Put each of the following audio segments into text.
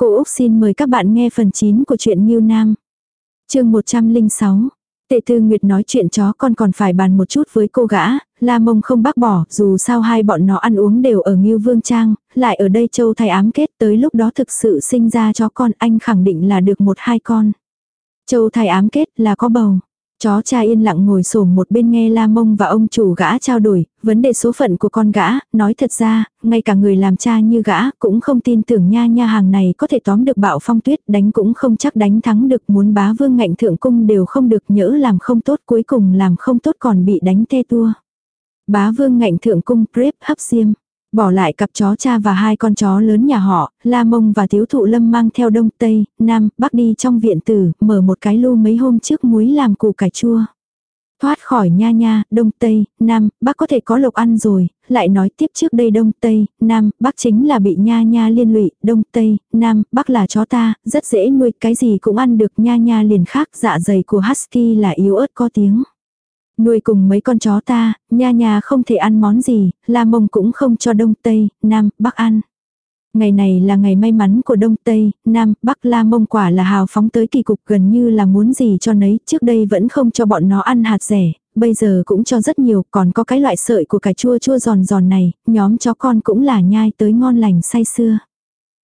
Cô Úc xin mời các bạn nghe phần 9 của truyện Nhiêu Nam. chương 106. Tệ Tư Nguyệt nói chuyện chó con còn phải bàn một chút với cô gã, La Mông không bác bỏ, dù sao hai bọn nó ăn uống đều ở Ngưu Vương Trang, lại ở đây châu thay ám kết tới lúc đó thực sự sinh ra chó con anh khẳng định là được một hai con. Châu thay ám kết là có bầu. Chó cha yên lặng ngồi sổm một bên nghe La Mông và ông chủ gã trao đổi, vấn đề số phận của con gã, nói thật ra, ngay cả người làm cha như gã cũng không tin tưởng nha nha hàng này có thể tóm được bạo phong tuyết, đánh cũng không chắc đánh thắng được muốn bá vương ngạnh thượng cung đều không được nhỡ làm không tốt cuối cùng làm không tốt còn bị đánh te tua. Bá vương ngạnh thượng cung prep hấp diêm. Bỏ lại cặp chó cha và hai con chó lớn nhà họ, La Mông và Tiếu Thụ Lâm mang theo Đông Tây, Nam, Bắc đi trong viện tử, mở một cái lu mấy hôm trước muối làm củ cải chua. Thoát khỏi nha nha, Đông Tây, Nam, Bắc có thể có lộc ăn rồi, lại nói tiếp trước đây Đông Tây, Nam, Bắc chính là bị nha nha liên lụy, Đông Tây, Nam, Bắc là chó ta, rất dễ nuôi, cái gì cũng ăn được nha nha liền khác, dạ dày của Husky là yếu ớt có tiếng. Nuôi cùng mấy con chó ta, nha nhà không thể ăn món gì, la mông cũng không cho đông tây, nam, bắc ăn. Ngày này là ngày may mắn của Đông Tây, Nam, Bắc La Mông quả là hào phóng tới kỳ cục gần như là muốn gì cho nấy, trước đây vẫn không cho bọn nó ăn hạt rẻ, bây giờ cũng cho rất nhiều, còn có cái loại sợi của cà chua chua giòn giòn này, nhóm chó con cũng là nhai tới ngon lành say xưa.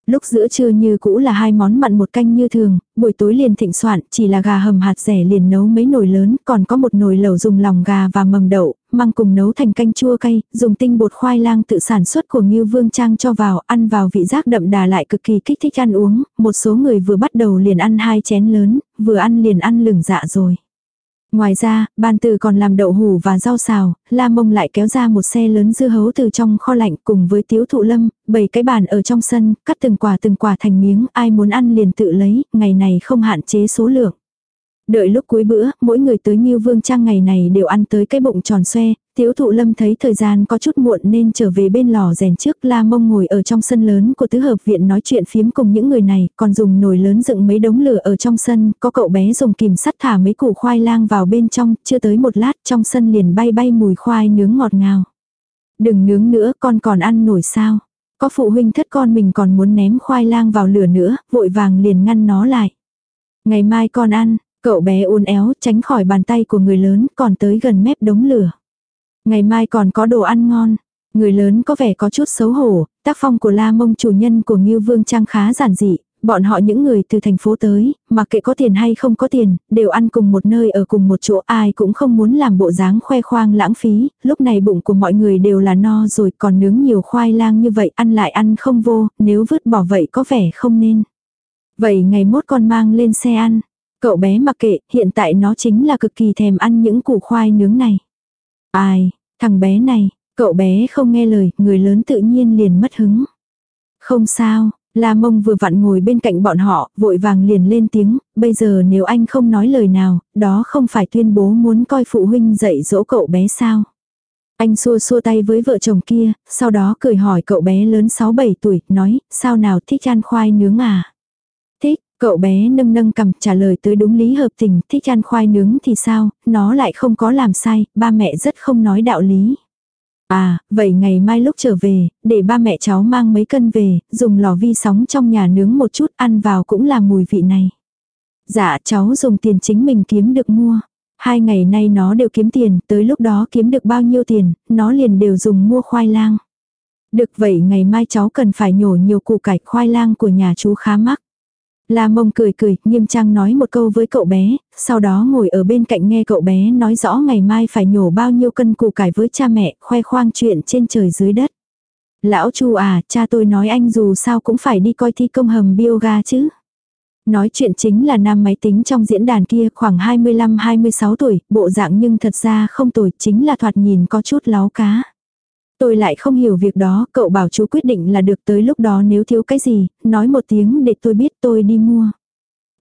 Lúc giữa trưa như cũ là hai món mặn một canh như thường, buổi tối liền thịnh soạn, chỉ là gà hầm hạt rẻ liền nấu mấy nồi lớn, còn có một nồi lẩu dùng lòng gà và mầm đậu, mang cùng nấu thành canh chua cay, dùng tinh bột khoai lang tự sản xuất của Ngưu Vương Trang cho vào, ăn vào vị giác đậm đà lại cực kỳ kích thích ăn uống, một số người vừa bắt đầu liền ăn hai chén lớn, vừa ăn liền ăn lửng dạ rồi. Ngoài ra, ban từ còn làm đậu hủ và rau xào, la mông lại kéo ra một xe lớn dưa hấu từ trong kho lạnh cùng với tiếu thụ lâm, bày cái bàn ở trong sân, cắt từng quả từng quả thành miếng, ai muốn ăn liền tự lấy, ngày này không hạn chế số lượng. Đợi lúc cuối bữa, mỗi người tới như Vương Trang ngày này đều ăn tới cái bụng tròn xoe, Tiếu thụ lâm thấy thời gian có chút muộn nên trở về bên lò rèn trước la mông ngồi ở trong sân lớn của tứ hợp viện nói chuyện phiếm cùng những người này, còn dùng nồi lớn dựng mấy đống lửa ở trong sân, có cậu bé dùng kìm sắt thả mấy củ khoai lang vào bên trong, chưa tới một lát trong sân liền bay bay mùi khoai nướng ngọt ngào. Đừng nướng nữa con còn ăn nổi sao. Có phụ huynh thất con mình còn muốn ném khoai lang vào lửa nữa, vội vàng liền ngăn nó lại. Ngày mai con ăn, cậu bé uốn éo tránh khỏi bàn tay của người lớn còn tới gần mép đống lửa. Ngày mai còn có đồ ăn ngon. Người lớn có vẻ có chút xấu hổ, tác phong của La Mông chủ nhân của Ngưu Vương Trang khá giản dị, bọn họ những người từ thành phố tới, mặc kệ có tiền hay không có tiền, đều ăn cùng một nơi ở cùng một chỗ ai cũng không muốn làm bộ dáng khoe khoang lãng phí, lúc này bụng của mọi người đều là no rồi còn nướng nhiều khoai lang như vậy ăn lại ăn không vô, nếu vứt bỏ vậy có vẻ không nên. Vậy ngày mốt con mang lên xe ăn, cậu bé mặc kệ, hiện tại nó chính là cực kỳ thèm ăn những củ khoai nướng này. Ai, thằng bé này, cậu bé không nghe lời, người lớn tự nhiên liền mất hứng. Không sao, La Mông vừa vặn ngồi bên cạnh bọn họ, vội vàng liền lên tiếng, bây giờ nếu anh không nói lời nào, đó không phải tuyên bố muốn coi phụ huynh dạy dỗ cậu bé sao. Anh xua xua tay với vợ chồng kia, sau đó cười hỏi cậu bé lớn 6-7 tuổi, nói, sao nào thích ăn khoai nướng à? Cậu bé nâng nâng cầm trả lời tới đúng lý hợp tình, thích ăn khoai nướng thì sao, nó lại không có làm sai, ba mẹ rất không nói đạo lý. À, vậy ngày mai lúc trở về, để ba mẹ cháu mang mấy cân về, dùng lò vi sóng trong nhà nướng một chút ăn vào cũng là mùi vị này. Dạ cháu dùng tiền chính mình kiếm được mua. Hai ngày nay nó đều kiếm tiền, tới lúc đó kiếm được bao nhiêu tiền, nó liền đều dùng mua khoai lang. Được vậy ngày mai cháu cần phải nhổ nhiều củ cải khoai lang của nhà chú khá mắc. La mông cười cười, nghiêm trang nói một câu với cậu bé, sau đó ngồi ở bên cạnh nghe cậu bé nói rõ ngày mai phải nhổ bao nhiêu cân củ cải với cha mẹ, khoe khoang chuyện trên trời dưới đất. Lão chu à, cha tôi nói anh dù sao cũng phải đi coi thi công hầm bioga chứ. Nói chuyện chính là nam máy tính trong diễn đàn kia khoảng 25-26 tuổi, bộ dạng nhưng thật ra không tuổi chính là thoạt nhìn có chút láo cá. Tôi lại không hiểu việc đó, cậu bảo chú quyết định là được tới lúc đó nếu thiếu cái gì, nói một tiếng để tôi biết tôi đi mua.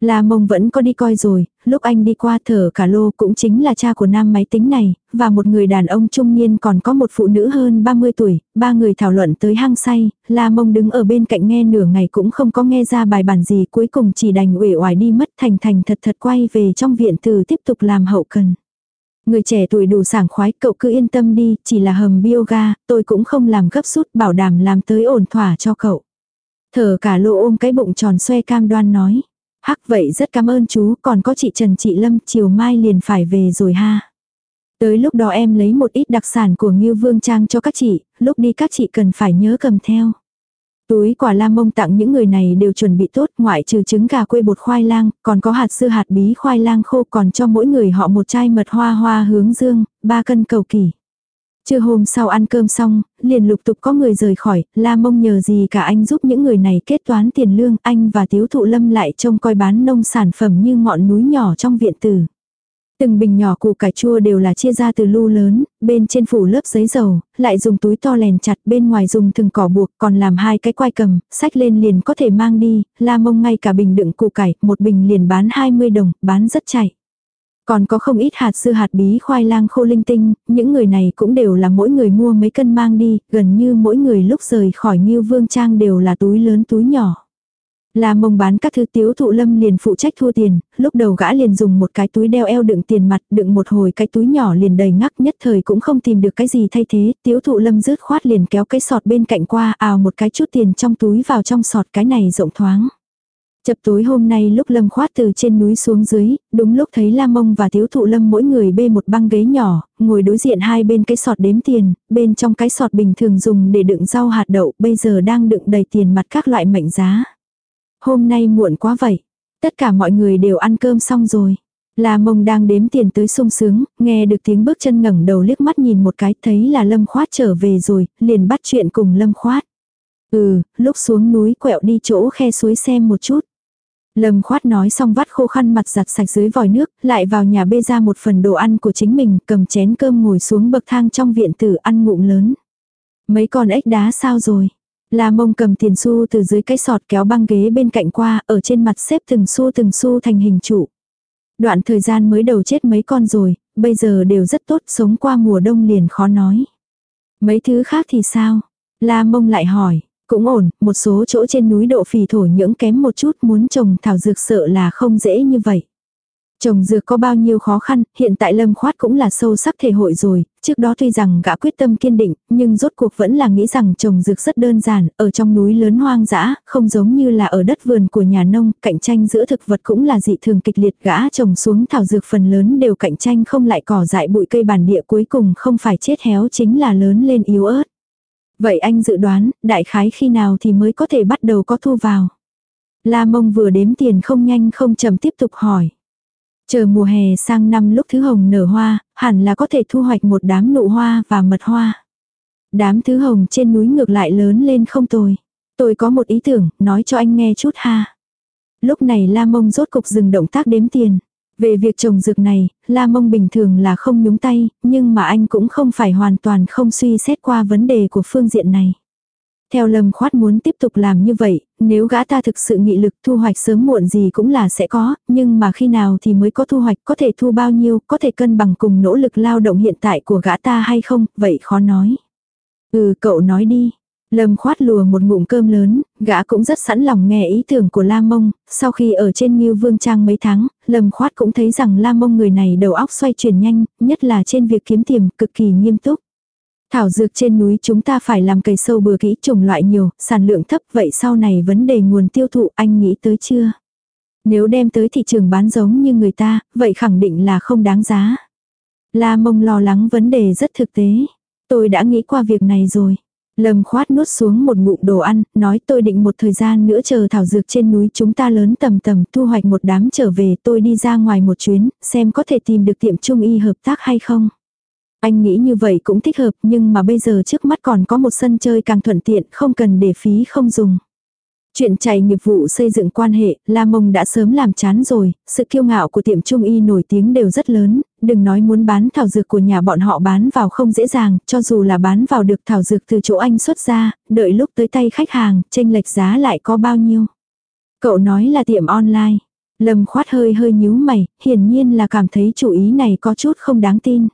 La mông vẫn có đi coi rồi, lúc anh đi qua thở cả lô cũng chính là cha của nam máy tính này, và một người đàn ông trung niên còn có một phụ nữ hơn 30 tuổi, ba người thảo luận tới hang say, la mông đứng ở bên cạnh nghe nửa ngày cũng không có nghe ra bài bản gì cuối cùng chỉ đành uể oải đi mất thành thành thật thật quay về trong viện từ tiếp tục làm hậu cần. Người trẻ tuổi đủ sảng khoái, cậu cứ yên tâm đi, chỉ là hầm bioga, tôi cũng không làm gấp rút bảo đảm làm tới ổn thỏa cho cậu. Thở cả lô ôm cái bụng tròn xoe cam đoan nói. Hắc vậy rất cảm ơn chú, còn có chị Trần chị Lâm, chiều mai liền phải về rồi ha. Tới lúc đó em lấy một ít đặc sản của Ngưu Vương Trang cho các chị, lúc đi các chị cần phải nhớ cầm theo. Túi quả lam mông tặng những người này đều chuẩn bị tốt, ngoại trừ trứng gà quê bột khoai lang, còn có hạt dưa hạt bí khoai lang khô còn cho mỗi người họ một chai mật hoa hoa hướng dương, ba cân cầu kỳ. Trưa hôm sau ăn cơm xong, liền lục tục có người rời khỏi, la mông nhờ gì cả anh giúp những người này kết toán tiền lương, anh và tiếu thụ lâm lại trông coi bán nông sản phẩm như ngọn núi nhỏ trong viện tử. Từng bình nhỏ củ cải chua đều là chia ra từ lu lớn, bên trên phủ lớp giấy dầu, lại dùng túi to lèn chặt bên ngoài dùng thừng cỏ buộc còn làm hai cái quai cầm, sách lên liền có thể mang đi, la mông ngay cả bình đựng củ cải, một bình liền bán 20 đồng, bán rất chạy. Còn có không ít hạt dưa hạt bí khoai lang khô linh tinh, những người này cũng đều là mỗi người mua mấy cân mang đi, gần như mỗi người lúc rời khỏi Ngưu Vương Trang đều là túi lớn túi nhỏ. La mông bán các thứ tiếu thụ lâm liền phụ trách thua tiền, lúc đầu gã liền dùng một cái túi đeo eo đựng tiền mặt, đựng một hồi cái túi nhỏ liền đầy ngắc nhất thời cũng không tìm được cái gì thay thế, tiếu thụ lâm rớt khoát liền kéo cái sọt bên cạnh qua ào một cái chút tiền trong túi vào trong sọt cái này rộng thoáng. Chập tối hôm nay lúc Lâm khoát từ trên núi xuống dưới, đúng lúc thấy Lam Mông và Tiếu Thụ Lâm mỗi người bê một băng ghế nhỏ, ngồi đối diện hai bên cái sọt đếm tiền, bên trong cái sọt bình thường dùng để đựng rau hạt đậu, bây giờ đang đựng đầy tiền mặt các loại mệnh giá. Hôm nay muộn quá vậy. Tất cả mọi người đều ăn cơm xong rồi. La mông đang đếm tiền tới sung sướng, nghe được tiếng bước chân ngẩng đầu liếc mắt nhìn một cái, thấy là Lâm Khoát trở về rồi, liền bắt chuyện cùng Lâm Khoát. Ừ, lúc xuống núi quẹo đi chỗ khe suối xem một chút. Lâm khoát nói xong vắt khô khăn mặt giặt sạch dưới vòi nước, lại vào nhà bê ra một phần đồ ăn của chính mình, cầm chén cơm ngồi xuống bậc thang trong viện tử ăn ngụm lớn. Mấy con ếch đá sao rồi? La mông cầm tiền xu từ dưới cái sọt kéo băng ghế bên cạnh qua, ở trên mặt xếp từng xu từng xu thành hình trụ. Đoạn thời gian mới đầu chết mấy con rồi, bây giờ đều rất tốt, sống qua mùa đông liền khó nói. Mấy thứ khác thì sao? La mông lại hỏi, cũng ổn, một số chỗ trên núi độ phì thổ nhưỡng kém một chút muốn trồng thảo dược sợ là không dễ như vậy. Trồng dược có bao nhiêu khó khăn, hiện tại Lâm Khoát cũng là sâu sắc thể hội rồi, trước đó tuy rằng gã quyết tâm kiên định, nhưng rốt cuộc vẫn là nghĩ rằng trồng dược rất đơn giản, ở trong núi lớn hoang dã, không giống như là ở đất vườn của nhà nông, cạnh tranh giữa thực vật cũng là dị thường kịch liệt gã trồng xuống thảo dược phần lớn đều cạnh tranh không lại cỏ dại bụi cây bản địa cuối cùng không phải chết héo chính là lớn lên yếu ớt. Vậy anh dự đoán, đại khái khi nào thì mới có thể bắt đầu có thu vào? La mông vừa đếm tiền không nhanh không chậm tiếp tục hỏi. Chờ mùa hè sang năm lúc thứ hồng nở hoa, hẳn là có thể thu hoạch một đám nụ hoa và mật hoa. Đám thứ hồng trên núi ngược lại lớn lên không tồi. Tôi có một ý tưởng, nói cho anh nghe chút ha. Lúc này La Mông rốt cục dừng động tác đếm tiền. Về việc trồng dược này, La Mông bình thường là không nhúng tay, nhưng mà anh cũng không phải hoàn toàn không suy xét qua vấn đề của phương diện này. Theo Lâm Khoát muốn tiếp tục làm như vậy, nếu gã ta thực sự nghị lực thu hoạch sớm muộn gì cũng là sẽ có, nhưng mà khi nào thì mới có thu hoạch, có thể thu bao nhiêu, có thể cân bằng cùng nỗ lực lao động hiện tại của gã ta hay không, vậy khó nói. Ừ cậu nói đi, Lâm khoát lùa một ngụm cơm lớn, gã cũng rất sẵn lòng nghe ý tưởng của La Mông, sau khi ở trên Ngưu Vương Trang mấy tháng, Lâm khoát cũng thấy rằng La Mông người này đầu óc xoay chuyển nhanh, nhất là trên việc kiếm tiền cực kỳ nghiêm túc. Thảo dược trên núi chúng ta phải làm cày sâu bừa kỹ trồng loại nhiều, sản lượng thấp vậy sau này vấn đề nguồn tiêu thụ anh nghĩ tới chưa? Nếu đem tới thị trường bán giống như người ta, vậy khẳng định là không đáng giá. La Mông lo lắng vấn đề rất thực tế. Tôi đã nghĩ qua việc này rồi. Lâm khoát nuốt xuống một ngụm đồ ăn, nói tôi định một thời gian nữa chờ thảo dược trên núi chúng ta lớn tầm tầm thu hoạch một đám trở về tôi đi ra ngoài một chuyến, xem có thể tìm được tiệm trung y hợp tác hay không. Anh nghĩ như vậy cũng thích hợp nhưng mà bây giờ trước mắt còn có một sân chơi càng thuận tiện không cần để phí không dùng. Chuyện chạy nghiệp vụ xây dựng quan hệ, La Mông đã sớm làm chán rồi, sự kiêu ngạo của tiệm trung y nổi tiếng đều rất lớn, đừng nói muốn bán thảo dược của nhà bọn họ bán vào không dễ dàng, cho dù là bán vào được thảo dược từ chỗ anh xuất ra, đợi lúc tới tay khách hàng, tranh lệch giá lại có bao nhiêu. Cậu nói là tiệm online. Lâm khoát hơi hơi nhíu mày, hiển nhiên là cảm thấy chủ ý này có chút không đáng tin.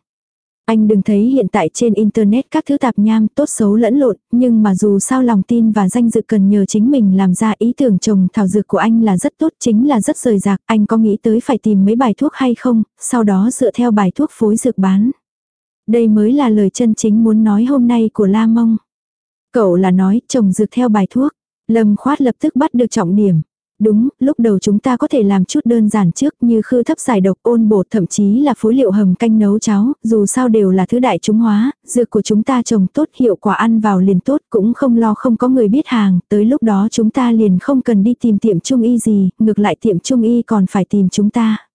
Anh đừng thấy hiện tại trên Internet các thứ tạp nham tốt xấu lẫn lộn, nhưng mà dù sao lòng tin và danh dự cần nhờ chính mình làm ra ý tưởng trồng thảo dược của anh là rất tốt, chính là rất rời rạc, anh có nghĩ tới phải tìm mấy bài thuốc hay không, sau đó dựa theo bài thuốc phối dược bán. Đây mới là lời chân chính muốn nói hôm nay của La Mông. Cậu là nói trồng dược theo bài thuốc. Lâm khoát lập tức bắt được trọng điểm. Đúng, lúc đầu chúng ta có thể làm chút đơn giản trước như khư thấp giải độc ôn bột thậm chí là phối liệu hầm canh nấu cháo, dù sao đều là thứ đại chúng hóa, dược của chúng ta trồng tốt hiệu quả ăn vào liền tốt cũng không lo không có người biết hàng, tới lúc đó chúng ta liền không cần đi tìm tiệm trung y gì, ngược lại tiệm trung y còn phải tìm chúng ta.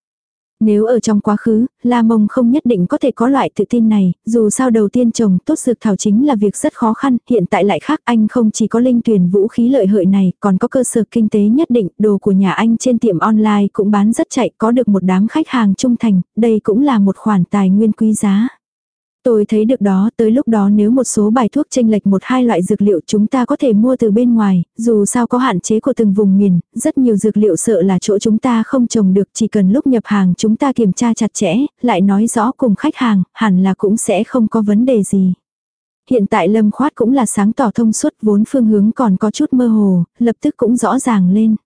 Nếu ở trong quá khứ, La Mông không nhất định có thể có loại tự tin này, dù sao đầu tiên trồng tốt dược thảo chính là việc rất khó khăn, hiện tại lại khác anh không chỉ có linh tuyển vũ khí lợi hợi này, còn có cơ sở kinh tế nhất định, đồ của nhà anh trên tiệm online cũng bán rất chạy, có được một đám khách hàng trung thành, đây cũng là một khoản tài nguyên quý giá. Tôi thấy được đó, tới lúc đó nếu một số bài thuốc chênh lệch một hai loại dược liệu chúng ta có thể mua từ bên ngoài, dù sao có hạn chế của từng vùng miền, rất nhiều dược liệu sợ là chỗ chúng ta không trồng được, chỉ cần lúc nhập hàng chúng ta kiểm tra chặt chẽ, lại nói rõ cùng khách hàng, hẳn là cũng sẽ không có vấn đề gì. Hiện tại lâm khoát cũng là sáng tỏ thông suốt vốn phương hướng còn có chút mơ hồ, lập tức cũng rõ ràng lên.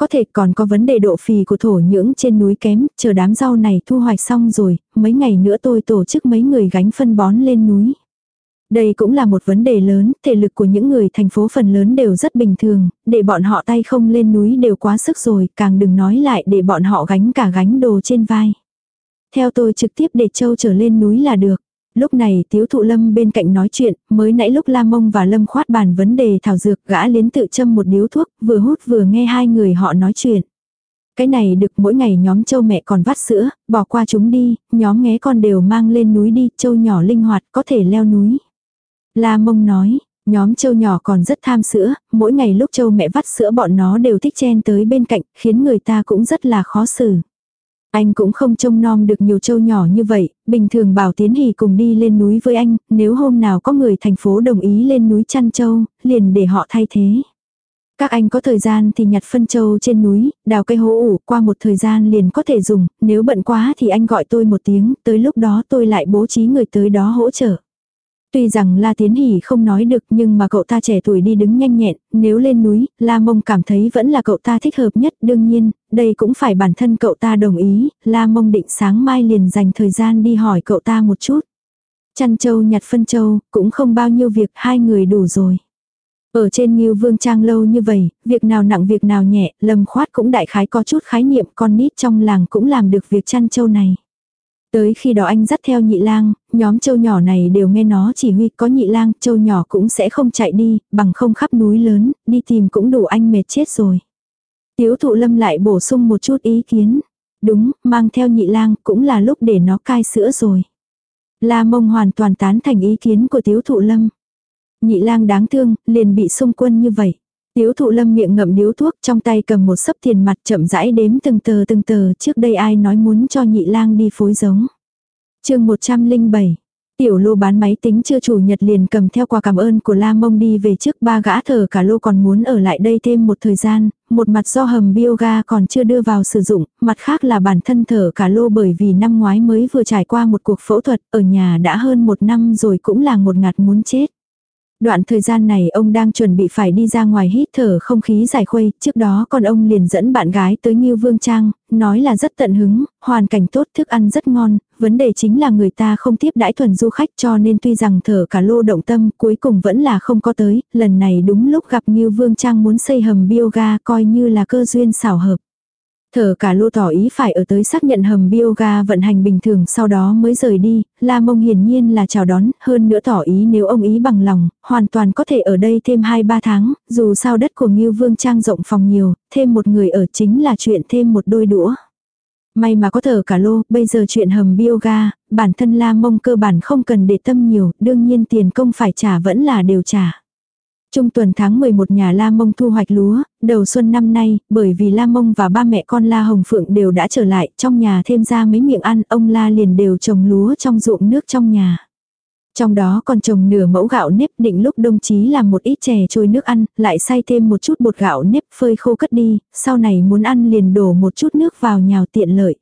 Có thể còn có vấn đề độ phì của thổ nhưỡng trên núi kém, chờ đám rau này thu hoạch xong rồi, mấy ngày nữa tôi tổ chức mấy người gánh phân bón lên núi. Đây cũng là một vấn đề lớn, thể lực của những người thành phố phần lớn đều rất bình thường, để bọn họ tay không lên núi đều quá sức rồi, càng đừng nói lại để bọn họ gánh cả gánh đồ trên vai. Theo tôi trực tiếp để châu trở lên núi là được. Lúc này tiếu thụ lâm bên cạnh nói chuyện, mới nãy lúc Lam Mông và Lâm khoát bàn vấn đề thảo dược gã liến tự châm một điếu thuốc, vừa hút vừa nghe hai người họ nói chuyện. Cái này được mỗi ngày nhóm châu mẹ còn vắt sữa, bỏ qua chúng đi, nhóm nghé con đều mang lên núi đi, châu nhỏ linh hoạt có thể leo núi. La mông nói, nhóm châu nhỏ còn rất tham sữa, mỗi ngày lúc châu mẹ vắt sữa bọn nó đều thích chen tới bên cạnh, khiến người ta cũng rất là khó xử. Anh cũng không trông nom được nhiều châu nhỏ như vậy, bình thường bảo Tiến Hỷ cùng đi lên núi với anh, nếu hôm nào có người thành phố đồng ý lên núi chăn châu, liền để họ thay thế. Các anh có thời gian thì nhặt phân châu trên núi, đào cây hố ủ, qua một thời gian liền có thể dùng, nếu bận quá thì anh gọi tôi một tiếng, tới lúc đó tôi lại bố trí người tới đó hỗ trợ. Tuy rằng La Tiến Hỷ không nói được nhưng mà cậu ta trẻ tuổi đi đứng nhanh nhẹn, nếu lên núi, La Mông cảm thấy vẫn là cậu ta thích hợp nhất. Đương nhiên, đây cũng phải bản thân cậu ta đồng ý, La Mông định sáng mai liền dành thời gian đi hỏi cậu ta một chút. Chăn châu nhặt phân châu, cũng không bao nhiêu việc, hai người đủ rồi. Ở trên Nghiêu Vương Trang lâu như vậy, việc nào nặng việc nào nhẹ, Lâm Khoát cũng đại khái có chút khái niệm con nít trong làng cũng làm được việc chăn châu này. Tới khi đó anh dắt theo nhị lang, nhóm châu nhỏ này đều nghe nó chỉ huy có nhị lang, châu nhỏ cũng sẽ không chạy đi, bằng không khắp núi lớn, đi tìm cũng đủ anh mệt chết rồi. Tiếu thụ lâm lại bổ sung một chút ý kiến. Đúng, mang theo nhị lang cũng là lúc để nó cai sữa rồi. La mông hoàn toàn tán thành ý kiến của tiếu thụ lâm. Nhị lang đáng thương, liền bị xung quân như vậy. Tiếu thụ lâm miệng ngậm điếu thuốc trong tay cầm một sấp tiền mặt chậm rãi đếm từng tờ từng tờ trước đây ai nói muốn cho nhị lang đi phối giống. chương 107 Tiểu lô bán máy tính chưa chủ nhật liền cầm theo quà cảm ơn của La Mông đi về trước ba gã thờ cả lô còn muốn ở lại đây thêm một thời gian, một mặt do hầm bioga còn chưa đưa vào sử dụng, mặt khác là bản thân thở cả lô bởi vì năm ngoái mới vừa trải qua một cuộc phẫu thuật ở nhà đã hơn một năm rồi cũng là một ngạt muốn chết. Đoạn thời gian này ông đang chuẩn bị phải đi ra ngoài hít thở không khí giải khuây, trước đó còn ông liền dẫn bạn gái tới như Vương Trang, nói là rất tận hứng, hoàn cảnh tốt, thức ăn rất ngon, vấn đề chính là người ta không tiếp đãi thuần du khách cho nên tuy rằng thở cả lô động tâm cuối cùng vẫn là không có tới, lần này đúng lúc gặp như Vương Trang muốn xây hầm bioga coi như là cơ duyên xảo hợp. Thở cả lô tỏ ý phải ở tới xác nhận hầm bioga vận hành bình thường sau đó mới rời đi, La Mông hiển nhiên là chào đón, hơn nữa tỏ ý nếu ông ý bằng lòng, hoàn toàn có thể ở đây thêm 2-3 tháng, dù sao đất của Ngưu Vương Trang rộng phòng nhiều, thêm một người ở chính là chuyện thêm một đôi đũa. May mà có thở cả lô, bây giờ chuyện hầm bioga, bản thân La Mông cơ bản không cần để tâm nhiều, đương nhiên tiền công phải trả vẫn là đều trả. Trung tuần tháng 11 nhà La Mông thu hoạch lúa, đầu xuân năm nay, bởi vì La Mông và ba mẹ con La Hồng Phượng đều đã trở lại, trong nhà thêm ra mấy miệng ăn, ông La liền đều trồng lúa trong ruộng nước trong nhà. Trong đó còn trồng nửa mẫu gạo nếp định lúc đồng chí làm một ít chè trôi nước ăn, lại xay thêm một chút bột gạo nếp phơi khô cất đi, sau này muốn ăn liền đổ một chút nước vào nhào tiện lợi.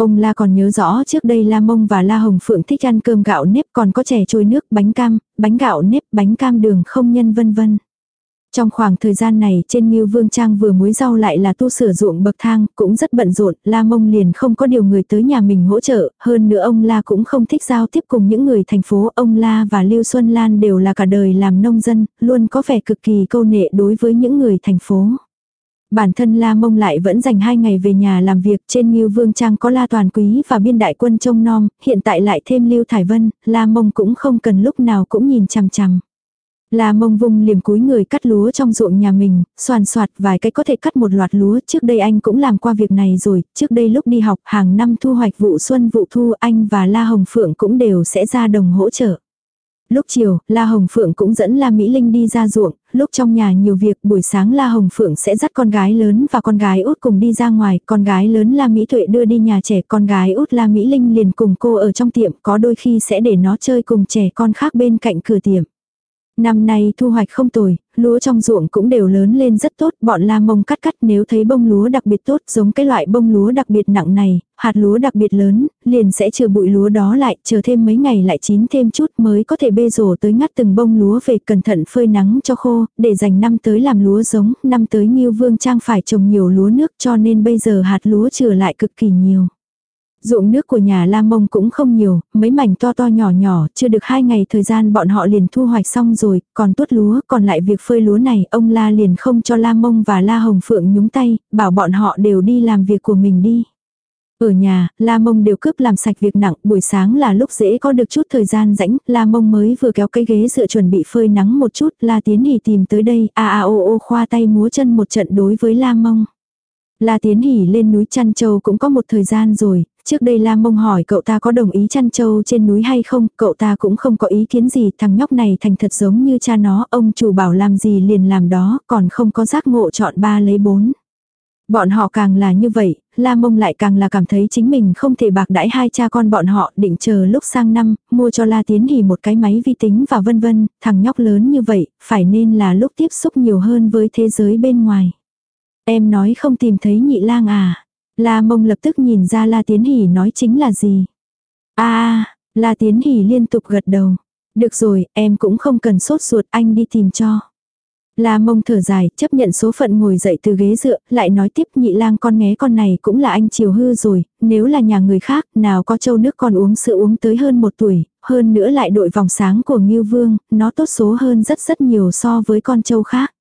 Ông La còn nhớ rõ trước đây La Mông và La Hồng Phượng thích ăn cơm gạo nếp còn có chè trôi nước, bánh cam, bánh gạo nếp, bánh cam đường không nhân vân vân. Trong khoảng thời gian này trên Ngưu Vương Trang vừa muối rau lại là tu sửa ruộng bậc thang, cũng rất bận rộn, La Mông liền không có điều người tới nhà mình hỗ trợ, hơn nữa ông La cũng không thích giao tiếp cùng những người thành phố, ông La và Lưu Xuân Lan đều là cả đời làm nông dân, luôn có vẻ cực kỳ câu nệ đối với những người thành phố. Bản thân La Mông lại vẫn dành hai ngày về nhà làm việc trên Ngưu Vương Trang có La Toàn Quý và biên đại quân trông nom, hiện tại lại thêm Lưu Thải Vân, La Mông cũng không cần lúc nào cũng nhìn chằm chằm. La mông vung liềm cúi người cắt lúa trong ruộng nhà mình, soàn soạt vài cái có thể cắt một loạt lúa. Trước đây anh cũng làm qua việc này rồi, trước đây lúc đi học hàng năm thu hoạch vụ xuân vụ thu anh và La Hồng Phượng cũng đều sẽ ra đồng hỗ trợ. Lúc chiều, La Hồng Phượng cũng dẫn La Mỹ Linh đi ra ruộng, lúc trong nhà nhiều việc buổi sáng La Hồng Phượng sẽ dắt con gái lớn và con gái út cùng đi ra ngoài, con gái lớn La Mỹ Thuệ đưa đi nhà trẻ, con gái út La Mỹ Linh liền cùng cô ở trong tiệm, có đôi khi sẽ để nó chơi cùng trẻ con khác bên cạnh cửa tiệm. Năm nay thu hoạch không tồi, lúa trong ruộng cũng đều lớn lên rất tốt, bọn la mông cắt cắt nếu thấy bông lúa đặc biệt tốt giống cái loại bông lúa đặc biệt nặng này, hạt lúa đặc biệt lớn, liền sẽ trừ bụi lúa đó lại, chờ thêm mấy ngày lại chín thêm chút mới có thể bê rổ tới ngắt từng bông lúa về cẩn thận phơi nắng cho khô, để dành năm tới làm lúa giống, năm tới Nghiêu Vương Trang phải trồng nhiều lúa nước cho nên bây giờ hạt lúa trừ lại cực kỳ nhiều. Ruộng nước của nhà La Mông cũng không nhiều, mấy mảnh to to nhỏ nhỏ, chưa được hai ngày thời gian bọn họ liền thu hoạch xong rồi, còn tuốt lúa, còn lại việc phơi lúa này, ông La liền không cho La Mông và La Hồng Phượng nhúng tay, bảo bọn họ đều đi làm việc của mình đi. Ở nhà, La Mông đều cướp làm sạch việc nặng, buổi sáng là lúc dễ có được chút thời gian rảnh La Mông mới vừa kéo cái ghế dựa chuẩn bị phơi nắng một chút, La Tiến Hỷ tìm tới đây, a a o o khoa tay múa chân một trận đối với La Mông. La Tiến Hỷ lên núi Chăn Châu cũng có một thời gian rồi, Trước đây Lam Mông hỏi cậu ta có đồng ý chăn trâu trên núi hay không, cậu ta cũng không có ý kiến gì, thằng nhóc này thành thật giống như cha nó, ông chủ bảo làm gì liền làm đó, còn không có giác ngộ chọn ba lấy bốn. Bọn họ càng là như vậy, Lam Mông lại càng là cảm thấy chính mình không thể bạc đãi hai cha con bọn họ định chờ lúc sang năm, mua cho La Tiến hì một cái máy vi tính và vân vân, thằng nhóc lớn như vậy, phải nên là lúc tiếp xúc nhiều hơn với thế giới bên ngoài. Em nói không tìm thấy nhị lang à, La mông lập tức nhìn ra La Tiến Hỷ nói chính là gì. a La Tiến Hỷ liên tục gật đầu. Được rồi, em cũng không cần sốt ruột, anh đi tìm cho. La mông thở dài, chấp nhận số phận ngồi dậy từ ghế dựa, lại nói tiếp nhị lang con nghé con này cũng là anh chiều hư rồi, nếu là nhà người khác, nào có châu nước con uống sữa uống tới hơn một tuổi, hơn nữa lại đội vòng sáng của Ngưu Vương, nó tốt số hơn rất rất nhiều so với con châu khác.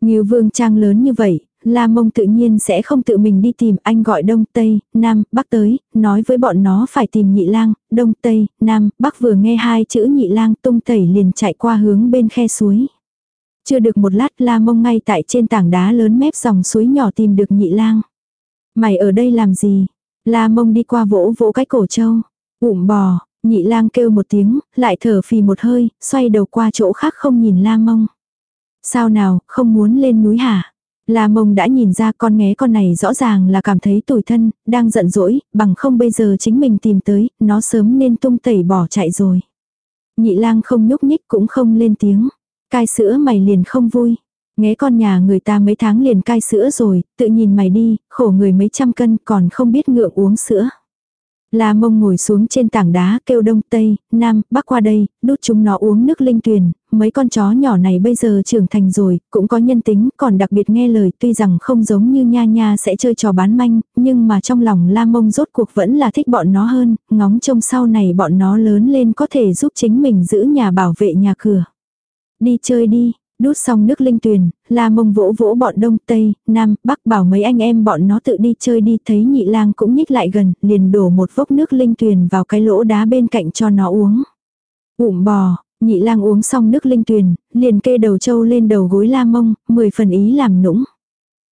Ngưu Vương trang lớn như vậy, La Mông tự nhiên sẽ không tự mình đi tìm anh gọi Đông Tây, Nam, Bắc tới, nói với bọn nó phải tìm nhị lang, Đông Tây, Nam, Bắc vừa nghe hai chữ nhị lang tung tẩy liền chạy qua hướng bên khe suối. Chưa được một lát La Mông ngay tại trên tảng đá lớn mép dòng suối nhỏ tìm được nhị lang. Mày ở đây làm gì? La Mông đi qua vỗ vỗ cái cổ trâu. Ụm bò, nhị lang kêu một tiếng, lại thở phì một hơi, xoay đầu qua chỗ khác không nhìn La Mông. Sao nào, không muốn lên núi hả? La mông đã nhìn ra con nghé con này rõ ràng là cảm thấy tủi thân, đang giận dỗi, bằng không bây giờ chính mình tìm tới, nó sớm nên tung tẩy bỏ chạy rồi. Nhị lang không nhúc nhích cũng không lên tiếng. Cai sữa mày liền không vui. Nghé con nhà người ta mấy tháng liền cai sữa rồi, tự nhìn mày đi, khổ người mấy trăm cân còn không biết ngượng uống sữa. La mông ngồi xuống trên tảng đá kêu đông tây, nam, bắc qua đây, đút chúng nó uống nước linh tuyền, mấy con chó nhỏ này bây giờ trưởng thành rồi, cũng có nhân tính, còn đặc biệt nghe lời tuy rằng không giống như nha nha sẽ chơi trò bán manh, nhưng mà trong lòng la mông rốt cuộc vẫn là thích bọn nó hơn, ngóng trông sau này bọn nó lớn lên có thể giúp chính mình giữ nhà bảo vệ nhà cửa. Đi chơi đi, Đút xong nước linh tuyền, la mông vỗ vỗ bọn đông tây, nam, bắc bảo mấy anh em bọn nó tự đi chơi đi thấy nhị lang cũng nhích lại gần, liền đổ một vốc nước linh tuyền vào cái lỗ đá bên cạnh cho nó uống. Ụm bò, nhị lang uống xong nước linh tuyền, liền kê đầu trâu lên đầu gối la mông, mười phần ý làm nũng.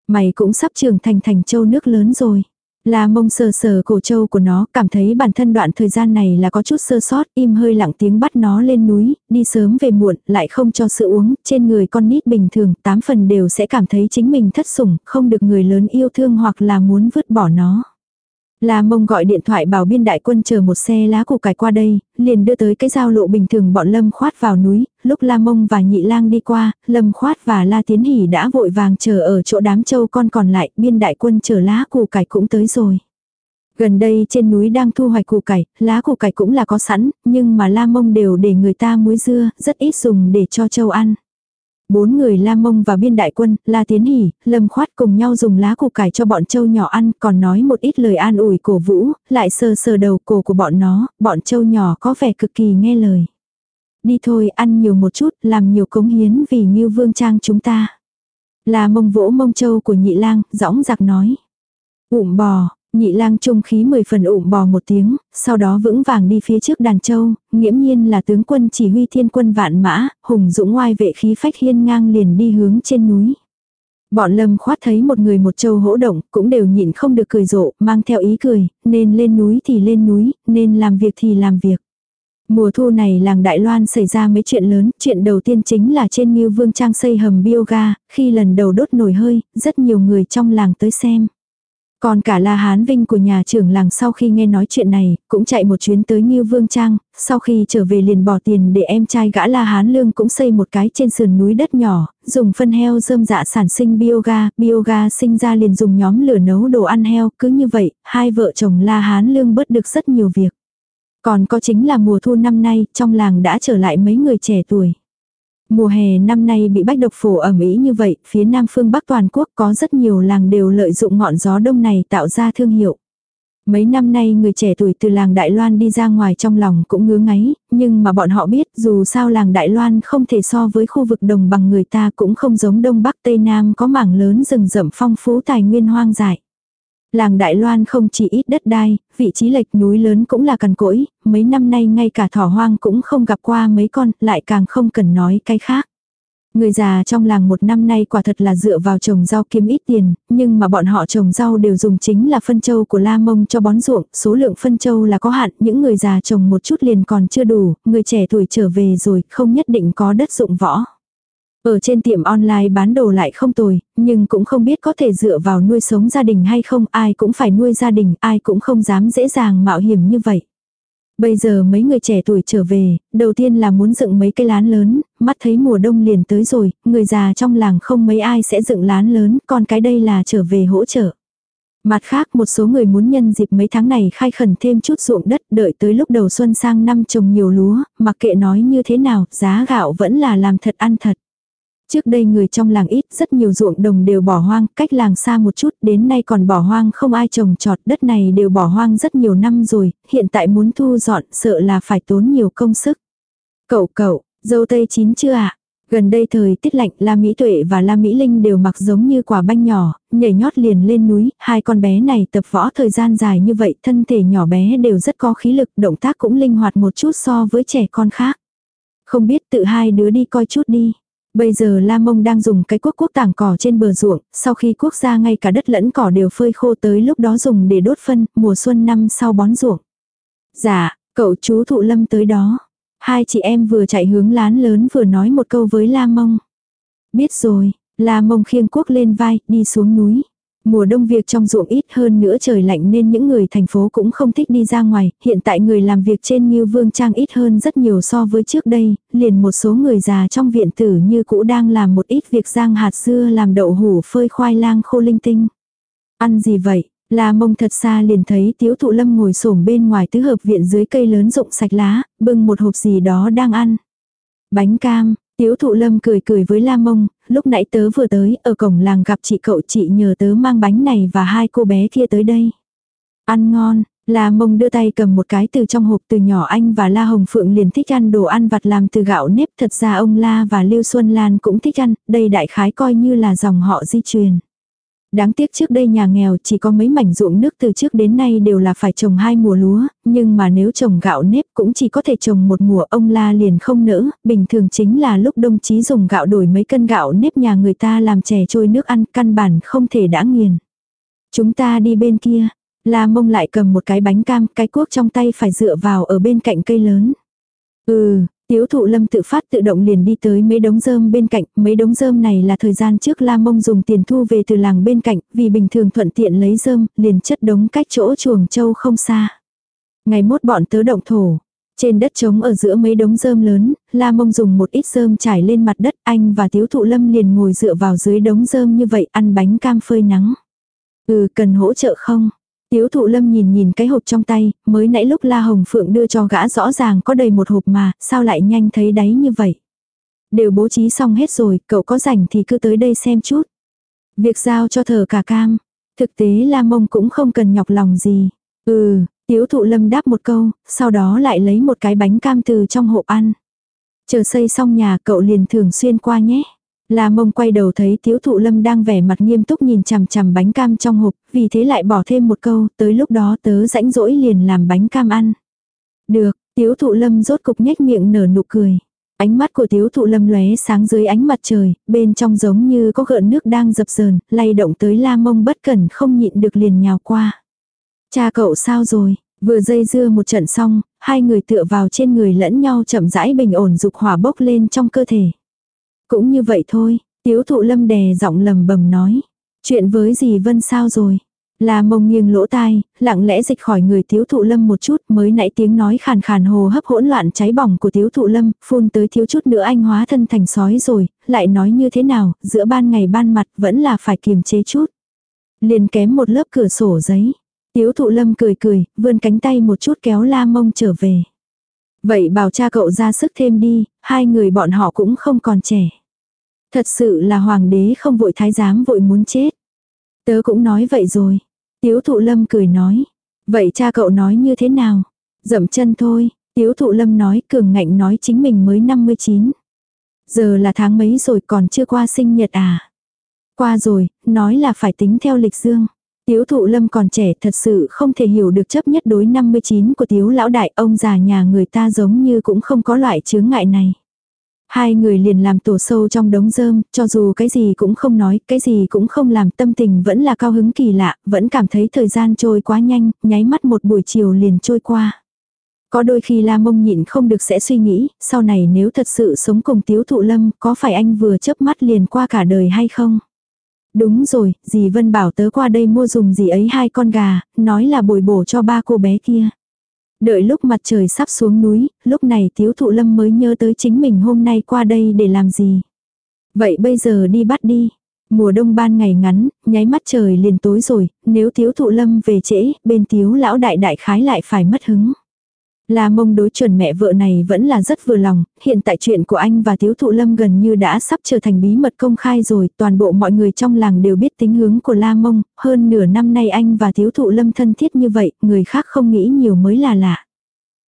Mày cũng sắp trưởng thành thành trâu nước lớn rồi. La mông sờ sờ cổ trâu của nó, cảm thấy bản thân đoạn thời gian này là có chút sơ sót, im hơi lặng tiếng bắt nó lên núi, đi sớm về muộn, lại không cho sữa uống, trên người con nít bình thường, tám phần đều sẽ cảm thấy chính mình thất sủng, không được người lớn yêu thương hoặc là muốn vứt bỏ nó. La mông gọi điện thoại bảo biên đại quân chờ một xe lá củ cải qua đây, liền đưa tới cái giao lộ bình thường bọn Lâm khoát vào núi, lúc La mông và nhị lang đi qua, Lâm khoát và La tiến hỉ đã vội vàng chờ ở chỗ đám châu con còn lại, biên đại quân chờ lá củ cải cũng tới rồi. Gần đây trên núi đang thu hoạch củ cải, lá củ cải cũng là có sẵn, nhưng mà La mông đều để người ta muối dưa, rất ít dùng để cho châu ăn. Bốn người La Mông và biên đại quân, La Tiến Hỷ, Lâm Khoát cùng nhau dùng lá củ cải cho bọn châu nhỏ ăn, còn nói một ít lời an ủi cổ vũ, lại sờ sờ đầu cổ của bọn nó, bọn châu nhỏ có vẻ cực kỳ nghe lời. Đi thôi, ăn nhiều một chút, làm nhiều cống hiến vì như Vương Trang chúng ta. La Mông vỗ mông châu của nhị lang, dõng giặc nói. Ụm bò, Nhị lang trung khí mười phần ủng bò một tiếng, sau đó vững vàng đi phía trước đàn châu, nghiễm nhiên là tướng quân chỉ huy thiên quân vạn mã, hùng dũng ngoai vệ khí phách hiên ngang liền đi hướng trên núi. Bọn lâm khoát thấy một người một châu hỗ động, cũng đều nhịn không được cười rộ, mang theo ý cười, nên lên núi thì lên núi, nên làm việc thì làm việc. Mùa thu này làng Đại Loan xảy ra mấy chuyện lớn, chuyện đầu tiên chính là trên Ngưu Vương Trang xây hầm bioga, khi lần đầu đốt nổi hơi, rất nhiều người trong làng tới xem. Còn cả La Hán Vinh của nhà trưởng làng sau khi nghe nói chuyện này, cũng chạy một chuyến tới Nghiêu Vương Trang, sau khi trở về liền bỏ tiền để em trai gã La Hán Lương cũng xây một cái trên sườn núi đất nhỏ, dùng phân heo rơm dạ sản sinh bioga, bioga sinh ra liền dùng nhóm lửa nấu đồ ăn heo, cứ như vậy, hai vợ chồng La Hán Lương bớt được rất nhiều việc. Còn có chính là mùa thu năm nay, trong làng đã trở lại mấy người trẻ tuổi. Mùa hè năm nay bị bách độc phổ ẩm ý như vậy, phía nam phương bắc toàn quốc có rất nhiều làng đều lợi dụng ngọn gió đông này tạo ra thương hiệu. Mấy năm nay người trẻ tuổi từ làng Đại Loan đi ra ngoài trong lòng cũng ngứa ngáy, nhưng mà bọn họ biết dù sao làng Đại Loan không thể so với khu vực đồng bằng người ta cũng không giống Đông Bắc Tây Nam có mảng lớn rừng rậm phong phú tài nguyên hoang dại. Làng Đại Loan không chỉ ít đất đai, vị trí lệch núi lớn cũng là cằn cỗi, mấy năm nay ngay cả thỏ hoang cũng không gặp qua mấy con, lại càng không cần nói cái khác. Người già trong làng một năm nay quả thật là dựa vào trồng rau kiếm ít tiền, nhưng mà bọn họ trồng rau đều dùng chính là phân châu của La Mông cho bón ruộng, số lượng phân châu là có hạn, những người già trồng một chút liền còn chưa đủ, người trẻ tuổi trở về rồi không nhất định có đất dụng võ. Ở trên tiệm online bán đồ lại không tồi, nhưng cũng không biết có thể dựa vào nuôi sống gia đình hay không, ai cũng phải nuôi gia đình, ai cũng không dám dễ dàng mạo hiểm như vậy. Bây giờ mấy người trẻ tuổi trở về, đầu tiên là muốn dựng mấy cây lán lớn, mắt thấy mùa đông liền tới rồi, người già trong làng không mấy ai sẽ dựng lán lớn, còn cái đây là trở về hỗ trợ. Mặt khác một số người muốn nhân dịp mấy tháng này khai khẩn thêm chút ruộng đất đợi tới lúc đầu xuân sang năm trồng nhiều lúa, mặc kệ nói như thế nào, giá gạo vẫn là làm thật ăn thật. Trước đây người trong làng ít, rất nhiều ruộng đồng đều bỏ hoang, cách làng xa một chút, đến nay còn bỏ hoang không ai trồng trọt, đất này đều bỏ hoang rất nhiều năm rồi, hiện tại muốn thu dọn, sợ là phải tốn nhiều công sức. Cậu cậu, dâu tây chín chưa ạ? À? Gần đây thời tiết lạnh, La Mỹ Tuệ và La Mỹ Linh đều mặc giống như quả banh nhỏ, nhảy nhót liền lên núi, hai con bé này tập võ thời gian dài như vậy, thân thể nhỏ bé đều rất có khí lực, động tác cũng linh hoạt một chút so với trẻ con khác. Không biết tự hai đứa đi coi chút đi. Bây giờ La Mông đang dùng cái cuốc cuốc tảng cỏ trên bờ ruộng, sau khi cuốc ra ngay cả đất lẫn cỏ đều phơi khô tới lúc đó dùng để đốt phân, mùa xuân năm sau bón ruộng. Dạ, cậu chú thụ lâm tới đó. Hai chị em vừa chạy hướng lán lớn vừa nói một câu với La Mông. Biết rồi, La Mông khiêng cuốc lên vai, đi xuống núi. Mùa đông việc trong ruộng ít hơn nữa trời lạnh nên những người thành phố cũng không thích đi ra ngoài, hiện tại người làm việc trên Ngưu Vương Trang ít hơn rất nhiều so với trước đây, liền một số người già trong viện tử như cũ đang làm một ít việc giang hạt dưa làm đậu hủ phơi khoai lang khô linh tinh. Ăn gì vậy? La mông thật xa liền thấy tiếu thụ lâm ngồi xổm bên ngoài tứ hợp viện dưới cây lớn rụng sạch lá, bưng một hộp gì đó đang ăn. Bánh cam, Tiếu thụ lâm cười cười với La Mông, lúc nãy tớ vừa tới, ở cổng làng gặp chị cậu chị nhờ tớ mang bánh này và hai cô bé kia tới đây. Ăn ngon, La Mông đưa tay cầm một cái từ trong hộp từ nhỏ anh và La Hồng Phượng liền thích ăn đồ ăn vặt làm từ gạo nếp. Thật ra ông La và Lưu Xuân Lan cũng thích ăn, đây đại khái coi như là dòng họ di truyền. Đáng tiếc trước đây nhà nghèo chỉ có mấy mảnh ruộng nước từ trước đến nay đều là phải trồng hai mùa lúa, nhưng mà nếu trồng gạo nếp cũng chỉ có thể trồng một mùa ông la liền không nỡ, bình thường chính là lúc đồng chí dùng gạo đổi mấy cân gạo nếp nhà người ta làm chè trôi nước ăn căn bản không thể đã nghiền. Chúng ta đi bên kia, la mông lại cầm một cái bánh cam, cái cuốc trong tay phải dựa vào ở bên cạnh cây lớn. Ừ, Tiếu thụ lâm tự phát tự động liền đi tới mấy đống rơm bên cạnh, mấy đống rơm này là thời gian trước La Mông dùng tiền thu về từ làng bên cạnh, vì bình thường thuận tiện lấy rơm, liền chất đống cách chỗ chuồng châu không xa. Ngày mốt bọn tớ động thổ. Trên đất trống ở giữa mấy đống rơm lớn, La Mông dùng một ít rơm trải lên mặt đất, anh và Tiếu thụ lâm liền ngồi dựa vào dưới đống rơm như vậy ăn bánh cam phơi nắng. Ừ, cần hỗ trợ không? Tiếu thụ lâm nhìn nhìn cái hộp trong tay, mới nãy lúc La Hồng Phượng đưa cho gã rõ ràng có đầy một hộp mà, sao lại nhanh thấy đáy như vậy. Đều bố trí xong hết rồi, cậu có rảnh thì cứ tới đây xem chút. Việc giao cho thờ cả cam. Thực tế La Mông cũng không cần nhọc lòng gì. Ừ, Tiếu thụ lâm đáp một câu, sau đó lại lấy một cái bánh cam từ trong hộp ăn. Chờ xây xong nhà cậu liền thường xuyên qua nhé. La mông quay đầu thấy tiếu thụ lâm đang vẻ mặt nghiêm túc nhìn chằm chằm bánh cam trong hộp, vì thế lại bỏ thêm một câu, tới lúc đó tớ rãnh rỗi liền làm bánh cam ăn. Được, tiếu thụ lâm rốt cục nhếch miệng nở nụ cười. Ánh mắt của tiếu thụ lâm lóe sáng dưới ánh mặt trời, bên trong giống như có gợn nước đang dập dờn, lay động tới la mông bất cẩn không nhịn được liền nhào qua. Cha cậu sao rồi? Vừa dây dưa một trận xong, hai người tựa vào trên người lẫn nhau chậm rãi bình ổn dục hỏa bốc lên trong cơ thể. Cũng như vậy thôi, tiếu thụ lâm đè giọng lầm bầm nói. Chuyện với dì Vân sao rồi? Là mông nghiêng lỗ tai, lặng lẽ dịch khỏi người tiếu thụ lâm một chút mới nãy tiếng nói khàn khàn hồ hấp hỗn loạn cháy bỏng của tiếu thụ lâm, phun tới thiếu chút nữa anh hóa thân thành sói rồi, lại nói như thế nào, giữa ban ngày ban mặt vẫn là phải kiềm chế chút. Liền kém một lớp cửa sổ giấy. Tiếu thụ lâm cười cười, vươn cánh tay một chút kéo la mông trở về. Vậy bảo cha cậu ra sức thêm đi, hai người bọn họ cũng không còn trẻ. Thật sự là hoàng đế không vội thái giám vội muốn chết. Tớ cũng nói vậy rồi. Tiếu thụ lâm cười nói. Vậy cha cậu nói như thế nào? Dậm chân thôi. Tiếu thụ lâm nói cường ngạnh nói chính mình mới 59. Giờ là tháng mấy rồi còn chưa qua sinh nhật à? Qua rồi, nói là phải tính theo lịch dương. Tiếu thụ lâm còn trẻ thật sự không thể hiểu được chấp nhất đối 59 của tiếu lão đại ông già nhà người ta giống như cũng không có loại chướng ngại này. Hai người liền làm tổ sâu trong đống rơm, cho dù cái gì cũng không nói, cái gì cũng không làm tâm tình vẫn là cao hứng kỳ lạ, vẫn cảm thấy thời gian trôi quá nhanh, nháy mắt một buổi chiều liền trôi qua. Có đôi khi la mông nhịn không được sẽ suy nghĩ, sau này nếu thật sự sống cùng tiếu thụ lâm, có phải anh vừa chớp mắt liền qua cả đời hay không? Đúng rồi, dì Vân bảo tớ qua đây mua dùng gì ấy hai con gà, nói là bồi bổ cho ba cô bé kia. Đợi lúc mặt trời sắp xuống núi, lúc này tiếu thụ lâm mới nhớ tới chính mình hôm nay qua đây để làm gì. Vậy bây giờ đi bắt đi. Mùa đông ban ngày ngắn, nháy mắt trời liền tối rồi, nếu tiếu thụ lâm về trễ, bên tiếu lão đại đại khái lại phải mất hứng. La mông đối chuẩn mẹ vợ này vẫn là rất vừa lòng, hiện tại chuyện của anh và thiếu thụ lâm gần như đã sắp trở thành bí mật công khai rồi, toàn bộ mọi người trong làng đều biết tính hướng của La mông, hơn nửa năm nay anh và thiếu thụ lâm thân thiết như vậy, người khác không nghĩ nhiều mới là lạ.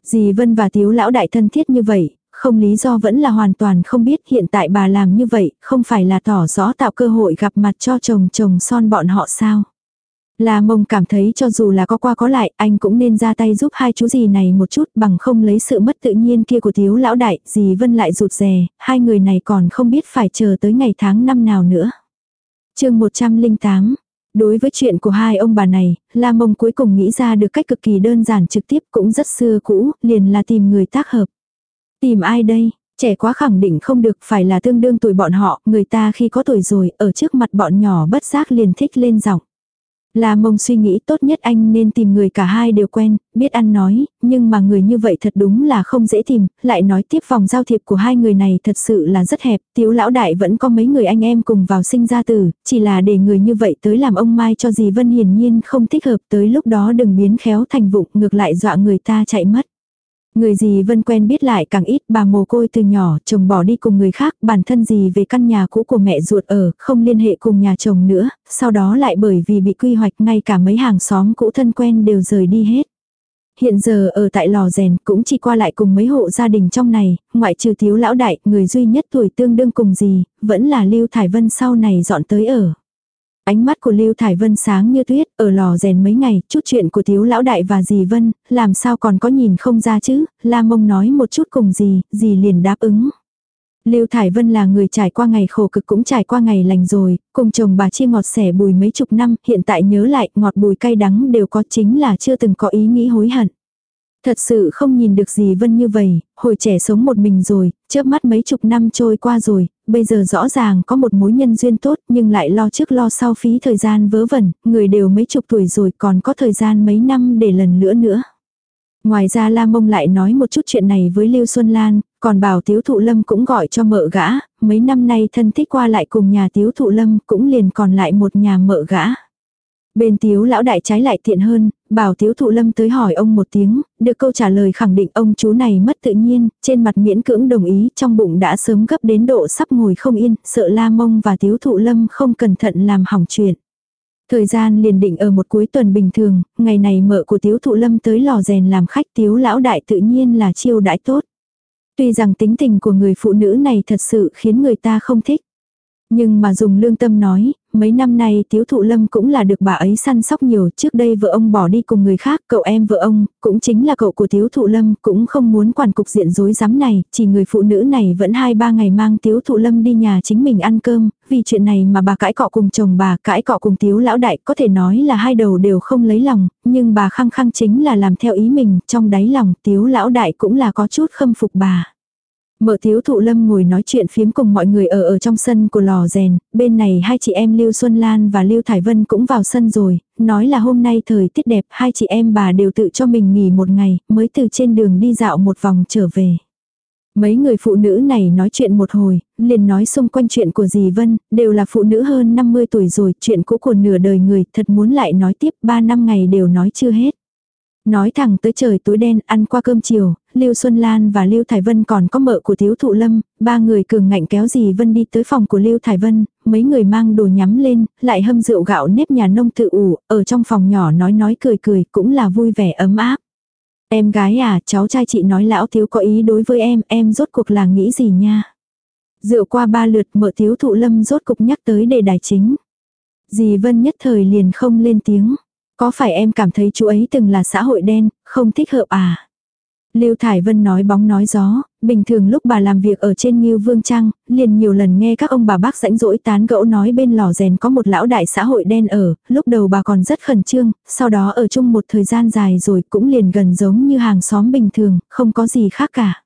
Dì Vân và thiếu lão đại thân thiết như vậy, không lý do vẫn là hoàn toàn không biết hiện tại bà làm như vậy, không phải là tỏ rõ tạo cơ hội gặp mặt cho chồng chồng son bọn họ sao. La mông cảm thấy cho dù là có qua có lại, anh cũng nên ra tay giúp hai chú gì này một chút bằng không lấy sự mất tự nhiên kia của thiếu lão đại, dì Vân lại rụt rè, hai người này còn không biết phải chờ tới ngày tháng năm nào nữa. chương 108 Đối với chuyện của hai ông bà này, La Mông cuối cùng nghĩ ra được cách cực kỳ đơn giản trực tiếp cũng rất xưa cũ, liền là tìm người tác hợp. Tìm ai đây? Trẻ quá khẳng định không được phải là tương đương tuổi bọn họ, người ta khi có tuổi rồi, ở trước mặt bọn nhỏ bất giác liền thích lên giọng. La mông suy nghĩ tốt nhất anh nên tìm người cả hai đều quen, biết ăn nói, nhưng mà người như vậy thật đúng là không dễ tìm, lại nói tiếp vòng giao thiệp của hai người này thật sự là rất hẹp, tiếu lão đại vẫn có mấy người anh em cùng vào sinh ra tử, chỉ là để người như vậy tới làm ông Mai cho gì Vân hiển nhiên không thích hợp tới lúc đó đừng biến khéo thành vụng ngược lại dọa người ta chạy mất. Người gì vân quen biết lại càng ít bà mồ côi từ nhỏ, chồng bỏ đi cùng người khác, bản thân gì về căn nhà cũ của mẹ ruột ở, không liên hệ cùng nhà chồng nữa, sau đó lại bởi vì bị quy hoạch ngay cả mấy hàng xóm cũ thân quen đều rời đi hết. Hiện giờ ở tại lò rèn cũng chỉ qua lại cùng mấy hộ gia đình trong này, ngoại trừ thiếu lão đại, người duy nhất tuổi tương đương cùng gì, vẫn là Lưu Thải Vân sau này dọn tới ở. Ánh mắt của Lưu Thải Vân sáng như tuyết, ở lò rèn mấy ngày, chút chuyện của thiếu lão đại và dì Vân, làm sao còn có nhìn không ra chứ, La Mông nói một chút cùng dì, dì liền đáp ứng. Lưu Thải Vân là người trải qua ngày khổ cực cũng trải qua ngày lành rồi, cùng chồng bà chia ngọt sẻ bùi mấy chục năm, hiện tại nhớ lại ngọt bùi cay đắng đều có chính là chưa từng có ý nghĩ hối hận. Thật sự không nhìn được gì Vân như vậy, hồi trẻ sống một mình rồi, chớp mắt mấy chục năm trôi qua rồi, bây giờ rõ ràng có một mối nhân duyên tốt nhưng lại lo trước lo sau phí thời gian vớ vẩn, người đều mấy chục tuổi rồi còn có thời gian mấy năm để lần nữa nữa. Ngoài ra La Mông lại nói một chút chuyện này với Lưu Xuân Lan, còn bảo Tiếu Thụ Lâm cũng gọi cho mợ gã, mấy năm nay thân thích qua lại cùng nhà Tiếu Thụ Lâm cũng liền còn lại một nhà mợ gã. Bên tiếu lão đại trái lại tiện hơn, bảo tiếu thụ lâm tới hỏi ông một tiếng, được câu trả lời khẳng định ông chú này mất tự nhiên, trên mặt miễn cưỡng đồng ý, trong bụng đã sớm gấp đến độ sắp ngồi không yên, sợ la mông và tiếu thụ lâm không cẩn thận làm hỏng chuyện. Thời gian liền định ở một cuối tuần bình thường, ngày này mợ của tiếu thụ lâm tới lò rèn làm khách tiếu lão đại tự nhiên là chiêu đãi tốt. Tuy rằng tính tình của người phụ nữ này thật sự khiến người ta không thích. Nhưng mà dùng lương tâm nói, mấy năm nay tiếu thụ lâm cũng là được bà ấy săn sóc nhiều, trước đây vợ ông bỏ đi cùng người khác, cậu em vợ ông, cũng chính là cậu của tiếu thụ lâm, cũng không muốn quản cục diện rối rắm này, chỉ người phụ nữ này vẫn hai ba ngày mang tiếu thụ lâm đi nhà chính mình ăn cơm, vì chuyện này mà bà cãi cọ cùng chồng bà, cãi cọ cùng tiếu lão đại, có thể nói là hai đầu đều không lấy lòng, nhưng bà khăng khăng chính là làm theo ý mình, trong đáy lòng tiếu lão đại cũng là có chút khâm phục bà. Mợ thiếu thụ lâm ngồi nói chuyện phiếm cùng mọi người ở ở trong sân của lò rèn, bên này hai chị em Lưu Xuân Lan và Lưu Thải Vân cũng vào sân rồi, nói là hôm nay thời tiết đẹp hai chị em bà đều tự cho mình nghỉ một ngày, mới từ trên đường đi dạo một vòng trở về. Mấy người phụ nữ này nói chuyện một hồi, liền nói xung quanh chuyện của dì Vân, đều là phụ nữ hơn 50 tuổi rồi, chuyện cũ của nửa đời người, thật muốn lại nói tiếp 3 năm ngày đều nói chưa hết. Nói thẳng tới trời tối đen, ăn qua cơm chiều, Lưu Xuân Lan và Lưu Thải Vân còn có mợ của Tiếu Thụ Lâm, ba người cường ngạnh kéo dì Vân đi tới phòng của Lưu Thải Vân, mấy người mang đồ nhắm lên, lại hâm rượu gạo nếp nhà nông tự ủ, ở trong phòng nhỏ nói nói cười cười cũng là vui vẻ ấm áp. Em gái à, cháu trai chị nói lão thiếu có ý đối với em, em rốt cuộc là nghĩ gì nha. Rượu qua ba lượt mợ Tiếu Thụ Lâm rốt cục nhắc tới đề tài chính. Dì Vân nhất thời liền không lên tiếng. Có phải em cảm thấy chú ấy từng là xã hội đen, không thích hợp à? Lưu Thải Vân nói bóng nói gió, bình thường lúc bà làm việc ở trên Ngưu Vương Trang, liền nhiều lần nghe các ông bà bác rãnh rỗi tán gẫu nói bên lò rèn có một lão đại xã hội đen ở, lúc đầu bà còn rất khẩn trương, sau đó ở chung một thời gian dài rồi cũng liền gần giống như hàng xóm bình thường, không có gì khác cả.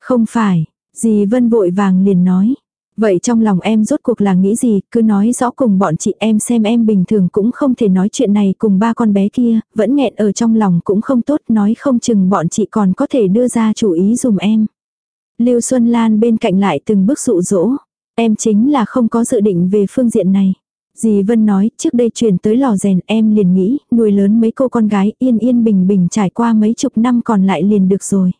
Không phải, dì Vân vội vàng liền nói, Vậy trong lòng em rốt cuộc là nghĩ gì, cứ nói rõ cùng bọn chị em xem em bình thường cũng không thể nói chuyện này cùng ba con bé kia, vẫn nghẹn ở trong lòng cũng không tốt, nói không chừng bọn chị còn có thể đưa ra chủ ý dùm em. Lưu Xuân Lan bên cạnh lại từng bước dụ dỗ, em chính là không có dự định về phương diện này. Dì Vân nói, trước đây chuyển tới lò rèn em liền nghĩ, nuôi lớn mấy cô con gái yên yên bình bình trải qua mấy chục năm còn lại liền được rồi.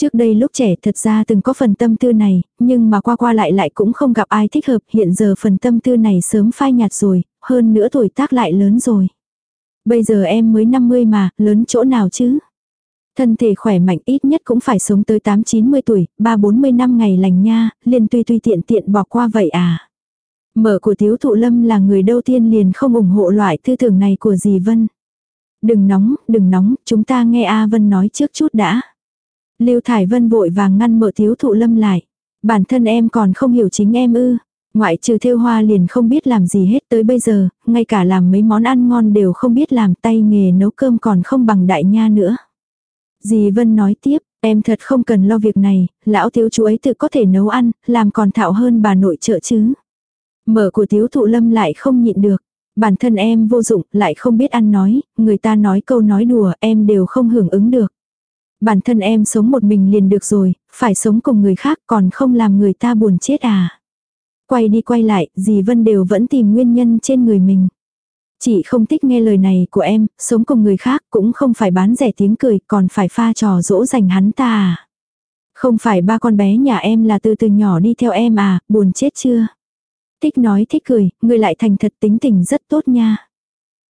Trước đây lúc trẻ thật ra từng có phần tâm tư này, nhưng mà qua qua lại lại cũng không gặp ai thích hợp, hiện giờ phần tâm tư này sớm phai nhạt rồi, hơn nữa tuổi tác lại lớn rồi. Bây giờ em mới 50 mà, lớn chỗ nào chứ? Thân thể khỏe mạnh ít nhất cũng phải sống tới 8-90 tuổi, 3-40 năm ngày lành nha, liền tuy tuy tiện tiện bỏ qua vậy à. Mở của thiếu thụ lâm là người đầu tiên liền không ủng hộ loại tư tưởng này của dì Vân. Đừng nóng, đừng nóng, chúng ta nghe A Vân nói trước chút đã. Lưu Thải Vân vội vàng ngăn mợ thiếu thụ lâm lại. Bản thân em còn không hiểu chính em ư. Ngoại trừ thêu hoa liền không biết làm gì hết tới bây giờ, ngay cả làm mấy món ăn ngon đều không biết làm tay nghề nấu cơm còn không bằng đại nha nữa. Dì Vân nói tiếp, em thật không cần lo việc này, lão thiếu chú ấy tự có thể nấu ăn, làm còn thạo hơn bà nội trợ chứ. Mở của thiếu thụ lâm lại không nhịn được. Bản thân em vô dụng, lại không biết ăn nói, người ta nói câu nói đùa, em đều không hưởng ứng được. Bản thân em sống một mình liền được rồi, phải sống cùng người khác còn không làm người ta buồn chết à. Quay đi quay lại, dì Vân đều vẫn tìm nguyên nhân trên người mình. Chị không thích nghe lời này của em, sống cùng người khác cũng không phải bán rẻ tiếng cười, còn phải pha trò dỗ dành hắn ta à. Không phải ba con bé nhà em là từ từ nhỏ đi theo em à, buồn chết chưa? Thích nói thích cười, người lại thành thật tính tình rất tốt nha.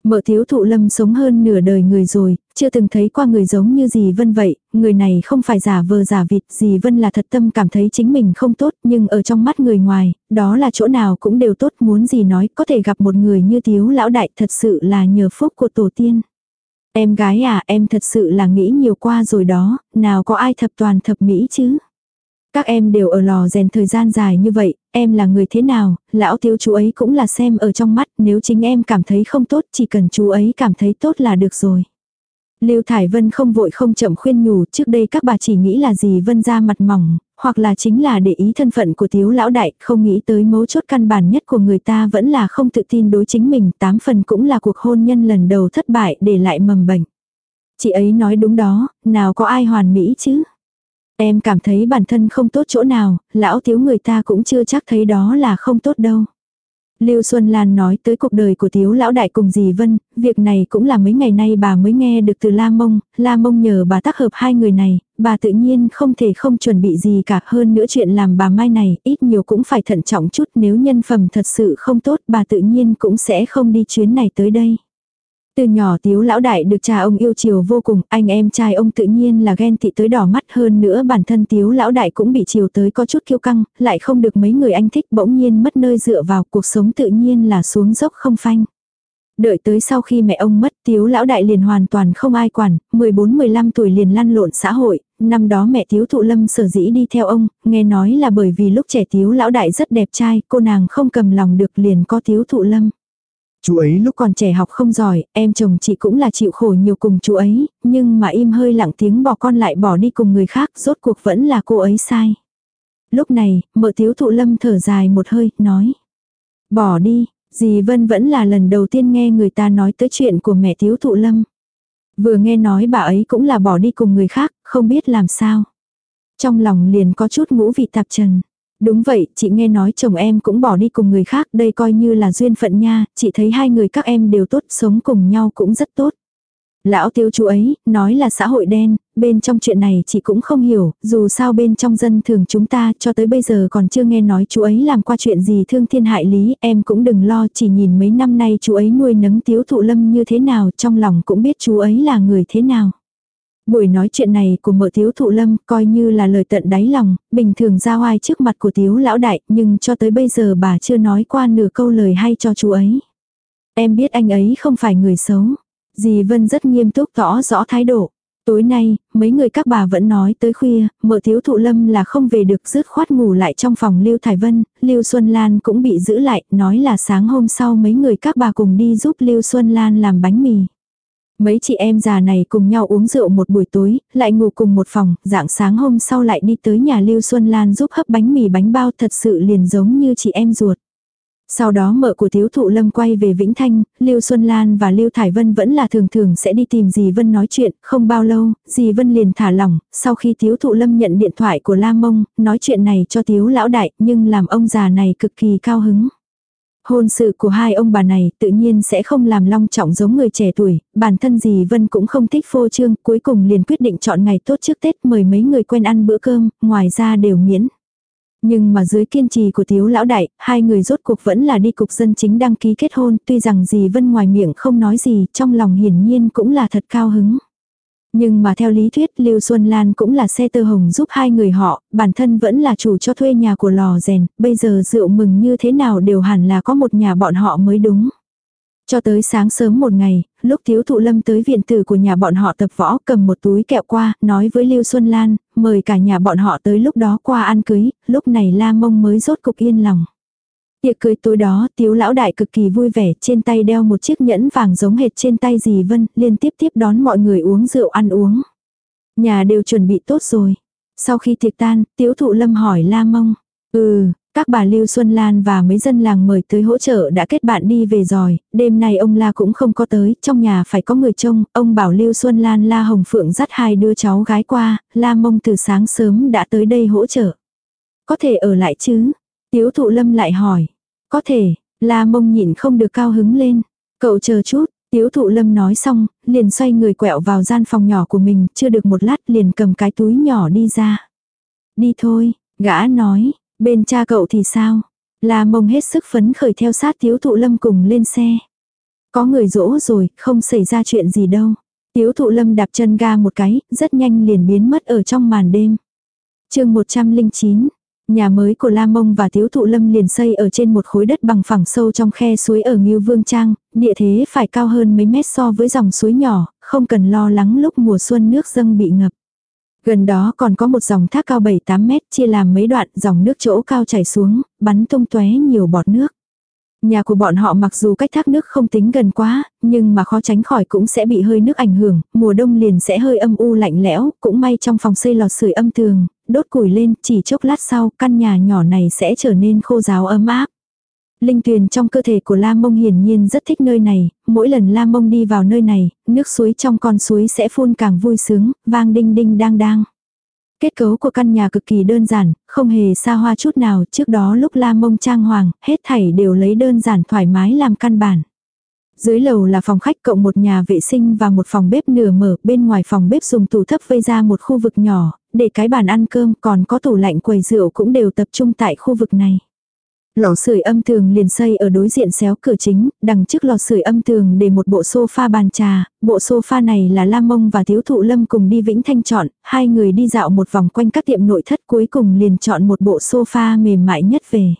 Mợ thiếu thụ lâm sống hơn nửa đời người rồi, chưa từng thấy qua người giống như dì Vân vậy, người này không phải giả vờ giả vịt, dì Vân là thật tâm cảm thấy chính mình không tốt, nhưng ở trong mắt người ngoài, đó là chỗ nào cũng đều tốt, muốn gì nói, có thể gặp một người như thiếu lão đại thật sự là nhờ phúc của tổ tiên. Em gái à, em thật sự là nghĩ nhiều qua rồi đó, nào có ai thập toàn thập mỹ chứ. Các em đều ở lò rèn thời gian dài như vậy, em là người thế nào, lão thiếu chú ấy cũng là xem ở trong mắt, nếu chính em cảm thấy không tốt chỉ cần chú ấy cảm thấy tốt là được rồi. Lưu Thải Vân không vội không chậm khuyên nhủ, trước đây các bà chỉ nghĩ là gì Vân ra mặt mỏng, hoặc là chính là để ý thân phận của thiếu lão đại, không nghĩ tới mấu chốt căn bản nhất của người ta vẫn là không tự tin đối chính mình, tám phần cũng là cuộc hôn nhân lần đầu thất bại để lại mầm bệnh. Chị ấy nói đúng đó, nào có ai hoàn mỹ chứ? Em cảm thấy bản thân không tốt chỗ nào, lão thiếu người ta cũng chưa chắc thấy đó là không tốt đâu. Lưu Xuân Lan nói tới cuộc đời của thiếu Lão Đại cùng dì Vân, việc này cũng là mấy ngày nay bà mới nghe được từ La Mông, La Mông nhờ bà tác hợp hai người này, bà tự nhiên không thể không chuẩn bị gì cả hơn nữa chuyện làm bà Mai này, ít nhiều cũng phải thận trọng chút nếu nhân phẩm thật sự không tốt bà tự nhiên cũng sẽ không đi chuyến này tới đây. Từ nhỏ tiếu lão đại được cha ông yêu chiều vô cùng, anh em trai ông tự nhiên là ghen tị tới đỏ mắt hơn nữa bản thân tiếu lão đại cũng bị chiều tới có chút kiêu căng, lại không được mấy người anh thích bỗng nhiên mất nơi dựa vào cuộc sống tự nhiên là xuống dốc không phanh. Đợi tới sau khi mẹ ông mất tiếu lão đại liền hoàn toàn không ai quản, 14-15 tuổi liền lăn lộn xã hội, năm đó mẹ tiếu thụ lâm sở dĩ đi theo ông, nghe nói là bởi vì lúc trẻ tiếu lão đại rất đẹp trai, cô nàng không cầm lòng được liền có tiếu thụ lâm. Chú ấy lúc còn trẻ học không giỏi, em chồng chị cũng là chịu khổ nhiều cùng chú ấy, nhưng mà im hơi lặng tiếng bỏ con lại bỏ đi cùng người khác, rốt cuộc vẫn là cô ấy sai. Lúc này, mợ tiếu thụ lâm thở dài một hơi, nói. Bỏ đi, dì Vân vẫn là lần đầu tiên nghe người ta nói tới chuyện của mẹ tiếu thụ lâm. Vừa nghe nói bà ấy cũng là bỏ đi cùng người khác, không biết làm sao. Trong lòng liền có chút ngũ vị tạp trần. Đúng vậy, chị nghe nói chồng em cũng bỏ đi cùng người khác, đây coi như là duyên phận nha, chị thấy hai người các em đều tốt, sống cùng nhau cũng rất tốt. Lão tiêu chú ấy, nói là xã hội đen, bên trong chuyện này chị cũng không hiểu, dù sao bên trong dân thường chúng ta cho tới bây giờ còn chưa nghe nói chú ấy làm qua chuyện gì thương thiên hại lý, em cũng đừng lo chỉ nhìn mấy năm nay chú ấy nuôi nấng tiếu thụ lâm như thế nào, trong lòng cũng biết chú ấy là người thế nào. Buổi nói chuyện này của mợ thiếu thụ lâm coi như là lời tận đáy lòng, bình thường ra hoai trước mặt của thiếu lão đại, nhưng cho tới bây giờ bà chưa nói qua nửa câu lời hay cho chú ấy. Em biết anh ấy không phải người xấu. Dì Vân rất nghiêm túc tỏ rõ thái độ. Tối nay, mấy người các bà vẫn nói tới khuya, mợ thiếu thụ lâm là không về được dứt khoát ngủ lại trong phòng Lưu Thải Vân, Lưu Xuân Lan cũng bị giữ lại, nói là sáng hôm sau mấy người các bà cùng đi giúp Lưu Xuân Lan làm bánh mì. Mấy chị em già này cùng nhau uống rượu một buổi tối, lại ngủ cùng một phòng, dạng sáng hôm sau lại đi tới nhà Lưu Xuân Lan giúp hấp bánh mì bánh bao thật sự liền giống như chị em ruột. Sau đó mợ của thiếu thụ lâm quay về Vĩnh Thanh, Lưu Xuân Lan và Lưu Thải Vân vẫn là thường thường sẽ đi tìm dì Vân nói chuyện, không bao lâu, dì Vân liền thả lỏng, sau khi thiếu thụ lâm nhận điện thoại của La Mông, nói chuyện này cho thiếu lão đại, nhưng làm ông già này cực kỳ cao hứng. Hôn sự của hai ông bà này tự nhiên sẽ không làm long trọng giống người trẻ tuổi, bản thân dì Vân cũng không thích phô trương, cuối cùng liền quyết định chọn ngày tốt trước Tết mời mấy người quen ăn bữa cơm, ngoài ra đều miễn. Nhưng mà dưới kiên trì của thiếu lão đại, hai người rốt cuộc vẫn là đi cục dân chính đăng ký kết hôn, tuy rằng dì Vân ngoài miệng không nói gì, trong lòng hiển nhiên cũng là thật cao hứng. Nhưng mà theo lý thuyết Lưu Xuân Lan cũng là xe tơ hồng giúp hai người họ, bản thân vẫn là chủ cho thuê nhà của lò rèn, bây giờ rượu mừng như thế nào đều hẳn là có một nhà bọn họ mới đúng. Cho tới sáng sớm một ngày, lúc thiếu thụ lâm tới viện tử của nhà bọn họ tập võ cầm một túi kẹo qua, nói với Lưu Xuân Lan, mời cả nhà bọn họ tới lúc đó qua ăn cưới, lúc này La Mông mới rốt cục yên lòng. Tiệc cưới tối đó, tiếu lão đại cực kỳ vui vẻ, trên tay đeo một chiếc nhẫn vàng giống hệt trên tay dì Vân, liên tiếp tiếp đón mọi người uống rượu ăn uống. Nhà đều chuẩn bị tốt rồi. Sau khi tiệc tan, tiếu thụ lâm hỏi La Mông. Ừ, các bà Lưu Xuân Lan và mấy dân làng mời tới hỗ trợ đã kết bạn đi về rồi, đêm nay ông La cũng không có tới, trong nhà phải có người trông, ông bảo Lưu Xuân Lan La Hồng Phượng dắt hai đứa cháu gái qua, La Mông từ sáng sớm đã tới đây hỗ trợ. Có thể ở lại chứ? Tiếu thụ lâm lại hỏi. Có thể, la mông nhịn không được cao hứng lên. Cậu chờ chút, tiếu thụ lâm nói xong, liền xoay người quẹo vào gian phòng nhỏ của mình, chưa được một lát liền cầm cái túi nhỏ đi ra. Đi thôi, gã nói, bên cha cậu thì sao? La mông hết sức phấn khởi theo sát tiếu thụ lâm cùng lên xe. Có người dỗ rồi, không xảy ra chuyện gì đâu. Tiếu thụ lâm đạp chân ga một cái, rất nhanh liền biến mất ở trong màn đêm. chương 109, Nhà mới của La Mông và Tiếu Thụ Lâm liền xây ở trên một khối đất bằng phẳng sâu trong khe suối ở Ngưu Vương Trang, địa thế phải cao hơn mấy mét so với dòng suối nhỏ, không cần lo lắng lúc mùa xuân nước dâng bị ngập. Gần đó còn có một dòng thác cao 7-8 mét chia làm mấy đoạn dòng nước chỗ cao chảy xuống, bắn tung tóe nhiều bọt nước. Nhà của bọn họ mặc dù cách thác nước không tính gần quá, nhưng mà khó tránh khỏi cũng sẽ bị hơi nước ảnh hưởng, mùa đông liền sẽ hơi âm u lạnh lẽo, cũng may trong phòng xây lò sưởi âm tường, đốt củi lên, chỉ chốc lát sau, căn nhà nhỏ này sẽ trở nên khô ráo ấm áp. Linh tuyền trong cơ thể của La Mông hiển nhiên rất thích nơi này, mỗi lần La Mông đi vào nơi này, nước suối trong con suối sẽ phun càng vui sướng, vang đinh đinh đang đang. Kết cấu của căn nhà cực kỳ đơn giản, không hề xa hoa chút nào, trước đó lúc La Mông trang hoàng, hết thảy đều lấy đơn giản thoải mái làm căn bản. Dưới lầu là phòng khách cộng một nhà vệ sinh và một phòng bếp nửa mở, bên ngoài phòng bếp dùng tủ thấp vây ra một khu vực nhỏ, để cái bàn ăn cơm còn có tủ lạnh quầy rượu cũng đều tập trung tại khu vực này. Lò sưởi âm tường liền xây ở đối diện xéo cửa chính, đằng trước lò sưởi âm tường để một bộ sofa bàn trà, bộ sofa này là Lam Mông và Thiếu Thụ Lâm cùng đi Vĩnh Thanh chọn, hai người đi dạo một vòng quanh các tiệm nội thất cuối cùng liền chọn một bộ sofa mềm mại nhất về.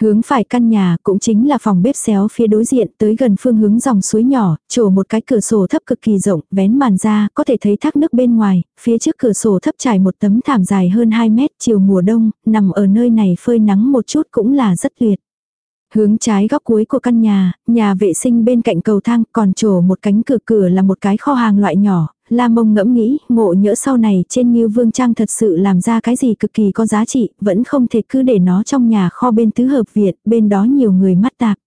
Hướng phải căn nhà cũng chính là phòng bếp xéo phía đối diện tới gần phương hướng dòng suối nhỏ, trổ một cái cửa sổ thấp cực kỳ rộng, vén màn ra, có thể thấy thác nước bên ngoài, phía trước cửa sổ thấp trải một tấm thảm dài hơn 2 mét, chiều mùa đông, nằm ở nơi này phơi nắng một chút cũng là rất tuyệt. Hướng trái góc cuối của căn nhà, nhà vệ sinh bên cạnh cầu thang còn trổ một cánh cửa cửa là một cái kho hàng loại nhỏ, La mông ngẫm nghĩ, ngộ nhỡ sau này trên như vương trang thật sự làm ra cái gì cực kỳ có giá trị, vẫn không thể cứ để nó trong nhà kho bên tứ hợp Việt, bên đó nhiều người mắt tạp.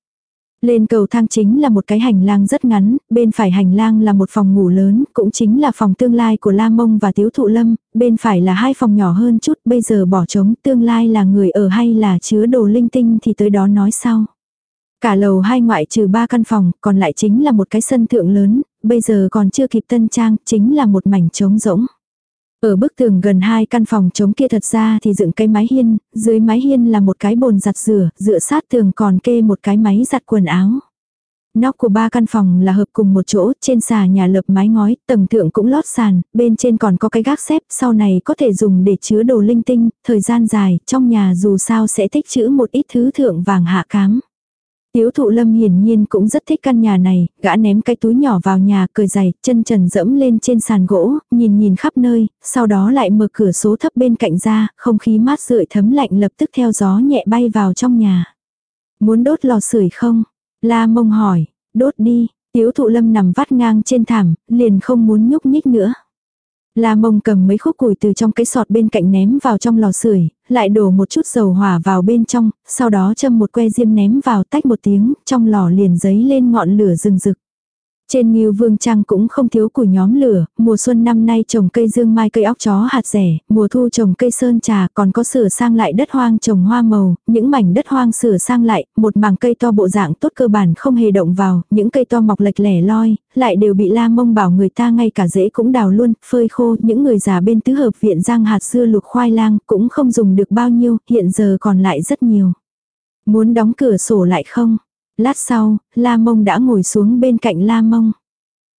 Lên cầu thang chính là một cái hành lang rất ngắn, bên phải hành lang là một phòng ngủ lớn, cũng chính là phòng tương lai của La Mông và Tiếu Thụ Lâm, bên phải là hai phòng nhỏ hơn chút, bây giờ bỏ trống tương lai là người ở hay là chứa đồ linh tinh thì tới đó nói sau. Cả lầu hai ngoại trừ ba căn phòng, còn lại chính là một cái sân thượng lớn, bây giờ còn chưa kịp tân trang, chính là một mảnh trống rỗng. Ở bức tường gần hai căn phòng trống kia thật ra thì dựng cái mái hiên, dưới mái hiên là một cái bồn giặt rửa, dựa sát tường còn kê một cái máy giặt quần áo. Nóc của ba căn phòng là hợp cùng một chỗ, trên xà nhà lợp mái ngói, tầng thượng cũng lót sàn, bên trên còn có cái gác xếp, sau này có thể dùng để chứa đồ linh tinh, thời gian dài, trong nhà dù sao sẽ tích trữ một ít thứ thượng vàng hạ cám. Tiếu thụ lâm hiển nhiên cũng rất thích căn nhà này, gã ném cái túi nhỏ vào nhà, cười giày, chân trần dẫm lên trên sàn gỗ, nhìn nhìn khắp nơi, sau đó lại mở cửa số thấp bên cạnh ra, không khí mát rượi thấm lạnh lập tức theo gió nhẹ bay vào trong nhà. Muốn đốt lò sưởi không? La mông hỏi, đốt đi, tiếu thụ lâm nằm vắt ngang trên thảm, liền không muốn nhúc nhích nữa. La mông cầm mấy khúc củi từ trong cái sọt bên cạnh ném vào trong lò sưởi, lại đổ một chút dầu hỏa vào bên trong, sau đó châm một que diêm ném vào tách một tiếng, trong lò liền giấy lên ngọn lửa rừng rực. Trên Nghiêu Vương Trang cũng không thiếu củi nhóm lửa, mùa xuân năm nay trồng cây dương mai cây óc chó hạt rẻ, mùa thu trồng cây sơn trà còn có sửa sang lại đất hoang trồng hoa màu, những mảnh đất hoang sửa sang lại, một mảng cây to bộ dạng tốt cơ bản không hề động vào, những cây to mọc lệch lẻ loi, lại đều bị la mông bảo người ta ngay cả rễ cũng đào luôn, phơi khô, những người già bên tứ hợp viện giang hạt dưa luộc khoai lang cũng không dùng được bao nhiêu, hiện giờ còn lại rất nhiều. Muốn đóng cửa sổ lại không? Lát sau, La Mông đã ngồi xuống bên cạnh La Mông.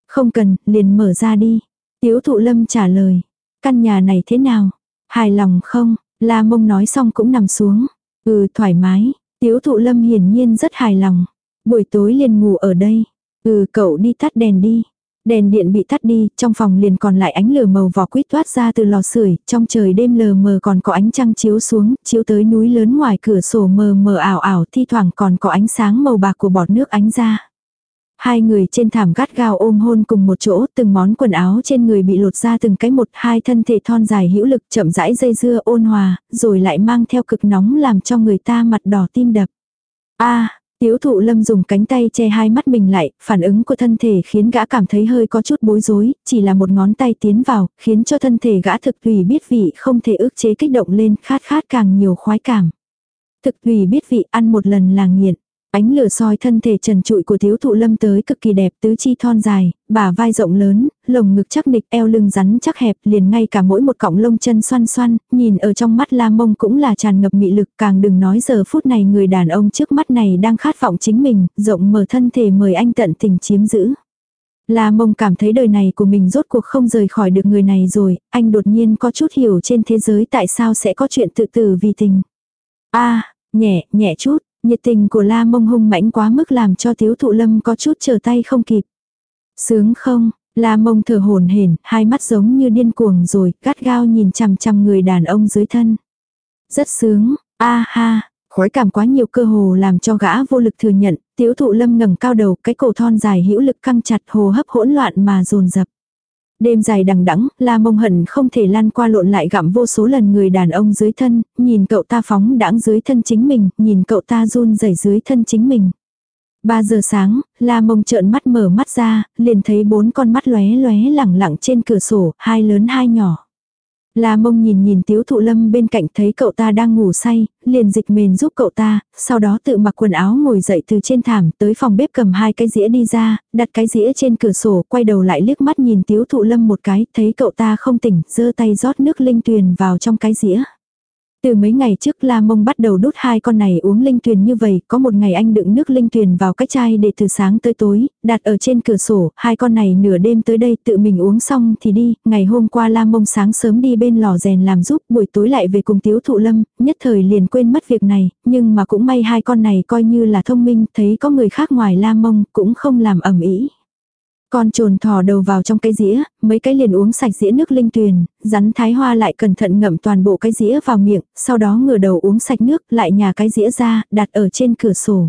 Không cần, liền mở ra đi. Tiếu thụ lâm trả lời. Căn nhà này thế nào? Hài lòng không? La Mông nói xong cũng nằm xuống. Ừ, thoải mái. Tiếu thụ lâm hiển nhiên rất hài lòng. Buổi tối liền ngủ ở đây. Ừ, cậu đi tắt đèn đi. Đèn điện bị tắt đi, trong phòng liền còn lại ánh lửa màu vỏ quýt thoát ra từ lò sưởi, trong trời đêm lờ mờ còn có ánh trăng chiếu xuống, chiếu tới núi lớn ngoài cửa sổ mờ mờ ảo ảo, thi thoảng còn có ánh sáng màu bạc của bọt nước ánh ra. Hai người trên thảm gắt gao ôm hôn cùng một chỗ, từng món quần áo trên người bị lột ra từng cái một, hai thân thể thon dài hữu lực chậm rãi dây dưa ôn hòa, rồi lại mang theo cực nóng làm cho người ta mặt đỏ tim đập. a Tiếu thụ lâm dùng cánh tay che hai mắt mình lại, phản ứng của thân thể khiến gã cảm thấy hơi có chút bối rối, chỉ là một ngón tay tiến vào, khiến cho thân thể gã thực tùy biết vị không thể ước chế kích động lên, khát khát càng nhiều khoái cảm. Thực tùy biết vị ăn một lần là nghiện. Ánh lửa soi thân thể trần trụi của thiếu thụ lâm tới cực kỳ đẹp tứ chi thon dài, bả vai rộng lớn, lồng ngực chắc nịch eo lưng rắn chắc hẹp liền ngay cả mỗi một cọng lông chân xoăn xoăn, nhìn ở trong mắt la mông cũng là tràn ngập mị lực càng đừng nói giờ phút này người đàn ông trước mắt này đang khát vọng chính mình, rộng mở thân thể mời anh tận tình chiếm giữ. La mông cảm thấy đời này của mình rốt cuộc không rời khỏi được người này rồi, anh đột nhiên có chút hiểu trên thế giới tại sao sẽ có chuyện tự tử vì tình. a nhẹ, nhẹ chút, Nhiệt tình của la mông hung mãnh quá mức làm cho tiếu thụ lâm có chút trở tay không kịp. Sướng không, la mông thở hồn hển, hai mắt giống như điên cuồng rồi, gắt gao nhìn chằm chằm người đàn ông dưới thân. Rất sướng, a ha, khói cảm quá nhiều cơ hồ làm cho gã vô lực thừa nhận, tiếu thụ lâm ngẩng cao đầu, cái cổ thon dài hữu lực căng chặt hồ hấp hỗn loạn mà dồn dập. Đêm dài đằng đẵng, La Mông Hận không thể lan qua lộn lại gặm vô số lần người đàn ông dưới thân, nhìn cậu ta phóng đãng dưới thân chính mình, nhìn cậu ta run rẩy dưới thân chính mình. Ba giờ sáng, La Mông trợn mắt mở mắt ra, liền thấy bốn con mắt lóe lóe lẳng lặng trên cửa sổ, hai lớn hai nhỏ. La mông nhìn nhìn tiếu thụ lâm bên cạnh thấy cậu ta đang ngủ say, liền dịch mền giúp cậu ta, sau đó tự mặc quần áo ngồi dậy từ trên thảm tới phòng bếp cầm hai cái dĩa đi ra, đặt cái dĩa trên cửa sổ, quay đầu lại liếc mắt nhìn tiếu thụ lâm một cái, thấy cậu ta không tỉnh, giơ tay rót nước linh tuyền vào trong cái dĩa. Từ mấy ngày trước La Mông bắt đầu đút hai con này uống linh tuyền như vậy, có một ngày anh đựng nước linh tuyền vào cái chai để từ sáng tới tối, đặt ở trên cửa sổ, hai con này nửa đêm tới đây tự mình uống xong thì đi, ngày hôm qua La Mông sáng sớm đi bên lò rèn làm giúp, buổi tối lại về cùng Tiếu Thụ Lâm, nhất thời liền quên mất việc này, nhưng mà cũng may hai con này coi như là thông minh, thấy có người khác ngoài La Mông cũng không làm ẩm ý. Con trồn thò đầu vào trong cái dĩa, mấy cái liền uống sạch dĩa nước linh tuyền, rắn thái hoa lại cẩn thận ngậm toàn bộ cái dĩa vào miệng, sau đó ngửa đầu uống sạch nước, lại nhà cái dĩa ra, đặt ở trên cửa sổ.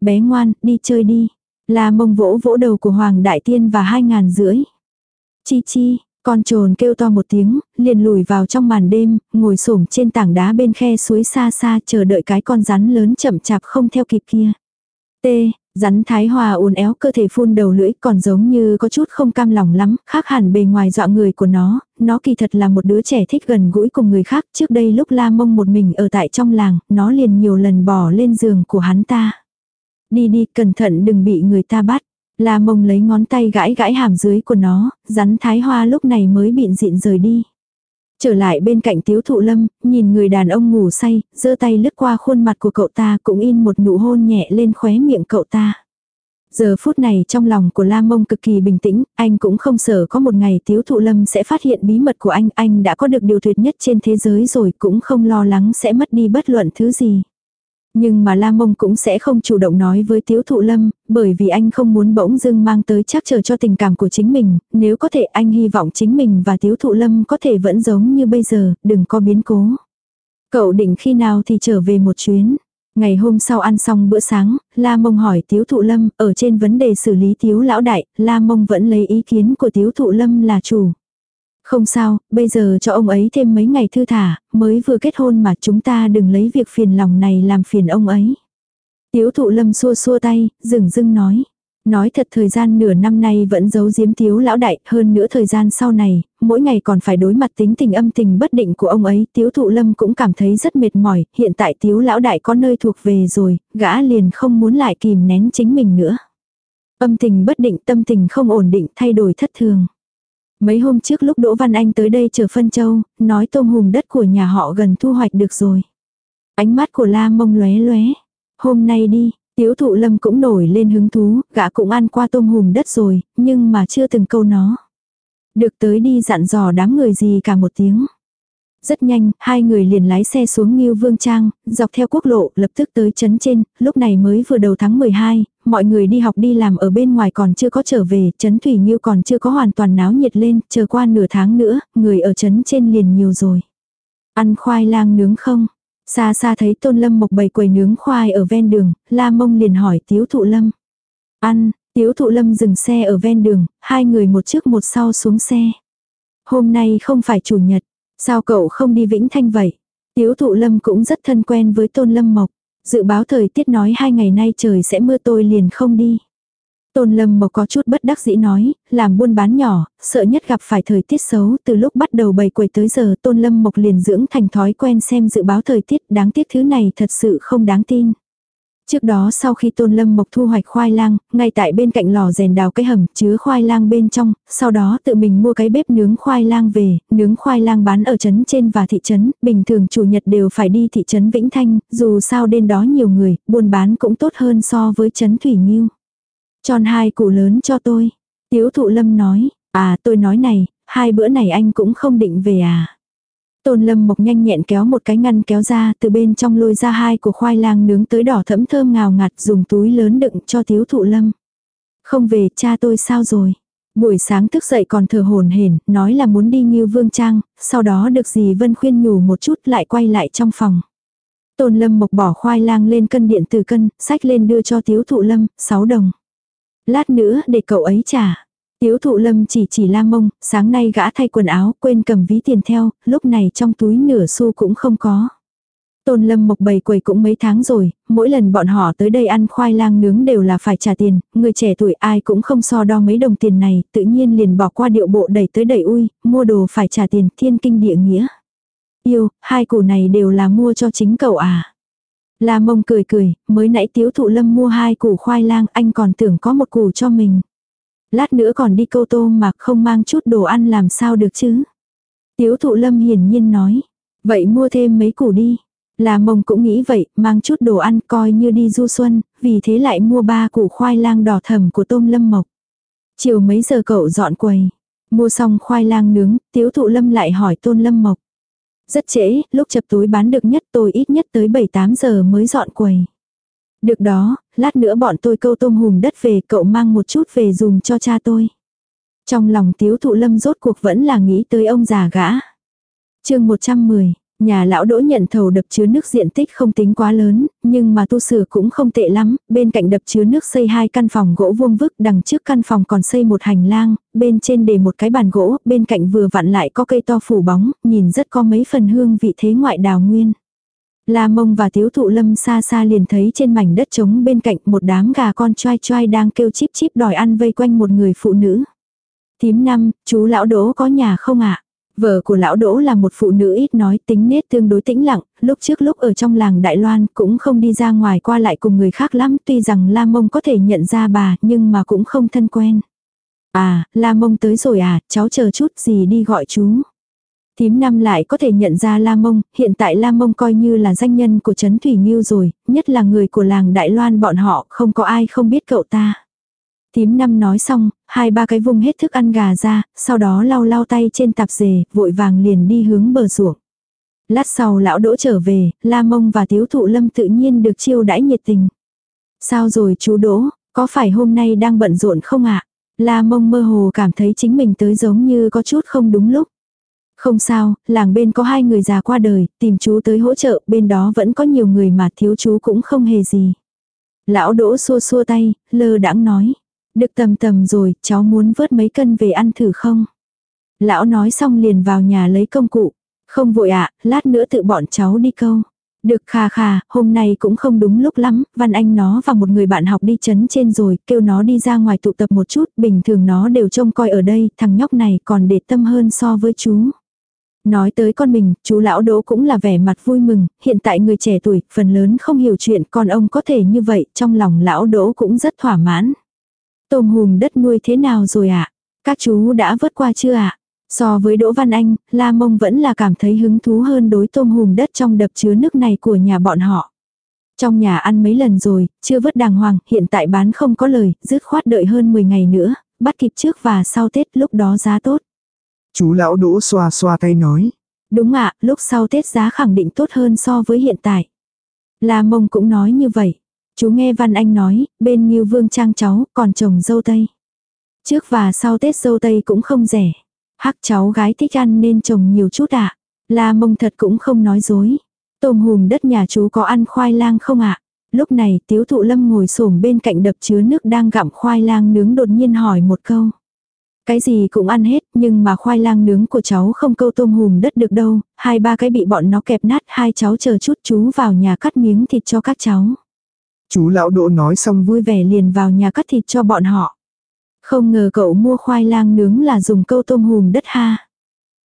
Bé ngoan, đi chơi đi. là mông vỗ vỗ đầu của Hoàng Đại Tiên và hai ngàn rưỡi. Chi chi, con trồn kêu to một tiếng, liền lùi vào trong màn đêm, ngồi xổm trên tảng đá bên khe suối xa xa chờ đợi cái con rắn lớn chậm chạp không theo kịp kia. T, Rắn thái hòa uốn éo cơ thể phun đầu lưỡi còn giống như có chút không cam lòng lắm, khác hẳn bề ngoài dọa người của nó, nó kỳ thật là một đứa trẻ thích gần gũi cùng người khác. Trước đây lúc la mông một mình ở tại trong làng, nó liền nhiều lần bỏ lên giường của hắn ta. Đi đi, cẩn thận đừng bị người ta bắt. La mông lấy ngón tay gãi gãi hàm dưới của nó, rắn thái hoa lúc này mới bịn dịn rời đi. Trở lại bên cạnh tiếu thụ lâm, nhìn người đàn ông ngủ say, giơ tay lướt qua khuôn mặt của cậu ta cũng in một nụ hôn nhẹ lên khóe miệng cậu ta. Giờ phút này trong lòng của La Mông cực kỳ bình tĩnh, anh cũng không sợ có một ngày Tiếu Thụ Lâm sẽ phát hiện bí mật của anh, anh đã có được điều tuyệt nhất trên thế giới rồi, cũng không lo lắng sẽ mất đi bất luận thứ gì. Nhưng mà La Mông cũng sẽ không chủ động nói với Tiếu Thụ Lâm, bởi vì anh không muốn bỗng dưng mang tới chắc chờ cho tình cảm của chính mình, nếu có thể anh hy vọng chính mình và Tiếu Thụ Lâm có thể vẫn giống như bây giờ, đừng có biến cố. Cậu định khi nào thì trở về một chuyến. Ngày hôm sau ăn xong bữa sáng, La Mông hỏi Tiếu Thụ Lâm, ở trên vấn đề xử lý Tiếu Lão Đại, La Mông vẫn lấy ý kiến của Tiếu Thụ Lâm là chủ. Không sao, bây giờ cho ông ấy thêm mấy ngày thư thả, mới vừa kết hôn mà chúng ta đừng lấy việc phiền lòng này làm phiền ông ấy. Tiếu thụ lâm xua xua tay, dừng dưng nói. Nói thật thời gian nửa năm nay vẫn giấu giếm tiếu lão đại, hơn nữa thời gian sau này, mỗi ngày còn phải đối mặt tính tình âm tình bất định của ông ấy, tiếu thụ lâm cũng cảm thấy rất mệt mỏi, hiện tại tiếu lão đại có nơi thuộc về rồi, gã liền không muốn lại kìm nén chính mình nữa. Âm tình bất định, tâm tình không ổn định, thay đổi thất thường. Mấy hôm trước lúc Đỗ Văn Anh tới đây chờ phân châu, nói tôm hùm đất của nhà họ gần thu hoạch được rồi. Ánh mắt của La Mông lóe lóe. Hôm nay đi, Tiếu thụ lâm cũng nổi lên hứng thú, gã cũng ăn qua tôm hùm đất rồi, nhưng mà chưa từng câu nó. Được tới đi dặn dò đám người gì cả một tiếng. Rất nhanh, hai người liền lái xe xuống Ngưu Vương Trang, dọc theo quốc lộ, lập tức tới chấn trên, lúc này mới vừa đầu tháng 12, mọi người đi học đi làm ở bên ngoài còn chưa có trở về, chấn Thủy Ngưu còn chưa có hoàn toàn náo nhiệt lên, chờ qua nửa tháng nữa, người ở chấn trên liền nhiều rồi. Ăn khoai lang nướng không? Xa xa thấy Tôn Lâm mộc bầy quầy nướng khoai ở ven đường, La Mông liền hỏi Tiếu Thụ Lâm. Ăn, Tiếu Thụ Lâm dừng xe ở ven đường, hai người một trước một sau xuống xe. Hôm nay không phải chủ nhật, sao cậu không đi Vĩnh Thanh vậy? Tiếu Thụ Lâm cũng rất thân quen với Tôn Lâm Mộc. Dự báo thời tiết nói hai ngày nay trời sẽ mưa tôi liền không đi. Tôn Lâm Mộc có chút bất đắc dĩ nói, làm buôn bán nhỏ, sợ nhất gặp phải thời tiết xấu, từ lúc bắt đầu bày quầy tới giờ Tôn Lâm Mộc liền dưỡng thành thói quen xem dự báo thời tiết, đáng tiếc thứ này thật sự không đáng tin. Trước đó sau khi Tôn Lâm Mộc thu hoạch khoai lang, ngay tại bên cạnh lò rèn đào cái hầm chứa khoai lang bên trong, sau đó tự mình mua cái bếp nướng khoai lang về, nướng khoai lang bán ở trấn trên và thị trấn, bình thường chủ nhật đều phải đi thị trấn Vĩnh Thanh, dù sao đến đó nhiều người, buôn bán cũng tốt hơn so với trấn Thủy Nhiêu. Tròn hai củ lớn cho tôi. Tiếu thụ lâm nói, à tôi nói này, hai bữa này anh cũng không định về à. Tôn lâm mộc nhanh nhẹn kéo một cái ngăn kéo ra từ bên trong lôi ra hai củ khoai lang nướng tới đỏ thẫm thơm ngào ngạt dùng túi lớn đựng cho tiếu thụ lâm. Không về cha tôi sao rồi. Buổi sáng thức dậy còn thở hồn hển nói là muốn đi như vương trang, sau đó được dì Vân khuyên nhủ một chút lại quay lại trong phòng. Tôn lâm mộc bỏ khoai lang lên cân điện từ cân, sách lên đưa cho tiếu thụ lâm, 6 đồng. Lát nữa để cậu ấy trả. Tiếu thụ lâm chỉ chỉ la mông, sáng nay gã thay quần áo, quên cầm ví tiền theo, lúc này trong túi nửa xu cũng không có. Tôn Lâm Mộc bày quầy cũng mấy tháng rồi, mỗi lần bọn họ tới đây ăn khoai lang nướng đều là phải trả tiền, người trẻ tuổi ai cũng không so đo mấy đồng tiền này, tự nhiên liền bỏ qua điệu bộ đẩy tới đẩy ui, mua đồ phải trả tiền thiên kinh địa nghĩa. Yêu, hai củ này đều là mua cho chính cậu à. La mông cười cười, mới nãy tiếu thụ lâm mua hai củ khoai lang anh còn tưởng có một củ cho mình. Lát nữa còn đi câu tôm mà không mang chút đồ ăn làm sao được chứ. Tiếu thụ lâm hiển nhiên nói. Vậy mua thêm mấy củ đi. Là mông cũng nghĩ vậy, mang chút đồ ăn coi như đi du xuân, vì thế lại mua ba củ khoai lang đỏ thầm của tôm lâm mộc. Chiều mấy giờ cậu dọn quầy. Mua xong khoai lang nướng, tiếu thụ lâm lại hỏi tôn lâm mộc. Rất trễ, lúc chập tối bán được nhất tôi ít nhất tới 7-8 giờ mới dọn quầy. Được đó, lát nữa bọn tôi câu tôm hùm đất về cậu mang một chút về dùng cho cha tôi. Trong lòng tiếu thụ lâm rốt cuộc vẫn là nghĩ tới ông già gã. chương 110, Nhà lão đỗ nhận thầu đập chứa nước diện tích không tính quá lớn, nhưng mà tu sửa cũng không tệ lắm, bên cạnh đập chứa nước xây hai căn phòng gỗ vuông vức, đằng trước căn phòng còn xây một hành lang, bên trên để một cái bàn gỗ, bên cạnh vừa vặn lại có cây to phủ bóng, nhìn rất có mấy phần hương vị thế ngoại đào nguyên. La mông và thiếu thụ lâm xa xa liền thấy trên mảnh đất trống bên cạnh một đám gà con choai choai đang kêu chip chip đòi ăn vây quanh một người phụ nữ. Tím năm, chú lão đỗ có nhà không ạ? Vợ của lão Đỗ là một phụ nữ ít nói tính nết tương đối tĩnh lặng, lúc trước lúc ở trong làng Đại Loan cũng không đi ra ngoài qua lại cùng người khác lắm tuy rằng La Mông có thể nhận ra bà nhưng mà cũng không thân quen. À, La Mông tới rồi à, cháu chờ chút gì đi gọi chú. Tím năm lại có thể nhận ra La Mông, hiện tại La Mông coi như là danh nhân của Trấn Thủy Nhiêu rồi, nhất là người của làng Đại Loan bọn họ, không có ai không biết cậu ta. Tím năm nói xong, hai ba cái vùng hết thức ăn gà ra, sau đó lau lau tay trên tạp dề, vội vàng liền đi hướng bờ ruộng. Lát sau lão đỗ trở về, La Mông và Tiếu Thụ Lâm tự nhiên được chiêu đãi nhiệt tình. Sao rồi chú Đỗ, có phải hôm nay đang bận rộn không ạ? La Mông mơ hồ cảm thấy chính mình tới giống như có chút không đúng lúc. Không sao, làng bên có hai người già qua đời, tìm chú tới hỗ trợ, bên đó vẫn có nhiều người mà thiếu chú cũng không hề gì. Lão Đỗ xua xua tay, lơ đãng nói. Được tầm tầm rồi, cháu muốn vớt mấy cân về ăn thử không? Lão nói xong liền vào nhà lấy công cụ. Không vội ạ, lát nữa tự bọn cháu đi câu. Được khà khà, hôm nay cũng không đúng lúc lắm, Văn Anh nó và một người bạn học đi chấn trên rồi, kêu nó đi ra ngoài tụ tập một chút, bình thường nó đều trông coi ở đây, thằng nhóc này còn để tâm hơn so với chú. Nói tới con mình, chú lão đỗ cũng là vẻ mặt vui mừng, hiện tại người trẻ tuổi, phần lớn không hiểu chuyện, con ông có thể như vậy, trong lòng lão đỗ cũng rất thỏa mãn. Tôm hùm đất nuôi thế nào rồi ạ? À? Các chú đã vớt qua chưa ạ? À? So với Đỗ Văn Anh, La Mông vẫn là cảm thấy hứng thú hơn đối tôm hùm đất trong đập chứa nước này của nhà bọn họ. Trong nhà ăn mấy lần rồi, chưa vớt đàng hoàng, hiện tại bán không có lời, dứt khoát đợi hơn 10 ngày nữa, bắt kịp trước và sau Tết lúc đó giá tốt. Chú lão đỗ xoa xoa tay nói. Đúng ạ, lúc sau Tết giá khẳng định tốt hơn so với hiện tại. La Mông cũng nói như vậy. Chú nghe Văn Anh nói, bên như Vương Trang cháu còn trồng dâu tây. Trước và sau Tết dâu tây cũng không rẻ. Hắc cháu gái thích ăn nên trồng nhiều chút ạ. À. La mông thật cũng không nói dối. Tôm hùm đất nhà chú có ăn khoai lang không ạ? Lúc này tiếu thụ lâm ngồi xổm bên cạnh đập chứa nước đang gặm khoai lang nướng đột nhiên hỏi một câu. Cái gì cũng ăn hết nhưng mà khoai lang nướng của cháu không câu tôm hùm đất được đâu, hai ba cái bị bọn nó kẹp nát hai cháu chờ chút chú vào nhà cắt miếng thịt cho các cháu. Chú lão đỗ nói xong vui vẻ liền vào nhà cắt thịt cho bọn họ. Không ngờ cậu mua khoai lang nướng là dùng câu tôm hùm đất ha.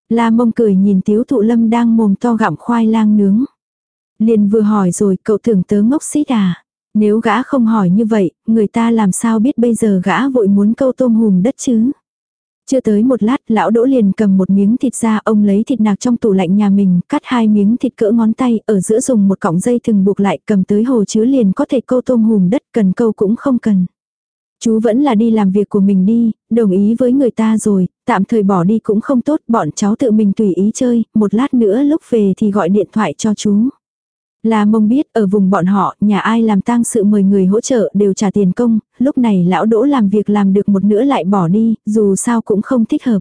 La mông cười nhìn tiếu thụ lâm đang mồm to gặm khoai lang nướng. Liền vừa hỏi rồi cậu tưởng tớ ngốc xít à. Nếu gã không hỏi như vậy, người ta làm sao biết bây giờ gã vội muốn câu tôm hùm đất chứ. Chưa tới một lát, lão đỗ liền cầm một miếng thịt ra, ông lấy thịt nạc trong tủ lạnh nhà mình, cắt hai miếng thịt cỡ ngón tay, ở giữa dùng một cọng dây thừng buộc lại, cầm tới hồ chứa liền có thể câu tôm hùm đất, cần câu cũng không cần. Chú vẫn là đi làm việc của mình đi, đồng ý với người ta rồi, tạm thời bỏ đi cũng không tốt, bọn cháu tự mình tùy ý chơi, một lát nữa lúc về thì gọi điện thoại cho chú. Là mông biết ở vùng bọn họ, nhà ai làm tang sự mời người hỗ trợ đều trả tiền công, lúc này lão đỗ làm việc làm được một nửa lại bỏ đi, dù sao cũng không thích hợp.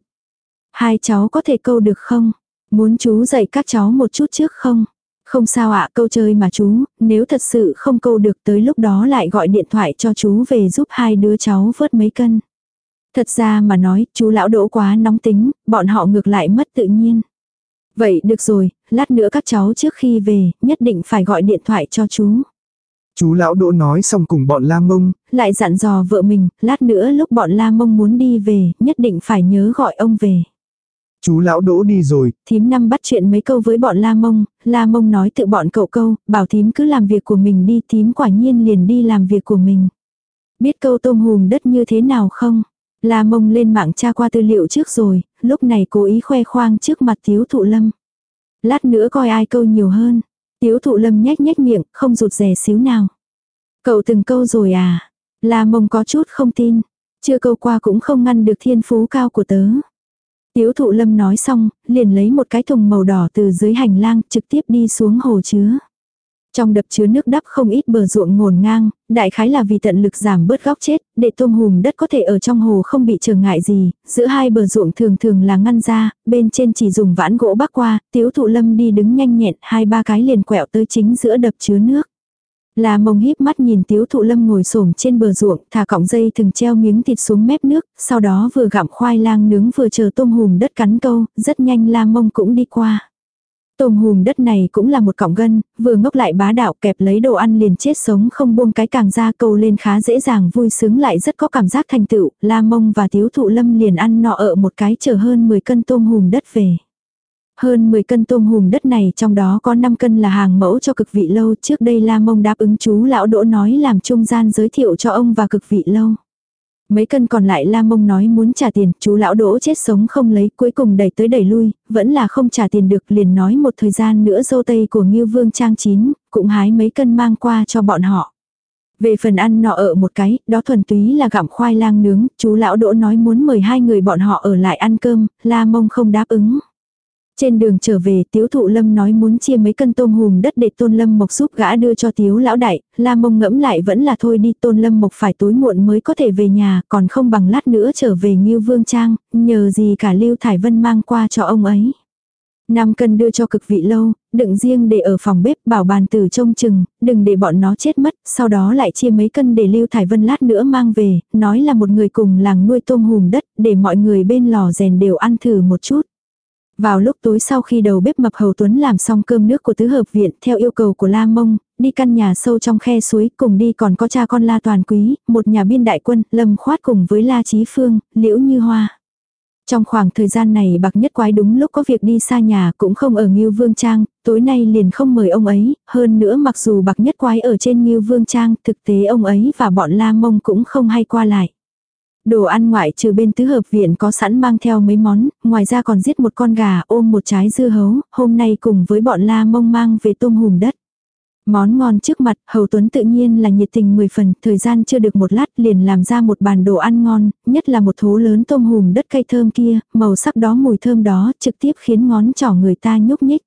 Hai cháu có thể câu được không? Muốn chú dạy các cháu một chút trước không? Không sao ạ, câu chơi mà chú, nếu thật sự không câu được tới lúc đó lại gọi điện thoại cho chú về giúp hai đứa cháu vớt mấy cân. Thật ra mà nói, chú lão đỗ quá nóng tính, bọn họ ngược lại mất tự nhiên. Vậy được rồi, lát nữa các cháu trước khi về, nhất định phải gọi điện thoại cho chú. Chú lão đỗ nói xong cùng bọn la mông, Lại dặn dò vợ mình, lát nữa lúc bọn La Mông muốn đi về, nhất định phải nhớ gọi ông về. chú lão đỗ đi rồi, Thím năm bắt chuyện mấy câu với bọn La Mông, La Mông nói tự bọn cậu câu, bảo thím cứ làm việc của mình đi, thím quả nhiên liền đi làm việc của mình. Biết câu tôm hùm đất như thế nào không? La Mông lên mạng tra qua tư liệu trước rồi, lúc này cố ý khoe khoang trước mặt Tiếu Thụ Lâm. Lát nữa coi ai câu nhiều hơn. Tiếu Thụ Lâm nhếch nhếch miệng, không rụt rè xíu nào. Cậu từng câu rồi à? La Mông có chút không tin. Chưa câu qua cũng không ngăn được thiên phú cao của tớ. Tiếu thụ lâm nói xong, liền lấy một cái thùng màu đỏ từ dưới hành lang trực tiếp đi xuống hồ chứa. Trong đập chứa nước đắp không ít bờ ruộng ngổn ngang, đại khái là vì tận lực giảm bớt góc chết, để tôm hùm đất có thể ở trong hồ không bị trở ngại gì, giữa hai bờ ruộng thường thường là ngăn ra, bên trên chỉ dùng vãn gỗ bắc qua, tiếu thụ lâm đi đứng nhanh nhẹn, hai ba cái liền quẹo tới chính giữa đập chứa nước. Là mông híp mắt nhìn tiếu thụ lâm ngồi xổm trên bờ ruộng, thả cọng dây thường treo miếng thịt xuống mép nước, sau đó vừa gặm khoai lang nướng vừa chờ tôm hùm đất cắn câu, rất nhanh la mông cũng đi qua. Tôm hùm đất này cũng là một cọng gân, vừa ngốc lại bá đạo kẹp lấy đồ ăn liền chết sống không buông cái càng ra câu lên khá dễ dàng vui sướng lại rất có cảm giác thành tựu, la mông và tiếu thụ lâm liền ăn nọ ở một cái chờ hơn 10 cân tôm hùm đất về. Hơn 10 cân tôm hùm đất này trong đó có 5 cân là hàng mẫu cho cực vị lâu trước đây La Mông đáp ứng chú lão đỗ nói làm trung gian giới thiệu cho ông và cực vị lâu. Mấy cân còn lại La Mông nói muốn trả tiền, chú lão đỗ chết sống không lấy, cuối cùng đẩy tới đẩy lui, vẫn là không trả tiền được liền nói một thời gian nữa dâu tây của Ngưu Vương Trang chín, cũng hái mấy cân mang qua cho bọn họ. Về phần ăn nọ ở một cái, đó thuần túy là gặm khoai lang nướng, chú lão đỗ nói muốn mời hai người bọn họ ở lại ăn cơm, La Mông không đáp ứng. Trên đường trở về, Tiếu Thụ Lâm nói muốn chia mấy cân tôm hùm đất để Tôn Lâm Mộc giúp gã đưa cho Tiếu Lão Đại, La Mông ngẫm lại vẫn là thôi đi, Tôn Lâm Mộc phải tối muộn mới có thể về nhà, còn không bằng lát nữa trở về như Vương Trang, nhờ gì cả Lưu Thải Vân mang qua cho ông ấy. Năm cân đưa cho cực vị lâu, đựng riêng để ở phòng bếp bảo bàn tử trông chừng, đừng để bọn nó chết mất, sau đó lại chia mấy cân để Lưu Thải Vân lát nữa mang về, nói là một người cùng làng nuôi tôm hùm đất, để mọi người bên lò rèn đều ăn thử một chút. Vào lúc tối sau khi đầu bếp mập hầu tuấn làm xong cơm nước của tứ hợp viện theo yêu cầu của La Mông, đi căn nhà sâu trong khe suối cùng đi còn có cha con La Toàn Quý, một nhà biên đại quân, lâm khoát cùng với La Chí Phương, Liễu Như Hoa. Trong khoảng thời gian này bạc nhất quái đúng lúc có việc đi xa nhà cũng không ở Ngưu Vương Trang, tối nay liền không mời ông ấy, hơn nữa mặc dù bạc nhất quái ở trên Ngưu Vương Trang, thực tế ông ấy và bọn La Mông cũng không hay qua lại. Đồ ăn ngoại trừ bên tứ hợp viện có sẵn mang theo mấy món, ngoài ra còn giết một con gà ôm một trái dưa hấu, hôm nay cùng với bọn la mông mang về tôm hùm đất. Món ngon trước mặt, Hầu Tuấn tự nhiên là nhiệt tình 10 phần, thời gian chưa được một lát liền làm ra một bàn đồ ăn ngon, nhất là một thố lớn tôm hùm đất cây thơm kia, màu sắc đó mùi thơm đó trực tiếp khiến ngón trỏ người ta nhúc nhích.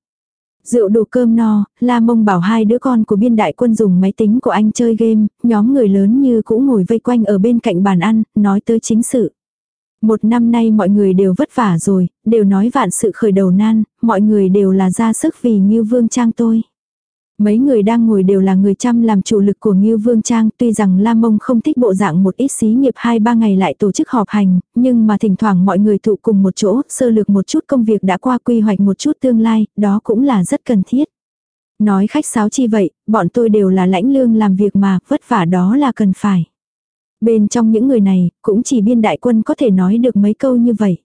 Rượu đồ cơm no, La Mông bảo hai đứa con của biên đại quân dùng máy tính của anh chơi game, nhóm người lớn như cũng ngồi vây quanh ở bên cạnh bàn ăn, nói tới chính sự. Một năm nay mọi người đều vất vả rồi, đều nói vạn sự khởi đầu nan, mọi người đều là ra sức vì Ngưu Vương Trang tôi. Mấy người đang ngồi đều là người chăm làm chủ lực của Ngưu Vương Trang, tuy rằng lam Mông không thích bộ dạng một ít xí nghiệp hai ba ngày lại tổ chức họp hành, nhưng mà thỉnh thoảng mọi người tụ cùng một chỗ, sơ lược một chút công việc đã qua quy hoạch một chút tương lai, đó cũng là rất cần thiết. Nói khách sáo chi vậy, bọn tôi đều là lãnh lương làm việc mà, vất vả đó là cần phải. Bên trong những người này, cũng chỉ biên đại quân có thể nói được mấy câu như vậy.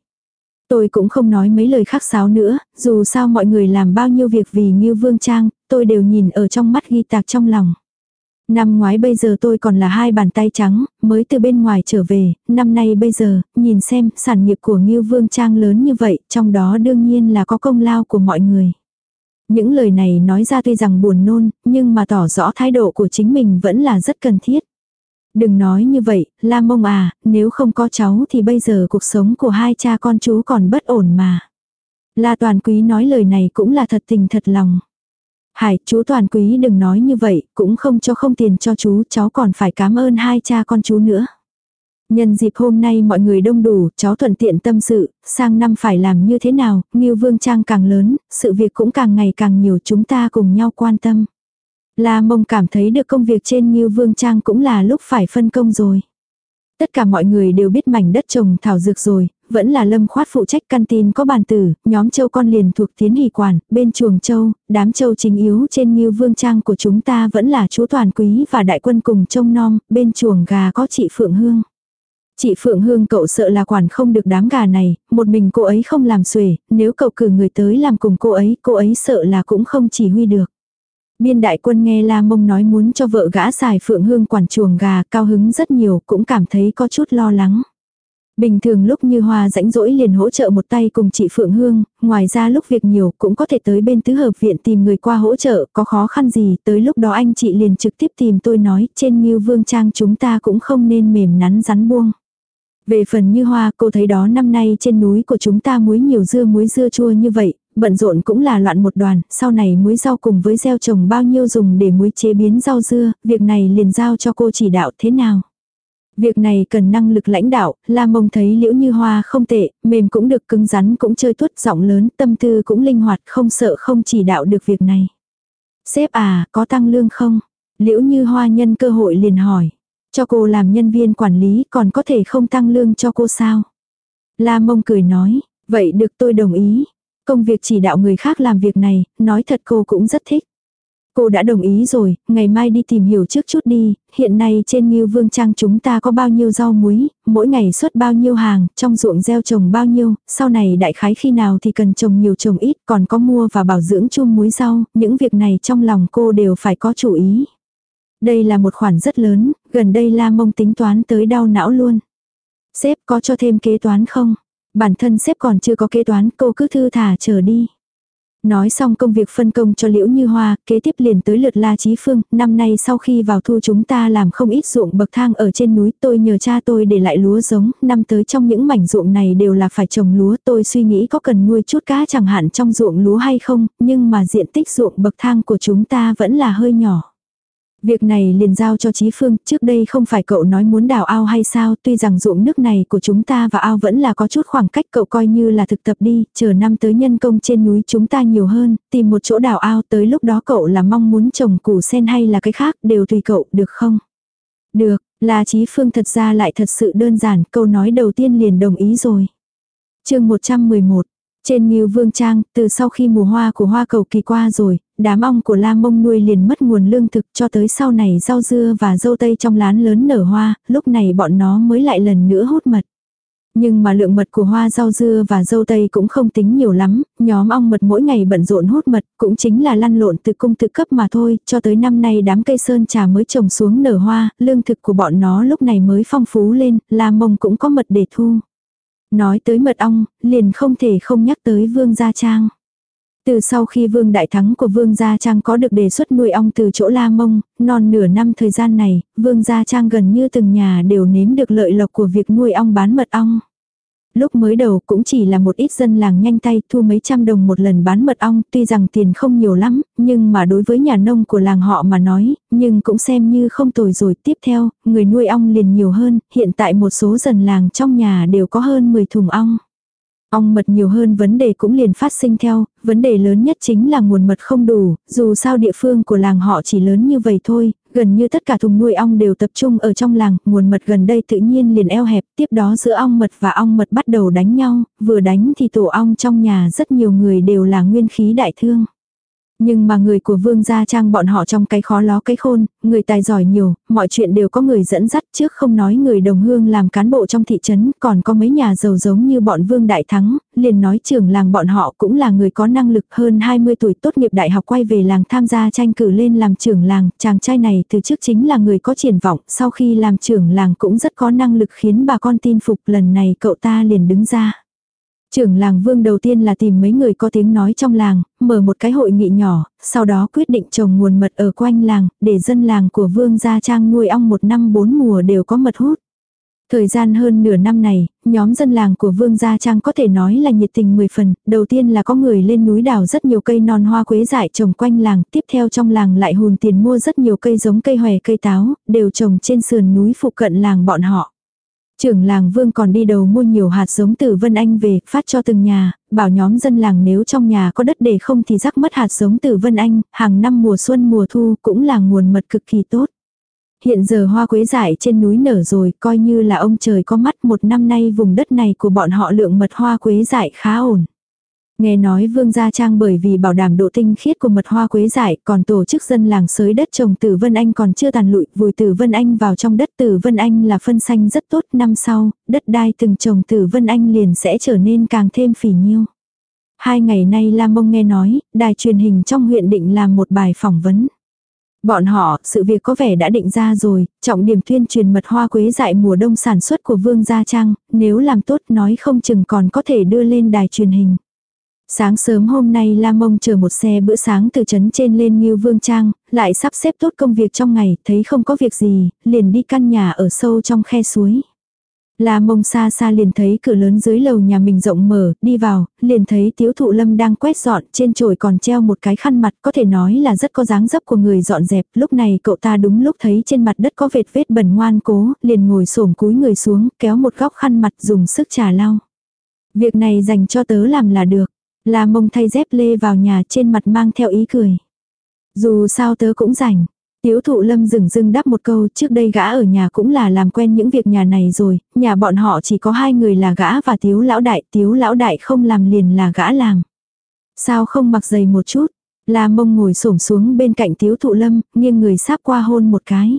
Tôi cũng không nói mấy lời khác sáo nữa, dù sao mọi người làm bao nhiêu việc vì Ngưu Vương Trang, tôi đều nhìn ở trong mắt ghi tạc trong lòng. Năm ngoái bây giờ tôi còn là hai bàn tay trắng, mới từ bên ngoài trở về, năm nay bây giờ, nhìn xem, sản nghiệp của Ngưu Vương Trang lớn như vậy, trong đó đương nhiên là có công lao của mọi người. Những lời này nói ra tuy rằng buồn nôn, nhưng mà tỏ rõ thái độ của chính mình vẫn là rất cần thiết. Đừng nói như vậy, La Mông à, nếu không có cháu thì bây giờ cuộc sống của hai cha con chú còn bất ổn mà. La Toàn Quý nói lời này cũng là thật tình thật lòng. Hải, chú Toàn Quý đừng nói như vậy, cũng không cho không tiền cho chú, cháu còn phải cảm ơn hai cha con chú nữa. Nhân dịp hôm nay mọi người đông đủ, cháu thuận tiện tâm sự, sang năm phải làm như thế nào, Ngưu Vương Trang càng lớn, sự việc cũng càng ngày càng nhiều chúng ta cùng nhau quan tâm. La Mông cảm thấy được công việc trên Ngưu Vương Trang cũng là lúc phải phân công rồi. Tất cả mọi người đều biết mảnh đất trồng thảo dược rồi, vẫn là lâm khoát phụ trách căn tin có bàn tử, nhóm châu con liền thuộc tiến hỷ quản, bên chuồng châu, đám châu chính yếu trên như vương trang của chúng ta vẫn là chú toàn quý và đại quân cùng trông nom, bên chuồng gà có chị Phượng Hương. Chị Phượng Hương cậu sợ là quản không được đám gà này, một mình cô ấy không làm xuể, nếu cậu cử người tới làm cùng cô ấy, cô ấy sợ là cũng không chỉ huy được. Biên đại quân nghe La Mông nói muốn cho vợ gã xài Phượng Hương quản chuồng gà cao hứng rất nhiều cũng cảm thấy có chút lo lắng. Bình thường lúc như Hoa rãnh rỗi liền hỗ trợ một tay cùng chị Phượng Hương, ngoài ra lúc việc nhiều cũng có thể tới bên tứ hợp viện tìm người qua hỗ trợ, có khó khăn gì, tới lúc đó anh chị liền trực tiếp tìm tôi nói, trên như Vương Trang chúng ta cũng không nên mềm nắn rắn buông. Về phần như hoa, cô thấy đó năm nay trên núi của chúng ta muối nhiều dưa muối dưa chua như vậy, bận rộn cũng là loạn một đoàn, sau này muối rau cùng với gieo trồng bao nhiêu dùng để muối chế biến rau dưa, việc này liền giao cho cô chỉ đạo thế nào. Việc này cần năng lực lãnh đạo, La Mông thấy liễu như hoa không tệ, mềm cũng được cứng rắn cũng chơi tuốt giọng lớn, tâm tư cũng linh hoạt, không sợ không chỉ đạo được việc này. Sếp à, có tăng lương không? Liễu như hoa nhân cơ hội liền hỏi. Cho cô làm nhân viên quản lý còn có thể không tăng lương cho cô sao? La mông cười nói, vậy được tôi đồng ý. Công việc chỉ đạo người khác làm việc này, nói thật cô cũng rất thích. Cô đã đồng ý rồi, ngày mai đi tìm hiểu trước chút đi, hiện nay trên Ngưu Vương Trang chúng ta có bao nhiêu rau muối, mỗi ngày xuất bao nhiêu hàng, trong ruộng gieo trồng bao nhiêu, sau này đại khái khi nào thì cần trồng nhiều trồng ít, còn có mua và bảo dưỡng chum muối rau, những việc này trong lòng cô đều phải có chủ ý. Đây là một khoản rất lớn, gần đây La Mông tính toán tới đau não luôn. Sếp có cho thêm kế toán không? Bản thân sếp còn chưa có kế toán, cô cứ thư thả chờ đi. Nói xong công việc phân công cho Liễu Như Hoa, kế tiếp liền tới lượt La Chí Phương, năm nay sau khi vào thu chúng ta làm không ít ruộng bậc thang ở trên núi, tôi nhờ cha tôi để lại lúa giống, năm tới trong những mảnh ruộng này đều là phải trồng lúa, tôi suy nghĩ có cần nuôi chút cá chẳng hạn trong ruộng lúa hay không, nhưng mà diện tích ruộng bậc thang của chúng ta vẫn là hơi nhỏ. Việc này liền giao cho Chí Phương, trước đây không phải cậu nói muốn đào ao hay sao, tuy rằng ruộng nước này của chúng ta và ao vẫn là có chút khoảng cách cậu coi như là thực tập đi, chờ năm tới nhân công trên núi chúng ta nhiều hơn, tìm một chỗ đào ao tới lúc đó cậu là mong muốn trồng củ sen hay là cái khác, đều tùy cậu, được không? Được, là Chí Phương thật ra lại thật sự đơn giản, câu nói đầu tiên liền đồng ý rồi. chương 111 trên Ngưu Vương Trang, từ sau khi mùa hoa của hoa cầu kỳ qua rồi, đám ong của La Mông nuôi liền mất nguồn lương thực cho tới sau này rau dưa và dâu tây trong lán lớn nở hoa, lúc này bọn nó mới lại lần nữa hút mật. Nhưng mà lượng mật của hoa rau dưa và dâu tây cũng không tính nhiều lắm, nhóm ong mật mỗi ngày bận rộn hút mật, cũng chính là lăn lộn từ cung tự cấp mà thôi, cho tới năm nay đám cây sơn trà mới trồng xuống nở hoa, lương thực của bọn nó lúc này mới phong phú lên, La Mông cũng có mật để thu. Nói tới mật ong, liền không thể không nhắc tới Vương Gia Trang. Từ sau khi Vương Đại Thắng của Vương Gia Trang có được đề xuất nuôi ong từ chỗ La Mông, non nửa năm thời gian này, Vương Gia Trang gần như từng nhà đều nếm được lợi lộc của việc nuôi ong bán mật ong. Lúc mới đầu cũng chỉ là một ít dân làng nhanh tay thu mấy trăm đồng một lần bán mật ong, tuy rằng tiền không nhiều lắm, nhưng mà đối với nhà nông của làng họ mà nói, nhưng cũng xem như không tồi rồi. Tiếp theo, người nuôi ong liền nhiều hơn, hiện tại một số dân làng trong nhà đều có hơn 10 thùng ong. Ong mật nhiều hơn vấn đề cũng liền phát sinh theo, vấn đề lớn nhất chính là nguồn mật không đủ, dù sao địa phương của làng họ chỉ lớn như vậy thôi, gần như tất cả thùng nuôi ong đều tập trung ở trong làng, nguồn mật gần đây tự nhiên liền eo hẹp, tiếp đó giữa ong mật và ong mật bắt đầu đánh nhau, vừa đánh thì tổ ong trong nhà rất nhiều người đều là nguyên khí đại thương. Nhưng mà người của vương gia trang bọn họ trong cái khó ló cái khôn, người tài giỏi nhiều, mọi chuyện đều có người dẫn dắt trước không nói người đồng hương làm cán bộ trong thị trấn, còn có mấy nhà giàu giống như bọn vương đại thắng, liền nói trưởng làng bọn họ cũng là người có năng lực hơn 20 tuổi tốt nghiệp đại học quay về làng tham gia tranh cử lên làm trưởng làng, chàng trai này từ trước chính là người có triển vọng, sau khi làm trưởng làng cũng rất có năng lực khiến bà con tin phục lần này cậu ta liền đứng ra. Trưởng làng vương đầu tiên là tìm mấy người có tiếng nói trong làng, mở một cái hội nghị nhỏ, sau đó quyết định trồng nguồn mật ở quanh làng, để dân làng của vương gia trang nuôi ong một năm bốn mùa đều có mật hút. Thời gian hơn nửa năm này, nhóm dân làng của Vương Gia Trang có thể nói là nhiệt tình 10 phần, đầu tiên là có người lên núi đào rất nhiều cây non hoa quế dại trồng quanh làng, tiếp theo trong làng lại hùn tiền mua rất nhiều cây giống cây hòe cây táo, đều trồng trên sườn núi phụ cận làng bọn họ. Trưởng làng Vương còn đi đầu mua nhiều hạt giống từ Vân Anh về, phát cho từng nhà, bảo nhóm dân làng nếu trong nhà có đất để không thì rắc mất hạt giống từ Vân Anh, hàng năm mùa xuân mùa thu cũng là nguồn mật cực kỳ tốt. Hiện giờ hoa quế dại trên núi nở rồi, coi như là ông trời có mắt một năm nay vùng đất này của bọn họ lượng mật hoa quế dại khá ổn. Nghe nói Vương Gia Trang bởi vì bảo đảm độ tinh khiết của mật hoa quế dại còn tổ chức dân làng sới đất trồng Tử Vân Anh còn chưa tàn lụi, vùi Tử Vân Anh vào trong đất Tử Vân Anh là phân xanh rất tốt, năm sau, đất đai từng trồng Tử Vân Anh liền sẽ trở nên càng thêm phỉ nhiêu. Hai ngày nay Lam Mông nghe nói, đài truyền hình trong huyện định làm một bài phỏng vấn. Bọn họ, sự việc có vẻ đã định ra rồi, trọng điểm tuyên truyền mật hoa quế dại mùa đông sản xuất của Vương Gia Trang, nếu làm tốt nói không chừng còn có thể đưa lên đài truyền hình. Sáng sớm hôm nay La Mông chờ một xe bữa sáng từ trấn trên lên Ngưu Vương Trang, lại sắp xếp tốt công việc trong ngày, thấy không có việc gì, liền đi căn nhà ở sâu trong khe suối. La Mông xa xa liền thấy cửa lớn dưới lầu nhà mình rộng mở, đi vào, liền thấy tiếu thụ lâm đang quét dọn, trên chổi còn treo một cái khăn mặt, có thể nói là rất có dáng dấp của người dọn dẹp, lúc này cậu ta đúng lúc thấy trên mặt đất có vệt vết bẩn ngoan cố, liền ngồi xổm cúi người xuống, kéo một góc khăn mặt dùng sức trà lau. Việc này dành cho tớ làm là được. La mông thay dép lê vào nhà trên mặt mang theo ý cười. Dù sao tớ cũng rảnh. Tiếu thụ lâm rừng dưng đáp một câu trước đây gã ở nhà cũng là làm quen những việc nhà này rồi, nhà bọn họ chỉ có hai người là gã và tiếu lão đại, tiếu lão đại không làm liền là gã làm. Sao không mặc giày một chút, la mông ngồi xổm xuống bên cạnh tiếu thụ lâm, nghiêng người sáp qua hôn một cái.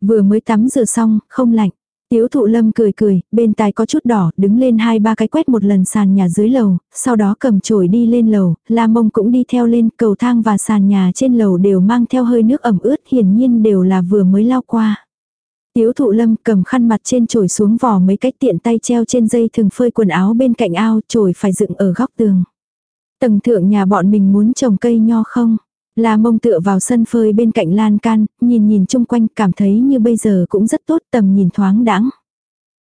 Vừa mới tắm rửa xong, không lạnh. Tiếu thụ lâm cười cười, bên tai có chút đỏ, đứng lên hai ba cái quét một lần sàn nhà dưới lầu, sau đó cầm chổi đi lên lầu, la mông cũng đi theo lên, cầu thang và sàn nhà trên lầu đều mang theo hơi nước ẩm ướt, hiển nhiên đều là vừa mới lao qua. Tiếu thụ lâm cầm khăn mặt trên chổi xuống vỏ mấy cách tiện tay treo trên dây thường phơi quần áo bên cạnh ao, chổi phải dựng ở góc tường. Tầng thượng nhà bọn mình muốn trồng cây nho không? La mông tựa vào sân phơi bên cạnh lan can, nhìn nhìn chung quanh cảm thấy như bây giờ cũng rất tốt tầm nhìn thoáng đãng.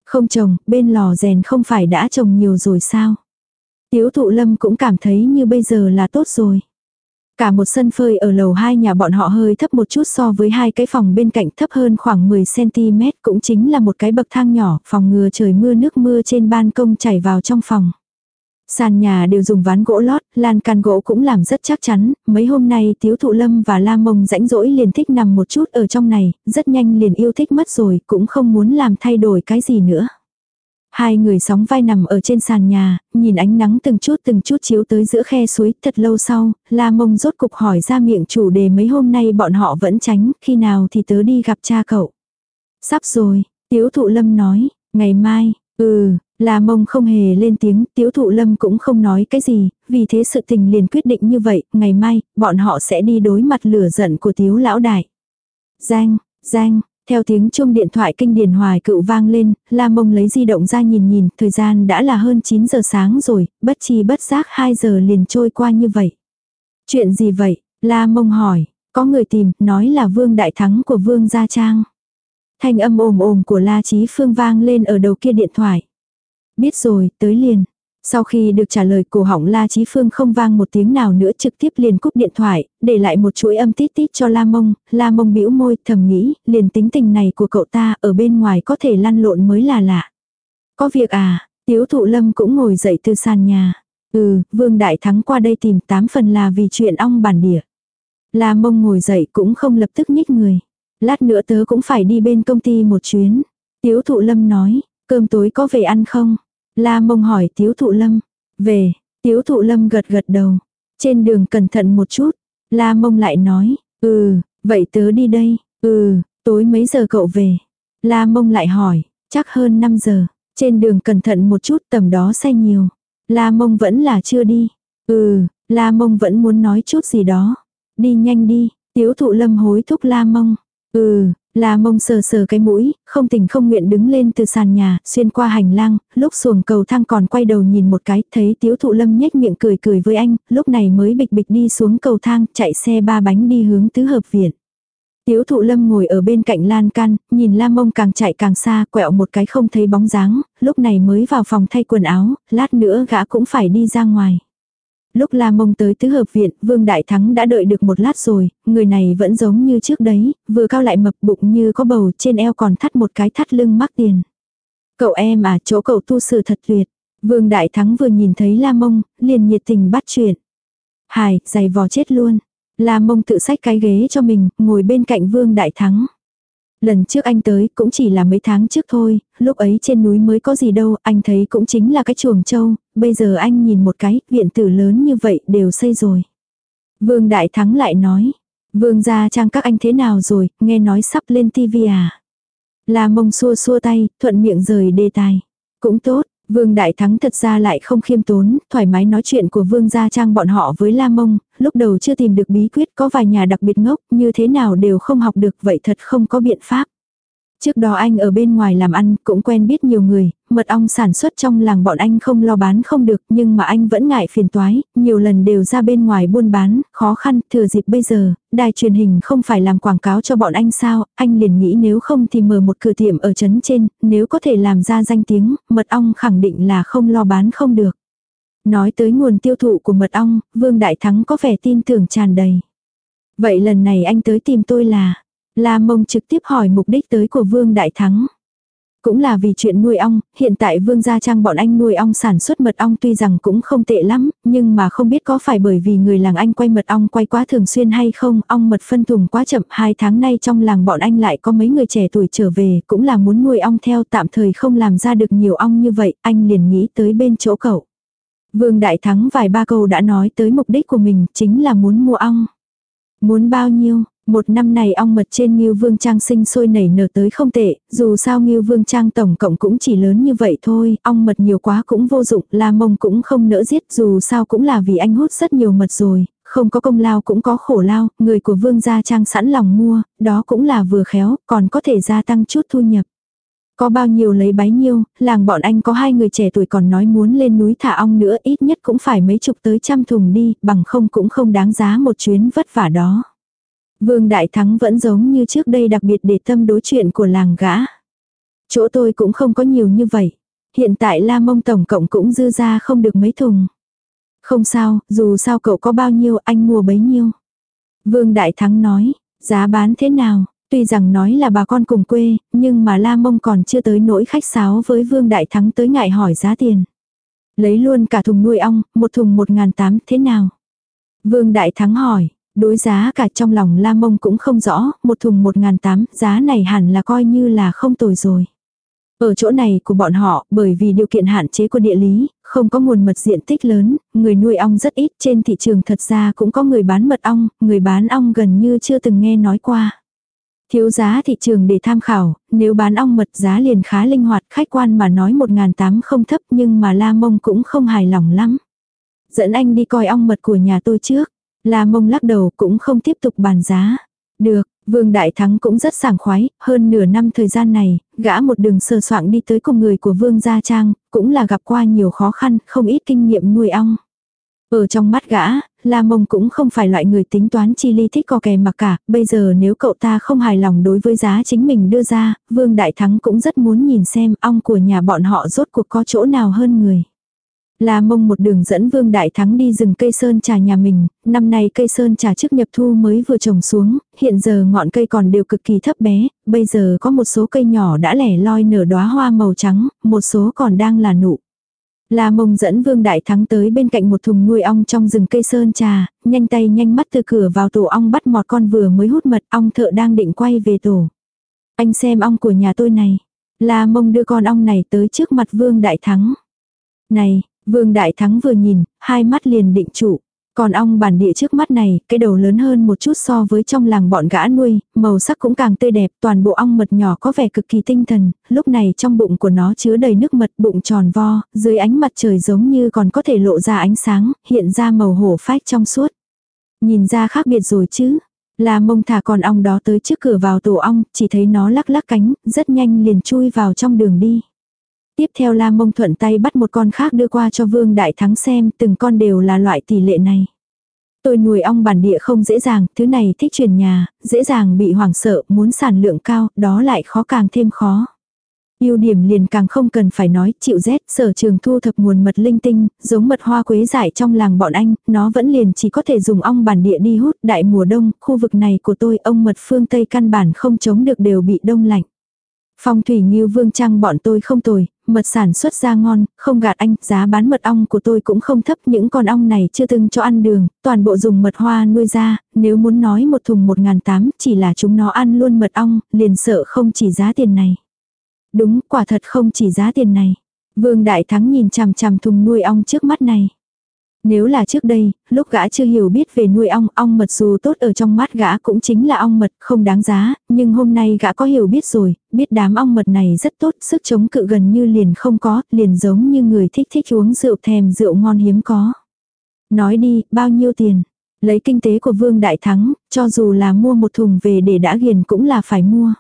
Không trồng, bên lò rèn không phải đã trồng nhiều rồi sao? Tiếu thụ lâm cũng cảm thấy như bây giờ là tốt rồi. Cả một sân phơi ở lầu hai nhà bọn họ hơi thấp một chút so với hai cái phòng bên cạnh thấp hơn khoảng 10cm cũng chính là một cái bậc thang nhỏ, phòng ngừa trời mưa nước mưa trên ban công chảy vào trong phòng. Sàn nhà đều dùng ván gỗ lót, lan can gỗ cũng làm rất chắc chắn, mấy hôm nay Tiếu Thụ Lâm và La Mông rãnh rỗi liền thích nằm một chút ở trong này, rất nhanh liền yêu thích mất rồi, cũng không muốn làm thay đổi cái gì nữa. Hai người sóng vai nằm ở trên sàn nhà, nhìn ánh nắng từng chút từng chút chiếu tới giữa khe suối, thật lâu sau, La Mông rốt cục hỏi ra miệng chủ đề mấy hôm nay bọn họ vẫn tránh, khi nào thì tớ đi gặp cha cậu. Sắp rồi, Tiếu Thụ Lâm nói, ngày mai, ừ, La mông không hề lên tiếng, tiếu thụ lâm cũng không nói cái gì, vì thế sự tình liền quyết định như vậy, ngày mai, bọn họ sẽ đi đối mặt lửa giận của tiếu lão đại. Giang, Giang, theo tiếng chuông điện thoại kinh điển hoài cựu vang lên, La mông lấy di động ra nhìn nhìn, thời gian đã là hơn 9 giờ sáng rồi, bất chi bất giác 2 giờ liền trôi qua như vậy. Chuyện gì vậy? La mông hỏi, có người tìm, nói là vương đại thắng của vương gia trang. Thanh âm ồm ồm của La Chí Phương vang lên ở đầu kia điện thoại. Biết rồi, tới liền. Sau khi được trả lời cổ họng La Chí Phương không vang một tiếng nào nữa trực tiếp liền cúp điện thoại, để lại một chuỗi âm tít tít cho La Mông, La Mông bĩu môi thầm nghĩ, liền tính tình này của cậu ta ở bên ngoài có thể lăn lộn mới là lạ. Có việc à, Tiếu Thụ Lâm cũng ngồi dậy từ sàn nhà. Ừ, Vương Đại Thắng qua đây tìm tám phần là vì chuyện ong bản địa. La Mông ngồi dậy cũng không lập tức nhích người. Lát nữa tớ cũng phải đi bên công ty một chuyến. Tiếu Thụ Lâm nói, cơm tối có về ăn không? La mông hỏi tiếu thụ lâm. Về, tiếu thụ lâm gật gật đầu. Trên đường cẩn thận một chút. La mông lại nói, ừ, vậy tớ đi đây, ừ, tối mấy giờ cậu về. La mông lại hỏi, chắc hơn 5 giờ. Trên đường cẩn thận một chút tầm đó xe nhiều. La mông vẫn là chưa đi. Ừ, la mông vẫn muốn nói chút gì đó. Đi nhanh đi, tiếu thụ lâm hối thúc la mông. Ừ, La mông sờ sờ cái mũi, không tình không nguyện đứng lên từ sàn nhà, xuyên qua hành lang, lúc xuồng cầu thang còn quay đầu nhìn một cái, thấy tiếu thụ lâm nhếch miệng cười cười với anh, lúc này mới bịch bịch đi xuống cầu thang, chạy xe ba bánh đi hướng tứ hợp viện. Tiếu thụ lâm ngồi ở bên cạnh lan can, nhìn la mông càng chạy càng xa, quẹo một cái không thấy bóng dáng, lúc này mới vào phòng thay quần áo, lát nữa gã cũng phải đi ra ngoài. Lúc La Mông tới tứ hợp viện, Vương Đại Thắng đã đợi được một lát rồi, người này vẫn giống như trước đấy, vừa cao lại mập bụng như có bầu, trên eo còn thắt một cái thắt lưng mắc tiền. Cậu em à, chỗ cậu tu sử thật tuyệt. Vương Đại Thắng vừa nhìn thấy La Mông, liền nhiệt tình bắt chuyện. Hài, giày vò chết luôn. La Mông tự xách cái ghế cho mình, ngồi bên cạnh Vương Đại Thắng. Lần trước anh tới cũng chỉ là mấy tháng trước thôi, lúc ấy trên núi mới có gì đâu, anh thấy cũng chính là cái chuồng trâu, bây giờ anh nhìn một cái, viện tử lớn như vậy đều xây rồi. Vương Đại Thắng lại nói, Vương gia trang các anh thế nào rồi, nghe nói sắp lên tivi à. là mông xua xua tay, thuận miệng rời đề tài. Cũng tốt, Vương Đại Thắng thật ra lại không khiêm tốn, thoải mái nói chuyện của Vương Gia Trang bọn họ với La Mông, lúc đầu chưa tìm được bí quyết có vài nhà đặc biệt ngốc, như thế nào đều không học được vậy thật không có biện pháp. Trước đó anh ở bên ngoài làm ăn cũng quen biết nhiều người, mật ong sản xuất trong làng bọn anh không lo bán không được nhưng mà anh vẫn ngại phiền toái, nhiều lần đều ra bên ngoài buôn bán, khó khăn, thừa dịp bây giờ, đài truyền hình không phải làm quảng cáo cho bọn anh sao, anh liền nghĩ nếu không thì mở một cửa tiệm ở trấn trên, nếu có thể làm ra danh tiếng, mật ong khẳng định là không lo bán không được. Nói tới nguồn tiêu thụ của mật ong, Vương Đại Thắng có vẻ tin tưởng tràn đầy. Vậy lần này anh tới tìm tôi là, La Mông trực tiếp hỏi mục đích tới của Vương Đại Thắng. Cũng là vì chuyện nuôi ong, hiện tại Vương Gia Trang bọn anh nuôi ong sản xuất mật ong tuy rằng cũng không tệ lắm, nhưng mà không biết có phải bởi vì người làng anh quay mật ong quay quá thường xuyên hay không, ong mật phân thùng quá chậm, hai tháng nay trong làng bọn anh lại có mấy người trẻ tuổi trở về, cũng là muốn nuôi ong theo tạm thời không làm ra được nhiều ong như vậy, anh liền nghĩ tới bên chỗ cậu. Vương Đại Thắng vài ba câu đã nói tới mục đích của mình, chính là muốn mua ong. Muốn bao nhiêu, một năm này ong mật trên Ngưu Vương Trang sinh sôi nảy nở tới không tệ, dù sao Ngưu Vương Trang tổng cộng cũng chỉ lớn như vậy thôi, ong mật nhiều quá cũng vô dụng, La Mông cũng không nỡ giết, dù sao cũng là vì anh hút rất nhiều mật rồi, không có công lao cũng có khổ lao, người của Vương gia Trang sẵn lòng mua, đó cũng là vừa khéo, còn có thể gia tăng chút thu nhập. Có bao nhiêu lấy bấy nhiêu, làng bọn anh có hai người trẻ tuổi còn nói muốn lên núi thả ong nữa ít nhất cũng phải mấy chục tới trăm thùng đi, bằng không cũng không đáng giá một chuyến vất vả đó. Vương Đại Thắng vẫn giống như trước đây đặc biệt để tâm đối chuyện của làng gã. Chỗ tôi cũng không có nhiều như vậy. Hiện tại La Mông tổng cộng cũng dư ra không được mấy thùng. Không sao, dù sao cậu có bao nhiêu anh mua bấy nhiêu. Vương Đại Thắng nói, giá bán thế nào, tuy rằng nói là bà con cùng quê, nhưng mà La Mông còn chưa tới nỗi khách sáo với Vương Đại Thắng tới ngại hỏi giá tiền. Lấy luôn cả thùng nuôi ong, một thùng một ngàn tám thế nào? Vương Đại Thắng hỏi, Đối giá cả trong lòng La Mông cũng không rõ, một thùng một ngàn tám, giá này hẳn là coi như là không tồi rồi. Ở chỗ này của bọn họ, bởi vì điều kiện hạn chế của địa lý, không có nguồn mật diện tích lớn, người nuôi ong rất ít, trên thị trường thật ra cũng có người bán mật ong, người bán ong gần như chưa từng nghe nói qua. Thiếu giá thị trường để tham khảo, nếu bán ong mật giá liền khá linh hoạt, khách quan mà nói một ngàn tám không thấp nhưng mà La Mông cũng không hài lòng lắm. Dẫn anh đi coi ong mật của nhà tôi trước. La mông lắc đầu cũng không tiếp tục bàn giá. Được, Vương Đại Thắng cũng rất sảng khoái, hơn nửa năm thời gian này, gã một đường sơ soạn đi tới cùng người của Vương Gia Trang, cũng là gặp qua nhiều khó khăn, không ít kinh nghiệm nuôi ong. Ở trong mắt gã, La Mông cũng không phải loại người tính toán chi ly thích co kè mặc cả, bây giờ nếu cậu ta không hài lòng đối với giá chính mình đưa ra, Vương Đại Thắng cũng rất muốn nhìn xem ong của nhà bọn họ rốt cuộc có chỗ nào hơn người. La mông một đường dẫn Vương Đại Thắng đi rừng cây sơn trà nhà mình, năm nay cây sơn trà trước nhập thu mới vừa trồng xuống, hiện giờ ngọn cây còn đều cực kỳ thấp bé, bây giờ có một số cây nhỏ đã lẻ loi nở đóa hoa màu trắng, một số còn đang là nụ. La mông dẫn Vương Đại Thắng tới bên cạnh một thùng nuôi ong trong rừng cây sơn trà, nhanh tay nhanh mắt từ cửa vào tổ ong bắt một con vừa mới hút mật ong thợ đang định quay về tổ. Anh xem ong của nhà tôi này. La mông đưa con ong này tới trước mặt Vương Đại Thắng. Này, Vương Đại Thắng vừa nhìn, hai mắt liền định trụ. Còn ong bản địa trước mắt này, cái đầu lớn hơn một chút so với trong làng bọn gã nuôi, màu sắc cũng càng tươi đẹp, toàn bộ ong mật nhỏ có vẻ cực kỳ tinh thần, lúc này trong bụng của nó chứa đầy nước mật, bụng tròn vo, dưới ánh mặt trời giống như còn có thể lộ ra ánh sáng, hiện ra màu hổ phách trong suốt. Nhìn ra khác biệt rồi chứ. Là mông thả con ong đó tới trước cửa vào tổ ong, chỉ thấy nó lắc lắc cánh, rất nhanh liền chui vào trong đường đi. Tiếp theo La Mông thuận tay bắt một con khác đưa qua cho Vương Đại Thắng xem, từng con đều là loại tỷ lệ này. Tôi nuôi ong bản địa không dễ dàng, thứ này thích truyền nhà, dễ dàng bị hoảng sợ, muốn sản lượng cao, đó lại khó càng thêm khó. ưu điểm liền càng không cần phải nói, chịu rét, sở trường thu thập nguồn mật linh tinh, giống mật hoa quế giải trong làng bọn anh, nó vẫn liền chỉ có thể dùng ong bản địa đi hút, đại mùa đông, khu vực này của tôi, ông mật phương Tây căn bản không chống được đều bị đông lạnh. Phong thủy như vương trang bọn tôi không tồi, mật sản xuất ra ngon, không gạt anh, giá bán mật ong của tôi cũng không thấp, những con ong này chưa từng cho ăn đường, toàn bộ dùng mật hoa nuôi ra, nếu muốn nói một thùng một ngàn tám, chỉ là chúng nó ăn luôn mật ong, liền sợ không chỉ giá tiền này. Đúng, quả thật không chỉ giá tiền này. Vương Đại Thắng nhìn chằm chằm thùng nuôi ong trước mắt này. Nếu là trước đây, lúc gã chưa hiểu biết về nuôi ong, ong mật dù tốt ở trong mắt gã cũng chính là ong mật, không đáng giá, nhưng hôm nay gã có hiểu biết rồi, biết đám ong mật này rất tốt, sức chống cự gần như liền không có, liền giống như người thích thích uống rượu thèm rượu ngon hiếm có. Nói đi, bao nhiêu tiền? Lấy kinh tế của Vương Đại Thắng, cho dù là mua một thùng về để đã ghiền cũng là phải mua.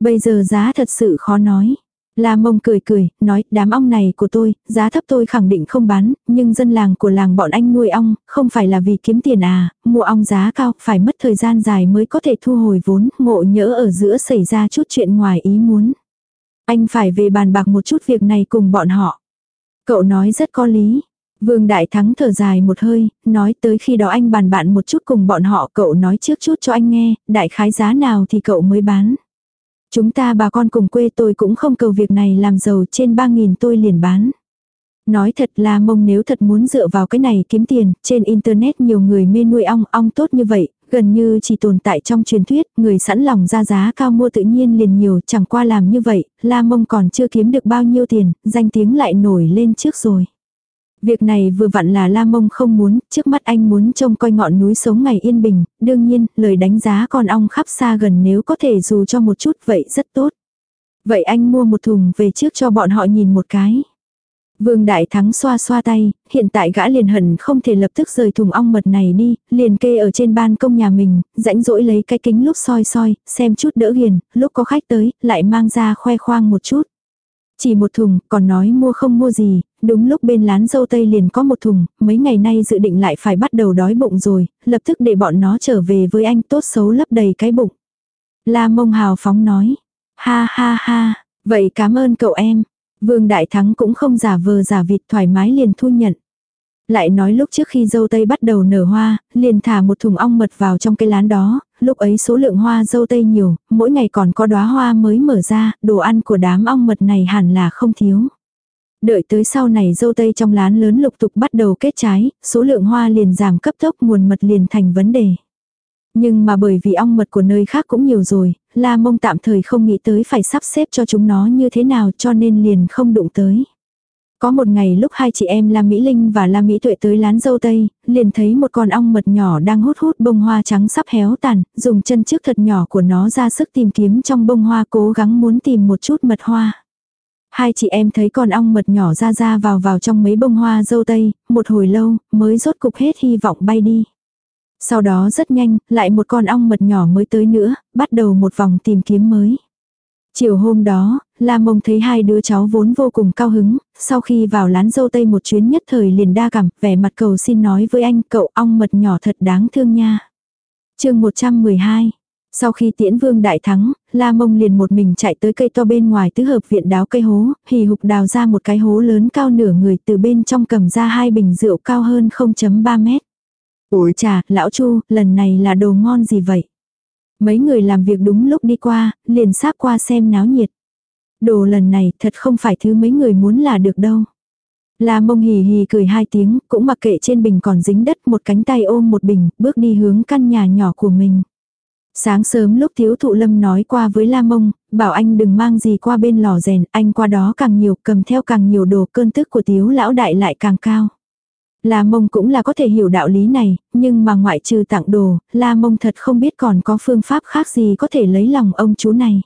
Bây giờ giá thật sự khó nói. La mông cười cười, nói, đám ong này của tôi, giá thấp tôi khẳng định không bán, nhưng dân làng của làng bọn anh nuôi ong, không phải là vì kiếm tiền à, mua ong giá cao, phải mất thời gian dài mới có thể thu hồi vốn, ngộ nhỡ ở giữa xảy ra chút chuyện ngoài ý muốn. Anh phải về bàn bạc một chút việc này cùng bọn họ. Cậu nói rất có lý. Vương Đại Thắng thở dài một hơi, nói tới khi đó anh bàn bạn một chút cùng bọn họ cậu nói trước chút cho anh nghe, đại khái giá nào thì cậu mới bán. Chúng ta bà con cùng quê tôi cũng không cầu việc này làm giàu trên 3.000 tôi liền bán. Nói thật là mông nếu thật muốn dựa vào cái này kiếm tiền, trên internet nhiều người mê nuôi ong, ong tốt như vậy, gần như chỉ tồn tại trong truyền thuyết, người sẵn lòng ra giá cao mua tự nhiên liền nhiều, chẳng qua làm như vậy, la mông còn chưa kiếm được bao nhiêu tiền, danh tiếng lại nổi lên trước rồi. Việc này vừa vặn là La Mông không muốn, trước mắt anh muốn trông coi ngọn núi sống ngày yên bình, đương nhiên, lời đánh giá con ong khắp xa gần nếu có thể dù cho một chút vậy rất tốt. Vậy anh mua một thùng về trước cho bọn họ nhìn một cái. Vương Đại Thắng xoa xoa tay, hiện tại gã liền hận không thể lập tức rời thùng ong mật này đi, liền kê ở trên ban công nhà mình, rãnh rỗi lấy cái kính lúc soi soi, xem chút đỡ hiền, lúc có khách tới, lại mang ra khoe khoang một chút. Chỉ một thùng, còn nói mua không mua gì, đúng lúc bên lán dâu tây liền có một thùng, mấy ngày nay dự định lại phải bắt đầu đói bụng rồi, lập tức để bọn nó trở về với anh tốt xấu lấp đầy cái bụng. La mông hào phóng nói, ha ha ha, vậy cảm ơn cậu em. Vương Đại Thắng cũng không giả vờ giả vịt thoải mái liền thu nhận. Lại nói lúc trước khi dâu tây bắt đầu nở hoa, liền thả một thùng ong mật vào trong cái lán đó, lúc ấy số lượng hoa dâu tây nhiều, mỗi ngày còn có đóa hoa mới mở ra, đồ ăn của đám ong mật này hẳn là không thiếu. Đợi tới sau này dâu tây trong lán lớn lục tục bắt đầu kết trái, số lượng hoa liền giảm cấp tốc nguồn mật liền thành vấn đề. Nhưng mà bởi vì ong mật của nơi khác cũng nhiều rồi, La Mông tạm thời không nghĩ tới phải sắp xếp cho chúng nó như thế nào cho nên liền không đụng tới. Có một ngày lúc hai chị em La Mỹ Linh và La Mỹ Tuệ tới lán dâu tây, liền thấy một con ong mật nhỏ đang hút hút bông hoa trắng sắp héo tàn, dùng chân trước thật nhỏ của nó ra sức tìm kiếm trong bông hoa cố gắng muốn tìm một chút mật hoa. Hai chị em thấy con ong mật nhỏ ra ra vào vào trong mấy bông hoa dâu tây, một hồi lâu, mới rốt cục hết hy vọng bay đi. Sau đó rất nhanh, lại một con ong mật nhỏ mới tới nữa, bắt đầu một vòng tìm kiếm mới. Chiều hôm đó, La Mông thấy hai đứa cháu vốn vô cùng cao hứng, sau khi vào lán dâu tây một chuyến nhất thời liền đa cảm, vẻ mặt cầu xin nói với anh cậu ong mật nhỏ thật đáng thương nha. chương 112 Sau khi tiễn vương đại thắng, La Mông liền một mình chạy tới cây to bên ngoài tứ hợp viện đáo cây hố, hì hục đào ra một cái hố lớn cao nửa người từ bên trong cầm ra hai bình rượu cao hơn 0.3 mét. Ủi trà, lão chu, lần này là đồ ngon gì vậy? Mấy người làm việc đúng lúc đi qua, liền sáp qua xem náo nhiệt. Đồ lần này thật không phải thứ mấy người muốn là được đâu. La mông hì hì cười hai tiếng, cũng mặc kệ trên bình còn dính đất một cánh tay ôm một bình, bước đi hướng căn nhà nhỏ của mình. Sáng sớm lúc thiếu thụ lâm nói qua với La mông, bảo anh đừng mang gì qua bên lò rèn, anh qua đó càng nhiều, cầm theo càng nhiều đồ cơn tức của thiếu lão đại lại càng cao. La mông cũng là có thể hiểu đạo lý này, nhưng mà ngoại trừ tặng đồ, la mông thật không biết còn có phương pháp khác gì có thể lấy lòng ông chú này.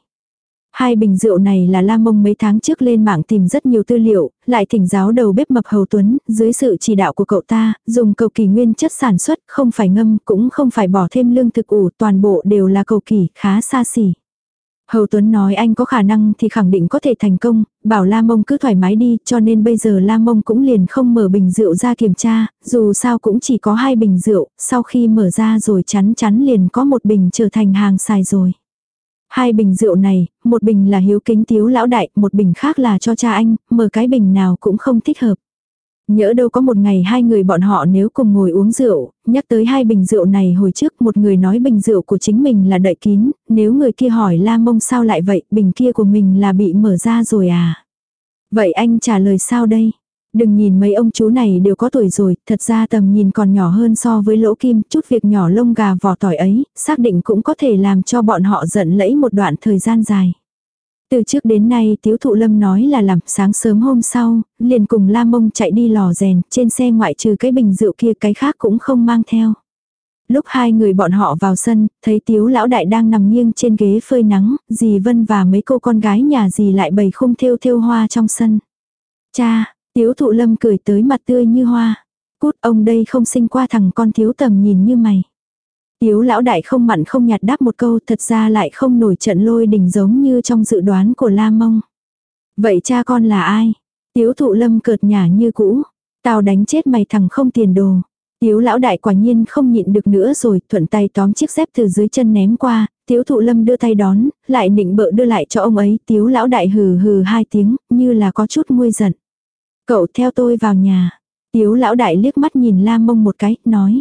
Hai bình rượu này là La Mông mấy tháng trước lên mạng tìm rất nhiều tư liệu, lại thỉnh giáo đầu bếp mập Hầu Tuấn, dưới sự chỉ đạo của cậu ta, dùng cầu kỳ nguyên chất sản xuất, không phải ngâm, cũng không phải bỏ thêm lương thực ủ, toàn bộ đều là cầu kỳ, khá xa xỉ. Hầu Tuấn nói anh có khả năng thì khẳng định có thể thành công, bảo La Mông cứ thoải mái đi, cho nên bây giờ La Mông cũng liền không mở bình rượu ra kiểm tra, dù sao cũng chỉ có hai bình rượu, sau khi mở ra rồi chắn chắn liền có một bình trở thành hàng xài rồi. Hai bình rượu này, một bình là hiếu kính tiếu lão đại, một bình khác là cho cha anh, mở cái bình nào cũng không thích hợp. Nhỡ đâu có một ngày hai người bọn họ nếu cùng ngồi uống rượu, nhắc tới hai bình rượu này hồi trước một người nói bình rượu của chính mình là đậy kín, nếu người kia hỏi la mông sao lại vậy, bình kia của mình là bị mở ra rồi à. Vậy anh trả lời sao đây? Đừng nhìn mấy ông chú này đều có tuổi rồi, thật ra tầm nhìn còn nhỏ hơn so với lỗ kim, chút việc nhỏ lông gà vỏ tỏi ấy, xác định cũng có thể làm cho bọn họ giận lẫy một đoạn thời gian dài. Từ trước đến nay Tiếu Thụ Lâm nói là làm sáng sớm hôm sau, liền cùng La Mông chạy đi lò rèn, trên xe ngoại trừ cái bình rượu kia cái khác cũng không mang theo. Lúc hai người bọn họ vào sân, thấy Tiếu Lão Đại đang nằm nghiêng trên ghế phơi nắng, dì Vân và mấy cô con gái nhà dì lại bày khung thêu thêu hoa trong sân. Cha, Tiếu Thụ Lâm cười tới mặt tươi như hoa. Cút ông đây không sinh qua thằng con thiếu tầm nhìn như mày. Tiếu lão đại không mặn không nhạt đáp một câu thật ra lại không nổi trận lôi đình giống như trong dự đoán của La Mông. Vậy cha con là ai? Tiếu thụ lâm cợt nhả như cũ. Tao đánh chết mày thằng không tiền đồ. Tiếu lão đại quả nhiên không nhịn được nữa rồi, thuận tay tóm chiếc dép từ dưới chân ném qua, tiếu thụ lâm đưa tay đón, lại nịnh bợ đưa lại cho ông ấy, tiếu lão đại hừ hừ hai tiếng, như là có chút nguôi giận. Cậu theo tôi vào nhà. Tiếu lão đại liếc mắt nhìn la mông một cái, nói.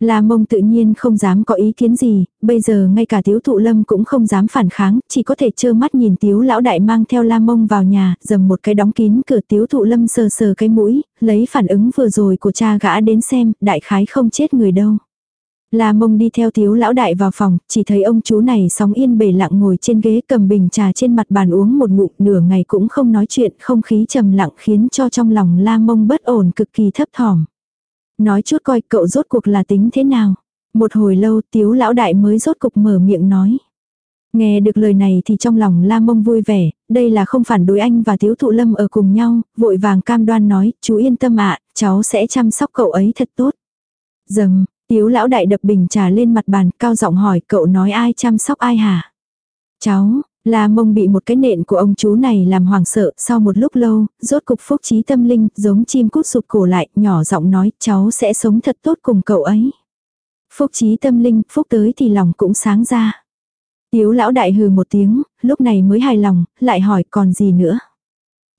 La mông tự nhiên không dám có ý kiến gì, bây giờ ngay cả tiếu thụ lâm cũng không dám phản kháng, chỉ có thể trơ mắt nhìn tiếu lão đại mang theo la mông vào nhà, dầm một cái đóng kín cửa tiếu thụ lâm sờ sờ cái mũi, lấy phản ứng vừa rồi của cha gã đến xem, đại khái không chết người đâu. La mông đi theo tiếu lão đại vào phòng, chỉ thấy ông chú này sóng yên bể lặng ngồi trên ghế cầm bình trà trên mặt bàn uống một ngụm nửa ngày cũng không nói chuyện, không khí trầm lặng khiến cho trong lòng la mông bất ổn cực kỳ thấp thỏm. Nói chút coi cậu rốt cuộc là tính thế nào. Một hồi lâu tiếu lão đại mới rốt cục mở miệng nói. Nghe được lời này thì trong lòng la mông vui vẻ, đây là không phản đối anh và tiếu thụ lâm ở cùng nhau, vội vàng cam đoan nói, chú yên tâm ạ, cháu sẽ chăm sóc cậu ấy thật tốt. Dầm, tiếu lão đại đập bình trà lên mặt bàn, cao giọng hỏi cậu nói ai chăm sóc ai hả? Cháu, là mông bị một cái nện của ông chú này làm hoàng sợ, sau một lúc lâu, rốt cục phúc trí tâm linh, giống chim cút sụp cổ lại, nhỏ giọng nói, cháu sẽ sống thật tốt cùng cậu ấy. Phúc trí tâm linh, phúc tới thì lòng cũng sáng ra. Tiếu lão đại hừ một tiếng, lúc này mới hài lòng, lại hỏi còn gì nữa.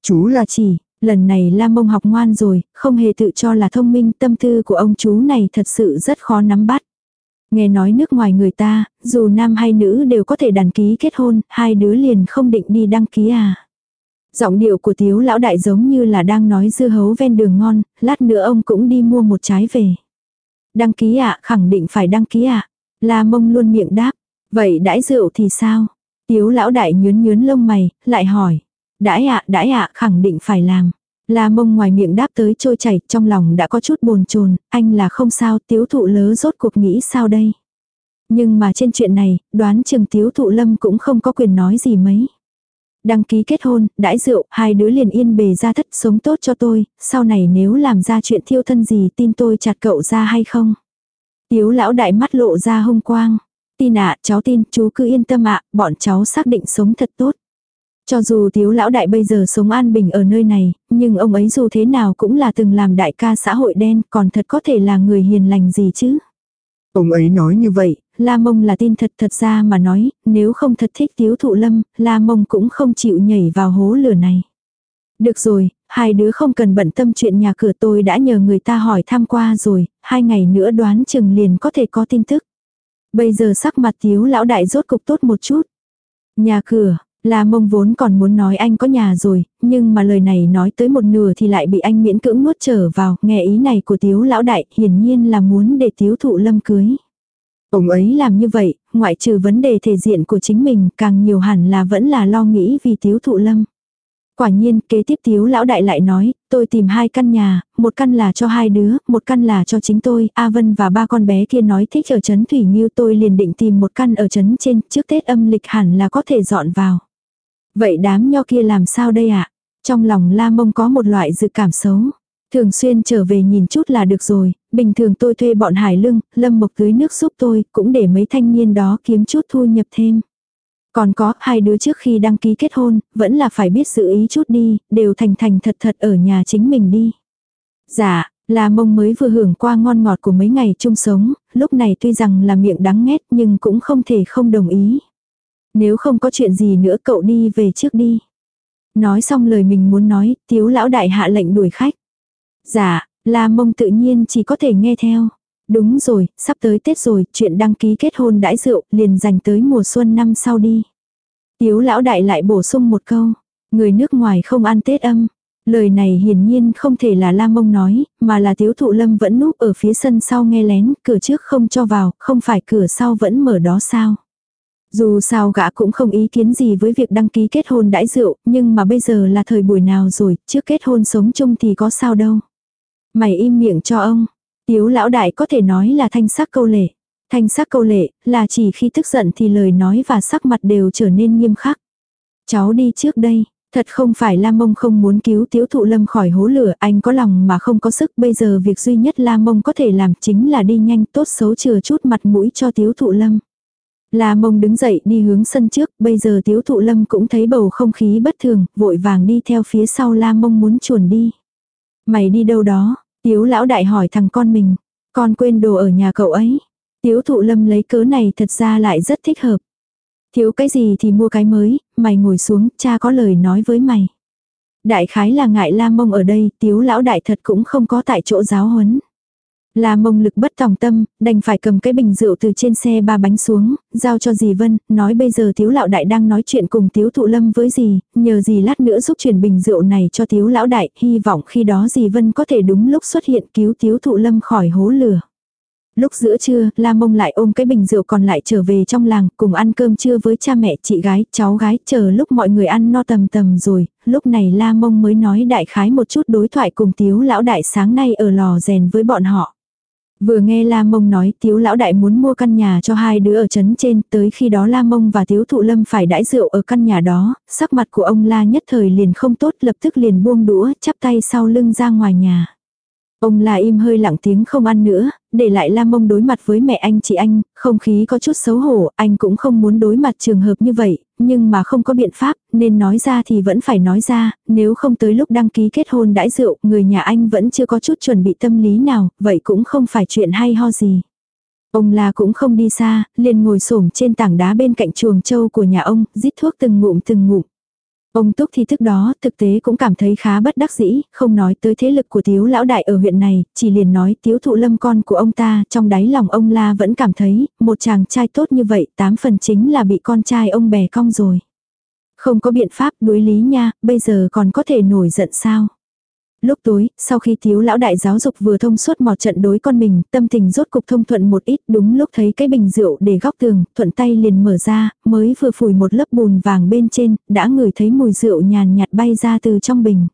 Chú là chỉ, lần này lam mông học ngoan rồi, không hề tự cho là thông minh, tâm tư của ông chú này thật sự rất khó nắm bắt. Nghe nói nước ngoài người ta, dù nam hay nữ đều có thể đăng ký kết hôn, hai đứa liền không định đi đăng ký à. Giọng điệu của tiếu lão đại giống như là đang nói dưa hấu ven đường ngon, lát nữa ông cũng đi mua một trái về. Đăng ký ạ, à, khẳng định phải đăng ký ạ. À. La mông luôn miệng đáp. Vậy đãi rượu thì sao? Tiếu lão đại nhướn nhướn lông mày, lại hỏi. Đãi ạ, đãi ạ, khẳng định phải làm. La mông ngoài miệng đáp tới trôi chảy, trong lòng đã có chút bồn chồn anh là không sao, tiếu thụ lớ rốt cuộc nghĩ sao đây. Nhưng mà trên chuyện này, đoán chừng tiếu thụ lâm cũng không có quyền nói gì mấy. Đăng ký kết hôn, đãi rượu, hai đứa liền yên bề ra thất sống tốt cho tôi, sau này nếu làm ra chuyện thiêu thân gì tin tôi chặt cậu ra hay không. Tiếu lão đại mắt lộ ra hung quang. Tin ạ, cháu tin, chú cứ yên tâm ạ, bọn cháu xác định sống thật tốt. Cho dù thiếu lão đại bây giờ sống an bình ở nơi này, nhưng ông ấy dù thế nào cũng là từng làm đại ca xã hội đen, còn thật có thể là người hiền lành gì chứ. Ông ấy nói như vậy. La mông là tin thật thật ra mà nói, nếu không thật thích tiếu thụ lâm, la mông cũng không chịu nhảy vào hố lửa này. Được rồi, hai đứa không cần bận tâm chuyện nhà cửa tôi đã nhờ người ta hỏi thăm qua rồi, hai ngày nữa đoán chừng liền có thể có tin tức. Bây giờ sắc mặt tiếu lão đại rốt cục tốt một chút. Nhà cửa, La mông vốn còn muốn nói anh có nhà rồi, nhưng mà lời này nói tới một nửa thì lại bị anh miễn cưỡng nuốt trở vào, nghe ý này của tiếu lão đại, hiển nhiên là muốn để tiếu thụ lâm cưới. Ông ấy làm như vậy, ngoại trừ vấn đề thể diện của chính mình, càng nhiều hẳn là vẫn là lo nghĩ vì tiếu thụ lâm. Quả nhiên, kế tiếp tiếu lão đại lại nói, tôi tìm hai căn nhà, một căn là cho hai đứa, một căn là cho chính tôi, A Vân và ba con bé kia nói thích ở trấn Thủy Nghiêu tôi liền định tìm một căn ở trấn trên, trước Tết âm lịch hẳn là có thể dọn vào. Vậy đám nho kia làm sao đây ạ? À? Trong lòng la mông có một loại dự cảm xấu. Thường xuyên trở về nhìn chút là được rồi, bình thường tôi thuê bọn hải lưng, lâm mộc tưới nước giúp tôi, cũng để mấy thanh niên đó kiếm chút thu nhập thêm. Còn có, hai đứa trước khi đăng ký kết hôn, vẫn là phải biết giữ ý chút đi, đều thành thành thật thật ở nhà chính mình đi. Dạ, là mông mới vừa hưởng qua ngon ngọt của mấy ngày chung sống, lúc này tuy rằng là miệng đắng nghét nhưng cũng không thể không đồng ý. Nếu không có chuyện gì nữa cậu đi về trước đi. Nói xong lời mình muốn nói, tiếu lão đại hạ lệnh đuổi khách. Dạ, La Mông tự nhiên chỉ có thể nghe theo. Đúng rồi, sắp tới Tết rồi, chuyện đăng ký kết hôn đãi rượu liền dành tới mùa xuân năm sau đi. Tiếu lão đại lại bổ sung một câu, người nước ngoài không ăn Tết âm. Lời này hiển nhiên không thể là La Mông nói, mà là Tiếu Thụ Lâm vẫn núp ở phía sân sau nghe lén, cửa trước không cho vào, không phải cửa sau vẫn mở đó sao. Dù sao gã cũng không ý kiến gì với việc đăng ký kết hôn đãi rượu, nhưng mà bây giờ là thời buổi nào rồi, trước kết hôn sống chung thì có sao đâu. Mày im miệng cho ông. Tiếu lão đại có thể nói là thanh sắc câu lệ. Thanh sắc câu lệ là chỉ khi tức giận thì lời nói và sắc mặt đều trở nên nghiêm khắc. Cháu đi trước đây. Thật không phải lam Mông không muốn cứu Tiếu Thụ Lâm khỏi hố lửa, anh có lòng mà không có sức, bây giờ việc duy nhất lam Mông có thể làm chính là đi nhanh tốt xấu chừa chút mặt mũi cho Tiếu Thụ Lâm. La Mông đứng dậy đi hướng sân trước, bây giờ Tiếu Thụ Lâm cũng thấy bầu không khí bất thường, vội vàng đi theo phía sau La Mông muốn chuồn đi. Mày đi đâu đó? Tiếu lão đại hỏi thằng con mình. Con quên đồ ở nhà cậu ấy. Tiếu thụ lâm lấy cớ này thật ra lại rất thích hợp. Thiếu cái gì thì mua cái mới, mày ngồi xuống, cha có lời nói với mày. Đại khái là ngại la mông ở đây, tiếu lão đại thật cũng không có tại chỗ giáo huấn. La mông lực bất tòng tâm, đành phải cầm cái bình rượu từ trên xe ba bánh xuống, giao cho dì Vân, nói bây giờ thiếu lão đại đang nói chuyện cùng thiếu thụ lâm với dì, nhờ dì lát nữa giúp chuyển bình rượu này cho thiếu lão đại, hy vọng khi đó dì Vân có thể đúng lúc xuất hiện cứu thiếu thụ lâm khỏi hố lửa. Lúc giữa trưa, La Mông lại ôm cái bình rượu còn lại trở về trong làng, cùng ăn cơm trưa với cha mẹ, chị gái, cháu gái, chờ lúc mọi người ăn no tầm tầm rồi, lúc này La Mông mới nói đại khái một chút đối thoại cùng tiếu lão đại sáng nay ở lò rèn với bọn họ. Vừa nghe La Mông nói Tiếu Lão Đại muốn mua căn nhà cho hai đứa ở trấn trên, tới khi đó La Mông và Tiếu Thụ Lâm phải đãi rượu ở căn nhà đó, sắc mặt của ông La nhất thời liền không tốt lập tức liền buông đũa, chắp tay sau lưng ra ngoài nhà. Ông là im hơi lặng tiếng không ăn nữa, để lại Lam Mông đối mặt với mẹ anh chị anh, không khí có chút xấu hổ, anh cũng không muốn đối mặt trường hợp như vậy, nhưng mà không có biện pháp, nên nói ra thì vẫn phải nói ra, nếu không tới lúc đăng ký kết hôn đãi rượu, người nhà anh vẫn chưa có chút chuẩn bị tâm lý nào, vậy cũng không phải chuyện hay ho gì. Ông là cũng không đi xa, liền ngồi xổm trên tảng đá bên cạnh chuồng trâu của nhà ông, rít thuốc từng ngụm từng ngụm. Ông Túc thì thức đó thực tế cũng cảm thấy khá bất đắc dĩ, không nói tới thế lực của Tiếu Lão Đại ở huyện này, chỉ liền nói Tiếu Thụ Lâm con của ông ta, trong đáy lòng ông La vẫn cảm thấy, một chàng trai tốt như vậy, tám phần chính là bị con trai ông bè cong rồi. Không có biện pháp đối lý nha, bây giờ còn có thể nổi giận sao. Lúc tối, sau khi thiếu lão đại giáo dục vừa thông suốt mọt trận đối con mình, tâm tình rốt cục thông thuận một ít, đúng lúc thấy cái bình rượu để góc tường, thuận tay liền mở ra, mới vừa phủi một lớp bùn vàng bên trên, đã ngửi thấy mùi rượu nhàn nhạt bay ra từ trong bình.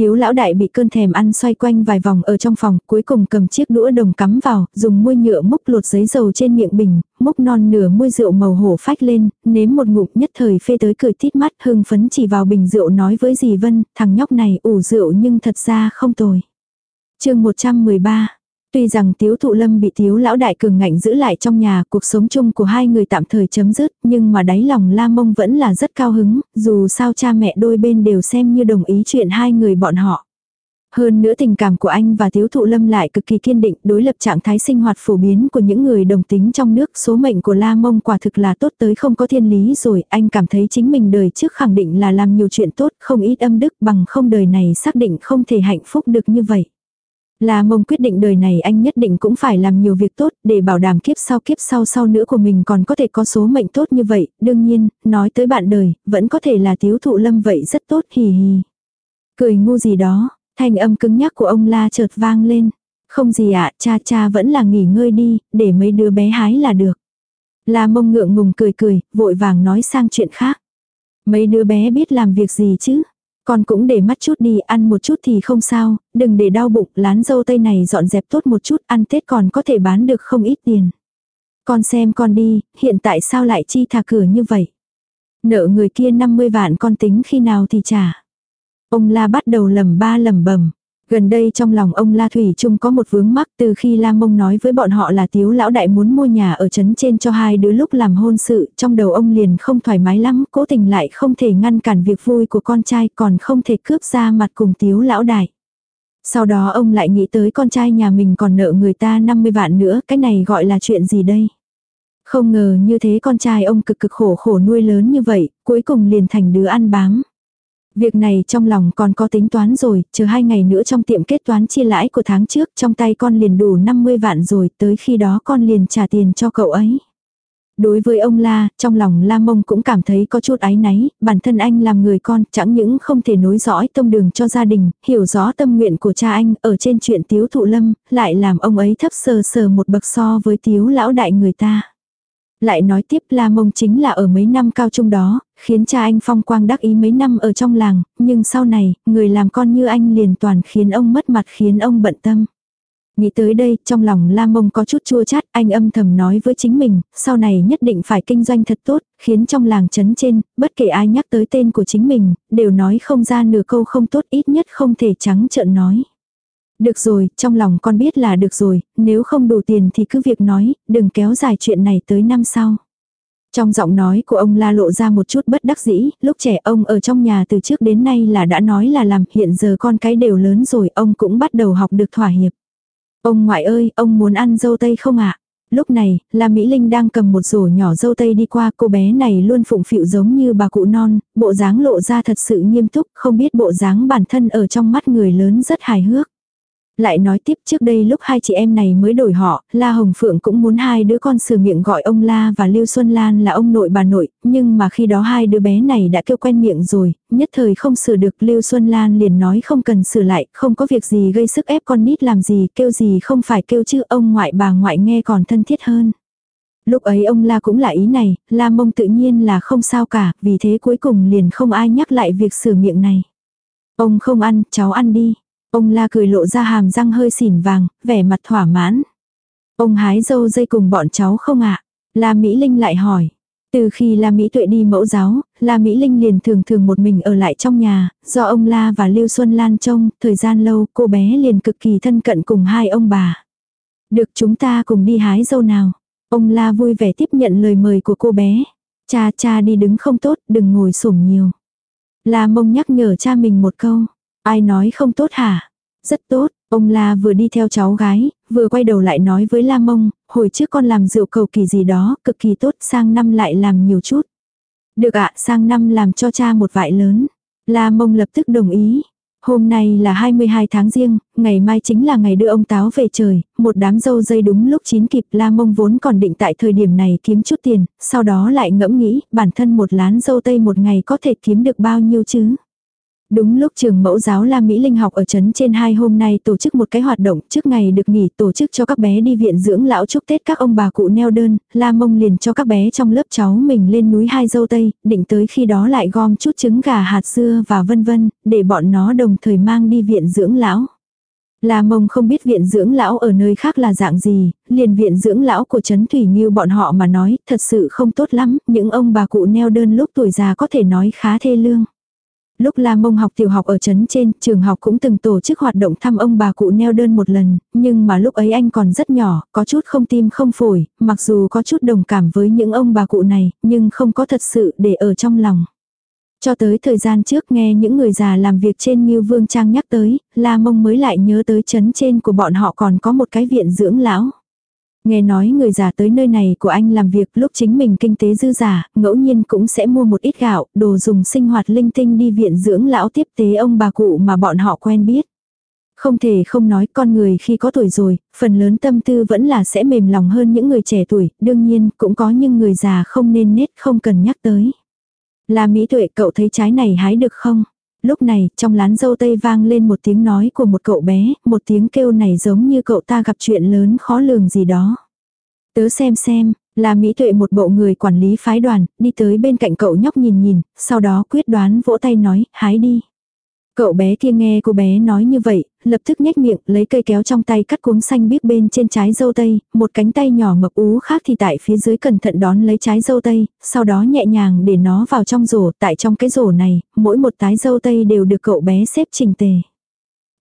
Tiếu lão đại bị cơn thèm ăn xoay quanh vài vòng ở trong phòng, cuối cùng cầm chiếc đũa đồng cắm vào, dùng muôi nhựa múc lột giấy dầu trên miệng bình, múc non nửa muôi rượu màu hổ phách lên, nếm một ngụm nhất thời phê tới cười tít mắt hưng phấn chỉ vào bình rượu nói với dì Vân, thằng nhóc này ủ rượu nhưng thật ra không tồi. chương 113 Tuy rằng tiếu thụ lâm bị tiếu lão đại cường ngạnh giữ lại trong nhà, cuộc sống chung của hai người tạm thời chấm dứt, nhưng mà đáy lòng la mông vẫn là rất cao hứng, dù sao cha mẹ đôi bên đều xem như đồng ý chuyện hai người bọn họ. Hơn nữa tình cảm của anh và Tiếu Thụ Lâm lại cực kỳ kiên định đối lập trạng thái sinh hoạt phổ biến của những người đồng tính trong nước. Số mệnh của La Mông quả thực là tốt tới không có thiên lý rồi. Anh cảm thấy chính mình đời trước khẳng định là làm nhiều chuyện tốt, không ít âm đức bằng không đời này xác định không thể hạnh phúc được như vậy. Là mông quyết định đời này anh nhất định cũng phải làm nhiều việc tốt để bảo đảm kiếp sau kiếp sau sau nữa của mình còn có thể có số mệnh tốt như vậy. Đương nhiên, nói tới bạn đời, vẫn có thể là thiếu thụ lâm vậy rất tốt hì hì. Cười ngu gì đó, thanh âm cứng nhắc của ông La chợt vang lên. Không gì ạ, cha cha vẫn là nghỉ ngơi đi, để mấy đứa bé hái là được. La mông ngượng ngùng cười cười, vội vàng nói sang chuyện khác. Mấy đứa bé biết làm việc gì chứ? Con cũng để mắt chút đi, ăn một chút thì không sao, đừng để đau bụng, lán dâu tây này dọn dẹp tốt một chút, ăn Tết còn có thể bán được không ít tiền. Con xem con đi, hiện tại sao lại chi thả cửa như vậy? Nợ người kia 50 vạn con tính khi nào thì trả. Ông la bắt đầu lầm ba lầm bầm. Gần đây trong lòng ông La Thủy Trung có một vướng mắc từ khi La Mông nói với bọn họ là tiếu lão đại muốn mua nhà ở trấn trên cho hai đứa lúc làm hôn sự, trong đầu ông liền không thoải mái lắm, cố tình lại không thể ngăn cản việc vui của con trai còn không thể cướp ra mặt cùng tiếu lão đại. Sau đó ông lại nghĩ tới con trai nhà mình còn nợ người ta 50 vạn nữa, cái này gọi là chuyện gì đây? Không ngờ như thế con trai ông cực cực khổ khổ nuôi lớn như vậy, cuối cùng liền thành đứa ăn bám. Việc này trong lòng còn có tính toán rồi, chờ hai ngày nữa trong tiệm kết toán chia lãi của tháng trước trong tay con liền đủ 50 vạn rồi, tới khi đó con liền trả tiền cho cậu ấy. Đối với ông La, trong lòng La Mông cũng cảm thấy có chút áy náy, bản thân anh làm người con, chẳng những không thể nối dõi tông đường cho gia đình, hiểu rõ tâm nguyện của cha anh, ở trên chuyện tiếu thụ lâm, lại làm ông ấy thấp sờ sờ một bậc so với tiếu lão đại người ta. Lại nói tiếp La Mông chính là ở mấy năm cao trung đó, khiến cha anh phong quang đắc ý mấy năm ở trong làng, nhưng sau này, người làm con như anh liền toàn khiến ông mất mặt khiến ông bận tâm. Nghĩ tới đây, trong lòng La Mông có chút chua chát, anh âm thầm nói với chính mình, sau này nhất định phải kinh doanh thật tốt, khiến trong làng chấn trên, bất kể ai nhắc tới tên của chính mình, đều nói không ra nửa câu không tốt ít nhất không thể trắng trợn nói. Được rồi, trong lòng con biết là được rồi, nếu không đủ tiền thì cứ việc nói, đừng kéo dài chuyện này tới năm sau. Trong giọng nói của ông la lộ ra một chút bất đắc dĩ, lúc trẻ ông ở trong nhà từ trước đến nay là đã nói là làm, hiện giờ con cái đều lớn rồi, ông cũng bắt đầu học được thỏa hiệp. Ông ngoại ơi, ông muốn ăn dâu tây không ạ? Lúc này, La Mỹ Linh đang cầm một rổ nhỏ dâu tây đi qua, cô bé này luôn phụng phịu giống như bà cụ non, bộ dáng lộ ra thật sự nghiêm túc, không biết bộ dáng bản thân ở trong mắt người lớn rất hài hước. Lại nói tiếp trước đây lúc hai chị em này mới đổi họ, La Hồng Phượng cũng muốn hai đứa con sửa miệng gọi ông La và Lưu Xuân Lan là ông nội bà nội, nhưng mà khi đó hai đứa bé này đã kêu quen miệng rồi, nhất thời không sửa được Lưu Xuân Lan liền nói không cần sửa lại, không có việc gì gây sức ép con nít làm gì, kêu gì không phải kêu chứ ông ngoại bà ngoại nghe còn thân thiết hơn. Lúc ấy ông La cũng là ý này, La mông tự nhiên là không sao cả, vì thế cuối cùng liền không ai nhắc lại việc sửa miệng này. Ông không ăn, cháu ăn đi. Ông la cười lộ ra hàm răng hơi xỉn vàng, vẻ mặt thỏa mãn. Ông hái dâu dây cùng bọn cháu không ạ? La Mỹ Linh lại hỏi. Từ khi La Mỹ Tuệ đi mẫu giáo, La Mỹ Linh liền thường thường một mình ở lại trong nhà, do ông La và Lưu Xuân Lan trông, thời gian lâu cô bé liền cực kỳ thân cận cùng hai ông bà. Được chúng ta cùng đi hái dâu nào. Ông La vui vẻ tiếp nhận lời mời của cô bé. Cha cha đi đứng không tốt, đừng ngồi sổm nhiều. La mông nhắc nhở cha mình một câu. Ai nói không tốt hả? Rất tốt, ông La vừa đi theo cháu gái, vừa quay đầu lại nói với La Mông, hồi trước con làm rượu cầu kỳ gì đó, cực kỳ tốt, sang năm lại làm nhiều chút. Được ạ, sang năm làm cho cha một vại lớn. La Mông lập tức đồng ý. Hôm nay là 22 tháng riêng, ngày mai chính là ngày đưa ông Táo về trời, một đám dâu dây đúng lúc chín kịp La Mông vốn còn định tại thời điểm này kiếm chút tiền, sau đó lại ngẫm nghĩ bản thân một lán dâu tây một ngày có thể kiếm được bao nhiêu chứ. Đúng lúc trường mẫu giáo La Mỹ Linh học ở trấn trên hai hôm nay tổ chức một cái hoạt động trước ngày được nghỉ tổ chức cho các bé đi viện dưỡng lão chúc Tết các ông bà cụ neo đơn, La Mông liền cho các bé trong lớp cháu mình lên núi hai dâu tây, định tới khi đó lại gom chút trứng gà hạt dưa và vân vân, để bọn nó đồng thời mang đi viện dưỡng lão. La mông không biết viện dưỡng lão ở nơi khác là dạng gì, liền viện dưỡng lão của Trấn Thủy Nghiêu bọn họ mà nói, thật sự không tốt lắm, những ông bà cụ neo đơn lúc tuổi già có thể nói khá thê lương. Lúc La Mông học tiểu học ở trấn trên, trường học cũng từng tổ chức hoạt động thăm ông bà cụ neo đơn một lần, nhưng mà lúc ấy anh còn rất nhỏ, có chút không tim không phổi, mặc dù có chút đồng cảm với những ông bà cụ này, nhưng không có thật sự để ở trong lòng. Cho tới thời gian trước nghe những người già làm việc trên như Vương Trang nhắc tới, La Mông mới lại nhớ tới trấn trên của bọn họ còn có một cái viện dưỡng lão. Nghe nói người già tới nơi này của anh làm việc lúc chính mình kinh tế dư giả, ngẫu nhiên cũng sẽ mua một ít gạo, đồ dùng sinh hoạt linh tinh đi viện dưỡng lão tiếp tế ông bà cụ mà bọn họ quen biết. Không thể không nói con người khi có tuổi rồi, phần lớn tâm tư vẫn là sẽ mềm lòng hơn những người trẻ tuổi, đương nhiên cũng có những người già không nên nết không cần nhắc tới. Là Mỹ Tuệ cậu thấy trái này hái được không? Lúc này, trong lán dâu tây vang lên một tiếng nói của một cậu bé, một tiếng kêu này giống như cậu ta gặp chuyện lớn khó lường gì đó. Tớ xem xem, là Mỹ Tuệ một bộ người quản lý phái đoàn, đi tới bên cạnh cậu nhóc nhìn nhìn, sau đó quyết đoán vỗ tay nói, hái đi. Cậu bé kia nghe cô bé nói như vậy, lập tức nhếch miệng, lấy cây kéo trong tay cắt cuống xanh biếc bên trên trái dâu tây, một cánh tay nhỏ mập ú khác thì tại phía dưới cẩn thận đón lấy trái dâu tây, sau đó nhẹ nhàng để nó vào trong rổ, tại trong cái rổ này, mỗi một tái dâu tây đều được cậu bé xếp chỉnh tề.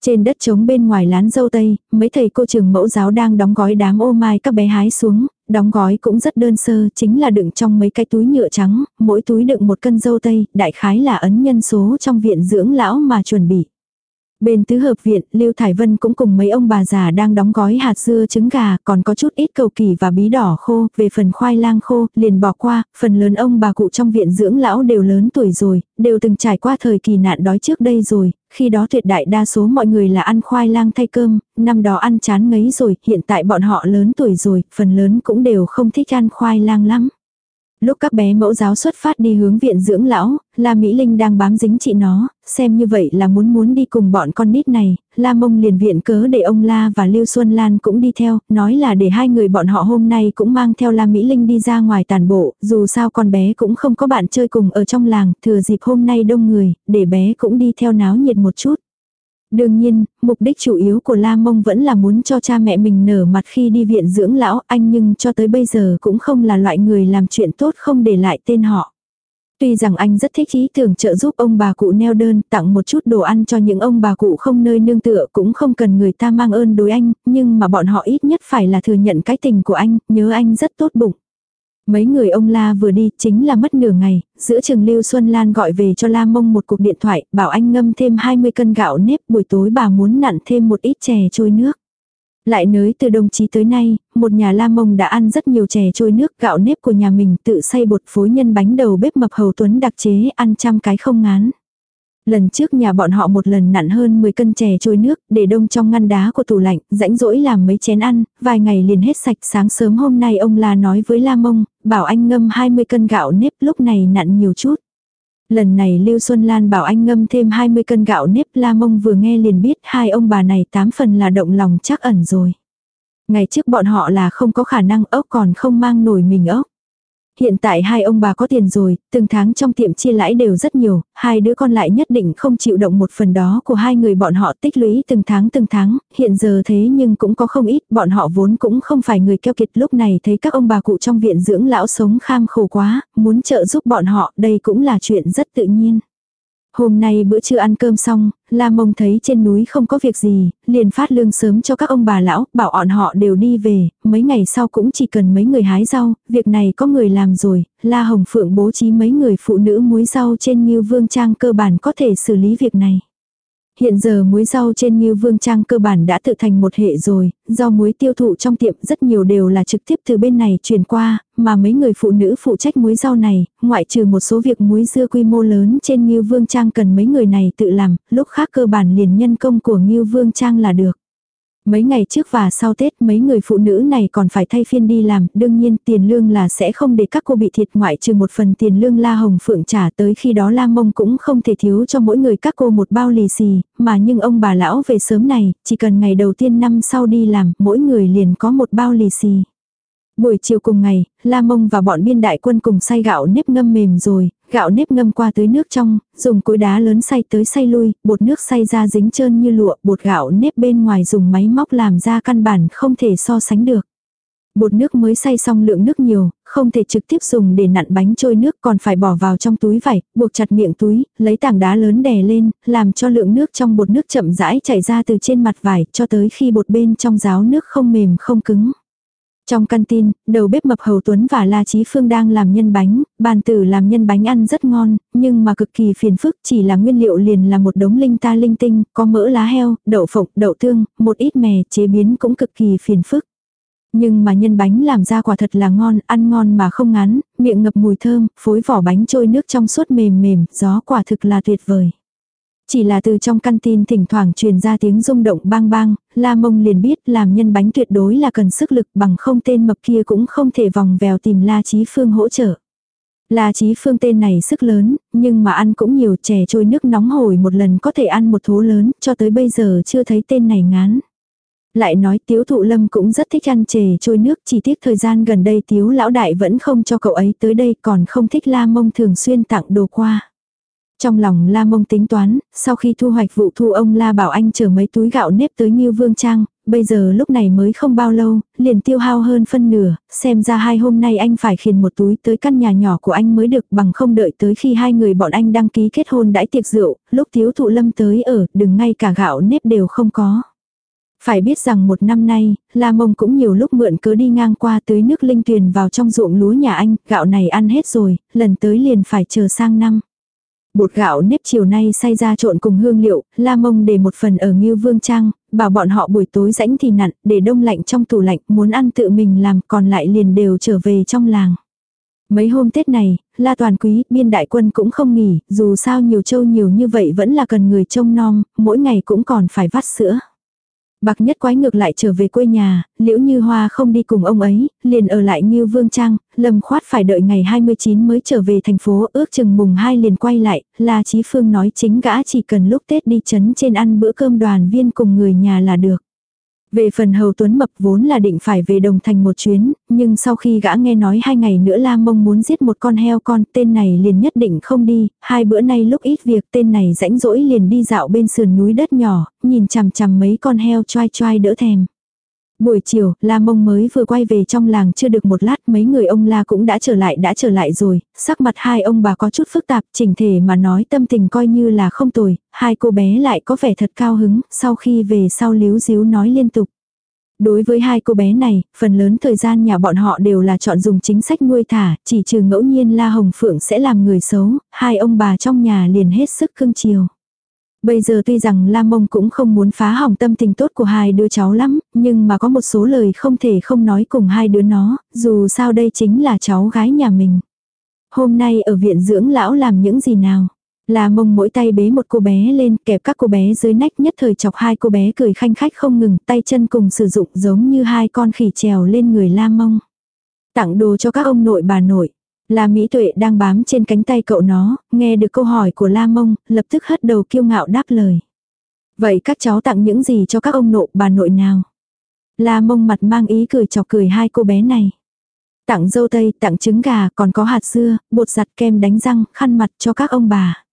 Trên đất trống bên ngoài lán dâu tây, mấy thầy cô trường mẫu giáo đang đóng gói đám ô mai các bé hái xuống, đóng gói cũng rất đơn sơ, chính là đựng trong mấy cái túi nhựa trắng, mỗi túi đựng một cân dâu tây, đại khái là ấn nhân số trong viện dưỡng lão mà chuẩn bị. Bên tứ hợp viện, Lưu Thải Vân cũng cùng mấy ông bà già đang đóng gói hạt dưa trứng gà, còn có chút ít cầu kỳ và bí đỏ khô, về phần khoai lang khô, liền bỏ qua, phần lớn ông bà cụ trong viện dưỡng lão đều lớn tuổi rồi, đều từng trải qua thời kỳ nạn đói trước đây rồi, khi đó tuyệt đại đa số mọi người là ăn khoai lang thay cơm, năm đó ăn chán ngấy rồi, hiện tại bọn họ lớn tuổi rồi, phần lớn cũng đều không thích ăn khoai lang lắm. Lúc các bé mẫu giáo xuất phát đi hướng viện dưỡng lão, La Mỹ Linh đang bám dính chị nó, xem như vậy là muốn muốn đi cùng bọn con nít này, La Mông liền viện cớ để ông La và Lưu Xuân Lan cũng đi theo, nói là để hai người bọn họ hôm nay cũng mang theo La Mỹ Linh đi ra ngoài tàn bộ, dù sao con bé cũng không có bạn chơi cùng ở trong làng, thừa dịp hôm nay đông người, để bé cũng đi theo náo nhiệt một chút. Đương nhiên, mục đích chủ yếu của La Mông vẫn là muốn cho cha mẹ mình nở mặt khi đi viện dưỡng lão anh nhưng cho tới bây giờ cũng không là loại người làm chuyện tốt không để lại tên họ. Tuy rằng anh rất thích ý tưởng trợ giúp ông bà cụ neo đơn tặng một chút đồ ăn cho những ông bà cụ không nơi nương tựa cũng không cần người ta mang ơn đối anh, nhưng mà bọn họ ít nhất phải là thừa nhận cái tình của anh, nhớ anh rất tốt bụng. Mấy người ông La vừa đi chính là mất nửa ngày, giữa trường Lưu Xuân Lan gọi về cho La Mông một cuộc điện thoại, bảo anh ngâm thêm 20 cân gạo nếp buổi tối bà muốn nặn thêm một ít chè trôi nước. Lại nới từ đồng chí tới nay, một nhà La Mông đã ăn rất nhiều chè trôi nước gạo nếp của nhà mình tự xay bột phối nhân bánh đầu bếp mập hầu tuấn đặc chế ăn trăm cái không ngán. Lần trước nhà bọn họ một lần nặn hơn 10 cân chè trôi nước, để đông trong ngăn đá của tủ lạnh, rãnh rỗi làm mấy chén ăn, vài ngày liền hết sạch. Sáng sớm hôm nay ông La nói với La Mông, bảo anh ngâm 20 cân gạo nếp lúc này nặn nhiều chút. Lần này Lưu Xuân Lan bảo anh ngâm thêm 20 cân gạo nếp, La Mông vừa nghe liền biết hai ông bà này tám phần là động lòng chắc ẩn rồi. Ngày trước bọn họ là không có khả năng ốc còn không mang nổi mình ốc. Hiện tại hai ông bà có tiền rồi, từng tháng trong tiệm chia lãi đều rất nhiều, hai đứa con lại nhất định không chịu động một phần đó của hai người bọn họ tích lũy từng tháng từng tháng, hiện giờ thế nhưng cũng có không ít, bọn họ vốn cũng không phải người keo kiệt lúc này thấy các ông bà cụ trong viện dưỡng lão sống kham khổ quá, muốn trợ giúp bọn họ, đây cũng là chuyện rất tự nhiên. Hôm nay bữa trưa ăn cơm xong, La Mông thấy trên núi không có việc gì, liền phát lương sớm cho các ông bà lão, bảo bọn họ đều đi về, mấy ngày sau cũng chỉ cần mấy người hái rau, việc này có người làm rồi, La Hồng Phượng bố trí mấy người phụ nữ muối rau trên như vương trang cơ bản có thể xử lý việc này. Hiện giờ muối rau trên Ngưu Vương Trang cơ bản đã tự thành một hệ rồi, Do muối tiêu thụ trong tiệm rất nhiều đều là trực tiếp từ bên này truyền qua, mà mấy người phụ nữ phụ trách muối rau này, ngoại trừ một số việc muối dưa quy mô lớn trên Ngưu Vương Trang cần mấy người này tự làm, lúc khác cơ bản liền nhân công của Ngưu Vương Trang là được. Mấy ngày trước và sau Tết mấy người phụ nữ này còn phải thay phiên đi làm, đương nhiên tiền lương là sẽ không để các cô bị thiệt ngoại trừ một phần tiền lương La Hồng Phượng trả tới. Khi đó La Mông cũng không thể thiếu cho mỗi người các cô một bao lì xì, mà nhưng ông bà lão về sớm này, chỉ cần ngày đầu tiên năm sau đi làm, mỗi người liền có một bao lì xì. Buổi chiều cùng ngày, La Mông và bọn biên đại quân cùng xay gạo nếp ngâm mềm rồi, gạo nếp ngâm qua tới nước trong, dùng cối đá lớn xay tới xay lui, bột nước xay ra dính trơn như lụa, bột gạo nếp bên ngoài dùng máy móc làm ra căn bản không thể so sánh được. Bột nước mới xay xong lượng nước nhiều, không thể trực tiếp dùng để nặn bánh trôi nước còn phải bỏ vào trong túi vải, buộc chặt miệng túi, lấy tảng đá lớn đè lên, làm cho lượng nước trong bột nước chậm rãi chảy ra từ trên mặt vải cho tới khi bột bên trong ráo nước không mềm không cứng. Trong căn tin, đầu bếp mập Hầu Tuấn và La Chí Phương đang làm nhân bánh, bàn tử làm nhân bánh ăn rất ngon, nhưng mà cực kỳ phiền phức chỉ là nguyên liệu liền là một đống linh ta linh tinh, có mỡ lá heo, đậu phộng, đậu tương, một ít mè, chế biến cũng cực kỳ phiền phức. Nhưng mà nhân bánh làm ra quả thật là ngon, ăn ngon mà không ngán, miệng ngập mùi thơm, phối vỏ bánh trôi nước trong suốt mềm mềm, gió quả thực là tuyệt vời. Chỉ là từ trong căn tin thỉnh thoảng truyền ra tiếng rung động bang bang, La Mông liền biết làm nhân bánh tuyệt đối là cần sức lực bằng không tên mập kia cũng không thể vòng vèo tìm La Chí Phương hỗ trợ. La Chí Phương tên này sức lớn, nhưng mà ăn cũng nhiều chè trôi nước nóng hổi một lần có thể ăn một thố lớn, cho tới bây giờ chưa thấy tên này ngán. Lại nói tiếu thụ lâm cũng rất thích ăn chè trôi nước, chỉ tiếc thời gian gần đây tiếu lão đại vẫn không cho cậu ấy tới đây còn không thích la mông thường xuyên tặng đồ qua. Trong lòng La Mông tính toán, sau khi thu hoạch vụ thu ông La bảo anh chở mấy túi gạo nếp tới Nhiêu Vương Trang, bây giờ lúc này mới không bao lâu, liền tiêu hao hơn phân nửa, xem ra hai hôm nay anh phải khiền một túi tới căn nhà nhỏ của anh mới được bằng không đợi tới khi hai người bọn anh đăng ký kết hôn đãi tiệc rượu, lúc thiếu thụ lâm tới ở, đừng ngay cả gạo nếp đều không có. Phải biết rằng một năm nay, La Mông cũng nhiều lúc mượn cớ đi ngang qua tưới nước linh tuyền vào trong ruộng lúa nhà anh, gạo này ăn hết rồi, lần tới liền phải chờ sang năm. Bột gạo nếp chiều nay xay ra trộn cùng hương liệu, la mông để một phần ở Ngưu Vương Trang, bảo bọn họ buổi tối rãnh thì nặn, để đông lạnh trong tủ lạnh, muốn ăn tự mình làm, còn lại liền đều trở về trong làng. Mấy hôm Tết này, La Toàn Quý, biên đại quân cũng không nghỉ, dù sao nhiều châu nhiều như vậy vẫn là cần người trông nom, mỗi ngày cũng còn phải vắt sữa. Bạc nhất quái ngược lại trở về quê nhà, liễu như hoa không đi cùng ông ấy, liền ở lại như vương trang, lâm khoát phải đợi ngày 29 mới trở về thành phố, ước chừng mùng 2 liền quay lại, là Chí Phương nói chính gã chỉ cần lúc Tết đi chấn trên ăn bữa cơm đoàn viên cùng người nhà là được. Về phần hầu tuấn mập vốn là định phải về đồng thành một chuyến, nhưng sau khi gã nghe nói hai ngày nữa la mông muốn giết một con heo con, tên này liền nhất định không đi, hai bữa nay lúc ít việc tên này rãnh rỗi liền đi dạo bên sườn núi đất nhỏ, nhìn chằm chằm mấy con heo choai choai đỡ thèm. Buổi chiều, La Mông mới vừa quay về trong làng chưa được một lát mấy người ông La cũng đã trở lại đã trở lại rồi, sắc mặt hai ông bà có chút phức tạp, chỉnh thể mà nói tâm tình coi như là không tồi, hai cô bé lại có vẻ thật cao hứng, sau khi về sau líu díu nói liên tục. Đối với hai cô bé này, phần lớn thời gian nhà bọn họ đều là chọn dùng chính sách nuôi thả, chỉ trừ ngẫu nhiên La Hồng Phượng sẽ làm người xấu, hai ông bà trong nhà liền hết sức cưng chiều. Bây giờ tuy rằng Lam Mông cũng không muốn phá hỏng tâm tình tốt của hai đứa cháu lắm, nhưng mà có một số lời không thể không nói cùng hai đứa nó, dù sao đây chính là cháu gái nhà mình. Hôm nay ở viện dưỡng lão làm những gì nào? là mông mỗi tay bế một cô bé lên kẹp các cô bé dưới nách nhất thời chọc hai cô bé cười khanh khách không ngừng tay chân cùng sử dụng giống như hai con khỉ trèo lên người la mông. Tặng đồ cho các ông nội bà nội. La Mỹ Tuệ đang bám trên cánh tay cậu nó, nghe được câu hỏi của La Mông, lập tức hất đầu kiêu ngạo đáp lời. Vậy các cháu tặng những gì cho các ông nội bà nội nào? La Mông mặt mang ý cười chọc cười hai cô bé này. Tặng dâu tây, tặng trứng gà, còn có hạt dưa, bột giặt kem đánh răng, khăn mặt cho các ông bà.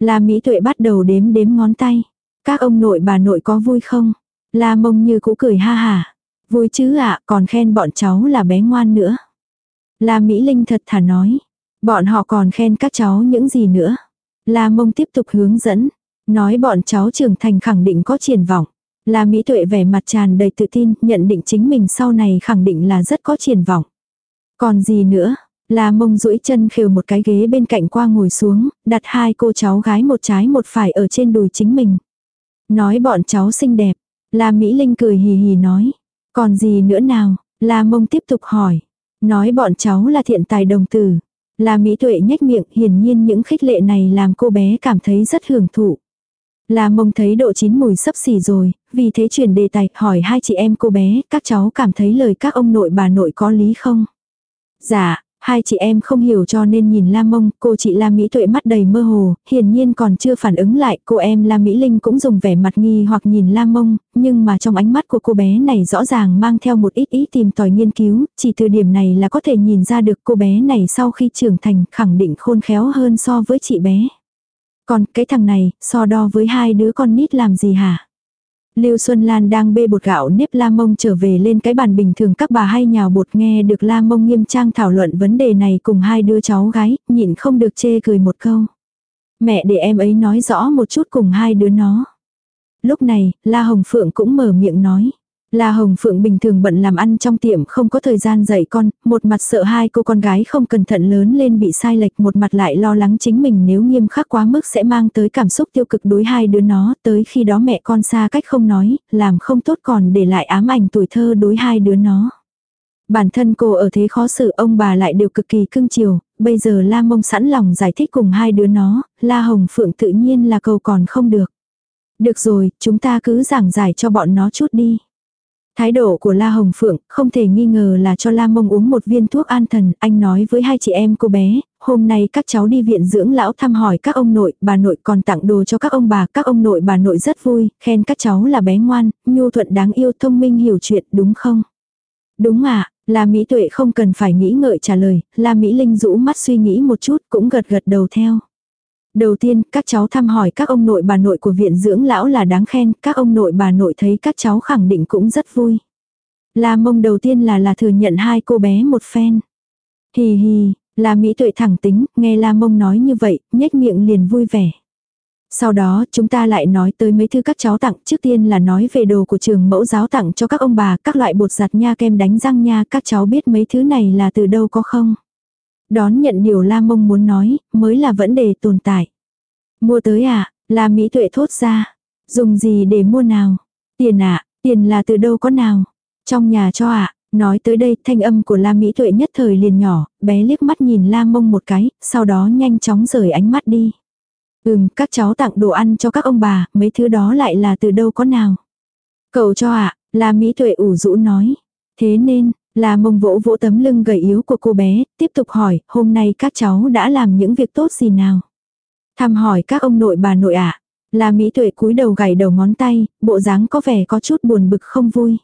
La Mỹ Tuệ bắt đầu đếm đếm ngón tay. Các ông nội bà nội có vui không? La Mông như cũ cười ha hà. Vui chứ ạ, còn khen bọn cháu là bé ngoan nữa. La Mỹ Linh thật thà nói. Bọn họ còn khen các cháu những gì nữa. La Mông tiếp tục hướng dẫn. Nói bọn cháu trưởng thành khẳng định có triển vọng. La Mỹ Tuệ vẻ mặt tràn đầy tự tin, nhận định chính mình sau này khẳng định là rất có triển vọng. Còn gì nữa? La mông duỗi chân khều một cái ghế bên cạnh qua ngồi xuống, đặt hai cô cháu gái một trái một phải ở trên đùi chính mình. Nói bọn cháu xinh đẹp. La Mỹ Linh cười hì hì nói. Còn gì nữa nào? La mông tiếp tục hỏi. Nói bọn cháu là thiện tài đồng tử. La Mỹ Tuệ nhếch miệng, hiển nhiên những khích lệ này làm cô bé cảm thấy rất hưởng thụ. La mông thấy độ chín mùi sấp xỉ rồi, vì thế chuyển đề tài hỏi hai chị em cô bé, các cháu cảm thấy lời các ông nội bà nội có lý không? Dạ, Hai chị em không hiểu cho nên nhìn La Mông, cô chị La Mỹ Tuệ mắt đầy mơ hồ, hiển nhiên còn chưa phản ứng lại, cô em La Mỹ Linh cũng dùng vẻ mặt nghi hoặc nhìn La Mông, nhưng mà trong ánh mắt của cô bé này rõ ràng mang theo một ít ý tìm tòi nghiên cứu, chỉ từ điểm này là có thể nhìn ra được cô bé này sau khi trưởng thành khẳng định khôn khéo hơn so với chị bé. Còn cái thằng này, so đo với hai đứa con nít làm gì hả? Lưu Xuân Lan đang bê bột gạo nếp la mông trở về lên cái bàn bình thường các bà hay nhào bột nghe được la mông nghiêm trang thảo luận vấn đề này cùng hai đứa cháu gái, nhịn không được chê cười một câu. Mẹ để em ấy nói rõ một chút cùng hai đứa nó. Lúc này, La Hồng Phượng cũng mở miệng nói. La Hồng Phượng bình thường bận làm ăn trong tiệm không có thời gian dạy con, một mặt sợ hai cô con gái không cẩn thận lớn lên bị sai lệch, một mặt lại lo lắng chính mình nếu nghiêm khắc quá mức sẽ mang tới cảm xúc tiêu cực đối hai đứa nó, tới khi đó mẹ con xa cách không nói, làm không tốt còn để lại ám ảnh tuổi thơ đối hai đứa nó. Bản thân cô ở thế khó xử ông bà lại đều cực kỳ cưng chiều, bây giờ La Mông sẵn lòng giải thích cùng hai đứa nó, La Hồng Phượng tự nhiên là cầu còn không được. Được rồi, chúng ta cứ giảng giải cho bọn nó chút đi. Thái độ của La Hồng Phượng không thể nghi ngờ là cho La Mông uống một viên thuốc an thần, anh nói với hai chị em cô bé, hôm nay các cháu đi viện dưỡng lão thăm hỏi các ông nội, bà nội còn tặng đồ cho các ông bà, các ông nội bà nội rất vui, khen các cháu là bé ngoan, nhu thuận đáng yêu thông minh hiểu chuyện đúng không? Đúng ạ, à, La Mỹ Tuệ không cần phải nghĩ ngợi trả lời, La Mỹ Linh rũ mắt suy nghĩ một chút cũng gật gật đầu theo. Đầu tiên, các cháu thăm hỏi các ông nội bà nội của viện dưỡng lão là đáng khen, các ông nội bà nội thấy các cháu khẳng định cũng rất vui. La mông đầu tiên là là thừa nhận hai cô bé một phen. Hì hì, là Mỹ tuệ thẳng tính, nghe La mông nói như vậy, nhếch miệng liền vui vẻ. Sau đó chúng ta lại nói tới mấy thứ các cháu tặng, trước tiên là nói về đồ của trường mẫu giáo tặng cho các ông bà, các loại bột giặt nha kem đánh răng nha, các cháu biết mấy thứ này là từ đâu có không? Đón nhận điều La Mông muốn nói, mới là vấn đề tồn tại. Mua tới à, là Mỹ Tuệ thốt ra. Dùng gì để mua nào? Tiền ạ, tiền là từ đâu có nào? Trong nhà cho ạ. Nói tới đây thanh âm của La Mỹ Tuệ nhất thời liền nhỏ, bé liếc mắt nhìn La Mông một cái, sau đó nhanh chóng rời ánh mắt đi. Ừm, các cháu tặng đồ ăn cho các ông bà, mấy thứ đó lại là từ đâu có nào. Cậu cho ạ, La Mỹ Tuệ ủ rũ nói. Thế nên, La Mông vỗ vỗ tấm lưng gầy yếu của cô bé, tiếp tục hỏi, hôm nay các cháu đã làm những việc tốt gì nào? Thăm hỏi các ông nội bà nội ạ. La Mỹ Tuệ cúi đầu gảy đầu ngón tay, bộ dáng có vẻ có chút buồn bực không vui.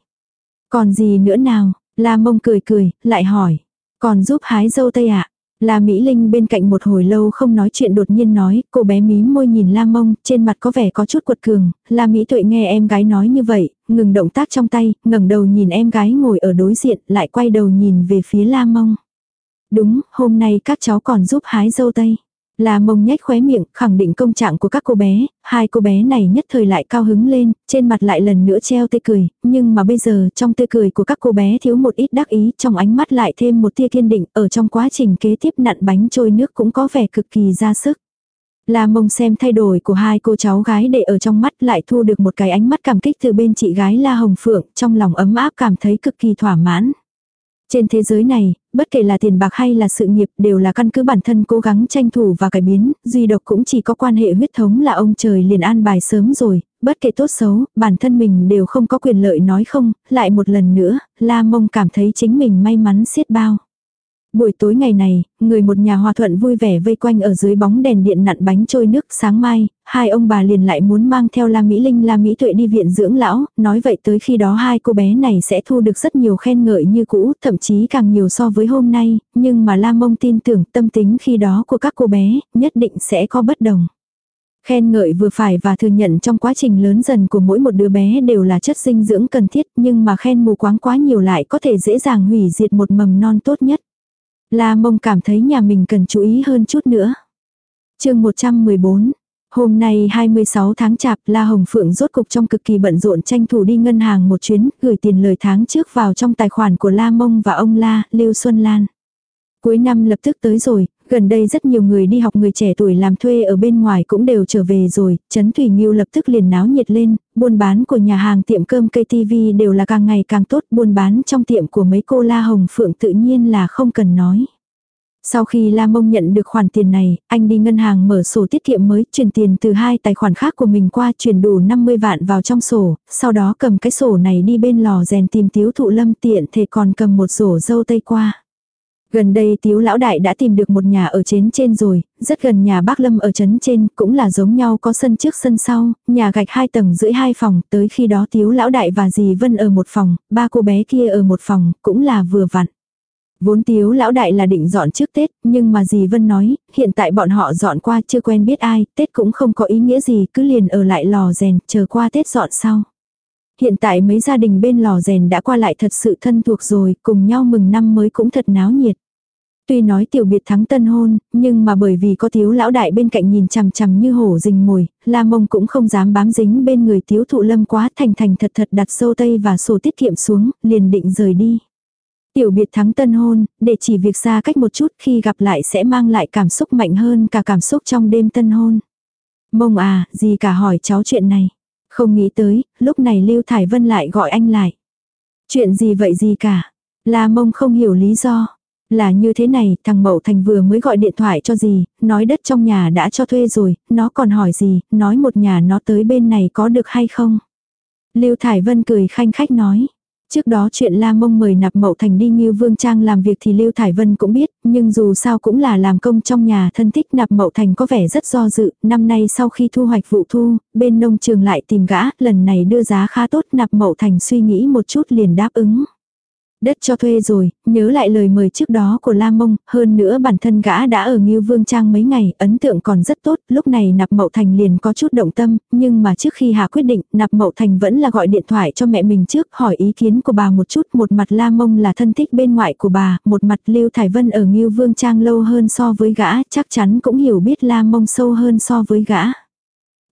Còn gì nữa nào? La Mông cười cười, lại hỏi. Còn giúp hái dâu tây ạ? La Mỹ Linh bên cạnh một hồi lâu không nói chuyện đột nhiên nói, cô bé mím môi nhìn La Mông, trên mặt có vẻ có chút quật cường, La Mỹ Tuệ nghe em gái nói như vậy, ngừng động tác trong tay, ngẩng đầu nhìn em gái ngồi ở đối diện, lại quay đầu nhìn về phía La Mông. Đúng, hôm nay các cháu còn giúp hái dâu tây. Là mông nhếch khóe miệng, khẳng định công trạng của các cô bé, hai cô bé này nhất thời lại cao hứng lên, trên mặt lại lần nữa treo tươi cười, nhưng mà bây giờ trong tươi cười của các cô bé thiếu một ít đắc ý, trong ánh mắt lại thêm một tia kiên định, ở trong quá trình kế tiếp nặn bánh trôi nước cũng có vẻ cực kỳ ra sức. La mông xem thay đổi của hai cô cháu gái để ở trong mắt lại thu được một cái ánh mắt cảm kích từ bên chị gái La Hồng Phượng, trong lòng ấm áp cảm thấy cực kỳ thỏa mãn. Trên thế giới này, bất kể là tiền bạc hay là sự nghiệp đều là căn cứ bản thân cố gắng tranh thủ và cải biến, duy độc cũng chỉ có quan hệ huyết thống là ông trời liền an bài sớm rồi, bất kể tốt xấu, bản thân mình đều không có quyền lợi nói không, lại một lần nữa, La Mông cảm thấy chính mình may mắn xiết bao. Buổi tối ngày này, người một nhà hòa thuận vui vẻ vây quanh ở dưới bóng đèn điện nặn bánh trôi nước sáng mai, hai ông bà liền lại muốn mang theo La Mỹ Linh La Mỹ Tuệ đi viện dưỡng lão, nói vậy tới khi đó hai cô bé này sẽ thu được rất nhiều khen ngợi như cũ, thậm chí càng nhiều so với hôm nay, nhưng mà La Mông tin tưởng tâm tính khi đó của các cô bé, nhất định sẽ có bất đồng. Khen ngợi vừa phải và thừa nhận trong quá trình lớn dần của mỗi một đứa bé đều là chất dinh dưỡng cần thiết nhưng mà khen mù quáng quá nhiều lại có thể dễ dàng hủy diệt một mầm non tốt nhất. La mông cảm thấy nhà mình cần chú ý hơn chút nữa. chương 114 Hôm nay 26 tháng chạp, La Hồng Phượng rốt cục trong cực kỳ bận rộn tranh thủ đi ngân hàng một chuyến, gửi tiền lời tháng trước vào trong tài khoản của La Mông và ông La, Lưu Xuân Lan. Cuối năm lập tức tới rồi, gần đây rất nhiều người đi học người trẻ tuổi làm thuê ở bên ngoài cũng đều trở về rồi, Trấn Thủy Nghiêu lập tức liền náo nhiệt lên, buôn bán của nhà hàng tiệm cơm cây đều là càng ngày càng tốt, buôn bán trong tiệm của mấy cô La Hồng Phượng tự nhiên là không cần nói. Sau khi La Mông nhận được khoản tiền này, anh đi ngân hàng mở sổ tiết kiệm mới, chuyển tiền từ hai tài khoản khác của mình qua chuyển đủ 50 vạn vào trong sổ, sau đó cầm cái sổ này đi bên lò rèn tìm tiếu thụ lâm tiện thể còn cầm một sổ dâu tây qua. Gần đây tiếu lão đại đã tìm được một nhà ở trên trên rồi, rất gần nhà bác Lâm ở trấn trên, cũng là giống nhau có sân trước sân sau, nhà gạch hai tầng rưỡi hai phòng, tới khi đó tiếu lão đại và dì Vân ở một phòng, ba cô bé kia ở một phòng, cũng là vừa vặn. Vốn tiếu lão đại là định dọn trước Tết, nhưng mà dì Vân nói, hiện tại bọn họ dọn qua chưa quen biết ai, Tết cũng không có ý nghĩa gì, cứ liền ở lại lò rèn, chờ qua Tết dọn sau. Hiện tại mấy gia đình bên lò rèn đã qua lại thật sự thân thuộc rồi, cùng nhau mừng năm mới cũng thật náo nhiệt. Tuy nói tiểu biệt thắng tân hôn, nhưng mà bởi vì có thiếu lão đại bên cạnh nhìn chằm chằm như hổ rình mồi, la mông cũng không dám bám dính bên người thiếu thụ lâm quá thành thành thật thật đặt sâu tây và sổ tiết kiệm xuống, liền định rời đi. Tiểu biệt thắng tân hôn, để chỉ việc xa cách một chút khi gặp lại sẽ mang lại cảm xúc mạnh hơn cả cảm xúc trong đêm tân hôn. Mông à, gì cả hỏi cháu chuyện này. Không nghĩ tới, lúc này Lưu Thải Vân lại gọi anh lại. Chuyện gì vậy gì cả. La mông không hiểu lý do. Là như thế này, thằng Mậu Thành vừa mới gọi điện thoại cho gì, nói đất trong nhà đã cho thuê rồi, nó còn hỏi gì, nói một nhà nó tới bên này có được hay không. Lưu Thải Vân cười khanh khách nói. Trước đó chuyện La Mông mời Nạp Mậu Thành đi như Vương Trang làm việc thì Lưu Thải Vân cũng biết, nhưng dù sao cũng là làm công trong nhà thân thích Nạp Mậu Thành có vẻ rất do dự, năm nay sau khi thu hoạch vụ thu, bên nông trường lại tìm gã, lần này đưa giá khá tốt Nạp Mậu Thành suy nghĩ một chút liền đáp ứng. Đất cho thuê rồi, nhớ lại lời mời trước đó của La Mông, hơn nữa bản thân gã đã ở Ngưu Vương Trang mấy ngày, ấn tượng còn rất tốt, lúc này Nạp Mậu Thành liền có chút động tâm, nhưng mà trước khi hạ quyết định, Nạp Mậu Thành vẫn là gọi điện thoại cho mẹ mình trước, hỏi ý kiến của bà một chút, một mặt La Mông là thân thích bên ngoại của bà, một mặt Lưu Thải Vân ở Ngưu Vương Trang lâu hơn so với gã, chắc chắn cũng hiểu biết La Mông sâu hơn so với gã.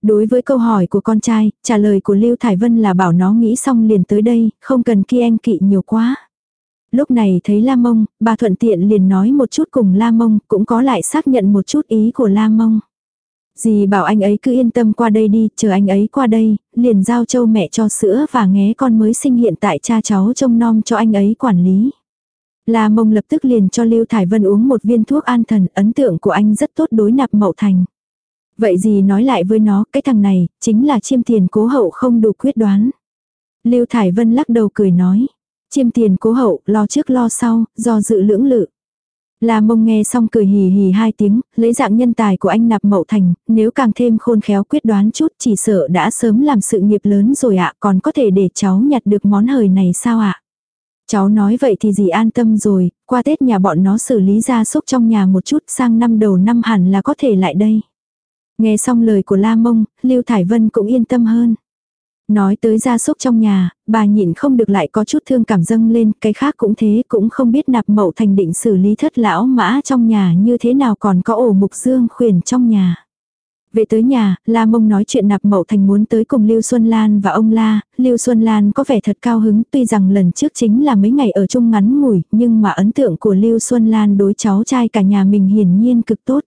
Đối với câu hỏi của con trai, trả lời của Lưu Thải Vân là bảo nó nghĩ xong liền tới đây, không cần kiêng kỵ nhiều quá. Lúc này thấy La Mông, bà thuận tiện liền nói một chút cùng La Mông, cũng có lại xác nhận một chút ý của La Mông. Dì bảo anh ấy cứ yên tâm qua đây đi, chờ anh ấy qua đây, liền giao châu mẹ cho sữa và nghé con mới sinh hiện tại cha cháu trông nom cho anh ấy quản lý. La mông lập tức liền cho Lưu Thải Vân uống một viên thuốc an thần, ấn tượng của anh rất tốt đối nạp mậu thành. Vậy gì nói lại với nó, cái thằng này, chính là chiêm tiền cố hậu không đủ quyết đoán. Lưu Thải Vân lắc đầu cười nói, chiêm tiền cố hậu, lo trước lo sau, do dự lưỡng lự. La mông nghe xong cười hì hì hai tiếng, lấy dạng nhân tài của anh nạp mậu thành, nếu càng thêm khôn khéo quyết đoán chút chỉ sợ đã sớm làm sự nghiệp lớn rồi ạ, còn có thể để cháu nhặt được món hời này sao ạ? Cháu nói vậy thì dì an tâm rồi, qua Tết nhà bọn nó xử lý gia súc trong nhà một chút sang năm đầu năm hẳn là có thể lại đây. Nghe xong lời của La Mông, Lưu Thải Vân cũng yên tâm hơn. Nói tới gia súc trong nhà, bà nhịn không được lại có chút thương cảm dâng lên, cái khác cũng thế, cũng không biết nạp mậu thành định xử lý thất lão mã trong nhà như thế nào còn có ổ mục dương khuyển trong nhà. Về tới nhà, La Mông nói chuyện nạp mậu thành muốn tới cùng Lưu Xuân Lan và ông La, Lưu Xuân Lan có vẻ thật cao hứng tuy rằng lần trước chính là mấy ngày ở chung ngắn ngủi, nhưng mà ấn tượng của Lưu Xuân Lan đối cháu trai cả nhà mình hiển nhiên cực tốt.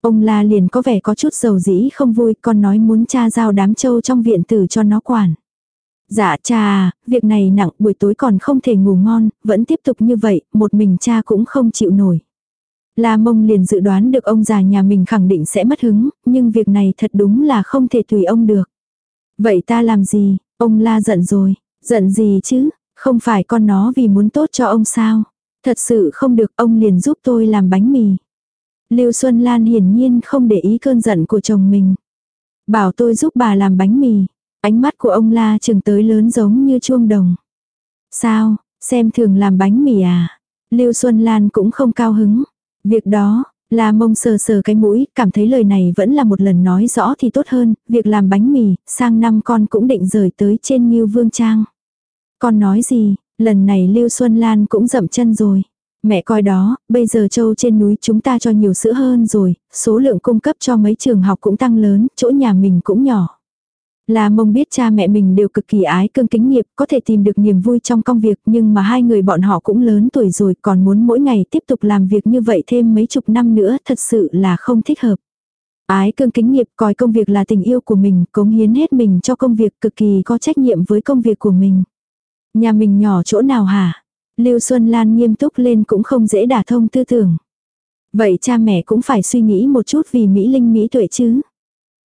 Ông La liền có vẻ có chút dầu dĩ không vui, con nói muốn cha giao đám châu trong viện tử cho nó quản. Dạ cha, việc này nặng buổi tối còn không thể ngủ ngon, vẫn tiếp tục như vậy, một mình cha cũng không chịu nổi. La mông liền dự đoán được ông già nhà mình khẳng định sẽ mất hứng, nhưng việc này thật đúng là không thể tùy ông được. Vậy ta làm gì, ông la giận rồi, giận gì chứ, không phải con nó vì muốn tốt cho ông sao. Thật sự không được ông liền giúp tôi làm bánh mì. Lưu Xuân Lan hiển nhiên không để ý cơn giận của chồng mình. Bảo tôi giúp bà làm bánh mì. Ánh mắt của ông la chừng tới lớn giống như chuông đồng. Sao, xem thường làm bánh mì à? Lưu Xuân Lan cũng không cao hứng. Việc đó, là mông sờ sờ cái mũi, cảm thấy lời này vẫn là một lần nói rõ thì tốt hơn, việc làm bánh mì, sang năm con cũng định rời tới trên Ngưu Vương Trang. Con nói gì, lần này Lưu Xuân Lan cũng dậm chân rồi. Mẹ coi đó, bây giờ châu trên núi chúng ta cho nhiều sữa hơn rồi, số lượng cung cấp cho mấy trường học cũng tăng lớn, chỗ nhà mình cũng nhỏ. Là mông biết cha mẹ mình đều cực kỳ ái cương kính nghiệp, có thể tìm được niềm vui trong công việc nhưng mà hai người bọn họ cũng lớn tuổi rồi còn muốn mỗi ngày tiếp tục làm việc như vậy thêm mấy chục năm nữa thật sự là không thích hợp. Ái cương kính nghiệp coi công việc là tình yêu của mình, cống hiến hết mình cho công việc cực kỳ có trách nhiệm với công việc của mình. Nhà mình nhỏ chỗ nào hả? Lưu Xuân Lan nghiêm túc lên cũng không dễ đả thông tư tưởng. Vậy cha mẹ cũng phải suy nghĩ một chút vì Mỹ Linh Mỹ tuệ chứ.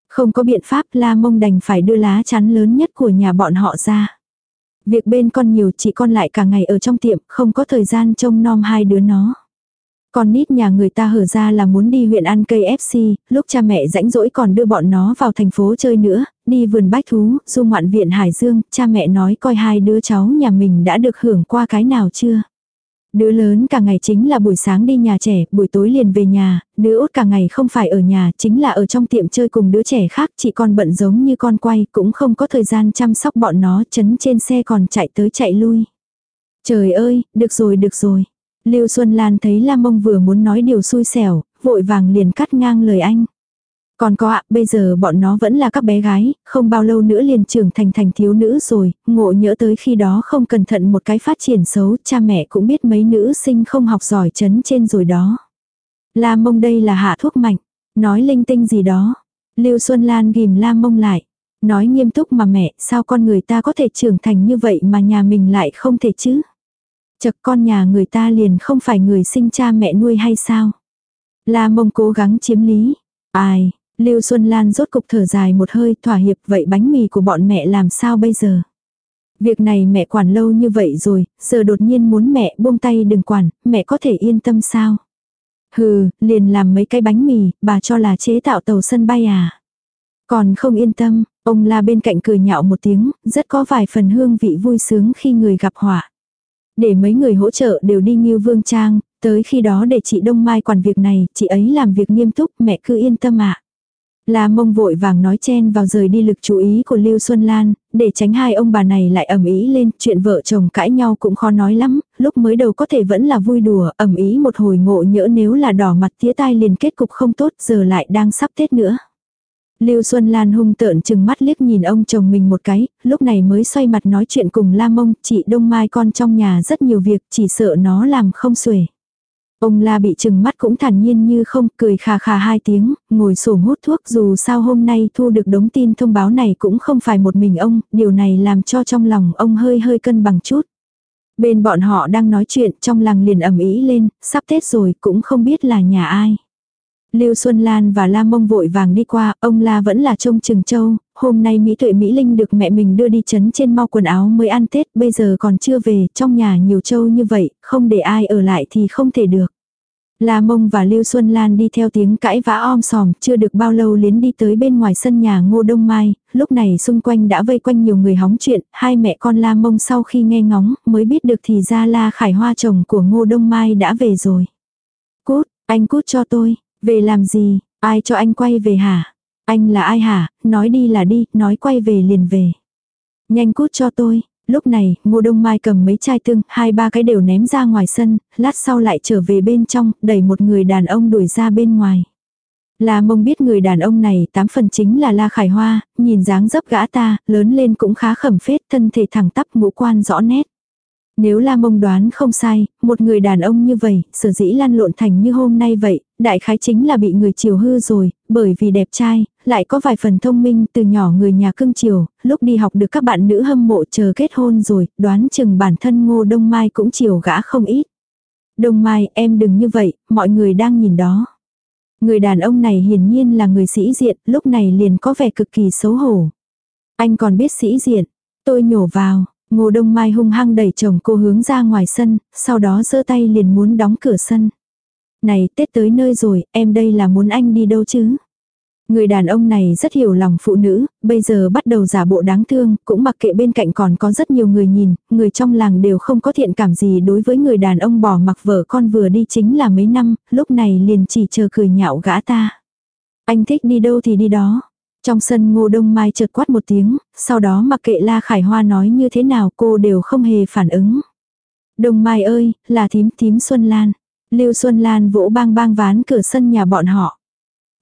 Không có biện pháp la mông đành phải đưa lá chắn lớn nhất của nhà bọn họ ra. Việc bên con nhiều chị con lại cả ngày ở trong tiệm, không có thời gian trông nom hai đứa nó. Con nít nhà người ta hở ra là muốn đi huyện ăn cây FC, lúc cha mẹ rãnh rỗi còn đưa bọn nó vào thành phố chơi nữa, đi vườn bách thú, du ngoạn viện Hải Dương, cha mẹ nói coi hai đứa cháu nhà mình đã được hưởng qua cái nào chưa. Đứa lớn cả ngày chính là buổi sáng đi nhà trẻ, buổi tối liền về nhà, đứa út cả ngày không phải ở nhà, chính là ở trong tiệm chơi cùng đứa trẻ khác, chị con bận giống như con quay, cũng không có thời gian chăm sóc bọn nó, chấn trên xe còn chạy tới chạy lui. Trời ơi, được rồi được rồi. Lưu Xuân Lan thấy Lam Mông vừa muốn nói điều xui xẻo, vội vàng liền cắt ngang lời anh. Còn có ạ, bây giờ bọn nó vẫn là các bé gái, không bao lâu nữa liền trưởng thành thành thiếu nữ rồi, ngộ nhỡ tới khi đó không cẩn thận một cái phát triển xấu, cha mẹ cũng biết mấy nữ sinh không học giỏi chấn trên rồi đó. Lam mông đây là hạ thuốc mạnh, nói linh tinh gì đó. Lưu Xuân Lan ghim Lam mông lại. Nói nghiêm túc mà mẹ, sao con người ta có thể trưởng thành như vậy mà nhà mình lại không thể chứ? Chật con nhà người ta liền không phải người sinh cha mẹ nuôi hay sao? La mông cố gắng chiếm lý. Ai, Lưu Xuân Lan rốt cục thở dài một hơi thỏa hiệp vậy bánh mì của bọn mẹ làm sao bây giờ? Việc này mẹ quản lâu như vậy rồi, giờ đột nhiên muốn mẹ buông tay đừng quản, mẹ có thể yên tâm sao? Hừ, liền làm mấy cái bánh mì, bà cho là chế tạo tàu sân bay à? Còn không yên tâm, ông la bên cạnh cười nhạo một tiếng, rất có vài phần hương vị vui sướng khi người gặp họa. Để mấy người hỗ trợ đều đi như vương trang, tới khi đó để chị Đông Mai quản việc này, chị ấy làm việc nghiêm túc, mẹ cứ yên tâm ạ. La mông vội vàng nói chen vào rời đi lực chú ý của Lưu Xuân Lan, để tránh hai ông bà này lại ẩm ý lên, chuyện vợ chồng cãi nhau cũng khó nói lắm, lúc mới đầu có thể vẫn là vui đùa, ẩm ý một hồi ngộ nhỡ nếu là đỏ mặt tía tai liền kết cục không tốt giờ lại đang sắp Tết nữa. Lưu Xuân Lan hung tợn chừng mắt liếc nhìn ông chồng mình một cái, lúc này mới xoay mặt nói chuyện cùng La Mông, chị Đông Mai con trong nhà rất nhiều việc, chỉ sợ nó làm không xuể. Ông la bị chừng mắt cũng thản nhiên như không, cười khà khà hai tiếng, ngồi sổ hút thuốc dù sao hôm nay thu được đống tin thông báo này cũng không phải một mình ông, điều này làm cho trong lòng ông hơi hơi cân bằng chút. Bên bọn họ đang nói chuyện trong làng liền ẩm ý lên, sắp Tết rồi cũng không biết là nhà ai. Lưu Xuân Lan và La Mông vội vàng đi qua, ông La vẫn là trông chừng châu, hôm nay Mỹ Tuệ Mỹ Linh được mẹ mình đưa đi chấn trên mau quần áo mới ăn Tết, bây giờ còn chưa về, trong nhà nhiều châu như vậy, không để ai ở lại thì không thể được. La Mông và Lưu Xuân Lan đi theo tiếng cãi vã om sòm, chưa được bao lâu liến đi tới bên ngoài sân nhà Ngô Đông Mai, lúc này xung quanh đã vây quanh nhiều người hóng chuyện, hai mẹ con La Mông sau khi nghe ngóng, mới biết được thì ra La Khải Hoa chồng của Ngô Đông Mai đã về rồi. Cút, anh cút cho tôi, về làm gì, ai cho anh quay về hả? Anh là ai hả, nói đi là đi, nói quay về liền về. Nhanh cút cho tôi, Lúc này, ngô đông mai cầm mấy chai tương, hai ba cái đều ném ra ngoài sân, lát sau lại trở về bên trong, đẩy một người đàn ông đuổi ra bên ngoài. La mông biết người đàn ông này tám phần chính là La Khải Hoa, nhìn dáng dấp gã ta, lớn lên cũng khá khẩm phết, thân thể thẳng tắp ngũ quan rõ nét. Nếu La Mông đoán không sai, một người đàn ông như vậy, sở dĩ lăn lộn thành như hôm nay vậy, đại khái chính là bị người chiều hư rồi, bởi vì đẹp trai, lại có vài phần thông minh từ nhỏ người nhà cưng chiều, lúc đi học được các bạn nữ hâm mộ chờ kết hôn rồi, đoán chừng bản thân ngô đông mai cũng chiều gã không ít. Đông mai, em đừng như vậy, mọi người đang nhìn đó. Người đàn ông này hiển nhiên là người sĩ diện, lúc này liền có vẻ cực kỳ xấu hổ. Anh còn biết sĩ diện, tôi nhổ vào, Ngô Đông Mai hung hăng đẩy chồng cô hướng ra ngoài sân, sau đó giơ tay liền muốn đóng cửa sân. Này, Tết tới nơi rồi, em đây là muốn anh đi đâu chứ? Người đàn ông này rất hiểu lòng phụ nữ, bây giờ bắt đầu giả bộ đáng thương, cũng mặc kệ bên cạnh còn có rất nhiều người nhìn, người trong làng đều không có thiện cảm gì đối với người đàn ông bỏ mặc vợ con vừa đi chính là mấy năm, lúc này liền chỉ chờ cười nhạo gã ta. Anh thích đi đâu thì đi đó. Trong sân ngô đông mai chợt quát một tiếng, sau đó mặc kệ La Khải Hoa nói như thế nào cô đều không hề phản ứng. Đông mai ơi, là thím thím Xuân Lan. Lưu Xuân Lan vỗ bang bang ván cửa sân nhà bọn họ.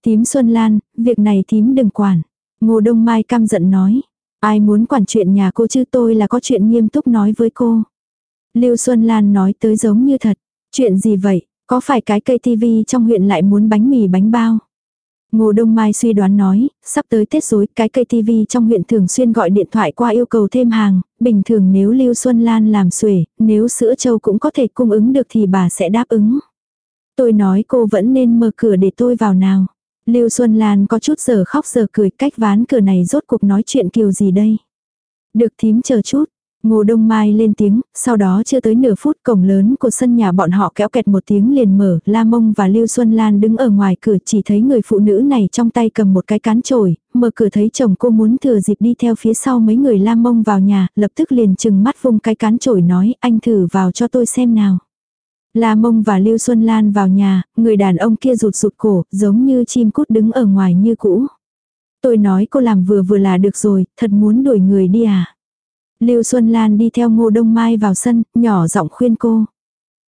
Thím Xuân Lan, việc này thím đừng quản. Ngô Đông Mai căm giận nói. Ai muốn quản chuyện nhà cô chứ tôi là có chuyện nghiêm túc nói với cô. Lưu Xuân Lan nói tới giống như thật. Chuyện gì vậy, có phải cái cây tivi trong huyện lại muốn bánh mì bánh bao? Ngô Đông Mai suy đoán nói, sắp tới Tết rối, cái cây TV trong huyện thường xuyên gọi điện thoại qua yêu cầu thêm hàng, bình thường nếu Lưu Xuân Lan làm xuể, nếu sữa châu cũng có thể cung ứng được thì bà sẽ đáp ứng. Tôi nói cô vẫn nên mở cửa để tôi vào nào. Lưu Xuân Lan có chút giờ khóc giờ cười cách ván cửa này rốt cuộc nói chuyện kiều gì đây. Được thím chờ chút, Ngô Đông Mai lên tiếng, sau đó chưa tới nửa phút cổng lớn của sân nhà bọn họ kéo kẹt một tiếng liền mở, La Mông và Lưu Xuân Lan đứng ở ngoài cửa chỉ thấy người phụ nữ này trong tay cầm một cái cán chổi, mở cửa thấy chồng cô muốn thừa dịp đi theo phía sau mấy người La Mông vào nhà, lập tức liền chừng mắt vung cái cán chổi nói anh thử vào cho tôi xem nào. La Mông và Lưu Xuân Lan vào nhà, người đàn ông kia rụt rụt cổ, giống như chim cút đứng ở ngoài như cũ. Tôi nói cô làm vừa vừa là được rồi, thật muốn đuổi người đi à. Lưu Xuân Lan đi theo Ngô Đông Mai vào sân, nhỏ giọng khuyên cô.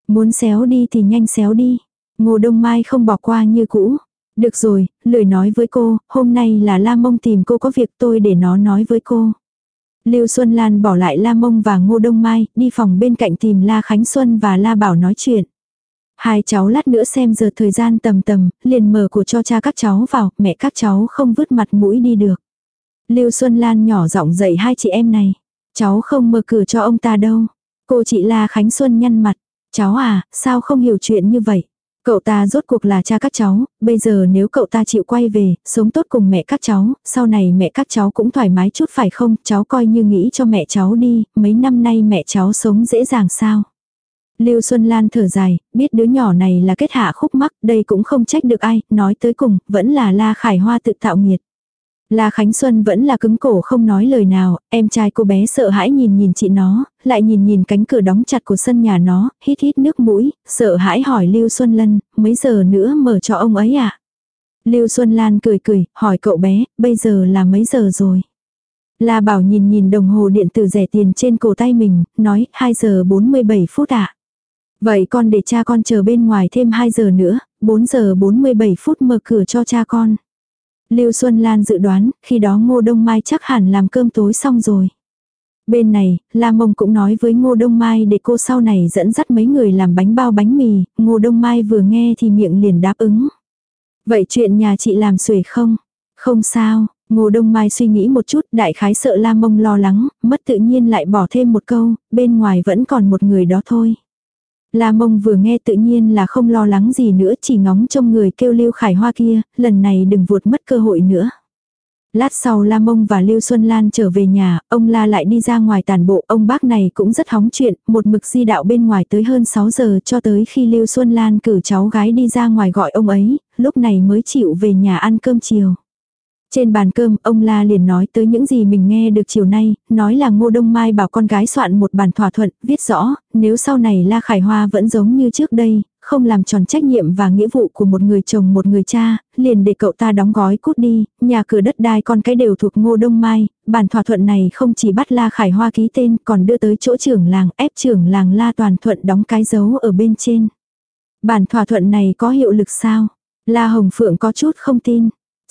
Muốn xéo đi thì nhanh xéo đi. Ngô Đông Mai không bỏ qua như cũ. Được rồi, lời nói với cô, hôm nay là La Mông tìm cô có việc tôi để nó nói với cô. Lưu Xuân Lan bỏ lại La Mông và Ngô Đông Mai, đi phòng bên cạnh tìm La Khánh Xuân và La Bảo nói chuyện. Hai cháu lát nữa xem giờ thời gian tầm tầm, liền mở của cho cha các cháu vào, mẹ các cháu không vứt mặt mũi đi được. Lưu Xuân Lan nhỏ giọng dạy hai chị em này. Cháu không mở cửa cho ông ta đâu. Cô chị La Khánh Xuân nhăn mặt. Cháu à, sao không hiểu chuyện như vậy? Cậu ta rốt cuộc là cha các cháu, bây giờ nếu cậu ta chịu quay về, sống tốt cùng mẹ các cháu, sau này mẹ các cháu cũng thoải mái chút phải không, cháu coi như nghĩ cho mẹ cháu đi, mấy năm nay mẹ cháu sống dễ dàng sao. Lưu Xuân Lan thở dài, biết đứa nhỏ này là kết hạ khúc mắc, đây cũng không trách được ai, nói tới cùng, vẫn là La Khải Hoa tự tạo nghiệt. La Khánh Xuân vẫn là cứng cổ không nói lời nào, em trai cô bé sợ hãi nhìn nhìn chị nó, lại nhìn nhìn cánh cửa đóng chặt của sân nhà nó, hít hít nước mũi, sợ hãi hỏi Lưu Xuân Lân, mấy giờ nữa mở cho ông ấy ạ? À? Lưu Xuân Lan cười cười, hỏi cậu bé, bây giờ là mấy giờ rồi? La Bảo nhìn nhìn đồng hồ điện tử rẻ tiền trên cổ tay mình, nói 2 giờ 47 phút ạ. À? Vậy con để cha con chờ bên ngoài thêm 2 giờ nữa, 4 giờ 47 phút mở cửa cho cha con. Lưu Xuân Lan dự đoán, khi đó Ngô Đông Mai chắc hẳn làm cơm tối xong rồi. Bên này, La Mông cũng nói với Ngô Đông Mai để cô sau này dẫn dắt mấy người làm bánh bao bánh mì, Ngô Đông Mai vừa nghe thì miệng liền đáp ứng. Vậy chuyện nhà chị làm xuể không? Không sao, Ngô Đông Mai suy nghĩ một chút, đại khái sợ La Mông lo lắng, mất tự nhiên lại bỏ thêm một câu, bên ngoài vẫn còn một người đó thôi. La Mông vừa nghe tự nhiên là không lo lắng gì nữa, chỉ ngóng trông người kêu Lưu Khải Hoa kia, lần này đừng vụt mất cơ hội nữa. Lát sau La Mông và Lưu Xuân Lan trở về nhà, ông La lại đi ra ngoài tàn bộ, ông bác này cũng rất hóng chuyện, một mực di đạo bên ngoài tới hơn 6 giờ cho tới khi Lưu Xuân Lan cử cháu gái đi ra ngoài gọi ông ấy, lúc này mới chịu về nhà ăn cơm chiều. Trên bàn cơm, ông La liền nói tới những gì mình nghe được chiều nay, nói là Ngô Đông Mai bảo con gái soạn một bản thỏa thuận, viết rõ, nếu sau này La Khải Hoa vẫn giống như trước đây, không làm tròn trách nhiệm và nghĩa vụ của một người chồng một người cha, liền để cậu ta đóng gói cút đi, nhà cửa đất đai con cái đều thuộc Ngô Đông Mai, bản thỏa thuận này không chỉ bắt La Khải Hoa ký tên còn đưa tới chỗ trưởng làng ép trưởng làng La Toàn Thuận đóng cái dấu ở bên trên. Bản thỏa thuận này có hiệu lực sao? La Hồng Phượng có chút không tin.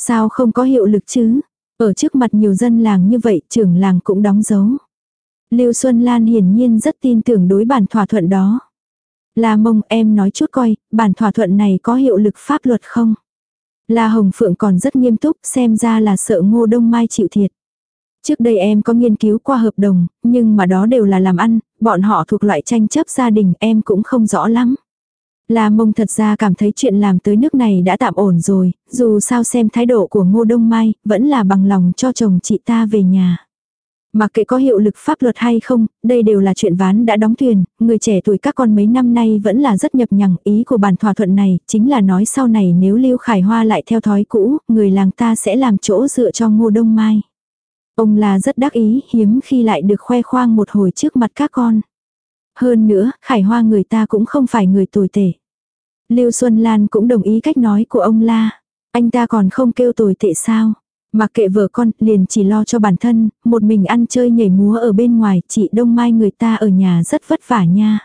Sao không có hiệu lực chứ? Ở trước mặt nhiều dân làng như vậy trưởng làng cũng đóng dấu. Lưu Xuân Lan hiển nhiên rất tin tưởng đối bản thỏa thuận đó. La mông em nói chút coi, bản thỏa thuận này có hiệu lực pháp luật không? La Hồng Phượng còn rất nghiêm túc, xem ra là sợ ngô đông mai chịu thiệt. Trước đây em có nghiên cứu qua hợp đồng, nhưng mà đó đều là làm ăn, bọn họ thuộc loại tranh chấp gia đình em cũng không rõ lắm. La mông thật ra cảm thấy chuyện làm tới nước này đã tạm ổn rồi, dù sao xem thái độ của ngô đông mai, vẫn là bằng lòng cho chồng chị ta về nhà. Mặc kệ có hiệu lực pháp luật hay không, đây đều là chuyện ván đã đóng thuyền, người trẻ tuổi các con mấy năm nay vẫn là rất nhập nhằng ý của bản thỏa thuận này, chính là nói sau này nếu Lưu Khải Hoa lại theo thói cũ, người làng ta sẽ làm chỗ dựa cho ngô đông mai. Ông là rất đắc ý, hiếm khi lại được khoe khoang một hồi trước mặt các con. Hơn nữa, Khải Hoa người ta cũng không phải người tồi tệ. Lưu Xuân Lan cũng đồng ý cách nói của ông La. Anh ta còn không kêu tồi tệ sao? Mặc kệ vợ con, liền chỉ lo cho bản thân, một mình ăn chơi nhảy múa ở bên ngoài, chị Đông Mai người ta ở nhà rất vất vả nha.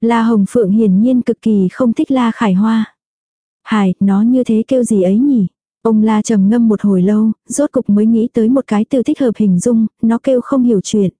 La Hồng Phượng hiển nhiên cực kỳ không thích La Khải Hoa. Hải, nó như thế kêu gì ấy nhỉ? Ông La trầm ngâm một hồi lâu, rốt cục mới nghĩ tới một cái từ thích hợp hình dung, nó kêu không hiểu chuyện.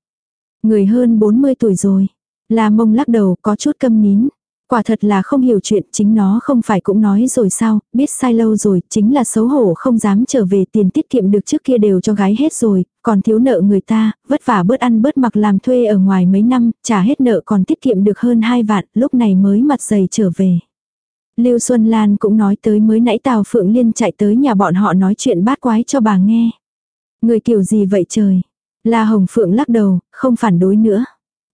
Người hơn 40 tuổi rồi. La mông lắc đầu có chút câm nín. Quả thật là không hiểu chuyện, chính nó không phải cũng nói rồi sao, biết sai lâu rồi, chính là xấu hổ không dám trở về tiền tiết kiệm được trước kia đều cho gái hết rồi, còn thiếu nợ người ta, vất vả bớt ăn bớt mặc làm thuê ở ngoài mấy năm, trả hết nợ còn tiết kiệm được hơn hai vạn, lúc này mới mặt dày trở về. Lưu Xuân Lan cũng nói tới mới nãy Tào Phượng Liên chạy tới nhà bọn họ nói chuyện bát quái cho bà nghe. Người kiểu gì vậy trời? La Hồng Phượng lắc đầu, không phản đối nữa.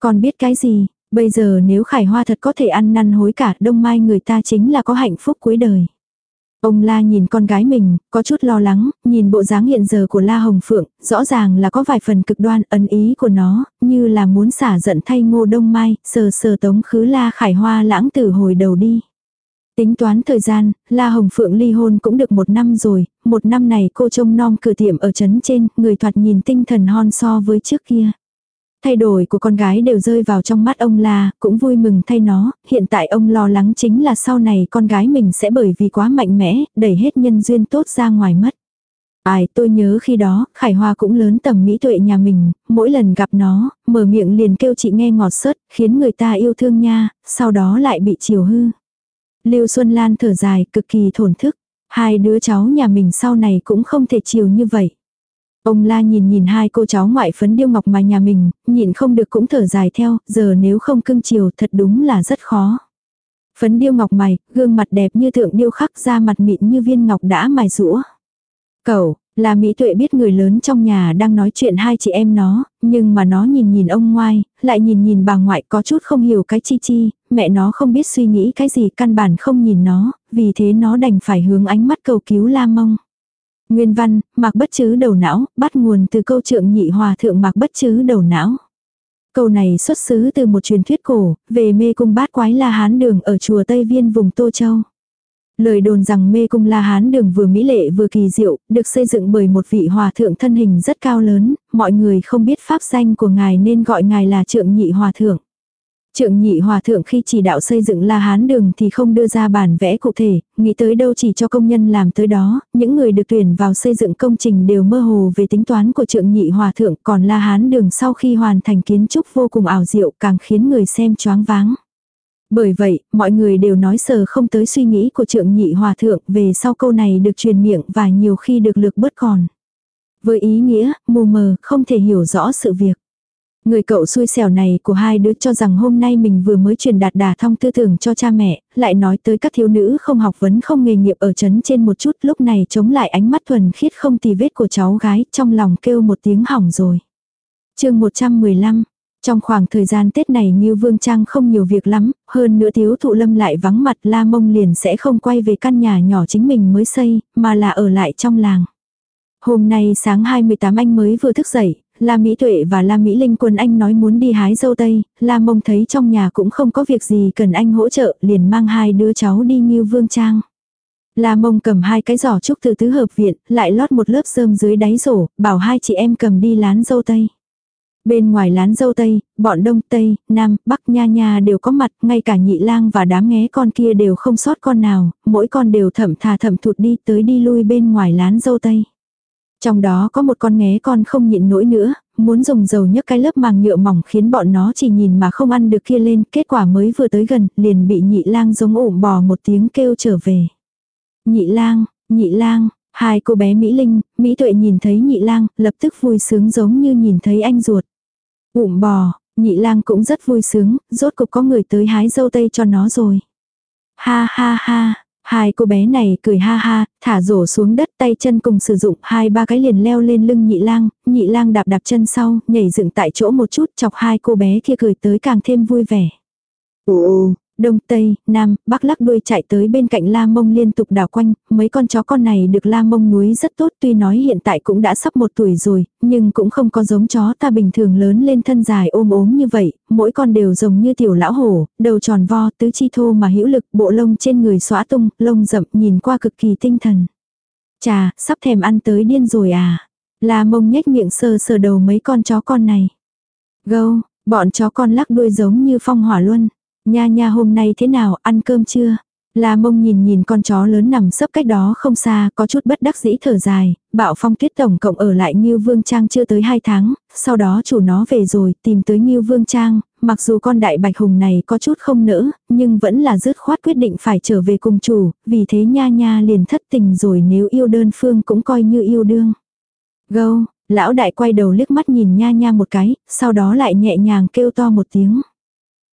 Còn biết cái gì, Bây giờ nếu Khải Hoa thật có thể ăn năn hối cả đông mai người ta chính là có hạnh phúc cuối đời. Ông La nhìn con gái mình, có chút lo lắng, nhìn bộ dáng hiện giờ của La Hồng Phượng, rõ ràng là có vài phần cực đoan ấn ý của nó, như là muốn xả giận thay ngô đông mai, sờ sờ tống khứ La Khải Hoa lãng từ hồi đầu đi. Tính toán thời gian, La Hồng Phượng ly hôn cũng được một năm rồi, một năm này cô trông non cửa tiệm ở trấn trên, người thoạt nhìn tinh thần hon so với trước kia. Thay đổi của con gái đều rơi vào trong mắt ông La, cũng vui mừng thay nó, hiện tại ông lo lắng chính là sau này con gái mình sẽ bởi vì quá mạnh mẽ, đẩy hết nhân duyên tốt ra ngoài mất. Ai, tôi nhớ khi đó, Khải Hoa cũng lớn tầm mỹ tuệ nhà mình, mỗi lần gặp nó, mở miệng liền kêu chị nghe ngọt sớt, khiến người ta yêu thương nha, sau đó lại bị chiều hư. Lưu Xuân Lan thở dài, cực kỳ thổn thức. Hai đứa cháu nhà mình sau này cũng không thể chiều như vậy. Ông la nhìn nhìn hai cô cháu ngoại phấn điêu ngọc mà nhà mình, nhìn không được cũng thở dài theo, giờ nếu không cưng chiều thật đúng là rất khó. Phấn điêu ngọc mày, gương mặt đẹp như thượng điêu khắc da mặt mịn như viên ngọc đã mài rũa. Cậu, là Mỹ Tuệ biết người lớn trong nhà đang nói chuyện hai chị em nó, nhưng mà nó nhìn nhìn ông ngoại, lại nhìn nhìn bà ngoại có chút không hiểu cái chi chi, mẹ nó không biết suy nghĩ cái gì căn bản không nhìn nó, vì thế nó đành phải hướng ánh mắt cầu cứu la mông. Nguyên văn, mạc bất chứ đầu não, bắt nguồn từ câu trượng nhị hòa thượng mạc bất chứ đầu não. Câu này xuất xứ từ một truyền thuyết cổ, về mê cung bát quái La Hán Đường ở chùa Tây Viên vùng Tô Châu. Lời đồn rằng mê cung La Hán Đường vừa mỹ lệ vừa kỳ diệu, được xây dựng bởi một vị hòa thượng thân hình rất cao lớn, mọi người không biết pháp danh của ngài nên gọi ngài là trượng nhị hòa thượng. Trượng nhị hòa thượng khi chỉ đạo xây dựng La Hán đường thì không đưa ra bản vẽ cụ thể, nghĩ tới đâu chỉ cho công nhân làm tới đó, những người được tuyển vào xây dựng công trình đều mơ hồ về tính toán của trượng nhị hòa thượng, còn La Hán đường sau khi hoàn thành kiến trúc vô cùng ảo diệu càng khiến người xem choáng váng. Bởi vậy, mọi người đều nói sờ không tới suy nghĩ của trượng nhị hòa thượng về sau câu này được truyền miệng và nhiều khi được lược bớt còn. Với ý nghĩa, mù mờ, không thể hiểu rõ sự việc. Người cậu xui xẻo này của hai đứa cho rằng hôm nay mình vừa mới truyền đạt đà thông tư tưởng cho cha mẹ, lại nói tới các thiếu nữ không học vấn không nghề nghiệp ở chấn trên một chút lúc này chống lại ánh mắt thuần khiết không tì vết của cháu gái trong lòng kêu một tiếng hỏng rồi. chương 115 trong khoảng thời gian Tết này như Vương Trang không nhiều việc lắm, hơn nữa thiếu thụ lâm lại vắng mặt La Mông liền sẽ không quay về căn nhà nhỏ chính mình mới xây, mà là ở lại trong làng. Hôm nay sáng 28 anh mới vừa thức dậy, La Mỹ Tuệ và La Mỹ Linh quân anh nói muốn đi hái dâu tây, La Mông thấy trong nhà cũng không có việc gì cần anh hỗ trợ, liền mang hai đứa cháu đi như Vương Trang. La Mông cầm hai cái giỏ trúc từ tứ hợp viện, lại lót một lớp sơm dưới đáy rổ, bảo hai chị em cầm đi lán dâu tây. Bên ngoài lán dâu tây, bọn đông tây, nam, bắc nha nha đều có mặt, ngay cả nhị lang và đám nghé con kia đều không sót con nào, mỗi con đều thẩm thà thẩm thụt đi tới đi lui bên ngoài lán dâu tây. Trong đó có một con nghé con không nhịn nổi nữa, muốn dùng dầu nhấc cái lớp màng nhựa mỏng khiến bọn nó chỉ nhìn mà không ăn được kia lên, kết quả mới vừa tới gần, liền bị nhị lang giống ổm bò một tiếng kêu trở về. Nhị lang, nhị lang, hai cô bé Mỹ Linh, Mỹ Tuệ nhìn thấy nhị lang, lập tức vui sướng giống như nhìn thấy anh ruột. Ủm bò, nhị lang cũng rất vui sướng, rốt cục có người tới hái dâu tây cho nó rồi. Ha ha ha, Hai cô bé này cười ha ha, thả rổ xuống đất tay chân cùng sử dụng hai ba cái liền leo lên lưng nhị lang, nhị lang đạp đạp chân sau, nhảy dựng tại chỗ một chút chọc hai cô bé kia cười tới càng thêm vui vẻ. Ồ, Đông, Tây, Nam, Bắc lắc đuôi chạy tới bên cạnh La Mông liên tục đảo quanh, mấy con chó con này được La Mông núi rất tốt tuy nói hiện tại cũng đã sắp một tuổi rồi, nhưng cũng không có giống chó ta bình thường lớn lên thân dài ôm ốm như vậy, mỗi con đều giống như tiểu lão hổ, đầu tròn vo, tứ chi thô mà hữu lực, bộ lông trên người xóa tung, lông rậm nhìn qua cực kỳ tinh thần. Chà, sắp thèm ăn tới điên rồi à. La Mông nhếch miệng sờ sờ đầu mấy con chó con này. Gâu, bọn chó con lắc đuôi giống như phong hỏa luân. Nha nha hôm nay thế nào, ăn cơm chưa? La mông nhìn nhìn con chó lớn nằm sấp cách đó không xa, có chút bất đắc dĩ thở dài, bạo phong tuyết tổng cộng ở lại Ngưu Vương Trang chưa tới 2 tháng, sau đó chủ nó về rồi, tìm tới Ngưu Vương Trang, mặc dù con đại bạch hùng này có chút không nỡ, nhưng vẫn là dứt khoát quyết định phải trở về cùng chủ, vì thế nha nha liền thất tình rồi nếu yêu đơn phương cũng coi như yêu đương. Gâu, lão đại quay đầu liếc mắt nhìn nha nha một cái, sau đó lại nhẹ nhàng kêu to một tiếng.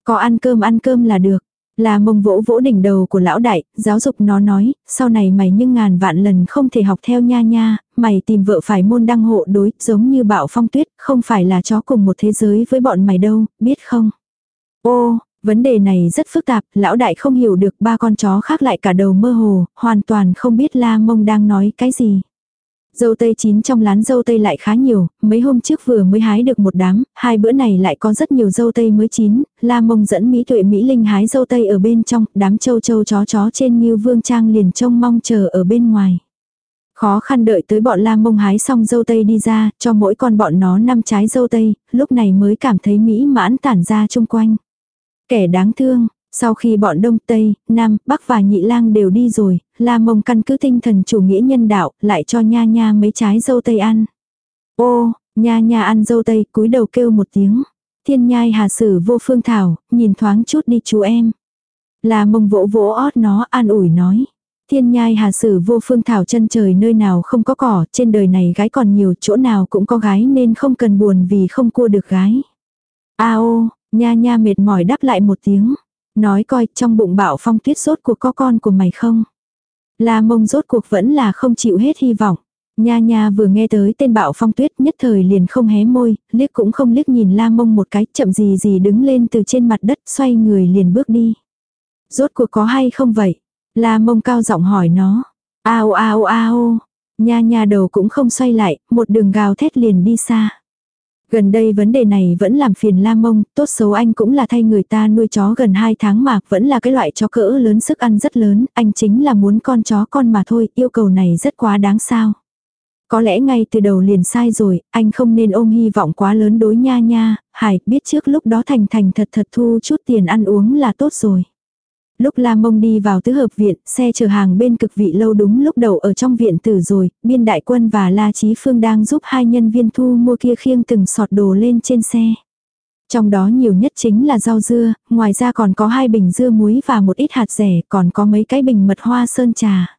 Có ăn cơm ăn cơm là được. Là mông vỗ vỗ đỉnh đầu của lão đại, giáo dục nó nói, sau này mày nhưng ngàn vạn lần không thể học theo nha nha, mày tìm vợ phải môn đăng hộ đối, giống như bạo phong tuyết, không phải là chó cùng một thế giới với bọn mày đâu, biết không? Ô, vấn đề này rất phức tạp, lão đại không hiểu được ba con chó khác lại cả đầu mơ hồ, hoàn toàn không biết la mông đang nói cái gì. Dâu tây chín trong lán dâu tây lại khá nhiều, mấy hôm trước vừa mới hái được một đám, hai bữa này lại có rất nhiều dâu tây mới chín, La Mông dẫn Mỹ Tuệ Mỹ Linh hái dâu tây ở bên trong, đám châu châu chó chó trên như vương trang liền trông mong chờ ở bên ngoài. Khó khăn đợi tới bọn La Mông hái xong dâu tây đi ra, cho mỗi con bọn nó năm trái dâu tây, lúc này mới cảm thấy mỹ mãn tản ra chung quanh. Kẻ đáng thương, sau khi bọn Đông Tây, Nam, Bắc và Nhị Lang đều đi rồi, La Mông căn cứ tinh thần chủ nghĩa nhân đạo, lại cho Nha Nha mấy trái dâu tây ăn. Ô, Nha Nha ăn dâu tây, cúi đầu kêu một tiếng. Thiên nhai hà sử vô phương thảo, nhìn thoáng chút đi chú em. La Mông vỗ vỗ ót nó an ủi nói. Thiên nhai hà sử vô phương thảo chân trời nơi nào không có cỏ, trên đời này gái còn nhiều, chỗ nào cũng có gái nên không cần buồn vì không cua được gái. A ô, nha nha mệt mỏi đáp lại một tiếng. Nói coi trong bụng bảo phong tuyết rốt cuộc có con của mày không? La mông rốt cuộc vẫn là không chịu hết hy vọng. Nha nha vừa nghe tới tên bạo phong tuyết nhất thời liền không hé môi, liếc cũng không liếc nhìn la mông một cái chậm gì gì đứng lên từ trên mặt đất xoay người liền bước đi. Rốt cuộc có hay không vậy? La mông cao giọng hỏi nó. Ao ao ao. Nha nha đầu cũng không xoay lại, một đường gào thét liền đi xa. Gần đây vấn đề này vẫn làm phiền la mông, tốt xấu anh cũng là thay người ta nuôi chó gần 2 tháng mà vẫn là cái loại chó cỡ lớn sức ăn rất lớn, anh chính là muốn con chó con mà thôi, yêu cầu này rất quá đáng sao. Có lẽ ngay từ đầu liền sai rồi, anh không nên ôm hy vọng quá lớn đối nha nha, Hải biết trước lúc đó thành thành thật thật thu chút tiền ăn uống là tốt rồi. Lúc La Mông đi vào tứ hợp viện, xe chở hàng bên cực vị lâu đúng lúc đầu ở trong viện tử rồi, biên đại quân và La Chí Phương đang giúp hai nhân viên thu mua kia khiêng từng sọt đồ lên trên xe. Trong đó nhiều nhất chính là rau dưa, ngoài ra còn có hai bình dưa muối và một ít hạt rẻ, còn có mấy cái bình mật hoa sơn trà.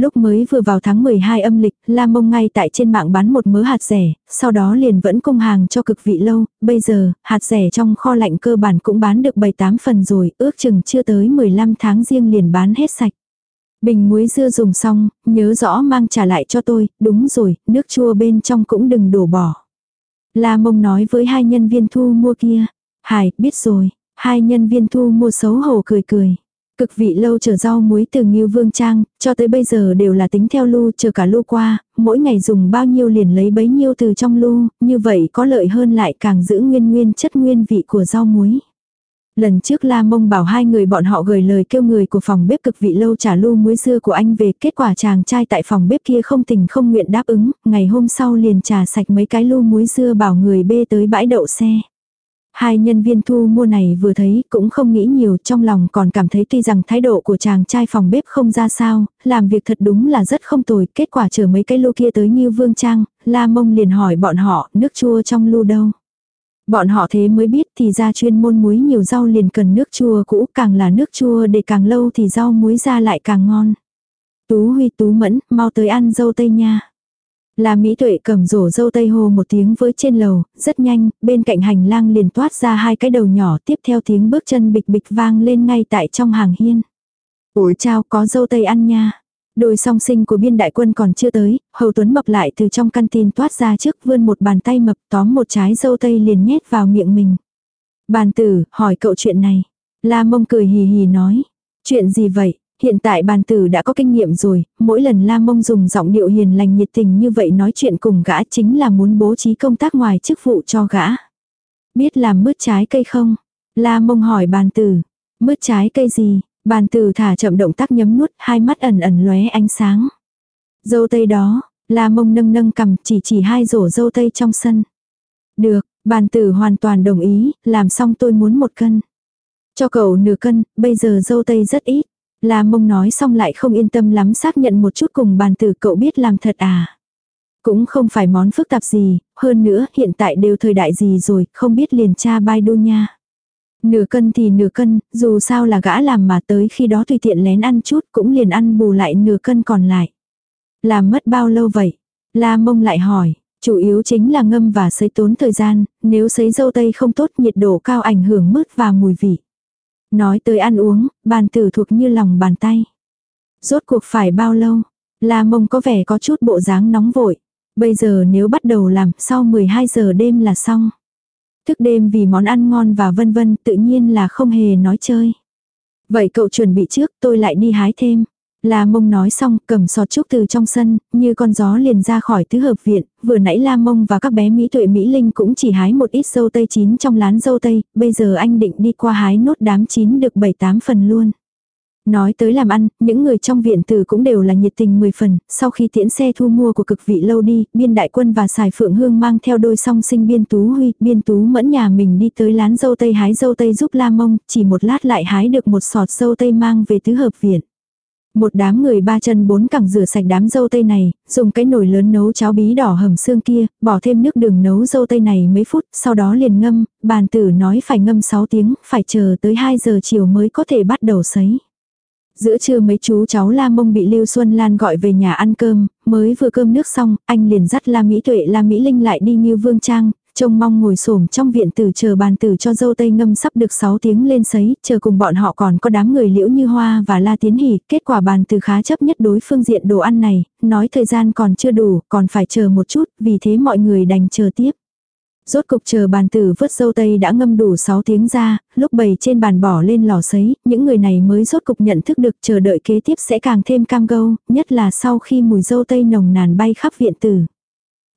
Lúc mới vừa vào tháng 12 âm lịch, La Mông ngay tại trên mạng bán một mớ hạt rẻ, sau đó liền vẫn cung hàng cho cực vị lâu, bây giờ, hạt rẻ trong kho lạnh cơ bản cũng bán được 7-8 phần rồi, ước chừng chưa tới 15 tháng riêng liền bán hết sạch. Bình muối dưa dùng xong, nhớ rõ mang trả lại cho tôi, đúng rồi, nước chua bên trong cũng đừng đổ bỏ. La Mông nói với hai nhân viên thu mua kia, Hải, biết rồi, hai nhân viên thu mua xấu hổ cười cười. Cực vị lâu chờ rau muối từ Ngưu Vương Trang, cho tới bây giờ đều là tính theo lu chờ cả lu qua, mỗi ngày dùng bao nhiêu liền lấy bấy nhiêu từ trong lu, như vậy có lợi hơn lại càng giữ nguyên nguyên chất nguyên vị của rau muối. Lần trước La Mông bảo hai người bọn họ gửi lời kêu người của phòng bếp cực vị lâu trả lu muối dưa của anh về, kết quả chàng trai tại phòng bếp kia không tình không nguyện đáp ứng, ngày hôm sau liền trả sạch mấy cái lu muối dưa bảo người bê tới bãi đậu xe. Hai nhân viên thu mua này vừa thấy cũng không nghĩ nhiều trong lòng còn cảm thấy tuy rằng thái độ của chàng trai phòng bếp không ra sao, làm việc thật đúng là rất không tồi, kết quả chờ mấy cái lô kia tới như vương trang, la mông liền hỏi bọn họ nước chua trong lu đâu. Bọn họ thế mới biết thì ra chuyên môn muối nhiều rau liền cần nước chua cũ càng là nước chua để càng lâu thì rau muối ra lại càng ngon. Tú Huy Tú Mẫn, mau tới ăn dâu tây nha. Là Mỹ Tuệ cầm rổ dâu tây hồ một tiếng với trên lầu, rất nhanh, bên cạnh hành lang liền toát ra hai cái đầu nhỏ tiếp theo tiếng bước chân bịch bịch vang lên ngay tại trong hàng hiên. Ủi chào có dâu tây ăn nha. Đôi song sinh của biên đại quân còn chưa tới, Hầu Tuấn mập lại từ trong căn tin toát ra trước vươn một bàn tay mập tóm một trái dâu tây liền nhét vào miệng mình. Bàn tử, hỏi cậu chuyện này. La mông cười hì hì nói. Chuyện gì vậy? Hiện tại bàn tử đã có kinh nghiệm rồi, mỗi lần La Mông dùng giọng điệu hiền lành nhiệt tình như vậy nói chuyện cùng gã chính là muốn bố trí công tác ngoài chức vụ cho gã. Biết làm mứt trái cây không? La Mông hỏi bàn tử. Mứt trái cây gì? Bàn tử thả chậm động tác nhấm nuốt, hai mắt ẩn ẩn lóe ánh sáng. Dâu tây đó, La Mông nâng nâng cầm chỉ chỉ hai rổ dâu tây trong sân. Được, bàn tử hoàn toàn đồng ý, làm xong tôi muốn một cân. Cho cậu nửa cân, bây giờ dâu tây rất ít. La mông nói xong lại không yên tâm lắm xác nhận một chút cùng bàn tử cậu biết làm thật à. Cũng không phải món phức tạp gì, hơn nữa hiện tại đều thời đại gì rồi, không biết liền cha bai đô nha. Nửa cân thì nửa cân, dù sao là gã làm mà tới khi đó tùy tiện lén ăn chút cũng liền ăn bù lại nửa cân còn lại. Làm mất bao lâu vậy? La mông lại hỏi, chủ yếu chính là ngâm và sấy tốn thời gian, nếu sấy dâu tây không tốt nhiệt độ cao ảnh hưởng mứt và mùi vị. Nói tới ăn uống, bàn tử thuộc như lòng bàn tay. Rốt cuộc phải bao lâu? La mông có vẻ có chút bộ dáng nóng vội. Bây giờ nếu bắt đầu làm sau 12 giờ đêm là xong. Thức đêm vì món ăn ngon và vân vân tự nhiên là không hề nói chơi. Vậy cậu chuẩn bị trước tôi lại đi hái thêm. La mông nói xong cầm sọt trúc từ trong sân, như con gió liền ra khỏi tứ hợp viện, vừa nãy La mông và các bé Mỹ tuệ Mỹ Linh cũng chỉ hái một ít dâu tây chín trong lán dâu tây, bây giờ anh định đi qua hái nốt đám chín được 7-8 phần luôn. Nói tới làm ăn, những người trong viện tử cũng đều là nhiệt tình 10 phần, sau khi tiễn xe thu mua của cực vị lâu đi, biên đại quân và xài phượng hương mang theo đôi song sinh biên tú huy, biên tú mẫn nhà mình đi tới lán dâu tây hái dâu tây giúp la mông, chỉ một lát lại hái được một sọt dâu tây mang về tứ hợp viện. Một đám người ba chân bốn cẳng rửa sạch đám dâu tây này, dùng cái nồi lớn nấu cháo bí đỏ hầm xương kia, bỏ thêm nước đường nấu dâu tây này mấy phút, sau đó liền ngâm, bàn tử nói phải ngâm 6 tiếng, phải chờ tới 2 giờ chiều mới có thể bắt đầu sấy. Giữa trưa mấy chú cháu La Mông bị Lưu Xuân Lan gọi về nhà ăn cơm, mới vừa cơm nước xong, anh liền dắt La Mỹ Tuệ La Mỹ Linh lại đi như Vương Trang, trông mong ngồi xổm trong viện tử chờ bàn tử cho dâu tây ngâm sắp được 6 tiếng lên sấy, chờ cùng bọn họ còn có đám người liễu như hoa và la tiến hỉ, kết quả bàn tử khá chấp nhất đối phương diện đồ ăn này, nói thời gian còn chưa đủ, còn phải chờ một chút, vì thế mọi người đành chờ tiếp. Rốt cục chờ bàn tử vớt dâu tây đã ngâm đủ 6 tiếng ra, lúc bầy trên bàn bỏ lên lò sấy, những người này mới rốt cục nhận thức được chờ đợi kế tiếp sẽ càng thêm cam gâu, nhất là sau khi mùi dâu tây nồng nàn bay khắp viện tử.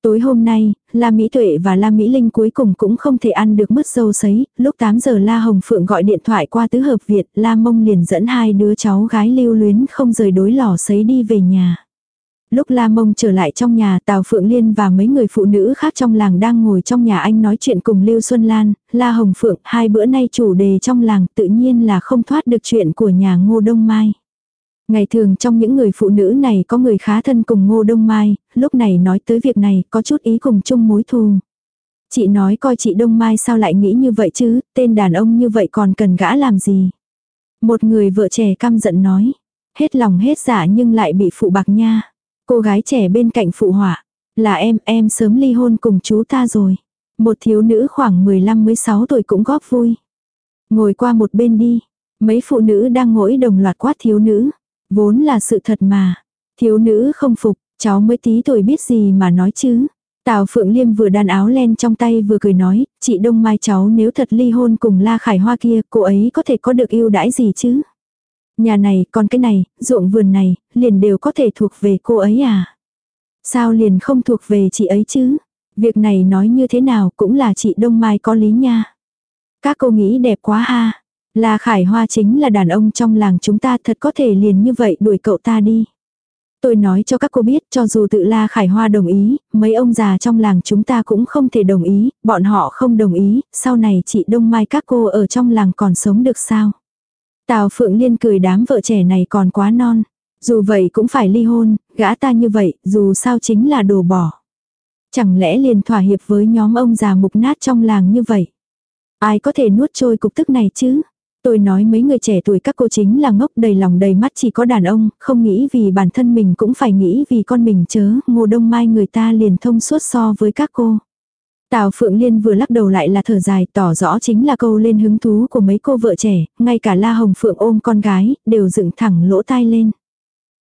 Tối hôm nay, La Mỹ Tuệ và La Mỹ Linh cuối cùng cũng không thể ăn được mứt dâu sấy, lúc 8 giờ La Hồng Phượng gọi điện thoại qua tứ hợp Việt, La Mông liền dẫn hai đứa cháu gái lưu luyến không rời đối lò sấy đi về nhà. Lúc La Mông trở lại trong nhà Tào Phượng Liên và mấy người phụ nữ khác trong làng đang ngồi trong nhà anh nói chuyện cùng Lưu Xuân Lan, La Hồng Phượng, hai bữa nay chủ đề trong làng tự nhiên là không thoát được chuyện của nhà Ngô Đông Mai. Ngày thường trong những người phụ nữ này có người khá thân cùng Ngô Đông Mai, lúc này nói tới việc này có chút ý cùng chung mối thù. Chị nói coi chị Đông Mai sao lại nghĩ như vậy chứ, tên đàn ông như vậy còn cần gã làm gì. Một người vợ trẻ căm giận nói, hết lòng hết dạ nhưng lại bị phụ bạc nha. Cô gái trẻ bên cạnh phụ họa, là em, em sớm ly hôn cùng chú ta rồi. Một thiếu nữ khoảng 15-16 tuổi cũng góp vui. Ngồi qua một bên đi, mấy phụ nữ đang ngồi đồng loạt quát thiếu nữ. Vốn là sự thật mà. Thiếu nữ không phục, cháu mới tí tuổi biết gì mà nói chứ. Tào Phượng Liêm vừa đàn áo len trong tay vừa cười nói, chị Đông Mai cháu nếu thật ly hôn cùng La Khải Hoa kia, cô ấy có thể có được yêu đãi gì chứ? Nhà này, còn cái này, ruộng vườn này, liền đều có thể thuộc về cô ấy à? Sao liền không thuộc về chị ấy chứ? Việc này nói như thế nào cũng là chị Đông Mai có lý nha. Các cô nghĩ đẹp quá ha. La Khải Hoa chính là đàn ông trong làng chúng ta thật có thể liền như vậy đuổi cậu ta đi. Tôi nói cho các cô biết cho dù tự La Khải Hoa đồng ý, mấy ông già trong làng chúng ta cũng không thể đồng ý, bọn họ không đồng ý, sau này chị Đông Mai các cô ở trong làng còn sống được sao. Tào Phượng Liên cười đám vợ trẻ này còn quá non. Dù vậy cũng phải ly hôn, gã ta như vậy, dù sao chính là đồ bỏ. Chẳng lẽ liền thỏa hiệp với nhóm ông già mục nát trong làng như vậy? Ai có thể nuốt trôi cục tức này chứ? Tôi nói mấy người trẻ tuổi các cô chính là ngốc đầy lòng đầy mắt chỉ có đàn ông, không nghĩ vì bản thân mình cũng phải nghĩ vì con mình chớ, ngô đông mai người ta liền thông suốt so với các cô. Tào Phượng Liên vừa lắc đầu lại là thở dài tỏ rõ chính là câu lên hứng thú của mấy cô vợ trẻ, ngay cả La Hồng Phượng ôm con gái, đều dựng thẳng lỗ tai lên.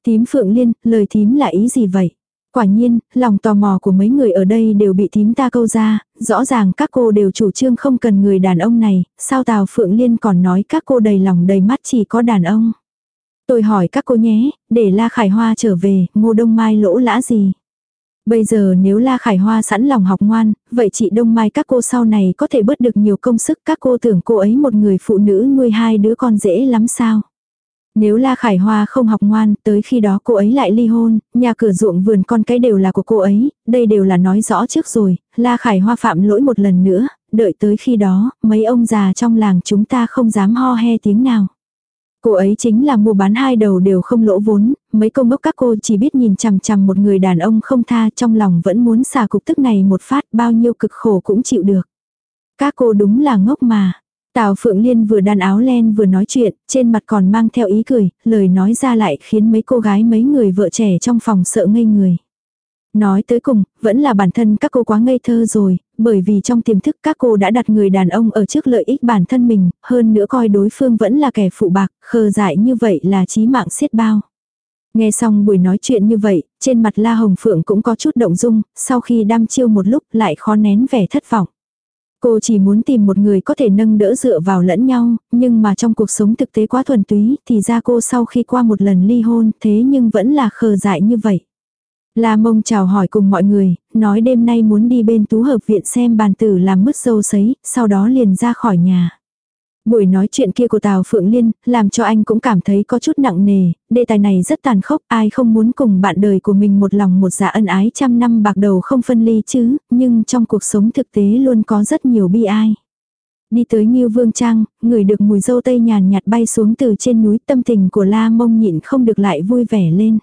Tím Phượng Liên, lời thím là ý gì vậy? Quả nhiên, lòng tò mò của mấy người ở đây đều bị thím ta câu ra, rõ ràng các cô đều chủ trương không cần người đàn ông này, sao Tào Phượng Liên còn nói các cô đầy lòng đầy mắt chỉ có đàn ông. Tôi hỏi các cô nhé, để La Khải Hoa trở về, ngô đông mai lỗ lã gì? Bây giờ nếu La Khải Hoa sẵn lòng học ngoan, vậy chị Đông Mai các cô sau này có thể bớt được nhiều công sức các cô tưởng cô ấy một người phụ nữ nuôi hai đứa con dễ lắm sao? Nếu La Khải Hoa không học ngoan, tới khi đó cô ấy lại ly hôn, nhà cửa ruộng vườn con cái đều là của cô ấy, đây đều là nói rõ trước rồi, La Khải Hoa phạm lỗi một lần nữa, đợi tới khi đó, mấy ông già trong làng chúng ta không dám ho he tiếng nào. Cô ấy chính là mua bán hai đầu đều không lỗ vốn, mấy công ngốc các cô chỉ biết nhìn chằm chằm một người đàn ông không tha trong lòng vẫn muốn xả cục tức này một phát bao nhiêu cực khổ cũng chịu được. Các cô đúng là ngốc mà. Tào Phượng Liên vừa đan áo len vừa nói chuyện, trên mặt còn mang theo ý cười, lời nói ra lại khiến mấy cô gái mấy người vợ trẻ trong phòng sợ ngây người. Nói tới cùng, vẫn là bản thân các cô quá ngây thơ rồi, bởi vì trong tiềm thức các cô đã đặt người đàn ông ở trước lợi ích bản thân mình, hơn nữa coi đối phương vẫn là kẻ phụ bạc, khờ dại như vậy là chí mạng xiết bao. Nghe xong buổi nói chuyện như vậy, trên mặt La Hồng Phượng cũng có chút động dung, sau khi đam chiêu một lúc lại khó nén vẻ thất vọng. Cô chỉ muốn tìm một người có thể nâng đỡ dựa vào lẫn nhau, nhưng mà trong cuộc sống thực tế quá thuần túy thì ra cô sau khi qua một lần ly hôn thế nhưng vẫn là khờ dại như vậy. La mông chào hỏi cùng mọi người, nói đêm nay muốn đi bên tú hợp viện xem bàn tử làm mứt dâu sấy, sau đó liền ra khỏi nhà. Buổi nói chuyện kia của Tào Phượng Liên, làm cho anh cũng cảm thấy có chút nặng nề, đề tài này rất tàn khốc, ai không muốn cùng bạn đời của mình một lòng một dạ ân ái trăm năm bạc đầu không phân ly chứ, nhưng trong cuộc sống thực tế luôn có rất nhiều bi ai. Đi tới Nhiêu Vương Trang, người được mùi dâu tây nhàn nhạt bay xuống từ trên núi tâm tình của La Mông nhịn không được lại vui vẻ lên.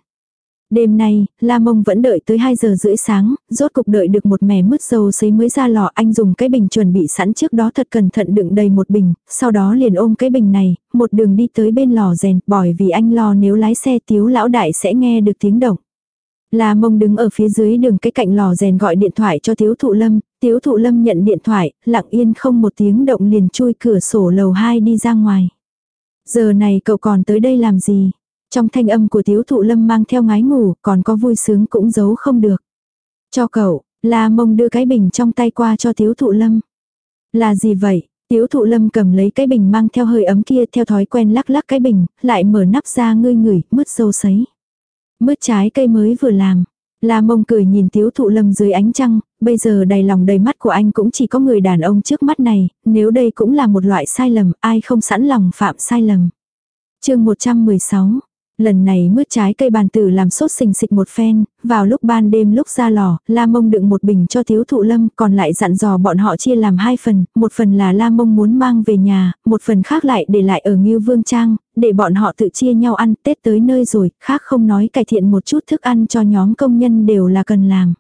Đêm nay, La Mông vẫn đợi tới 2 giờ rưỡi sáng, rốt cục đợi được một mẻ mứt dầu sấy mới ra lò anh dùng cái bình chuẩn bị sẵn trước đó thật cẩn thận đựng đầy một bình, sau đó liền ôm cái bình này, một đường đi tới bên lò rèn, bởi vì anh lo nếu lái xe tiếu lão đại sẽ nghe được tiếng động. La Mông đứng ở phía dưới đường cái cạnh lò rèn gọi điện thoại cho Tiếu Thụ Lâm, Tiếu Thụ Lâm nhận điện thoại, lặng yên không một tiếng động liền chui cửa sổ lầu 2 đi ra ngoài. Giờ này cậu còn tới đây làm gì? Trong thanh âm của tiếu thụ lâm mang theo ngái ngủ, còn có vui sướng cũng giấu không được. Cho cậu, la mông đưa cái bình trong tay qua cho tiếu thụ lâm. Là gì vậy? Tiếu thụ lâm cầm lấy cái bình mang theo hơi ấm kia theo thói quen lắc lắc cái bình, lại mở nắp ra ngơi ngửi, mứt dâu sấy. Mứt trái cây mới vừa làm. La mông cười nhìn tiếu thụ lâm dưới ánh trăng, bây giờ đầy lòng đầy mắt của anh cũng chỉ có người đàn ông trước mắt này, nếu đây cũng là một loại sai lầm, ai không sẵn lòng phạm sai lầm. chương 116, Lần này mứt trái cây bàn tử làm sốt sình sịch một phen, vào lúc ban đêm lúc ra lò, La Mông đựng một bình cho thiếu thụ lâm, còn lại dặn dò bọn họ chia làm hai phần, một phần là La Mông muốn mang về nhà, một phần khác lại để lại ở Ngưu Vương Trang, để bọn họ tự chia nhau ăn Tết tới nơi rồi, khác không nói cải thiện một chút thức ăn cho nhóm công nhân đều là cần làm.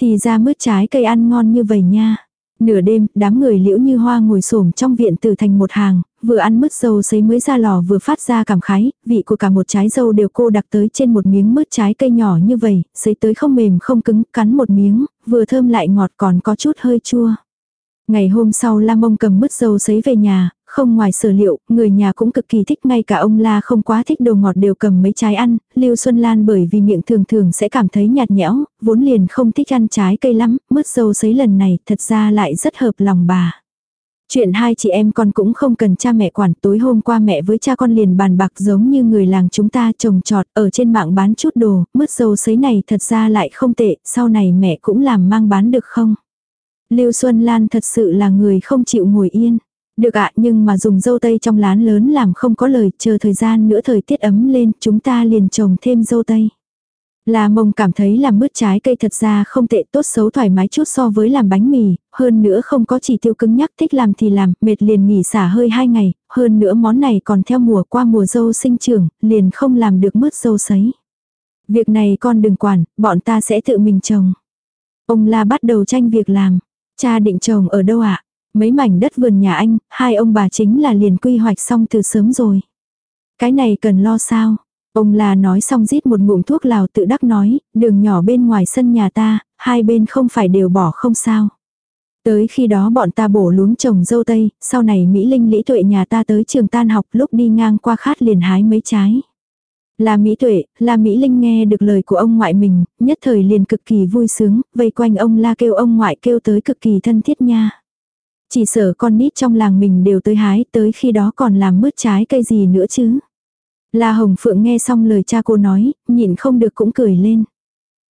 Thì ra mứt trái cây ăn ngon như vậy nha. Nửa đêm, đám người liễu như hoa ngồi xổm trong viện từ thành một hàng, vừa ăn mứt dâu sấy mới ra lò vừa phát ra cảm khái, vị của cả một trái dâu đều cô đặc tới trên một miếng mứt trái cây nhỏ như vậy, sấy tới không mềm không cứng, cắn một miếng, vừa thơm lại ngọt còn có chút hơi chua. Ngày hôm sau Lam Mông cầm mứt dâu sấy về nhà, không ngoài sở liệu, người nhà cũng cực kỳ thích ngay cả ông La không quá thích đồ ngọt đều cầm mấy trái ăn, Lưu Xuân Lan bởi vì miệng thường thường sẽ cảm thấy nhạt nhẽo, vốn liền không thích ăn trái cây lắm, mứt dâu sấy lần này thật ra lại rất hợp lòng bà. Chuyện hai chị em con cũng không cần cha mẹ quản tối hôm qua mẹ với cha con liền bàn bạc giống như người làng chúng ta trồng trọt ở trên mạng bán chút đồ, mứt dâu sấy này thật ra lại không tệ, sau này mẹ cũng làm mang bán được không? Lưu Xuân Lan thật sự là người không chịu ngồi yên. Được ạ nhưng mà dùng dâu tây trong lán lớn làm không có lời, chờ thời gian nữa thời tiết ấm lên chúng ta liền trồng thêm dâu tây. Là mông cảm thấy làm mứt trái cây thật ra không tệ tốt xấu thoải mái chút so với làm bánh mì, hơn nữa không có chỉ tiêu cứng nhắc thích làm thì làm, mệt liền nghỉ xả hơi hai ngày, hơn nữa món này còn theo mùa qua mùa dâu sinh trưởng, liền không làm được mứt dâu sấy. Việc này con đừng quản, bọn ta sẽ tự mình trồng. Ông la bắt đầu tranh việc làm. Cha định trồng ở đâu ạ? Mấy mảnh đất vườn nhà anh, hai ông bà chính là liền quy hoạch xong từ sớm rồi. Cái này cần lo sao? Ông là nói xong rít một ngụm thuốc lào tự đắc nói, đường nhỏ bên ngoài sân nhà ta, hai bên không phải đều bỏ không sao. Tới khi đó bọn ta bổ luống trồng dâu tây, sau này Mỹ Linh lý tuệ nhà ta tới trường tan học lúc đi ngang qua khát liền hái mấy trái. Là Mỹ Tuệ, là Mỹ Linh nghe được lời của ông ngoại mình, nhất thời liền cực kỳ vui sướng, vây quanh ông la kêu ông ngoại kêu tới cực kỳ thân thiết nha. Chỉ sợ con nít trong làng mình đều tới hái tới khi đó còn làm mứt trái cây gì nữa chứ. La Hồng Phượng nghe xong lời cha cô nói, nhịn không được cũng cười lên.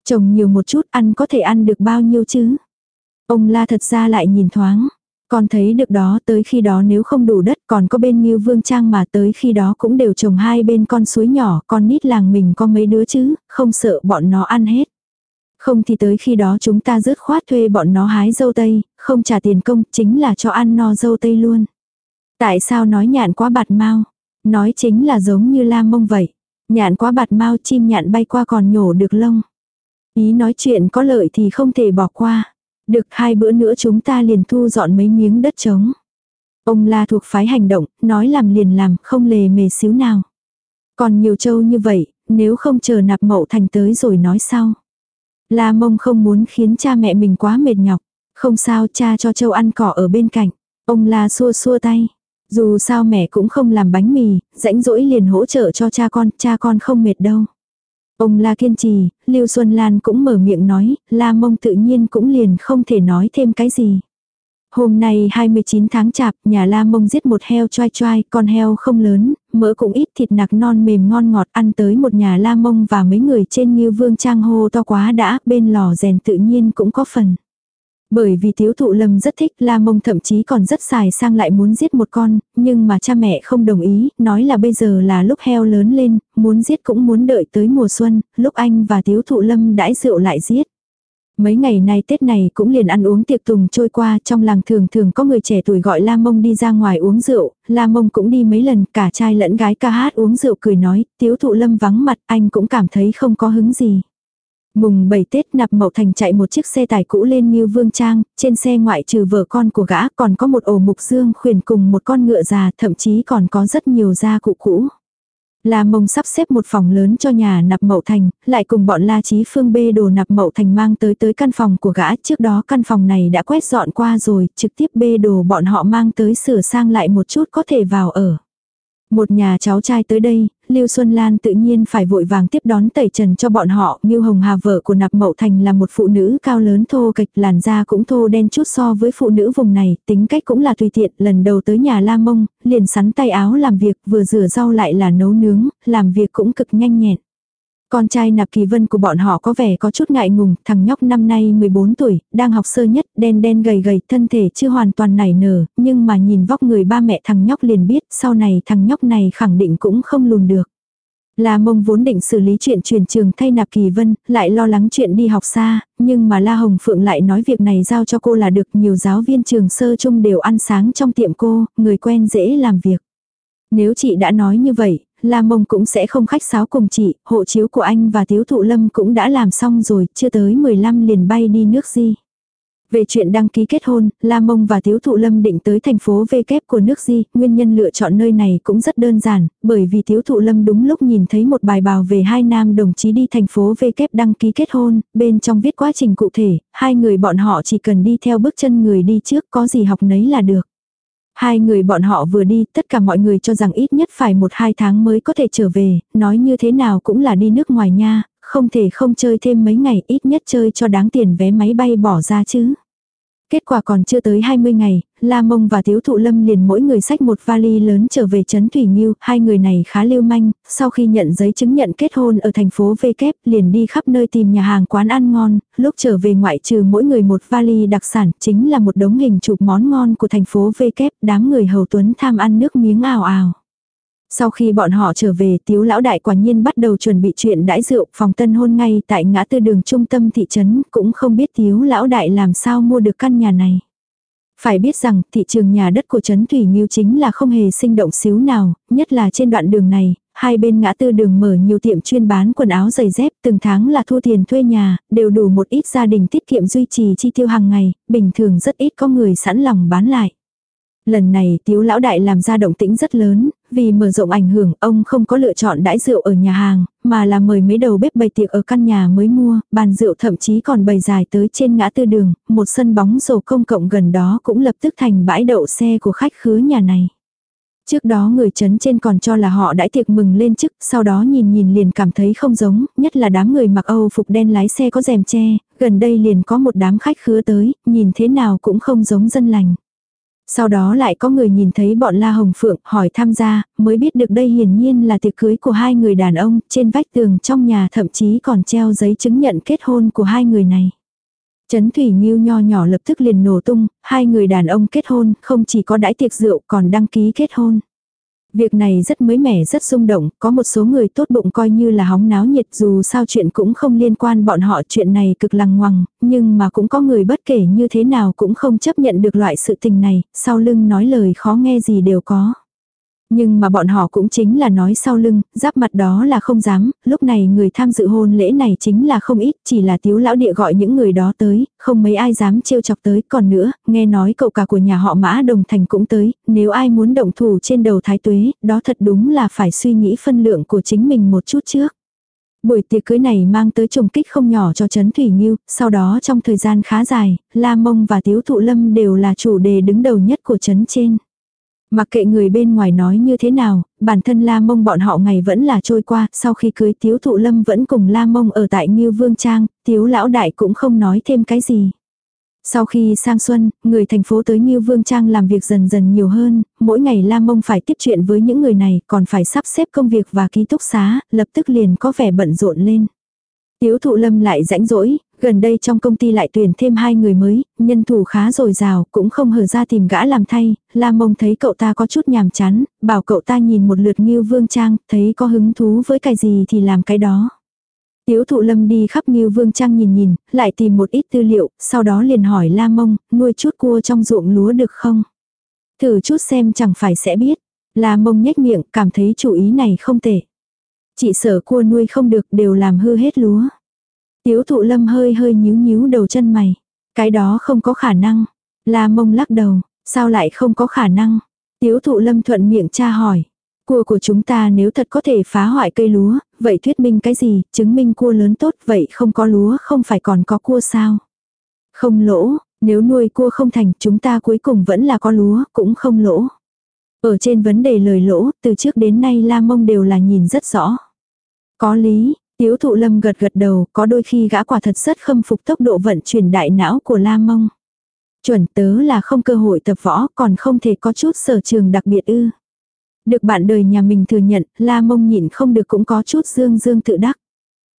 Trồng nhiều một chút ăn có thể ăn được bao nhiêu chứ. Ông La thật ra lại nhìn thoáng. Con thấy được đó tới khi đó nếu không đủ đất còn có bên như vương trang mà tới khi đó cũng đều trồng hai bên con suối nhỏ con nít làng mình có mấy đứa chứ, không sợ bọn nó ăn hết. Không thì tới khi đó chúng ta rớt khoát thuê bọn nó hái dâu tây, không trả tiền công, chính là cho ăn no dâu tây luôn. Tại sao nói nhạn quá bạt mau? Nói chính là giống như la mông vậy. Nhạn quá bạt mau chim nhạn bay qua còn nhổ được lông. Ý nói chuyện có lợi thì không thể bỏ qua. Được hai bữa nữa chúng ta liền thu dọn mấy miếng đất trống. Ông la thuộc phái hành động, nói làm liền làm, không lề mề xíu nào. Còn nhiều châu như vậy, nếu không chờ nạp mậu thành tới rồi nói sau. La mông không muốn khiến cha mẹ mình quá mệt nhọc. Không sao cha cho châu ăn cỏ ở bên cạnh. Ông la xua xua tay. Dù sao mẹ cũng không làm bánh mì, rãnh rỗi liền hỗ trợ cho cha con, cha con không mệt đâu. Ông la kiên trì, Lưu Xuân Lan cũng mở miệng nói, la mông tự nhiên cũng liền không thể nói thêm cái gì. Hôm nay 29 tháng chạp, nhà La Mông giết một heo choai choai, con heo không lớn, mỡ cũng ít thịt nạc non mềm ngon ngọt ăn tới một nhà La Mông và mấy người trên như vương trang hô to quá đã, bên lò rèn tự nhiên cũng có phần. Bởi vì thiếu thụ lâm rất thích La Mông thậm chí còn rất xài sang lại muốn giết một con, nhưng mà cha mẹ không đồng ý, nói là bây giờ là lúc heo lớn lên, muốn giết cũng muốn đợi tới mùa xuân, lúc anh và thiếu thụ lâm đãi rượu lại giết. Mấy ngày nay Tết này cũng liền ăn uống tiệc tùng trôi qua, trong làng thường thường có người trẻ tuổi gọi La Mông đi ra ngoài uống rượu, La Mông cũng đi mấy lần, cả trai lẫn gái ca hát uống rượu cười nói, tiếu thụ lâm vắng mặt, anh cũng cảm thấy không có hứng gì. Mùng 7 Tết nạp mậu thành chạy một chiếc xe tải cũ lên như vương trang, trên xe ngoại trừ vợ con của gã còn có một ổ mục dương khuyển cùng một con ngựa già thậm chí còn có rất nhiều gia cụ cũ. La mông sắp xếp một phòng lớn cho nhà nạp mậu thành, lại cùng bọn La Chí Phương bê đồ nạp mậu thành mang tới tới căn phòng của gã. Trước đó căn phòng này đã quét dọn qua rồi, trực tiếp bê đồ bọn họ mang tới sửa sang lại một chút có thể vào ở. Một nhà cháu trai tới đây, Lưu Xuân Lan tự nhiên phải vội vàng tiếp đón tẩy trần cho bọn họ. Ngưu Hồng Hà vợ của Nạp Mậu Thành là một phụ nữ cao lớn thô kịch, làn da cũng thô đen chút so với phụ nữ vùng này, tính cách cũng là tùy tiện. Lần đầu tới nhà La Mông, liền sắn tay áo làm việc, vừa rửa rau lại là nấu nướng, làm việc cũng cực nhanh nhẹn. Con trai nạp kỳ vân của bọn họ có vẻ có chút ngại ngùng, thằng nhóc năm nay 14 tuổi, đang học sơ nhất, đen đen gầy gầy, thân thể chưa hoàn toàn nảy nở, nhưng mà nhìn vóc người ba mẹ thằng nhóc liền biết, sau này thằng nhóc này khẳng định cũng không lùn được. La Mông vốn định xử lý chuyện chuyển trường thay Nạp Kỳ Vân, lại lo lắng chuyện đi học xa, nhưng mà La Hồng Phượng lại nói việc này giao cho cô là được nhiều giáo viên trường sơ chung đều ăn sáng trong tiệm cô, người quen dễ làm việc. Nếu chị đã nói như vậy, La Mông cũng sẽ không khách sáo cùng chị, hộ chiếu của anh và Tiếu Thụ Lâm cũng đã làm xong rồi, chưa tới 15 liền bay đi nước Di. Về chuyện đăng ký kết hôn, La Mông và Tiếu Thụ Lâm định tới thành phố V kép của nước Di, nguyên nhân lựa chọn nơi này cũng rất đơn giản, bởi vì Tiếu Thụ Lâm đúng lúc nhìn thấy một bài bào về hai nam đồng chí đi thành phố V kép đăng ký kết hôn, bên trong viết quá trình cụ thể, hai người bọn họ chỉ cần đi theo bước chân người đi trước có gì học nấy là được. Hai người bọn họ vừa đi, tất cả mọi người cho rằng ít nhất phải một hai tháng mới có thể trở về, nói như thế nào cũng là đi nước ngoài nha, không thể không chơi thêm mấy ngày ít nhất chơi cho đáng tiền vé máy bay bỏ ra chứ. Kết quả còn chưa tới 20 ngày, La Mông và Tiếu Thụ Lâm liền mỗi người xách một vali lớn trở về Trấn Thủy Nhiêu, hai người này khá lưu manh, sau khi nhận giấy chứng nhận kết hôn ở thành phố V kép liền đi khắp nơi tìm nhà hàng quán ăn ngon, lúc trở về ngoại trừ mỗi người một vali đặc sản, chính là một đống hình chụp món ngon của thành phố V kép, đám người hầu tuấn tham ăn nước miếng ào ào. Sau khi bọn họ trở về tiếu lão đại quả nhiên bắt đầu chuẩn bị chuyện đãi rượu phòng tân hôn ngay tại ngã tư đường trung tâm thị trấn cũng không biết tiếu lão đại làm sao mua được căn nhà này. Phải biết rằng thị trường nhà đất của Trấn Thủy Nghiêu chính là không hề sinh động xíu nào, nhất là trên đoạn đường này, hai bên ngã tư đường mở nhiều tiệm chuyên bán quần áo giày dép, từng tháng là thu tiền thuê nhà, đều đủ một ít gia đình tiết kiệm duy trì chi tiêu hàng ngày, bình thường rất ít có người sẵn lòng bán lại. Lần này tiếu lão đại làm ra động tĩnh rất lớn, vì mở rộng ảnh hưởng ông không có lựa chọn đãi rượu ở nhà hàng, mà là mời mấy đầu bếp bày tiệc ở căn nhà mới mua, bàn rượu thậm chí còn bày dài tới trên ngã tư đường, một sân bóng rổ công cộng gần đó cũng lập tức thành bãi đậu xe của khách khứa nhà này. Trước đó người chấn trên còn cho là họ đãi tiệc mừng lên chức, sau đó nhìn nhìn liền cảm thấy không giống, nhất là đám người mặc Âu phục đen lái xe có rèm che, gần đây liền có một đám khách khứa tới, nhìn thế nào cũng không giống dân lành. Sau đó lại có người nhìn thấy bọn La Hồng Phượng hỏi tham gia, mới biết được đây hiển nhiên là tiệc cưới của hai người đàn ông, trên vách tường trong nhà thậm chí còn treo giấy chứng nhận kết hôn của hai người này. Trấn Thủy Nhiêu nho nhỏ lập tức liền nổ tung, hai người đàn ông kết hôn, không chỉ có đãi tiệc rượu còn đăng ký kết hôn. Việc này rất mới mẻ rất rung động, có một số người tốt bụng coi như là hóng náo nhiệt dù sao chuyện cũng không liên quan bọn họ chuyện này cực lằng ngoằng, nhưng mà cũng có người bất kể như thế nào cũng không chấp nhận được loại sự tình này, sau lưng nói lời khó nghe gì đều có. Nhưng mà bọn họ cũng chính là nói sau lưng, giáp mặt đó là không dám, lúc này người tham dự hôn lễ này chính là không ít, chỉ là tiếu lão địa gọi những người đó tới, không mấy ai dám trêu chọc tới, còn nữa, nghe nói cậu cả của nhà họ mã đồng thành cũng tới, nếu ai muốn động thủ trên đầu thái tuế, đó thật đúng là phải suy nghĩ phân lượng của chính mình một chút trước. Buổi tiệc cưới này mang tới trùng kích không nhỏ cho Trấn Thủy Nghiêu, sau đó trong thời gian khá dài, La Mông và Tiếu Thụ Lâm đều là chủ đề đứng đầu nhất của Trấn trên. Mặc kệ người bên ngoài nói như thế nào, bản thân La Mông bọn họ ngày vẫn là trôi qua, sau khi cưới Tiếu Thụ Lâm vẫn cùng La Mông ở tại Ngưu Vương Trang, Tiếu Lão Đại cũng không nói thêm cái gì. Sau khi sang xuân, người thành phố tới Ngưu Vương Trang làm việc dần dần nhiều hơn, mỗi ngày La Mông phải tiếp chuyện với những người này, còn phải sắp xếp công việc và ký túc xá, lập tức liền có vẻ bận rộn lên. Tiếu thụ lâm lại rãnh rỗi, gần đây trong công ty lại tuyển thêm hai người mới, nhân thủ khá dồi dào, cũng không hở ra tìm gã làm thay, La Mông thấy cậu ta có chút nhàm chán, bảo cậu ta nhìn một lượt Ngưu Vương Trang, thấy có hứng thú với cái gì thì làm cái đó. Tiếu thụ lâm đi khắp Ngưu Vương Trang nhìn nhìn, lại tìm một ít tư liệu, sau đó liền hỏi La Mông, nuôi chút cua trong ruộng lúa được không? Thử chút xem chẳng phải sẽ biết. La Mông nhếch miệng, cảm thấy chủ ý này không tệ. Chị sợ cua nuôi không được đều làm hư hết lúa. Tiếu thụ lâm hơi hơi nhíu nhíu đầu chân mày. Cái đó không có khả năng. La mông lắc đầu. Sao lại không có khả năng? Tiếu thụ lâm thuận miệng cha hỏi. Cua của chúng ta nếu thật có thể phá hoại cây lúa, vậy thuyết minh cái gì, chứng minh cua lớn tốt vậy không có lúa không phải còn có cua sao? Không lỗ, nếu nuôi cua không thành chúng ta cuối cùng vẫn là có lúa, cũng không lỗ. Ở trên vấn đề lời lỗ, từ trước đến nay La Mông đều là nhìn rất rõ. Có lý, Tiếu thụ lâm gật gật đầu, có đôi khi gã quả thật rất khâm phục tốc độ vận chuyển đại não của La Mông. Chuẩn tớ là không cơ hội tập võ, còn không thể có chút sở trường đặc biệt ư. Được bạn đời nhà mình thừa nhận, La Mông nhịn không được cũng có chút dương dương tự đắc.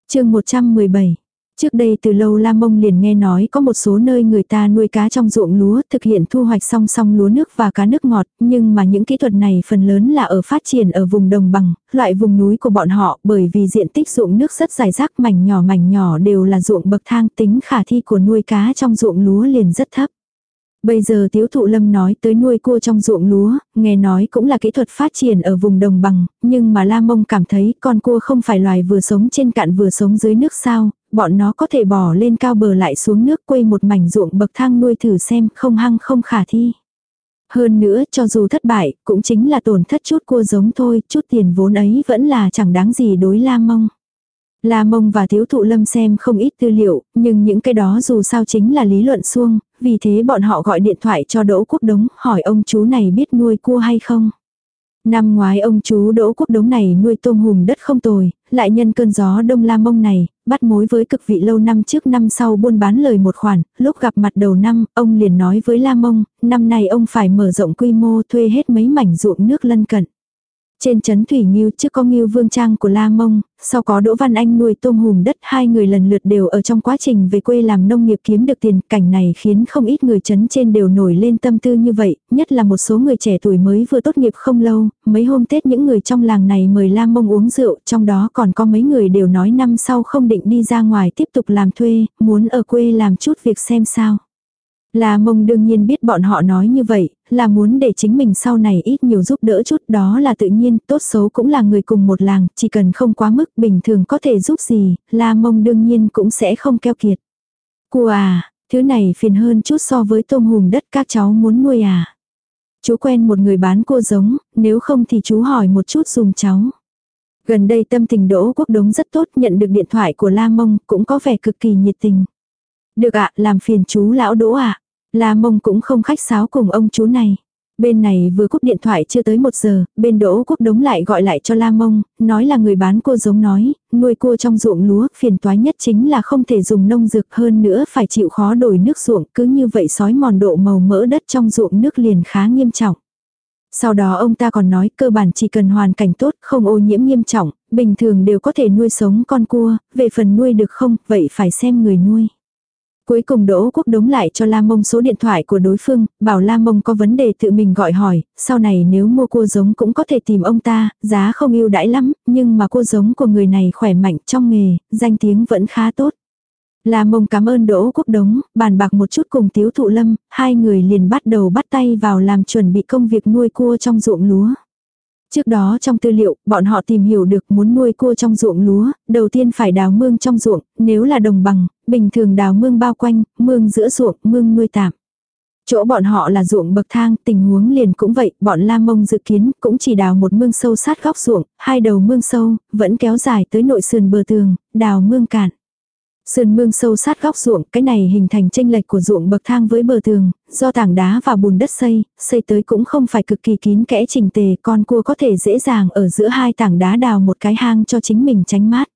chương 117 Trước đây từ lâu La Mông liền nghe nói có một số nơi người ta nuôi cá trong ruộng lúa thực hiện thu hoạch song song lúa nước và cá nước ngọt, nhưng mà những kỹ thuật này phần lớn là ở phát triển ở vùng đồng bằng, loại vùng núi của bọn họ bởi vì diện tích ruộng nước rất dài rác mảnh nhỏ mảnh nhỏ đều là ruộng bậc thang tính khả thi của nuôi cá trong ruộng lúa liền rất thấp. Bây giờ tiếu thụ lâm nói tới nuôi cua trong ruộng lúa, nghe nói cũng là kỹ thuật phát triển ở vùng đồng bằng, nhưng mà La Mông cảm thấy con cua không phải loài vừa sống trên cạn vừa sống dưới nước sao, bọn nó có thể bỏ lên cao bờ lại xuống nước quây một mảnh ruộng bậc thang nuôi thử xem không hăng không khả thi. Hơn nữa cho dù thất bại, cũng chính là tổn thất chút cua giống thôi, chút tiền vốn ấy vẫn là chẳng đáng gì đối La Mông. La Mông và Thiếu Thụ Lâm xem không ít tư liệu, nhưng những cái đó dù sao chính là lý luận xuông, vì thế bọn họ gọi điện thoại cho Đỗ Quốc Đống, hỏi ông chú này biết nuôi cua hay không. Năm ngoái ông chú Đỗ Quốc Đống này nuôi tôm hùm đất không tồi, lại nhân cơn gió đông la mông này, bắt mối với cực vị lâu năm trước năm sau buôn bán lời một khoản, lúc gặp mặt đầu năm, ông liền nói với La Mông, năm nay ông phải mở rộng quy mô thuê hết mấy mảnh ruộng nước lân cận. Trên chấn Thủy Nghiêu trước có Nghiêu Vương Trang của La Mông, sau có Đỗ Văn Anh nuôi tôm hùm đất hai người lần lượt đều ở trong quá trình về quê làm nông nghiệp kiếm được tiền. Cảnh này khiến không ít người chấn trên đều nổi lên tâm tư như vậy, nhất là một số người trẻ tuổi mới vừa tốt nghiệp không lâu, mấy hôm Tết những người trong làng này mời La Mông uống rượu, trong đó còn có mấy người đều nói năm sau không định đi ra ngoài tiếp tục làm thuê, muốn ở quê làm chút việc xem sao. La mông đương nhiên biết bọn họ nói như vậy, là muốn để chính mình sau này ít nhiều giúp đỡ chút đó là tự nhiên, tốt xấu cũng là người cùng một làng, chỉ cần không quá mức bình thường có thể giúp gì, la mông đương nhiên cũng sẽ không keo kiệt. Cua à, thứ này phiền hơn chút so với tôm hùm đất các cháu muốn nuôi à. Chú quen một người bán cua giống, nếu không thì chú hỏi một chút dùm cháu. Gần đây tâm tình Đỗ Quốc Đống rất tốt nhận được điện thoại của La Mông cũng có vẻ cực kỳ nhiệt tình. Được ạ, làm phiền chú lão Đỗ ạ. La mông cũng không khách sáo cùng ông chú này. Bên này vừa cúp điện thoại chưa tới một giờ, bên đỗ quốc đống lại gọi lại cho La Mông, nói là người bán cua giống nói, nuôi cua trong ruộng lúa, phiền toái nhất chính là không thể dùng nông dược hơn nữa phải chịu khó đổi nước ruộng, cứ như vậy sói mòn độ màu mỡ đất trong ruộng nước liền khá nghiêm trọng. Sau đó ông ta còn nói cơ bản chỉ cần hoàn cảnh tốt, không ô nhiễm nghiêm trọng, bình thường đều có thể nuôi sống con cua, về phần nuôi được không, vậy phải xem người nuôi. Cuối cùng Đỗ Quốc đống lại cho La Mông số điện thoại của đối phương, bảo La Mông có vấn đề tự mình gọi hỏi, sau này nếu mua cua giống cũng có thể tìm ông ta, giá không ưu đãi lắm, nhưng mà cua giống của người này khỏe mạnh trong nghề, danh tiếng vẫn khá tốt. La Mông cảm ơn Đỗ Quốc đống, bàn bạc một chút cùng Tiếu Thụ Lâm, hai người liền bắt đầu bắt tay vào làm chuẩn bị công việc nuôi cua trong ruộng lúa. Trước đó trong tư liệu, bọn họ tìm hiểu được muốn nuôi cua trong ruộng lúa, đầu tiên phải đào mương trong ruộng, nếu là đồng bằng, bình thường đào mương bao quanh, mương giữa ruộng, mương nuôi tạm. Chỗ bọn họ là ruộng bậc thang, tình huống liền cũng vậy, bọn La Mông dự kiến cũng chỉ đào một mương sâu sát góc ruộng, hai đầu mương sâu, vẫn kéo dài tới nội sườn bờ tường, đào mương cạn. Sườn mương sâu sát góc ruộng, cái này hình thành tranh lệch của ruộng bậc thang với bờ tường, do tảng đá và bùn đất xây, xây tới cũng không phải cực kỳ kín kẽ trình tề, con cua có thể dễ dàng ở giữa hai tảng đá đào một cái hang cho chính mình tránh mát.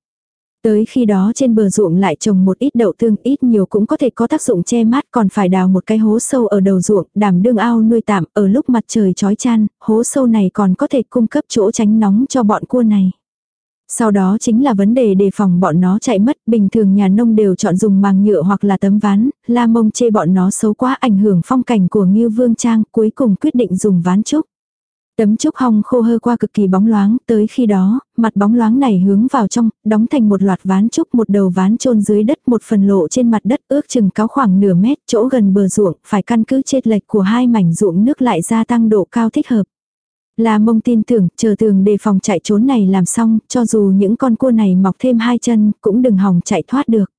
Tới khi đó trên bờ ruộng lại trồng một ít đậu tương ít nhiều cũng có thể có tác dụng che mát còn phải đào một cái hố sâu ở đầu ruộng, đảm đương ao nuôi tạm ở lúc mặt trời chói chan, hố sâu này còn có thể cung cấp chỗ tránh nóng cho bọn cua này. Sau đó chính là vấn đề đề phòng bọn nó chạy mất, bình thường nhà nông đều chọn dùng màng nhựa hoặc là tấm ván, la mông chê bọn nó xấu quá ảnh hưởng phong cảnh của Ngư Vương Trang, cuối cùng quyết định dùng ván trúc. Tấm trúc hong khô hơ qua cực kỳ bóng loáng, tới khi đó, mặt bóng loáng này hướng vào trong, đóng thành một loạt ván trúc một đầu ván chôn dưới đất một phần lộ trên mặt đất ước chừng cao khoảng nửa mét chỗ gần bờ ruộng, phải căn cứ chết lệch của hai mảnh ruộng nước lại gia tăng độ cao thích hợp. Là mông tin tưởng, chờ tường đề phòng chạy trốn này làm xong, cho dù những con cua này mọc thêm hai chân, cũng đừng hòng chạy thoát được.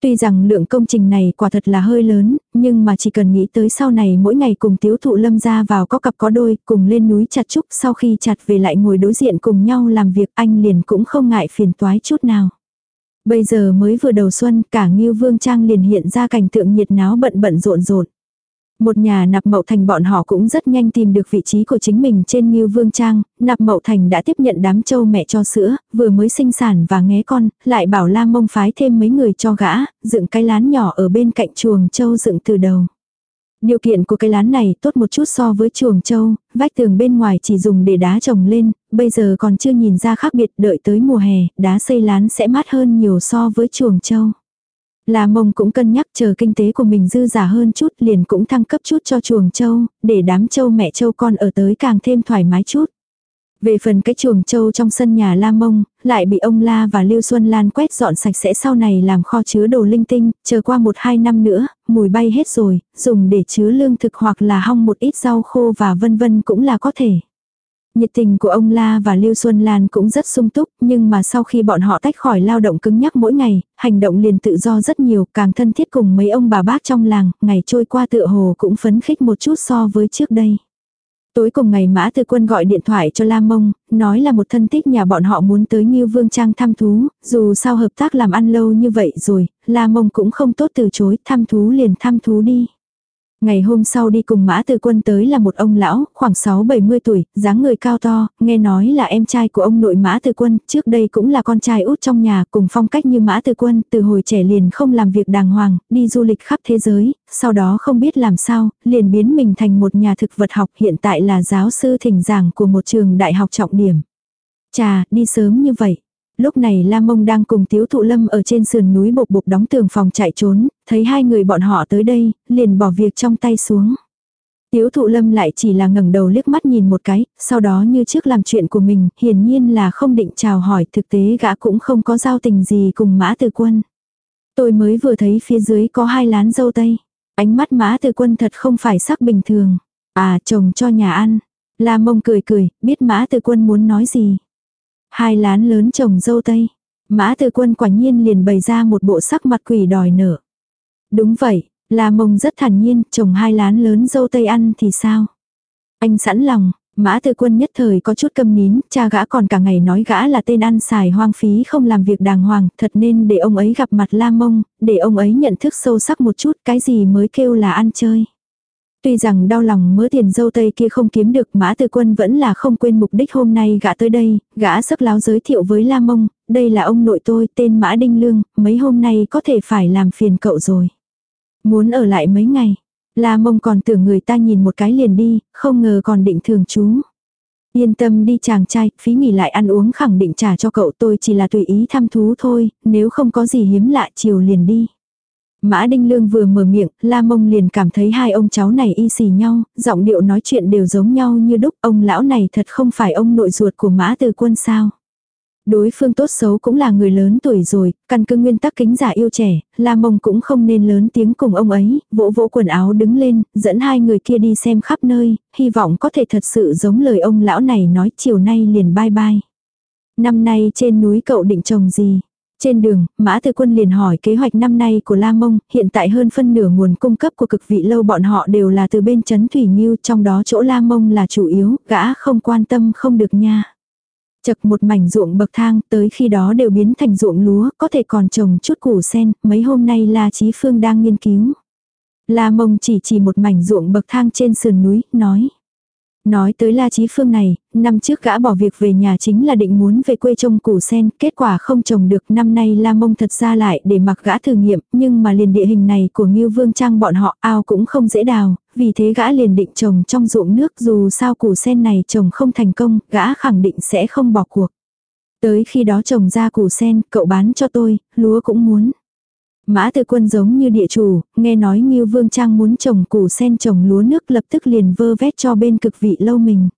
Tuy rằng lượng công trình này quả thật là hơi lớn, nhưng mà chỉ cần nghĩ tới sau này mỗi ngày cùng tiếu thụ lâm ra vào có cặp có đôi, cùng lên núi chặt trúc sau khi chặt về lại ngồi đối diện cùng nhau làm việc anh liền cũng không ngại phiền toái chút nào. Bây giờ mới vừa đầu xuân cả Ngưu Vương Trang liền hiện ra cảnh tượng nhiệt náo bận bận rộn rộn. Một nhà nạp mậu thành bọn họ cũng rất nhanh tìm được vị trí của chính mình trên Ngưu Vương Trang, nạp mậu thành đã tiếp nhận đám châu mẹ cho sữa, vừa mới sinh sản và nghé con, lại bảo la mông phái thêm mấy người cho gã, dựng cái lán nhỏ ở bên cạnh chuồng châu dựng từ đầu. Điều kiện của cái lán này tốt một chút so với chuồng châu, vách tường bên ngoài chỉ dùng để đá trồng lên, bây giờ còn chưa nhìn ra khác biệt đợi tới mùa hè, đá xây lán sẽ mát hơn nhiều so với chuồng châu. La mông cũng cân nhắc chờ kinh tế của mình dư giả hơn chút liền cũng thăng cấp chút cho chuồng châu, để đám châu mẹ châu con ở tới càng thêm thoải mái chút. Về phần cái chuồng châu trong sân nhà La Mông, lại bị ông La và Lưu Xuân Lan quét dọn sạch sẽ sau này làm kho chứa đồ linh tinh, chờ qua một hai năm nữa, mùi bay hết rồi, dùng để chứa lương thực hoặc là hong một ít rau khô và vân vân cũng là có thể. Nhiệt tình của ông La và Lưu Xuân Lan cũng rất sung túc, nhưng mà sau khi bọn họ tách khỏi lao động cứng nhắc mỗi ngày, hành động liền tự do rất nhiều, càng thân thiết cùng mấy ông bà bác trong làng, ngày trôi qua tựa hồ cũng phấn khích một chút so với trước đây. Tối cùng ngày Mã Tư Quân gọi điện thoại cho La Mông, nói là một thân thích nhà bọn họ muốn tới Như Vương Trang thăm thú, dù sao hợp tác làm ăn lâu như vậy rồi, La Mông cũng không tốt từ chối, thăm thú liền thăm thú đi. Ngày hôm sau đi cùng Mã Từ Quân tới là một ông lão, khoảng 6-70 tuổi, dáng người cao to, nghe nói là em trai của ông nội Mã Từ Quân, trước đây cũng là con trai út trong nhà, cùng phong cách như Mã Từ Quân, từ hồi trẻ liền không làm việc đàng hoàng, đi du lịch khắp thế giới, sau đó không biết làm sao, liền biến mình thành một nhà thực vật học hiện tại là giáo sư thỉnh giảng của một trường đại học trọng điểm. Chà, đi sớm như vậy. Lúc này La Mông đang cùng Tiếu Thụ Lâm ở trên sườn núi bộc bộc đóng tường phòng chạy trốn, thấy hai người bọn họ tới đây, liền bỏ việc trong tay xuống. Tiếu Thụ Lâm lại chỉ là ngẩng đầu liếc mắt nhìn một cái, sau đó như trước làm chuyện của mình, hiển nhiên là không định chào hỏi, thực tế gã cũng không có giao tình gì cùng Mã Từ Quân. Tôi mới vừa thấy phía dưới có hai lán dâu tây. Ánh mắt Mã Từ Quân thật không phải sắc bình thường. À, chồng cho nhà ăn. La Mông cười cười, biết Mã Từ Quân muốn nói gì. Hai lán lớn trồng dâu tây. Mã từ quân quả nhiên liền bày ra một bộ sắc mặt quỷ đòi nở. Đúng vậy, là mông rất thản nhiên, trồng hai lán lớn dâu tây ăn thì sao? Anh sẵn lòng, Mã Tư Quân nhất thời có chút câm nín, cha gã còn cả ngày nói gã là tên ăn xài hoang phí không làm việc đàng hoàng, thật nên để ông ấy gặp mặt La Mông, để ông ấy nhận thức sâu sắc một chút cái gì mới kêu là ăn chơi. Tuy rằng đau lòng mớ tiền dâu tây kia không kiếm được mã tư quân vẫn là không quên mục đích hôm nay gã tới đây, gã sắp láo giới thiệu với La Mông, đây là ông nội tôi tên Mã Đinh Lương, mấy hôm nay có thể phải làm phiền cậu rồi. Muốn ở lại mấy ngày, La Mông còn tưởng người ta nhìn một cái liền đi, không ngờ còn định thường chú. Yên tâm đi chàng trai, phí nghỉ lại ăn uống khẳng định trả cho cậu tôi chỉ là tùy ý thăm thú thôi, nếu không có gì hiếm lạ chiều liền đi. Mã Đinh Lương vừa mở miệng, La Mông liền cảm thấy hai ông cháu này y xì nhau, giọng điệu nói chuyện đều giống nhau như đúc, ông lão này thật không phải ông nội ruột của Mã Từ Quân sao. Đối phương tốt xấu cũng là người lớn tuổi rồi, căn cứ nguyên tắc kính giả yêu trẻ, La Mông cũng không nên lớn tiếng cùng ông ấy, vỗ vỗ quần áo đứng lên, dẫn hai người kia đi xem khắp nơi, hy vọng có thể thật sự giống lời ông lão này nói chiều nay liền bye bye. Năm nay trên núi cậu định trồng gì? Trên đường, Mã Tư Quân liền hỏi kế hoạch năm nay của La Mông, hiện tại hơn phân nửa nguồn cung cấp của cực vị lâu bọn họ đều là từ bên trấn Thủy Nhiêu, trong đó chỗ La Mông là chủ yếu, gã không quan tâm không được nha. Chật một mảnh ruộng bậc thang, tới khi đó đều biến thành ruộng lúa, có thể còn trồng chút củ sen, mấy hôm nay La Chí Phương đang nghiên cứu. La Mông chỉ chỉ một mảnh ruộng bậc thang trên sườn núi, nói. Nói tới La Chí Phương này, năm trước gã bỏ việc về nhà chính là định muốn về quê trồng củ sen, kết quả không trồng được năm nay La Mông thật ra lại để mặc gã thử nghiệm, nhưng mà liền địa hình này của Ngưu Vương Trang bọn họ ao cũng không dễ đào, vì thế gã liền định trồng trong ruộng nước dù sao củ sen này trồng không thành công, gã khẳng định sẽ không bỏ cuộc. Tới khi đó trồng ra củ sen, cậu bán cho tôi, lúa cũng muốn. Mã Tư Quân giống như địa chủ, nghe nói Ngưu Vương Trang muốn trồng củ sen trồng lúa nước lập tức liền vơ vét cho bên cực vị lâu mình.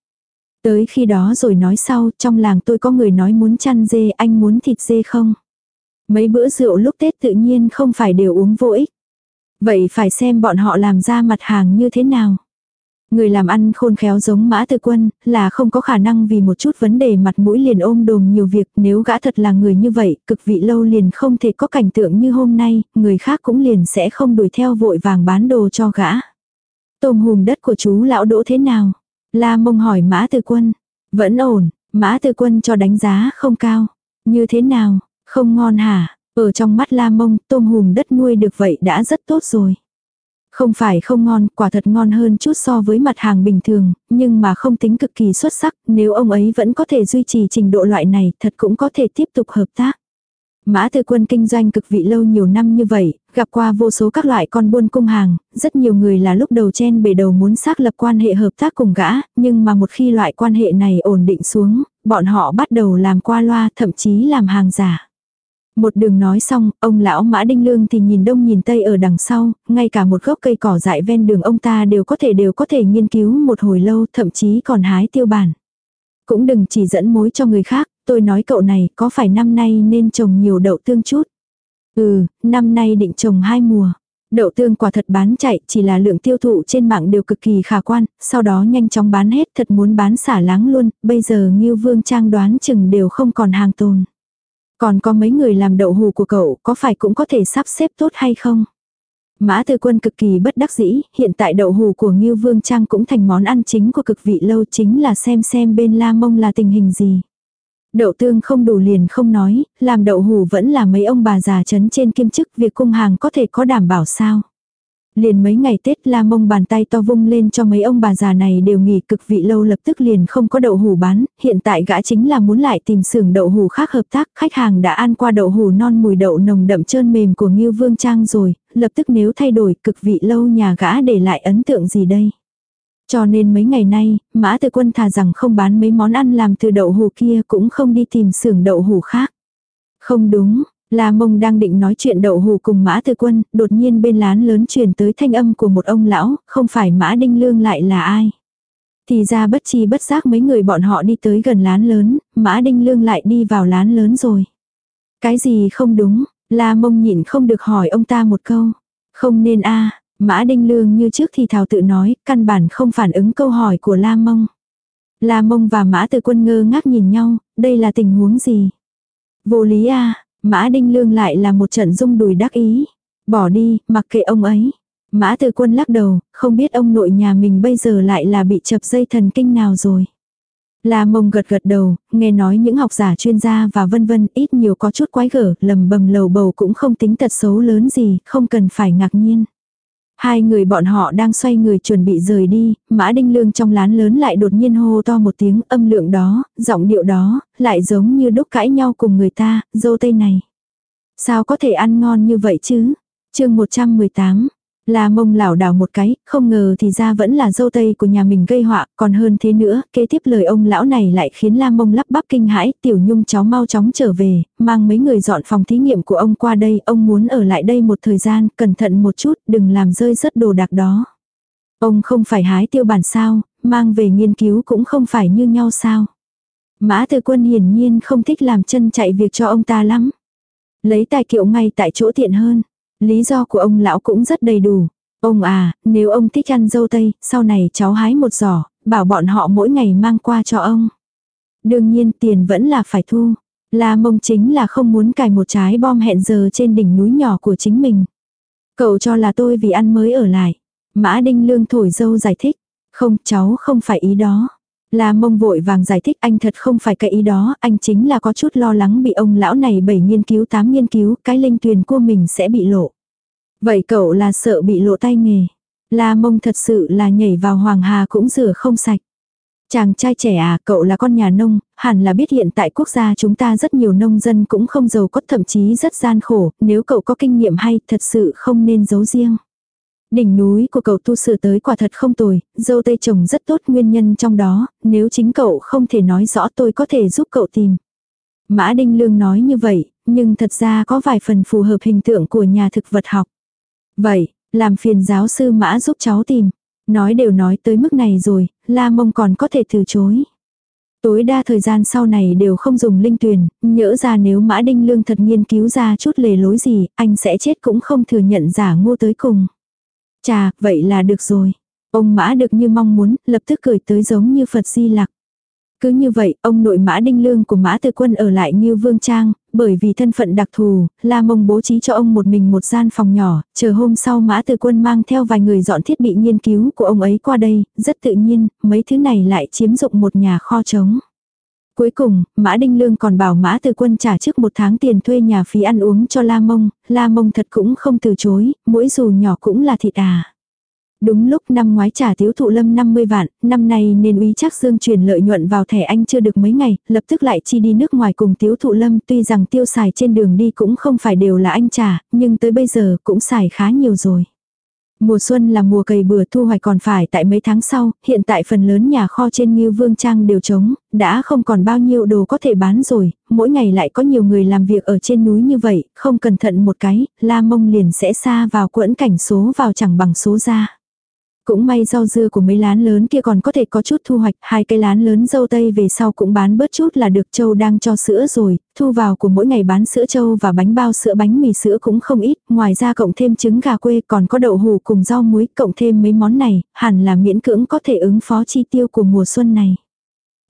Tới khi đó rồi nói sau, trong làng tôi có người nói muốn chăn dê, anh muốn thịt dê không? Mấy bữa rượu lúc Tết tự nhiên không phải đều uống vô ích. Vậy phải xem bọn họ làm ra mặt hàng như thế nào. Người làm ăn khôn khéo giống mã tư quân, là không có khả năng vì một chút vấn đề mặt mũi liền ôm đồm nhiều việc, nếu gã thật là người như vậy, cực vị lâu liền không thể có cảnh tượng như hôm nay, người khác cũng liền sẽ không đuổi theo vội vàng bán đồ cho gã. Tôm hùm đất của chú lão đỗ thế nào? La mông hỏi mã tư quân. Vẫn ổn, mã tư quân cho đánh giá không cao. Như thế nào, không ngon hả? Ở trong mắt la mông, tôm hùm đất nuôi được vậy đã rất tốt rồi. Không phải không ngon, quả thật ngon hơn chút so với mặt hàng bình thường, nhưng mà không tính cực kỳ xuất sắc, nếu ông ấy vẫn có thể duy trì trình độ loại này, thật cũng có thể tiếp tục hợp tác. Mã Tư Quân kinh doanh cực vị lâu nhiều năm như vậy, gặp qua vô số các loại con buôn cung hàng, rất nhiều người là lúc đầu chen bề đầu muốn xác lập quan hệ hợp tác cùng gã, nhưng mà một khi loại quan hệ này ổn định xuống, bọn họ bắt đầu làm qua loa thậm chí làm hàng giả. Một đường nói xong, ông lão Mã Đinh Lương thì nhìn đông nhìn tây ở đằng sau, ngay cả một gốc cây cỏ dại ven đường ông ta đều có thể đều có thể nghiên cứu một hồi lâu, thậm chí còn hái tiêu bản. Cũng đừng chỉ dẫn mối cho người khác, tôi nói cậu này có phải năm nay nên trồng nhiều đậu tương chút. Ừ, năm nay định trồng hai mùa. Đậu tương quả thật bán chạy, chỉ là lượng tiêu thụ trên mạng đều cực kỳ khả quan, sau đó nhanh chóng bán hết thật muốn bán xả láng luôn, bây giờ Ngưu Vương Trang đoán chừng đều không còn hàng tồn. Còn có mấy người làm đậu hù của cậu, có phải cũng có thể sắp xếp tốt hay không? Mã Tư Quân cực kỳ bất đắc dĩ, hiện tại đậu hù của Ngưu Vương Trang cũng thành món ăn chính của cực vị lâu chính là xem xem bên La Mông là tình hình gì. Đậu tương không đủ liền không nói, làm đậu hù vẫn là mấy ông bà già chấn trên kiêm chức việc cung hàng có thể có đảm bảo sao. Liền mấy ngày Tết la mông bàn tay to vung lên cho mấy ông bà già này đều nghỉ cực vị lâu lập tức liền không có đậu hủ bán, hiện tại gã chính là muốn lại tìm xưởng đậu hủ khác hợp tác, khách hàng đã ăn qua đậu hủ non mùi đậu nồng đậm trơn mềm của Ngưu Vương Trang rồi, lập tức nếu thay đổi cực vị lâu nhà gã để lại ấn tượng gì đây. Cho nên mấy ngày nay, Mã Từ Quân thà rằng không bán mấy món ăn làm từ đậu hù kia cũng không đi tìm xưởng đậu hù khác. Không đúng, La Mông đang định nói chuyện đậu hù cùng Mã Từ Quân, đột nhiên bên lán lớn truyền tới thanh âm của một ông lão, không phải Mã Đinh Lương lại là ai. Thì ra bất chi bất giác mấy người bọn họ đi tới gần lán lớn, Mã Đinh Lương lại đi vào lán lớn rồi. Cái gì không đúng, La Mông nhịn không được hỏi ông ta một câu. Không nên a Mã Đinh Lương như trước thì thảo tự nói, căn bản không phản ứng câu hỏi của La Mông. La Mông và Mã Từ Quân ngơ ngác nhìn nhau, đây là tình huống gì? Vô lý a Mã Đinh Lương lại là một trận rung đùi đắc ý. Bỏ đi, mặc kệ ông ấy. Mã Từ Quân lắc đầu, không biết ông nội nhà mình bây giờ lại là bị chập dây thần kinh nào rồi. La mông gật gật đầu, nghe nói những học giả chuyên gia và vân vân ít nhiều có chút quái gở, lầm bầm lầu bầu cũng không tính tật xấu lớn gì, không cần phải ngạc nhiên. Hai người bọn họ đang xoay người chuẩn bị rời đi, Mã Đinh Lương trong lán lớn lại đột nhiên hô to một tiếng âm lượng đó, giọng điệu đó, lại giống như đúc cãi nhau cùng người ta, dâu tây này. Sao có thể ăn ngon như vậy chứ? chương 118, là mông lảo đảo một cái, không ngờ thì ra vẫn là dâu tây của nhà mình gây họa, còn hơn thế nữa, kế tiếp lời ông lão này lại khiến la mông lắp bắp kinh hãi, tiểu nhung cháu mau chóng trở về, mang mấy người dọn phòng thí nghiệm của ông qua đây, ông muốn ở lại đây một thời gian, cẩn thận một chút, đừng làm rơi rớt đồ đạc đó. Ông không phải hái tiêu bản sao, mang về nghiên cứu cũng không phải như nhau sao. Mã Từ Quân hiển nhiên không thích làm chân chạy việc cho ông ta lắm. Lấy tài kiệu ngay tại chỗ tiện hơn. Lý do của ông lão cũng rất đầy đủ. Ông à, nếu ông thích ăn dâu tây, sau này cháu hái một giỏ, bảo bọn họ mỗi ngày mang qua cho ông. Đương nhiên tiền vẫn là phải thu. La mông chính là không muốn cài một trái bom hẹn giờ trên đỉnh núi nhỏ của chính mình. Cậu cho là tôi vì ăn mới ở lại. Mã Đinh Lương thổi dâu giải thích. Không, cháu không phải ý đó. La mông vội vàng giải thích anh thật không phải cái ý đó, anh chính là có chút lo lắng bị ông lão này bảy nghiên cứu tám nghiên cứu, cái linh tuyền của mình sẽ bị lộ. Vậy cậu là sợ bị lộ tay nghề. La mông thật sự là nhảy vào hoàng hà cũng rửa không sạch. Chàng trai trẻ à, cậu là con nhà nông, hẳn là biết hiện tại quốc gia chúng ta rất nhiều nông dân cũng không giàu có thậm chí rất gian khổ, nếu cậu có kinh nghiệm hay thật sự không nên giấu riêng. Đỉnh núi của cậu tu sửa tới quả thật không tồi, dâu tây trồng rất tốt nguyên nhân trong đó, nếu chính cậu không thể nói rõ tôi có thể giúp cậu tìm. Mã Đinh Lương nói như vậy, nhưng thật ra có vài phần phù hợp hình tượng của nhà thực vật học. Vậy, làm phiền giáo sư Mã giúp cháu tìm. Nói đều nói tới mức này rồi, La Mông còn có thể từ chối. Tối đa thời gian sau này đều không dùng linh tuyển, nhỡ ra nếu Mã Đinh Lương thật nghiên cứu ra chút lề lối gì, anh sẽ chết cũng không thừa nhận giả ngu tới cùng. Chà, vậy là được rồi. Ông mã được như mong muốn, lập tức cười tới giống như Phật Di Lặc. Cứ như vậy, ông nội mã đinh lương của mã từ quân ở lại như vương trang, bởi vì thân phận đặc thù, la mông bố trí cho ông một mình một gian phòng nhỏ, chờ hôm sau mã từ quân mang theo vài người dọn thiết bị nghiên cứu của ông ấy qua đây, rất tự nhiên, mấy thứ này lại chiếm dụng một nhà kho trống. Cuối cùng, Mã Đinh Lương còn bảo Mã Từ Quân trả trước một tháng tiền thuê nhà phí ăn uống cho La Mông, La Mông thật cũng không từ chối, mỗi dù nhỏ cũng là thịt à. Đúng lúc năm ngoái trả thiếu thụ lâm 50 vạn, năm nay nên úy chắc dương chuyển lợi nhuận vào thẻ anh chưa được mấy ngày, lập tức lại chi đi nước ngoài cùng thiếu thụ lâm tuy rằng tiêu xài trên đường đi cũng không phải đều là anh trả, nhưng tới bây giờ cũng xài khá nhiều rồi. Mùa xuân là mùa cày bừa thu hoạch còn phải tại mấy tháng sau, hiện tại phần lớn nhà kho trên Ngưu Vương Trang đều trống, đã không còn bao nhiêu đồ có thể bán rồi, mỗi ngày lại có nhiều người làm việc ở trên núi như vậy, không cẩn thận một cái, la mông liền sẽ xa vào quẫn cảnh số vào chẳng bằng số ra. Cũng may rau dưa của mấy lán lớn kia còn có thể có chút thu hoạch, hai cây lán lớn dâu tây về sau cũng bán bớt chút là được châu đang cho sữa rồi, thu vào của mỗi ngày bán sữa châu và bánh bao sữa bánh mì sữa cũng không ít, ngoài ra cộng thêm trứng gà quê còn có đậu hù cùng rau muối, cộng thêm mấy món này, hẳn là miễn cưỡng có thể ứng phó chi tiêu của mùa xuân này.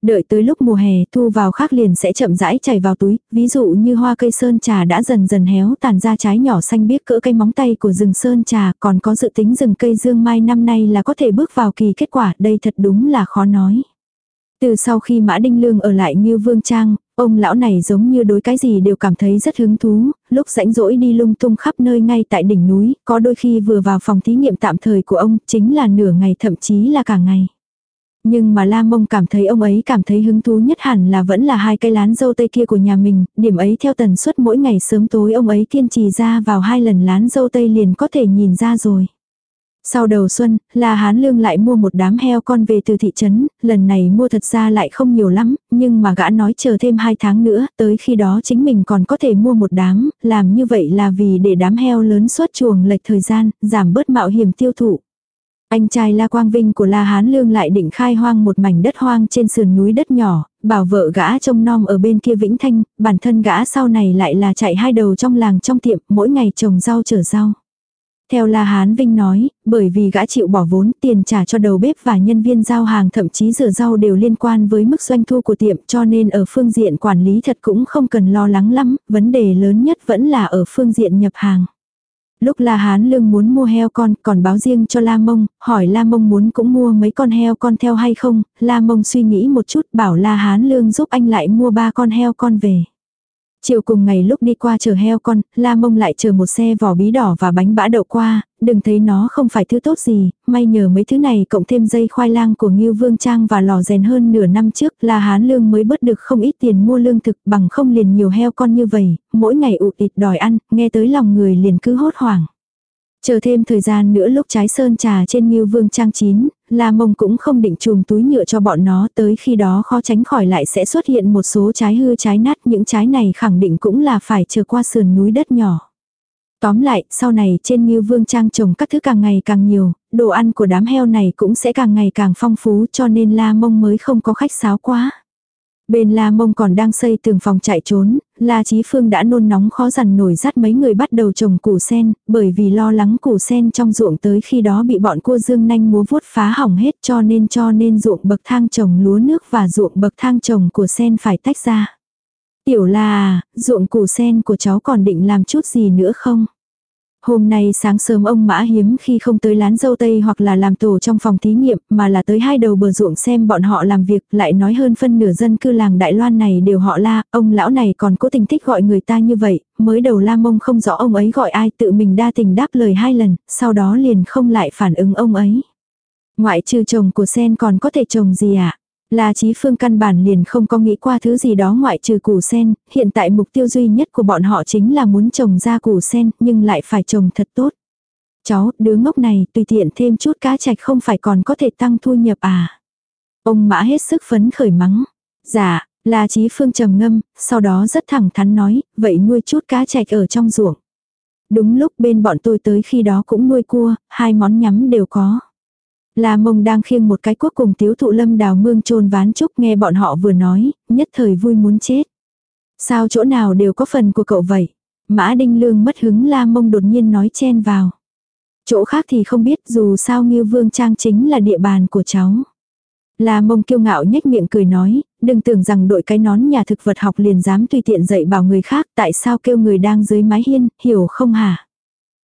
Đợi tới lúc mùa hè thu vào khác liền sẽ chậm rãi chảy vào túi, ví dụ như hoa cây sơn trà đã dần dần héo tàn ra trái nhỏ xanh biếc cỡ cây móng tay của rừng sơn trà, còn có dự tính rừng cây dương mai năm nay là có thể bước vào kỳ kết quả, đây thật đúng là khó nói. Từ sau khi Mã Đinh Lương ở lại như Vương Trang, ông lão này giống như đối cái gì đều cảm thấy rất hứng thú, lúc rãnh rỗi đi lung tung khắp nơi ngay tại đỉnh núi, có đôi khi vừa vào phòng thí nghiệm tạm thời của ông, chính là nửa ngày thậm chí là cả ngày. Nhưng mà La Mông cảm thấy ông ấy cảm thấy hứng thú nhất hẳn là vẫn là hai cây lán dâu tây kia của nhà mình, điểm ấy theo tần suất mỗi ngày sớm tối ông ấy kiên trì ra vào hai lần lán dâu tây liền có thể nhìn ra rồi. Sau đầu xuân, La Hán Lương lại mua một đám heo con về từ thị trấn, lần này mua thật ra lại không nhiều lắm, nhưng mà gã nói chờ thêm hai tháng nữa, tới khi đó chính mình còn có thể mua một đám, làm như vậy là vì để đám heo lớn xuất chuồng lệch thời gian, giảm bớt mạo hiểm tiêu thụ. Anh trai La Quang Vinh của La Hán Lương lại định khai hoang một mảnh đất hoang trên sườn núi đất nhỏ, bảo vợ gã trông nom ở bên kia Vĩnh Thanh, bản thân gã sau này lại là chạy hai đầu trong làng trong tiệm, mỗi ngày trồng rau chở rau. Theo La Hán Vinh nói, bởi vì gã chịu bỏ vốn tiền trả cho đầu bếp và nhân viên giao hàng thậm chí rửa rau đều liên quan với mức doanh thu của tiệm cho nên ở phương diện quản lý thật cũng không cần lo lắng lắm, vấn đề lớn nhất vẫn là ở phương diện nhập hàng. Lúc La Hán Lương muốn mua heo con còn báo riêng cho La Mông, hỏi La Mông muốn cũng mua mấy con heo con theo hay không, La Mông suy nghĩ một chút bảo La Hán Lương giúp anh lại mua ba con heo con về. Chiều cùng ngày lúc đi qua chờ heo con, La Mông lại chờ một xe vỏ bí đỏ và bánh bã đậu qua, đừng thấy nó không phải thứ tốt gì, may nhờ mấy thứ này cộng thêm dây khoai lang của Ngưu Vương Trang và lò rèn hơn nửa năm trước la Hán Lương mới bớt được không ít tiền mua lương thực bằng không liền nhiều heo con như vậy, mỗi ngày ụt ịt đòi ăn, nghe tới lòng người liền cứ hốt hoảng. Chờ thêm thời gian nữa lúc trái sơn trà trên Ngưu Vương Trang chín, La Mông cũng không định chùm túi nhựa cho bọn nó tới khi đó khó tránh khỏi lại sẽ xuất hiện một số trái hư trái nát những trái này khẳng định cũng là phải chờ qua sườn núi đất nhỏ. Tóm lại, sau này trên Ngưu Vương Trang trồng các thứ càng ngày càng nhiều, đồ ăn của đám heo này cũng sẽ càng ngày càng phong phú cho nên La Mông mới không có khách sáo quá. Bên La Mông còn đang xây tường phòng chạy trốn, La Chí Phương đã nôn nóng khó dằn nổi dắt mấy người bắt đầu trồng củ sen, bởi vì lo lắng củ sen trong ruộng tới khi đó bị bọn cua dương nanh múa vuốt phá hỏng hết cho nên cho nên ruộng bậc thang trồng lúa nước và ruộng bậc thang trồng của sen phải tách ra. Tiểu là, ruộng củ sen của cháu còn định làm chút gì nữa không? Hôm nay sáng sớm ông Mã hiếm khi không tới lán dâu tây hoặc là làm tổ trong phòng thí nghiệm mà là tới hai đầu bờ ruộng xem bọn họ làm việc lại nói hơn phân nửa dân cư làng Đại Loan này đều họ la, ông lão này còn cố tình thích gọi người ta như vậy, mới đầu la mông không rõ ông ấy gọi ai tự mình đa tình đáp lời hai lần, sau đó liền không lại phản ứng ông ấy. Ngoại trừ chồng của sen còn có thể chồng gì ạ? À? La Chí Phương căn bản liền không có nghĩ qua thứ gì đó ngoại trừ củ sen, hiện tại mục tiêu duy nhất của bọn họ chính là muốn trồng ra củ sen, nhưng lại phải trồng thật tốt. Cháu, đứa ngốc này, tùy tiện thêm chút cá trạch không phải còn có thể tăng thu nhập à. Ông mã hết sức phấn khởi mắng. Dạ, La Chí Phương trầm ngâm, sau đó rất thẳng thắn nói, vậy nuôi chút cá trạch ở trong ruộng. Đúng lúc bên bọn tôi tới khi đó cũng nuôi cua, hai món nhắm đều có. La mông đang khiêng một cái cuốc cùng tiếu thụ lâm đào mương trôn ván trúc nghe bọn họ vừa nói, nhất thời vui muốn chết. Sao chỗ nào đều có phần của cậu vậy? Mã Đinh Lương mất hứng La mông đột nhiên nói chen vào. Chỗ khác thì không biết dù sao Ngưu Vương Trang chính là địa bàn của cháu. La mông kiêu ngạo nhếch miệng cười nói, đừng tưởng rằng đội cái nón nhà thực vật học liền dám tùy tiện dạy bảo người khác tại sao kêu người đang dưới mái hiên, hiểu không hả?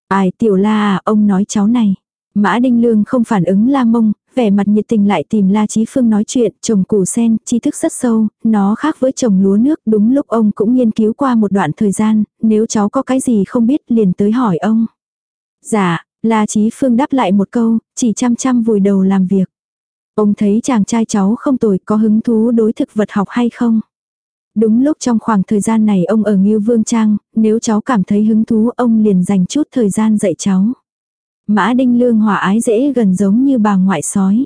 Ai tiểu la à, ông nói cháu này. Mã Đinh Lương không phản ứng La Mông, vẻ mặt nhiệt tình lại tìm La Chí Phương nói chuyện, trồng củ sen, tri thức rất sâu, nó khác với trồng lúa nước, đúng lúc ông cũng nghiên cứu qua một đoạn thời gian, nếu cháu có cái gì không biết liền tới hỏi ông. Dạ, La Chí Phương đáp lại một câu, chỉ chăm chăm vùi đầu làm việc. Ông thấy chàng trai cháu không tồi có hứng thú đối thực vật học hay không? Đúng lúc trong khoảng thời gian này ông ở Ngưu Vương Trang, nếu cháu cảm thấy hứng thú ông liền dành chút thời gian dạy cháu. Mã Đinh Lương hòa ái dễ gần giống như bà ngoại sói.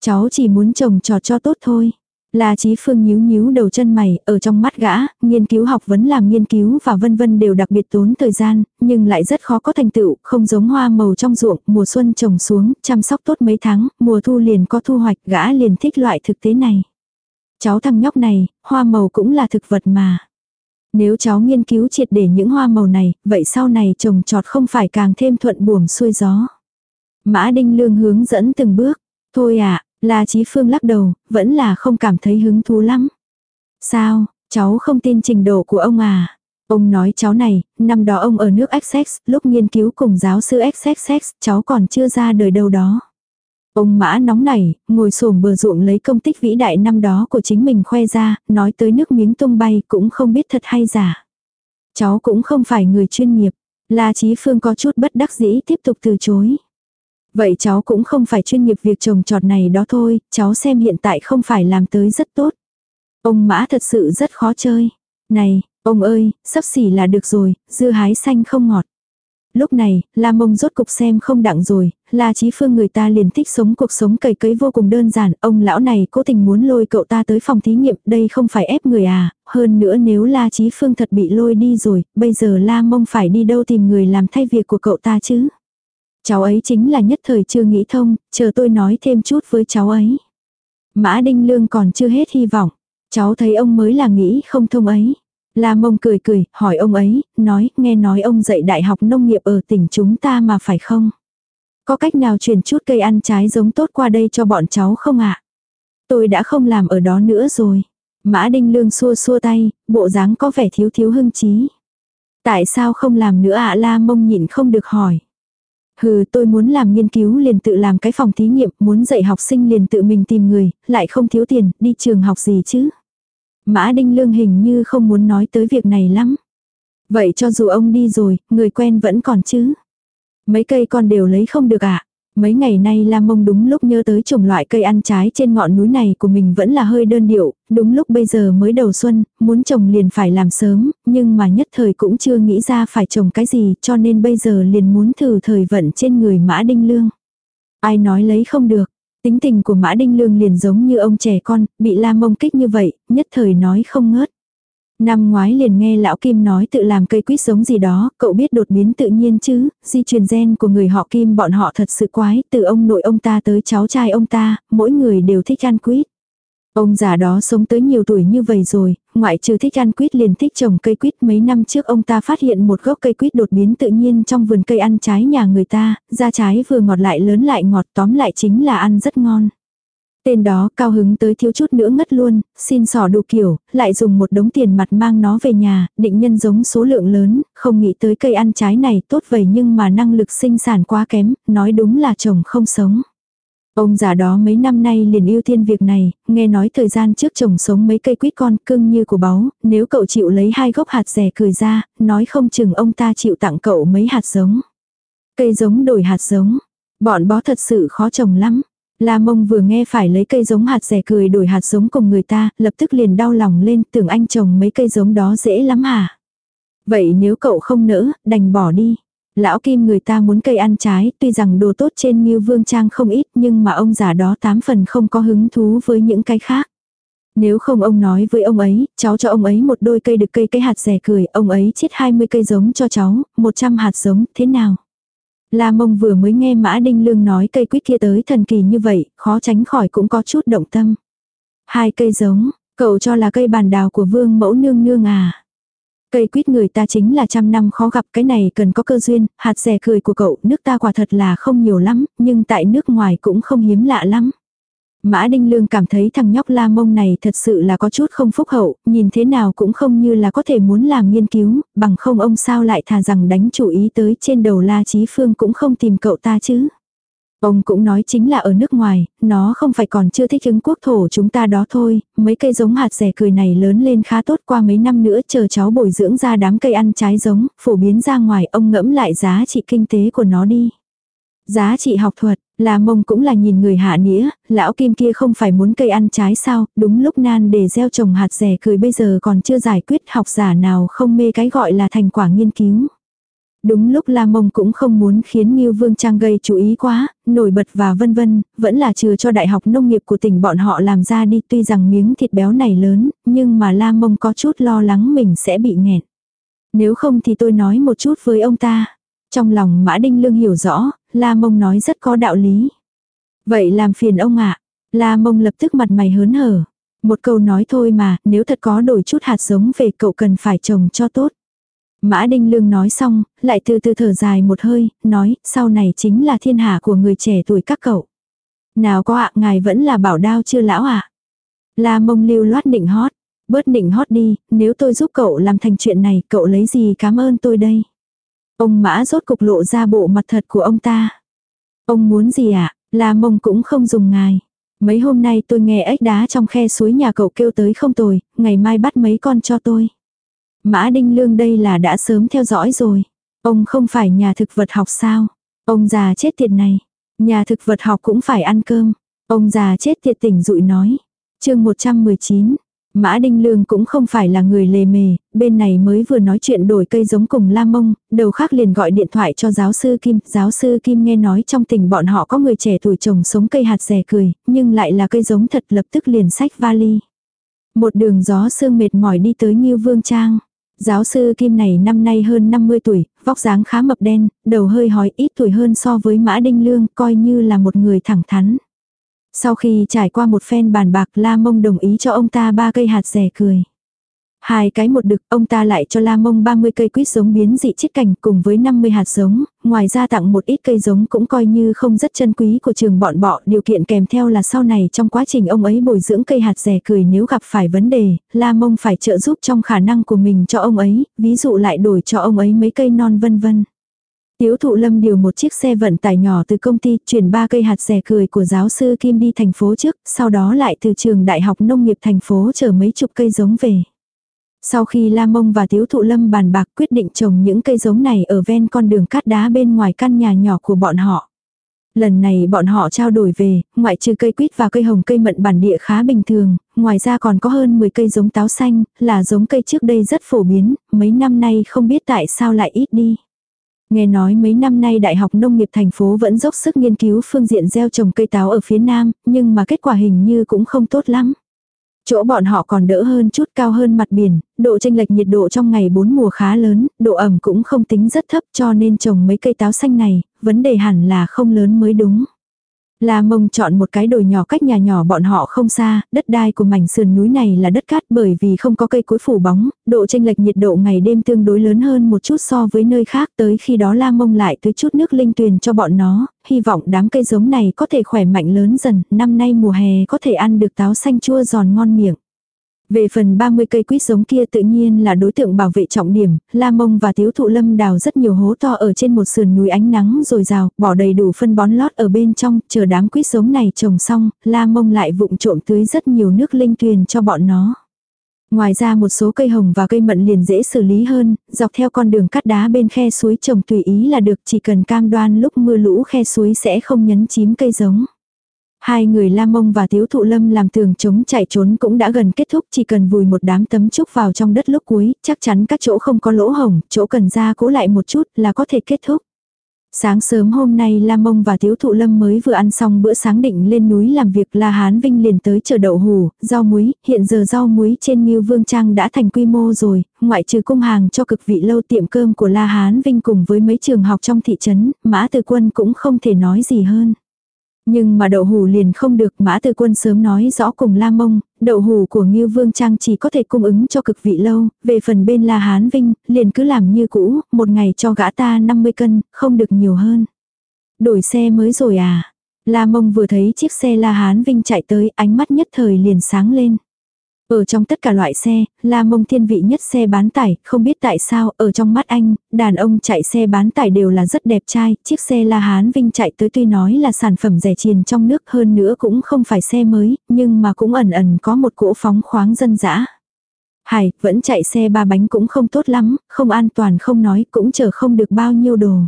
Cháu chỉ muốn trồng trọt cho tốt thôi. La Chí Phương nhíu nhíu đầu chân mày, ở trong mắt gã, nghiên cứu học vấn làm nghiên cứu và vân vân đều đặc biệt tốn thời gian, nhưng lại rất khó có thành tựu, không giống hoa màu trong ruộng, mùa xuân trồng xuống, chăm sóc tốt mấy tháng, mùa thu liền có thu hoạch, gã liền thích loại thực tế này. Cháu thằng nhóc này, hoa màu cũng là thực vật mà. Nếu cháu nghiên cứu triệt để những hoa màu này, vậy sau này trồng trọt không phải càng thêm thuận buồm xuôi gió. Mã Đinh Lương hướng dẫn từng bước. Thôi à, La Chí Phương lắc đầu, vẫn là không cảm thấy hứng thú lắm. Sao, cháu không tin trình độ của ông à? Ông nói cháu này, năm đó ông ở nước Essex, lúc nghiên cứu cùng giáo sư Essex, cháu còn chưa ra đời đâu đó. Ông mã nóng nảy, ngồi xổm bờ ruộng lấy công tích vĩ đại năm đó của chính mình khoe ra, nói tới nước miếng tung bay cũng không biết thật hay giả. Cháu cũng không phải người chuyên nghiệp. La Chí Phương có chút bất đắc dĩ tiếp tục từ chối. Vậy cháu cũng không phải chuyên nghiệp việc trồng trọt này đó thôi, cháu xem hiện tại không phải làm tới rất tốt. Ông mã thật sự rất khó chơi. Này, ông ơi, sắp xỉ là được rồi, dưa hái xanh không ngọt. Lúc này, La Mông rốt cục xem không đặng rồi, La Chí Phương người ta liền thích sống cuộc sống cầy cấy vô cùng đơn giản, ông lão này cố tình muốn lôi cậu ta tới phòng thí nghiệm, đây không phải ép người à, hơn nữa nếu La Chí Phương thật bị lôi đi rồi, bây giờ La Mông phải đi đâu tìm người làm thay việc của cậu ta chứ. Cháu ấy chính là nhất thời chưa nghĩ thông, chờ tôi nói thêm chút với cháu ấy. Mã Đinh Lương còn chưa hết hy vọng, cháu thấy ông mới là nghĩ không thông ấy. La mông cười cười, hỏi ông ấy, nói, nghe nói ông dạy đại học nông nghiệp ở tỉnh chúng ta mà phải không? Có cách nào chuyển chút cây ăn trái giống tốt qua đây cho bọn cháu không ạ? Tôi đã không làm ở đó nữa rồi. Mã Đinh Lương xua xua tay, bộ dáng có vẻ thiếu thiếu hưng trí. Tại sao không làm nữa ạ La mông nhịn không được hỏi. Hừ tôi muốn làm nghiên cứu liền tự làm cái phòng thí nghiệm, muốn dạy học sinh liền tự mình tìm người, lại không thiếu tiền, đi trường học gì chứ. Mã Đinh Lương hình như không muốn nói tới việc này lắm. Vậy cho dù ông đi rồi, người quen vẫn còn chứ. Mấy cây con đều lấy không được ạ. À? Mấy ngày nay Lam Mông đúng lúc nhớ tới trồng loại cây ăn trái trên ngọn núi này của mình vẫn là hơi đơn điệu, đúng lúc bây giờ mới đầu xuân, muốn trồng liền phải làm sớm, nhưng mà nhất thời cũng chưa nghĩ ra phải trồng cái gì cho nên bây giờ liền muốn thử thời vận trên người Mã Đinh Lương. Ai nói lấy không được, tính tình của Mã Đinh Lương liền giống như ông trẻ con, bị Lam Mông kích như vậy, nhất thời nói không ngớt. Năm ngoái liền nghe lão Kim nói tự làm cây quýt giống gì đó, cậu biết đột biến tự nhiên chứ, di truyền gen của người họ Kim bọn họ thật sự quái, từ ông nội ông ta tới cháu trai ông ta, mỗi người đều thích ăn quýt. Ông già đó sống tới nhiều tuổi như vậy rồi, ngoại trừ thích ăn quýt liền thích trồng cây quýt mấy năm trước ông ta phát hiện một gốc cây quýt đột biến tự nhiên trong vườn cây ăn trái nhà người ta, ra trái vừa ngọt lại lớn lại ngọt tóm lại chính là ăn rất ngon. Tên đó cao hứng tới thiếu chút nữa ngất luôn, xin sỏ đủ kiểu, lại dùng một đống tiền mặt mang nó về nhà, định nhân giống số lượng lớn, không nghĩ tới cây ăn trái này tốt vậy nhưng mà năng lực sinh sản quá kém, nói đúng là chồng không sống. Ông già đó mấy năm nay liền ưu tiên việc này, nghe nói thời gian trước chồng sống mấy cây quýt con cưng như của báu, nếu cậu chịu lấy hai gốc hạt rẻ cười ra, nói không chừng ông ta chịu tặng cậu mấy hạt giống. Cây giống đổi hạt giống, bọn bó thật sự khó trồng lắm. La mông vừa nghe phải lấy cây giống hạt rẻ cười đổi hạt giống cùng người ta, lập tức liền đau lòng lên tưởng anh trồng mấy cây giống đó dễ lắm hả? Vậy nếu cậu không nỡ, đành bỏ đi. Lão Kim người ta muốn cây ăn trái, tuy rằng đồ tốt trên như vương trang không ít nhưng mà ông già đó tám phần không có hứng thú với những cái khác. Nếu không ông nói với ông ấy, cháu cho ông ấy một đôi cây được cây cái hạt rẻ cười, ông ấy chết 20 cây giống cho cháu, 100 hạt giống, thế nào? La mông vừa mới nghe Mã Đinh Lương nói cây quýt kia tới thần kỳ như vậy, khó tránh khỏi cũng có chút động tâm. Hai cây giống, cậu cho là cây bàn đào của vương mẫu nương nương à. Cây quýt người ta chính là trăm năm khó gặp cái này cần có cơ duyên, hạt rẻ cười của cậu nước ta quả thật là không nhiều lắm, nhưng tại nước ngoài cũng không hiếm lạ lắm. Mã Đinh Lương cảm thấy thằng nhóc la mông này thật sự là có chút không phúc hậu, nhìn thế nào cũng không như là có thể muốn làm nghiên cứu, bằng không ông sao lại thà rằng đánh chủ ý tới trên đầu la trí phương cũng không tìm cậu ta chứ. Ông cũng nói chính là ở nước ngoài, nó không phải còn chưa thích ứng quốc thổ chúng ta đó thôi, mấy cây giống hạt rẻ cười này lớn lên khá tốt qua mấy năm nữa chờ cháu bồi dưỡng ra đám cây ăn trái giống, phổ biến ra ngoài ông ngẫm lại giá trị kinh tế của nó đi. Giá trị học thuật, là mông cũng là nhìn người hạ nghĩa lão kim kia không phải muốn cây ăn trái sao, đúng lúc nan để gieo trồng hạt rẻ cười bây giờ còn chưa giải quyết học giả nào không mê cái gọi là thành quả nghiên cứu. Đúng lúc La Mông cũng không muốn khiến Ngưu Vương Trang gây chú ý quá, nổi bật và vân vân, vẫn là trừ cho đại học nông nghiệp của tỉnh bọn họ làm ra đi tuy rằng miếng thịt béo này lớn, nhưng mà La Mông có chút lo lắng mình sẽ bị nghẹn. Nếu không thì tôi nói một chút với ông ta. Trong lòng Mã Đinh Lương hiểu rõ, La Mông nói rất có đạo lý. Vậy làm phiền ông ạ. La Mông lập tức mặt mày hớn hở. Một câu nói thôi mà, nếu thật có đổi chút hạt giống về cậu cần phải trồng cho tốt. Mã Đinh Lương nói xong, lại từ từ thở dài một hơi, nói, sau này chính là thiên hạ của người trẻ tuổi các cậu. Nào có ạ, ngài vẫn là bảo đao chưa lão ạ. La mông lưu loát định hót, bớt định hót đi, nếu tôi giúp cậu làm thành chuyện này, cậu lấy gì cảm ơn tôi đây. Ông Mã rốt cục lộ ra bộ mặt thật của ông ta. Ông muốn gì ạ, La mông cũng không dùng ngài. Mấy hôm nay tôi nghe ếch đá trong khe suối nhà cậu kêu tới không tồi, ngày mai bắt mấy con cho tôi. Mã Đinh Lương đây là đã sớm theo dõi rồi. Ông không phải nhà thực vật học sao? Ông già chết tiệt này. Nhà thực vật học cũng phải ăn cơm. Ông già chết tiệt tỉnh dụi nói. chương 119. Mã Đinh Lương cũng không phải là người lề mề, bên này mới vừa nói chuyện đổi cây giống cùng Lam Mông, đầu khác liền gọi điện thoại cho giáo sư Kim. Giáo sư Kim nghe nói trong tỉnh bọn họ có người trẻ tuổi trồng sống cây hạt rẻ cười, nhưng lại là cây giống thật lập tức liền sách vali. Một đường gió sương mệt mỏi đi tới Nhiêu Vương Trang. Giáo sư Kim này năm nay hơn 50 tuổi, vóc dáng khá mập đen, đầu hơi hói ít tuổi hơn so với Mã Đinh Lương, coi như là một người thẳng thắn. Sau khi trải qua một phen bàn bạc La Mông đồng ý cho ông ta ba cây hạt rẻ cười. Hai cái một đực, ông ta lại cho La Mông 30 cây quýt giống biến dị chiết cảnh cùng với 50 hạt giống, ngoài ra tặng một ít cây giống cũng coi như không rất chân quý của trường bọn bọ, điều kiện kèm theo là sau này trong quá trình ông ấy bồi dưỡng cây hạt rẻ cười nếu gặp phải vấn đề, La Mông phải trợ giúp trong khả năng của mình cho ông ấy, ví dụ lại đổi cho ông ấy mấy cây non vân vân. Tiếu thụ lâm điều một chiếc xe vận tải nhỏ từ công ty chuyển ba cây hạt rẻ cười của giáo sư Kim đi thành phố trước, sau đó lại từ trường đại học nông nghiệp thành phố chở mấy chục cây giống về. Sau khi La Mông và Tiếu Thụ Lâm bàn bạc quyết định trồng những cây giống này ở ven con đường cát đá bên ngoài căn nhà nhỏ của bọn họ. Lần này bọn họ trao đổi về, ngoại trừ cây quýt và cây hồng cây mận bản địa khá bình thường, ngoài ra còn có hơn 10 cây giống táo xanh, là giống cây trước đây rất phổ biến, mấy năm nay không biết tại sao lại ít đi. Nghe nói mấy năm nay Đại học Nông nghiệp thành phố vẫn dốc sức nghiên cứu phương diện gieo trồng cây táo ở phía Nam, nhưng mà kết quả hình như cũng không tốt lắm. Chỗ bọn họ còn đỡ hơn chút cao hơn mặt biển, độ chênh lệch nhiệt độ trong ngày bốn mùa khá lớn, độ ẩm cũng không tính rất thấp cho nên trồng mấy cây táo xanh này, vấn đề hẳn là không lớn mới đúng. La mông chọn một cái đồi nhỏ cách nhà nhỏ bọn họ không xa, đất đai của mảnh sườn núi này là đất cát bởi vì không có cây cối phủ bóng, độ chênh lệch nhiệt độ ngày đêm tương đối lớn hơn một chút so với nơi khác tới khi đó la mông lại tới chút nước linh tuyền cho bọn nó, hy vọng đám cây giống này có thể khỏe mạnh lớn dần, năm nay mùa hè có thể ăn được táo xanh chua giòn ngon miệng. Về phần 30 cây quýt giống kia tự nhiên là đối tượng bảo vệ trọng điểm, La Mông và Tiếu Thụ Lâm đào rất nhiều hố to ở trên một sườn núi ánh nắng rồi rào, bỏ đầy đủ phân bón lót ở bên trong, chờ đám quýt giống này trồng xong, La Mông lại vụng trộm tưới rất nhiều nước linh tuyền cho bọn nó. Ngoài ra một số cây hồng và cây mận liền dễ xử lý hơn, dọc theo con đường cắt đá bên khe suối trồng tùy ý là được chỉ cần cam đoan lúc mưa lũ khe suối sẽ không nhấn chím cây giống. Hai người La Mông và Tiếu Thụ Lâm làm tường chống chạy trốn cũng đã gần kết thúc chỉ cần vùi một đám tấm trúc vào trong đất lúc cuối, chắc chắn các chỗ không có lỗ hồng, chỗ cần ra cố lại một chút là có thể kết thúc. Sáng sớm hôm nay La Mông và Tiếu Thụ Lâm mới vừa ăn xong bữa sáng định lên núi làm việc La Hán Vinh liền tới chợ đậu hù, rau muối, hiện giờ rau muối trên Miêu Vương Trang đã thành quy mô rồi, ngoại trừ cung hàng cho cực vị lâu tiệm cơm của La Hán Vinh cùng với mấy trường học trong thị trấn, Mã Từ Quân cũng không thể nói gì hơn. Nhưng mà đậu hủ liền không được mã từ quân sớm nói rõ cùng La Mông, đậu hủ của Ngưu Vương Trang chỉ có thể cung ứng cho cực vị lâu, về phần bên La Hán Vinh, liền cứ làm như cũ, một ngày cho gã ta 50 cân, không được nhiều hơn. Đổi xe mới rồi à? La Mông vừa thấy chiếc xe La Hán Vinh chạy tới, ánh mắt nhất thời liền sáng lên. Ở trong tất cả loại xe, La Mông thiên vị nhất xe bán tải, không biết tại sao, ở trong mắt anh, đàn ông chạy xe bán tải đều là rất đẹp trai, chiếc xe La Hán Vinh chạy tới tuy nói là sản phẩm rẻ chiền trong nước hơn nữa cũng không phải xe mới, nhưng mà cũng ẩn ẩn có một cỗ phóng khoáng dân dã. Hải, vẫn chạy xe ba bánh cũng không tốt lắm, không an toàn không nói, cũng chở không được bao nhiêu đồ.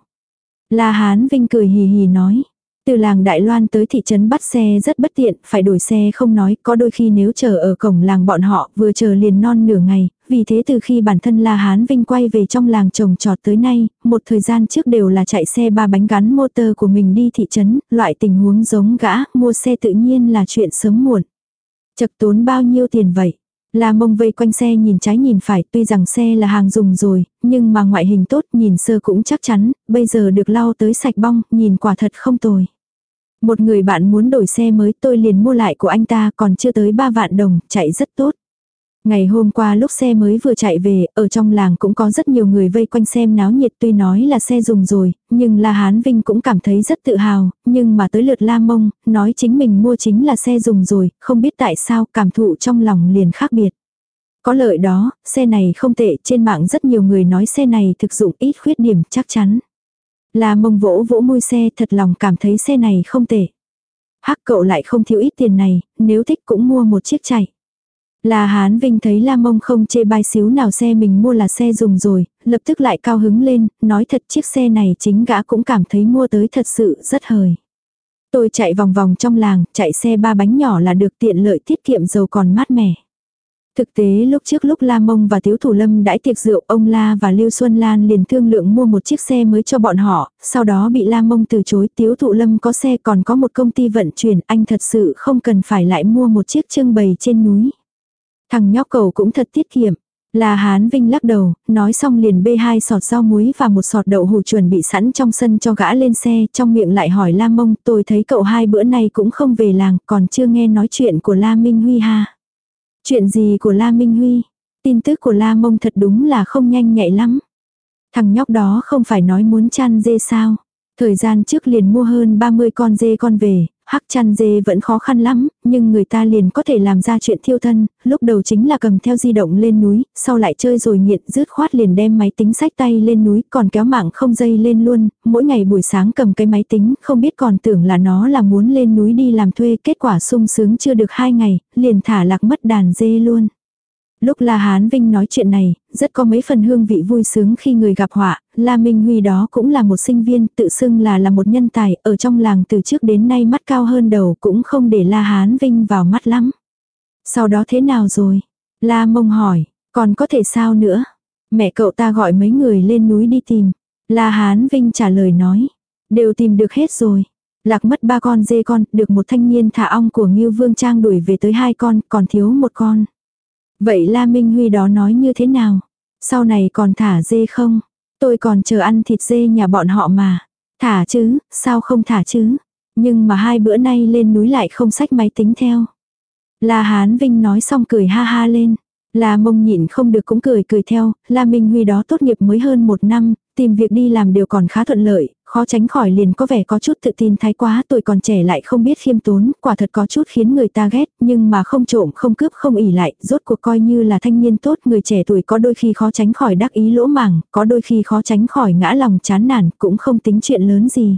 La Hán Vinh cười hì hì nói. Từ làng Đại Loan tới thị trấn bắt xe rất bất tiện, phải đổi xe không nói, có đôi khi nếu chờ ở cổng làng bọn họ vừa chờ liền non nửa ngày, vì thế từ khi bản thân La Hán Vinh quay về trong làng trồng trọt tới nay, một thời gian trước đều là chạy xe ba bánh gắn motor của mình đi thị trấn, loại tình huống giống gã, mua xe tự nhiên là chuyện sớm muộn. Chật tốn bao nhiêu tiền vậy? La mông vây quanh xe nhìn trái nhìn phải, tuy rằng xe là hàng dùng rồi, nhưng mà ngoại hình tốt nhìn sơ cũng chắc chắn, bây giờ được lau tới sạch bong, nhìn quả thật không tồi. Một người bạn muốn đổi xe mới tôi liền mua lại của anh ta còn chưa tới 3 vạn đồng, chạy rất tốt. Ngày hôm qua lúc xe mới vừa chạy về, ở trong làng cũng có rất nhiều người vây quanh xem náo nhiệt tuy nói là xe dùng rồi, nhưng La Hán Vinh cũng cảm thấy rất tự hào, nhưng mà tới lượt La Mông, nói chính mình mua chính là xe dùng rồi, không biết tại sao cảm thụ trong lòng liền khác biệt. Có lợi đó, xe này không tệ, trên mạng rất nhiều người nói xe này thực dụng ít khuyết điểm chắc chắn. La Mông vỗ vỗ môi xe thật lòng cảm thấy xe này không tệ. Hắc cậu lại không thiếu ít tiền này, nếu thích cũng mua một chiếc chạy. La Hán Vinh thấy La Mông không chê bai xíu nào xe mình mua là xe dùng rồi, lập tức lại cao hứng lên, nói thật chiếc xe này chính gã cũng cảm thấy mua tới thật sự rất hời. Tôi chạy vòng vòng trong làng, chạy xe ba bánh nhỏ là được tiện lợi tiết kiệm dầu còn mát mẻ. Thực tế lúc trước lúc La Mông và Tiếu Thủ Lâm đãi tiệc rượu, ông La và Lưu Xuân Lan liền thương lượng mua một chiếc xe mới cho bọn họ, sau đó bị La Mông từ chối. Tiếu Thủ Lâm có xe còn có một công ty vận chuyển, anh thật sự không cần phải lại mua một chiếc trưng bày trên núi. Thằng nhóc cầu cũng thật tiết kiệm. Là Hán Vinh lắc đầu, nói xong liền bê hai sọt rau muối và một sọt đậu hủ chuẩn bị sẵn trong sân cho gã lên xe, trong miệng lại hỏi La Mông, tôi thấy cậu hai bữa nay cũng không về làng, còn chưa nghe nói chuyện của La Minh Huy ha. Chuyện gì của La Minh Huy? Tin tức của La Mông thật đúng là không nhanh nhạy lắm. Thằng nhóc đó không phải nói muốn chăn dê sao. Thời gian trước liền mua hơn 30 con dê con về, hắc chăn dê vẫn khó khăn lắm, nhưng người ta liền có thể làm ra chuyện thiêu thân, lúc đầu chính là cầm theo di động lên núi, sau lại chơi rồi nghiện rứt khoát liền đem máy tính sách tay lên núi, còn kéo mạng không dây lên luôn, mỗi ngày buổi sáng cầm cái máy tính, không biết còn tưởng là nó là muốn lên núi đi làm thuê, kết quả sung sướng chưa được hai ngày, liền thả lạc mất đàn dê luôn. Lúc La Hán Vinh nói chuyện này, rất có mấy phần hương vị vui sướng khi người gặp họa, La Minh Huy đó cũng là một sinh viên, tự xưng là là một nhân tài, ở trong làng từ trước đến nay mắt cao hơn đầu cũng không để La Hán Vinh vào mắt lắm. Sau đó thế nào rồi? La Mông hỏi, còn có thể sao nữa? Mẹ cậu ta gọi mấy người lên núi đi tìm. La Hán Vinh trả lời nói, đều tìm được hết rồi. Lạc mất ba con dê con, được một thanh niên thả ong của Ngưu Vương Trang đuổi về tới hai con, còn thiếu một con. Vậy La Minh Huy đó nói như thế nào? Sau này còn thả dê không? Tôi còn chờ ăn thịt dê nhà bọn họ mà. Thả chứ, sao không thả chứ? Nhưng mà hai bữa nay lên núi lại không sách máy tính theo. La Hán Vinh nói xong cười ha ha lên. La mông nhịn không được cũng cười cười theo, La Minh Huy đó tốt nghiệp mới hơn một năm, tìm việc đi làm đều còn khá thuận lợi, khó tránh khỏi liền có vẻ có chút tự tin thái quá tuổi còn trẻ lại không biết khiêm tốn, quả thật có chút khiến người ta ghét, nhưng mà không trộm không cướp không ỉ lại, rốt cuộc coi như là thanh niên tốt, người trẻ tuổi có đôi khi khó tránh khỏi đắc ý lỗ mảng, có đôi khi khó tránh khỏi ngã lòng chán nản, cũng không tính chuyện lớn gì.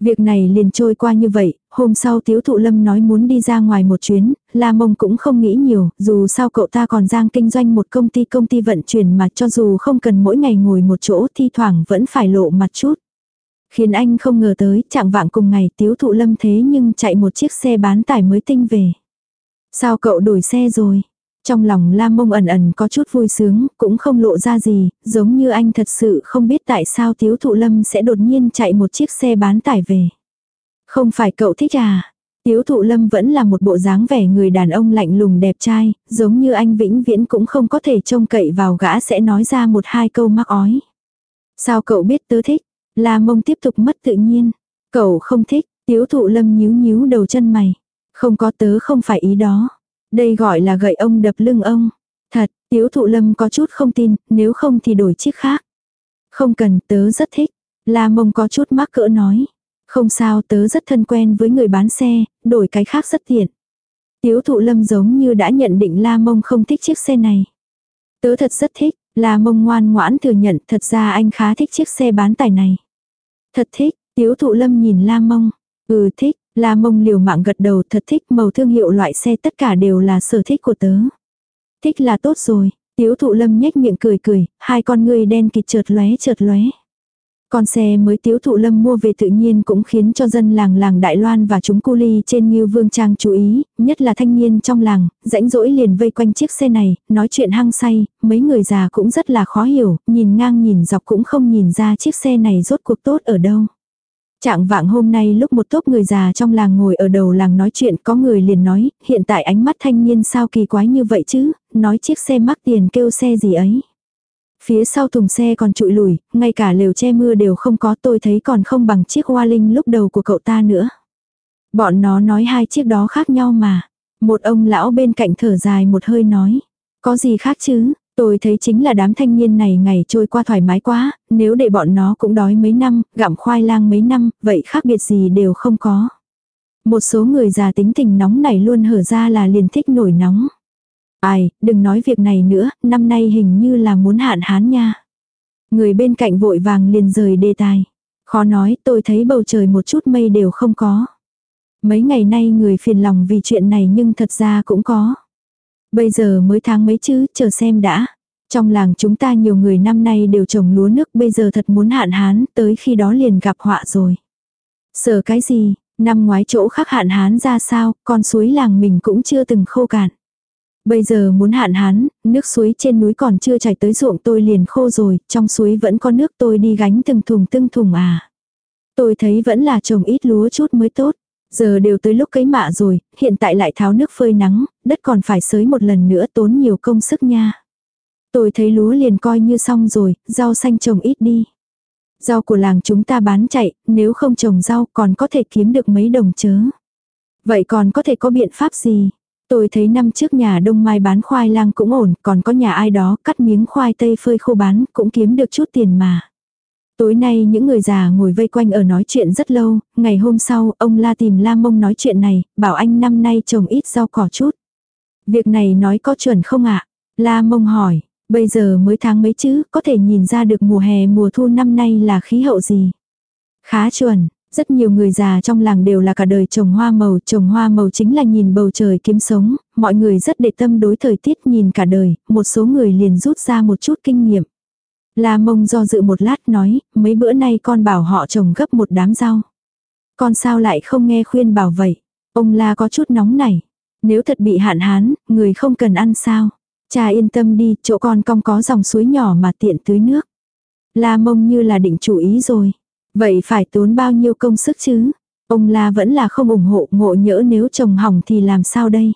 Việc này liền trôi qua như vậy, hôm sau Tiếu Thụ Lâm nói muốn đi ra ngoài một chuyến, La Mông cũng không nghĩ nhiều, dù sao cậu ta còn giang kinh doanh một công ty công ty vận chuyển mà cho dù không cần mỗi ngày ngồi một chỗ thi thoảng vẫn phải lộ mặt chút. Khiến anh không ngờ tới, trạng vạng cùng ngày Tiếu Thụ Lâm thế nhưng chạy một chiếc xe bán tải mới tinh về. Sao cậu đổi xe rồi? Trong lòng Lam Mông ẩn ẩn có chút vui sướng, cũng không lộ ra gì, giống như anh thật sự không biết tại sao Tiếu Thụ Lâm sẽ đột nhiên chạy một chiếc xe bán tải về. Không phải cậu thích à? Tiếu Thụ Lâm vẫn là một bộ dáng vẻ người đàn ông lạnh lùng đẹp trai, giống như anh vĩnh viễn cũng không có thể trông cậy vào gã sẽ nói ra một hai câu mắc ói. Sao cậu biết tớ thích? La Mông tiếp tục mất tự nhiên. Cậu không thích, Tiếu Thụ Lâm nhíu nhíu đầu chân mày. Không có tớ không phải ý đó. Đây gọi là gậy ông đập lưng ông. Thật, tiếu thụ lâm có chút không tin, nếu không thì đổi chiếc khác. Không cần, tớ rất thích. La mông có chút mắc cỡ nói. Không sao, tớ rất thân quen với người bán xe, đổi cái khác rất tiện. Tiếu thụ lâm giống như đã nhận định La mông không thích chiếc xe này. Tớ thật rất thích, La mông ngoan ngoãn thừa nhận thật ra anh khá thích chiếc xe bán tải này. Thật thích, tiếu thụ lâm nhìn La mông. Ừ thích, La mông liều mạng gật đầu thật thích màu thương hiệu loại xe tất cả đều là sở thích của tớ. Thích là tốt rồi, tiếu thụ lâm nhếch miệng cười cười, hai con người đen kịt chợt lóe chợt lóe. Con xe mới tiếu thụ lâm mua về tự nhiên cũng khiến cho dân làng làng Đại Loan và chúng cu ly trên như vương trang chú ý, nhất là thanh niên trong làng, rãnh rỗi liền vây quanh chiếc xe này, nói chuyện hăng say, mấy người già cũng rất là khó hiểu, nhìn ngang nhìn dọc cũng không nhìn ra chiếc xe này rốt cuộc tốt ở đâu. Trạng vạng hôm nay lúc một tốp người già trong làng ngồi ở đầu làng nói chuyện có người liền nói, hiện tại ánh mắt thanh niên sao kỳ quái như vậy chứ, nói chiếc xe mắc tiền kêu xe gì ấy. Phía sau thùng xe còn trụi lùi, ngay cả lều che mưa đều không có tôi thấy còn không bằng chiếc hoa linh lúc đầu của cậu ta nữa. Bọn nó nói hai chiếc đó khác nhau mà. Một ông lão bên cạnh thở dài một hơi nói. Có gì khác chứ, tôi thấy chính là đám thanh niên này ngày trôi qua thoải mái quá, nếu để bọn nó cũng đói mấy năm, gặm khoai lang mấy năm, vậy khác biệt gì đều không có. Một số người già tính tình nóng này luôn hở ra là liền thích nổi nóng. Ai, đừng nói việc này nữa, năm nay hình như là muốn hạn hán nha. Người bên cạnh vội vàng liền rời đề tài. Khó nói, tôi thấy bầu trời một chút mây đều không có. Mấy ngày nay người phiền lòng vì chuyện này nhưng thật ra cũng có. Bây giờ mới tháng mấy chứ, chờ xem đã. Trong làng chúng ta nhiều người năm nay đều trồng lúa nước bây giờ thật muốn hạn hán, tới khi đó liền gặp họa rồi. Sợ cái gì, năm ngoái chỗ khác hạn hán ra sao, con suối làng mình cũng chưa từng khô cạn. Bây giờ muốn hạn hán, nước suối trên núi còn chưa chảy tới ruộng tôi liền khô rồi, trong suối vẫn có nước tôi đi gánh từng thùng từng thùng à. Tôi thấy vẫn là trồng ít lúa chút mới tốt. Giờ đều tới lúc cấy mạ rồi, hiện tại lại tháo nước phơi nắng, đất còn phải sới một lần nữa tốn nhiều công sức nha. Tôi thấy lúa liền coi như xong rồi, rau xanh trồng ít đi. Rau của làng chúng ta bán chạy, nếu không trồng rau còn có thể kiếm được mấy đồng chớ. Vậy còn có thể có biện pháp gì? Tôi thấy năm trước nhà đông mai bán khoai lang cũng ổn, còn có nhà ai đó cắt miếng khoai tây phơi khô bán, cũng kiếm được chút tiền mà. Tối nay những người già ngồi vây quanh ở nói chuyện rất lâu, ngày hôm sau ông la tìm la mông nói chuyện này, bảo anh năm nay trồng ít rau cỏ chút. Việc này nói có chuẩn không ạ? La mông hỏi, bây giờ mới tháng mấy chứ, có thể nhìn ra được mùa hè mùa thu năm nay là khí hậu gì? Khá chuẩn, rất nhiều người già trong làng đều là cả đời trồng hoa màu, trồng hoa màu chính là nhìn bầu trời kiếm sống, mọi người rất để tâm đối thời tiết nhìn cả đời, một số người liền rút ra một chút kinh nghiệm. La mông do dự một lát nói, mấy bữa nay con bảo họ trồng gấp một đám rau. Con sao lại không nghe khuyên bảo vậy? Ông La có chút nóng này. Nếu thật bị hạn hán, người không cần ăn sao? Cha yên tâm đi, chỗ con cong có dòng suối nhỏ mà tiện tưới nước. La mông như là định chủ ý rồi. Vậy phải tốn bao nhiêu công sức chứ? Ông La vẫn là không ủng hộ ngộ nhỡ nếu trồng hỏng thì làm sao đây?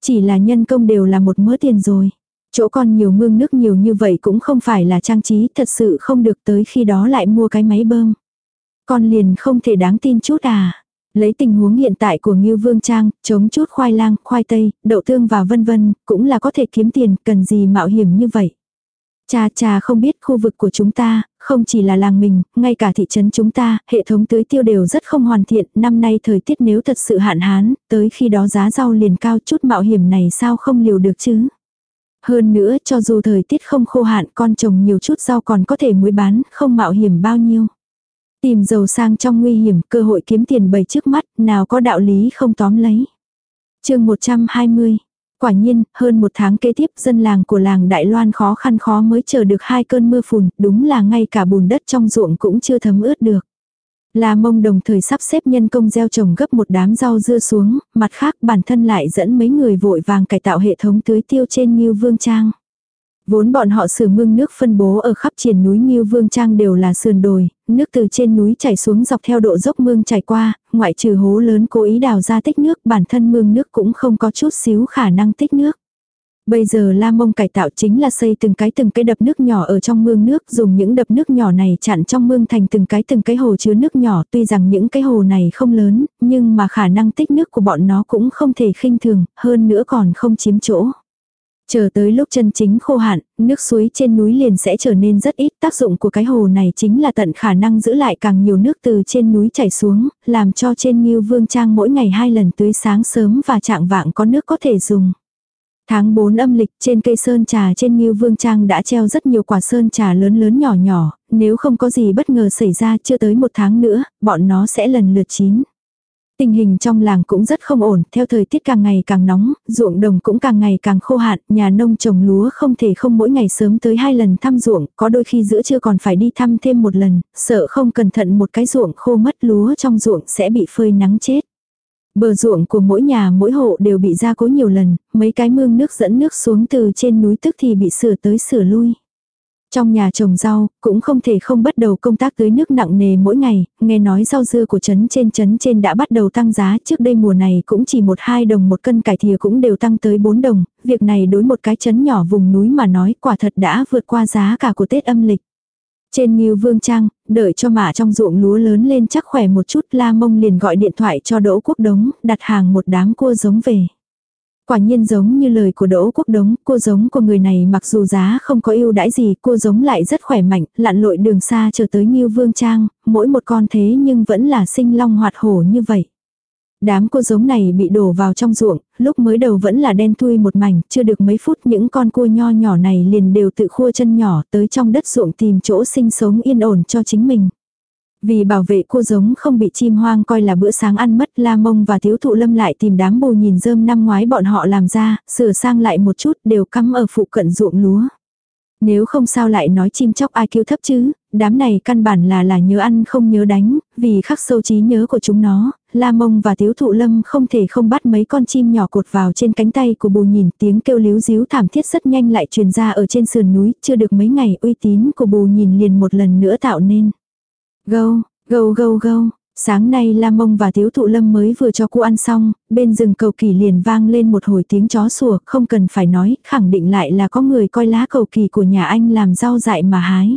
Chỉ là nhân công đều là một mớ tiền rồi. Chỗ con nhiều mương nước nhiều như vậy cũng không phải là trang trí thật sự không được tới khi đó lại mua cái máy bơm. Con liền không thể đáng tin chút à. Lấy tình huống hiện tại của Ngưu Vương Trang, chống chút khoai lang, khoai tây, đậu tương và vân vân, cũng là có thể kiếm tiền, cần gì mạo hiểm như vậy. Cha cha không biết khu vực của chúng ta, không chỉ là làng mình, ngay cả thị trấn chúng ta, hệ thống tưới tiêu đều rất không hoàn thiện, năm nay thời tiết nếu thật sự hạn hán, tới khi đó giá rau liền cao chút mạo hiểm này sao không liều được chứ. Hơn nữa cho dù thời tiết không khô hạn con trồng nhiều chút rau còn có thể muối bán, không mạo hiểm bao nhiêu. Tìm giàu sang trong nguy hiểm, cơ hội kiếm tiền bầy trước mắt, nào có đạo lý không tóm lấy. chương 120 Quả nhiên, hơn một tháng kế tiếp dân làng của làng Đại Loan khó khăn khó mới chờ được hai cơn mưa phùn, đúng là ngay cả bùn đất trong ruộng cũng chưa thấm ướt được. La mông đồng thời sắp xếp nhân công gieo trồng gấp một đám rau dưa xuống, mặt khác bản thân lại dẫn mấy người vội vàng cải tạo hệ thống tưới tiêu trên như Vương Trang. Vốn bọn họ sử mương nước phân bố ở khắp triển núi Ngưu Vương Trang đều là sườn đồi, nước từ trên núi chảy xuống dọc theo độ dốc mương chảy qua, ngoại trừ hố lớn cố ý đào ra tích nước bản thân mương nước cũng không có chút xíu khả năng tích nước. Bây giờ La Mông cải tạo chính là xây từng cái từng cái đập nước nhỏ ở trong mương nước, dùng những đập nước nhỏ này chặn trong mương thành từng cái từng cái hồ chứa nước nhỏ, tuy rằng những cái hồ này không lớn, nhưng mà khả năng tích nước của bọn nó cũng không thể khinh thường, hơn nữa còn không chiếm chỗ. Chờ tới lúc chân chính khô hạn, nước suối trên núi liền sẽ trở nên rất ít. Tác dụng của cái hồ này chính là tận khả năng giữ lại càng nhiều nước từ trên núi chảy xuống, làm cho trên Ngưu Vương Trang mỗi ngày hai lần tưới sáng sớm và trạng vạng có nước có thể dùng. Tháng 4 âm lịch trên cây sơn trà trên Ngưu Vương Trang đã treo rất nhiều quả sơn trà lớn lớn nhỏ nhỏ, nếu không có gì bất ngờ xảy ra chưa tới một tháng nữa, bọn nó sẽ lần lượt chín. Tình hình trong làng cũng rất không ổn, theo thời tiết càng ngày càng nóng, ruộng đồng cũng càng ngày càng khô hạn, nhà nông trồng lúa không thể không mỗi ngày sớm tới hai lần thăm ruộng, có đôi khi giữa trưa còn phải đi thăm thêm một lần, sợ không cẩn thận một cái ruộng khô mất lúa trong ruộng sẽ bị phơi nắng chết. Bờ ruộng của mỗi nhà mỗi hộ đều bị ra cố nhiều lần, mấy cái mương nước dẫn nước xuống từ trên núi tức thì bị sửa tới sửa lui. Trong nhà trồng rau, cũng không thể không bắt đầu công tác tưới nước nặng nề mỗi ngày, nghe nói rau dưa của trấn trên trấn trên đã bắt đầu tăng giá, trước đây mùa này cũng chỉ một hai đồng một cân cải thìa cũng đều tăng tới 4 đồng, việc này đối một cái trấn nhỏ vùng núi mà nói quả thật đã vượt qua giá cả của Tết âm lịch. Trên Nghiêu Vương Trang, đợi cho mạ trong ruộng lúa lớn lên chắc khỏe một chút La Mông liền gọi điện thoại cho Đỗ Quốc Đống, đặt hàng một đám cua giống về. Quả nhiên giống như lời của Đỗ Quốc Đống, cô giống của người này mặc dù giá không có ưu đãi gì, cô giống lại rất khỏe mạnh, lặn lội đường xa chờ tới Nghiêu Vương Trang, mỗi một con thế nhưng vẫn là sinh long hoạt hổ như vậy. Đám cô giống này bị đổ vào trong ruộng, lúc mới đầu vẫn là đen thui một mảnh, chưa được mấy phút những con cua nho nhỏ này liền đều tự khua chân nhỏ tới trong đất ruộng tìm chỗ sinh sống yên ổn cho chính mình. Vì bảo vệ cô giống không bị chim hoang coi là bữa sáng ăn mất La Mông và Thiếu Thụ Lâm lại tìm đám bồ nhìn rơm năm ngoái bọn họ làm ra, sửa sang lại một chút đều cắm ở phụ cận ruộng lúa. Nếu không sao lại nói chim chóc ai kêu thấp chứ, đám này căn bản là là nhớ ăn không nhớ đánh, vì khắc sâu trí nhớ của chúng nó, La Mông và Tiếu Thụ Lâm không thể không bắt mấy con chim nhỏ cột vào trên cánh tay của bù nhìn tiếng kêu líu díu thảm thiết rất nhanh lại truyền ra ở trên sườn núi, chưa được mấy ngày uy tín của bù nhìn liền một lần nữa tạo nên. Gâu, gâu gâu gâu, Sáng nay Lam Mông và thiếu Thụ Lâm mới vừa cho cô ăn xong, bên rừng cầu kỳ liền vang lên một hồi tiếng chó sủa, không cần phải nói, khẳng định lại là có người coi lá cầu kỳ của nhà anh làm rau dại mà hái.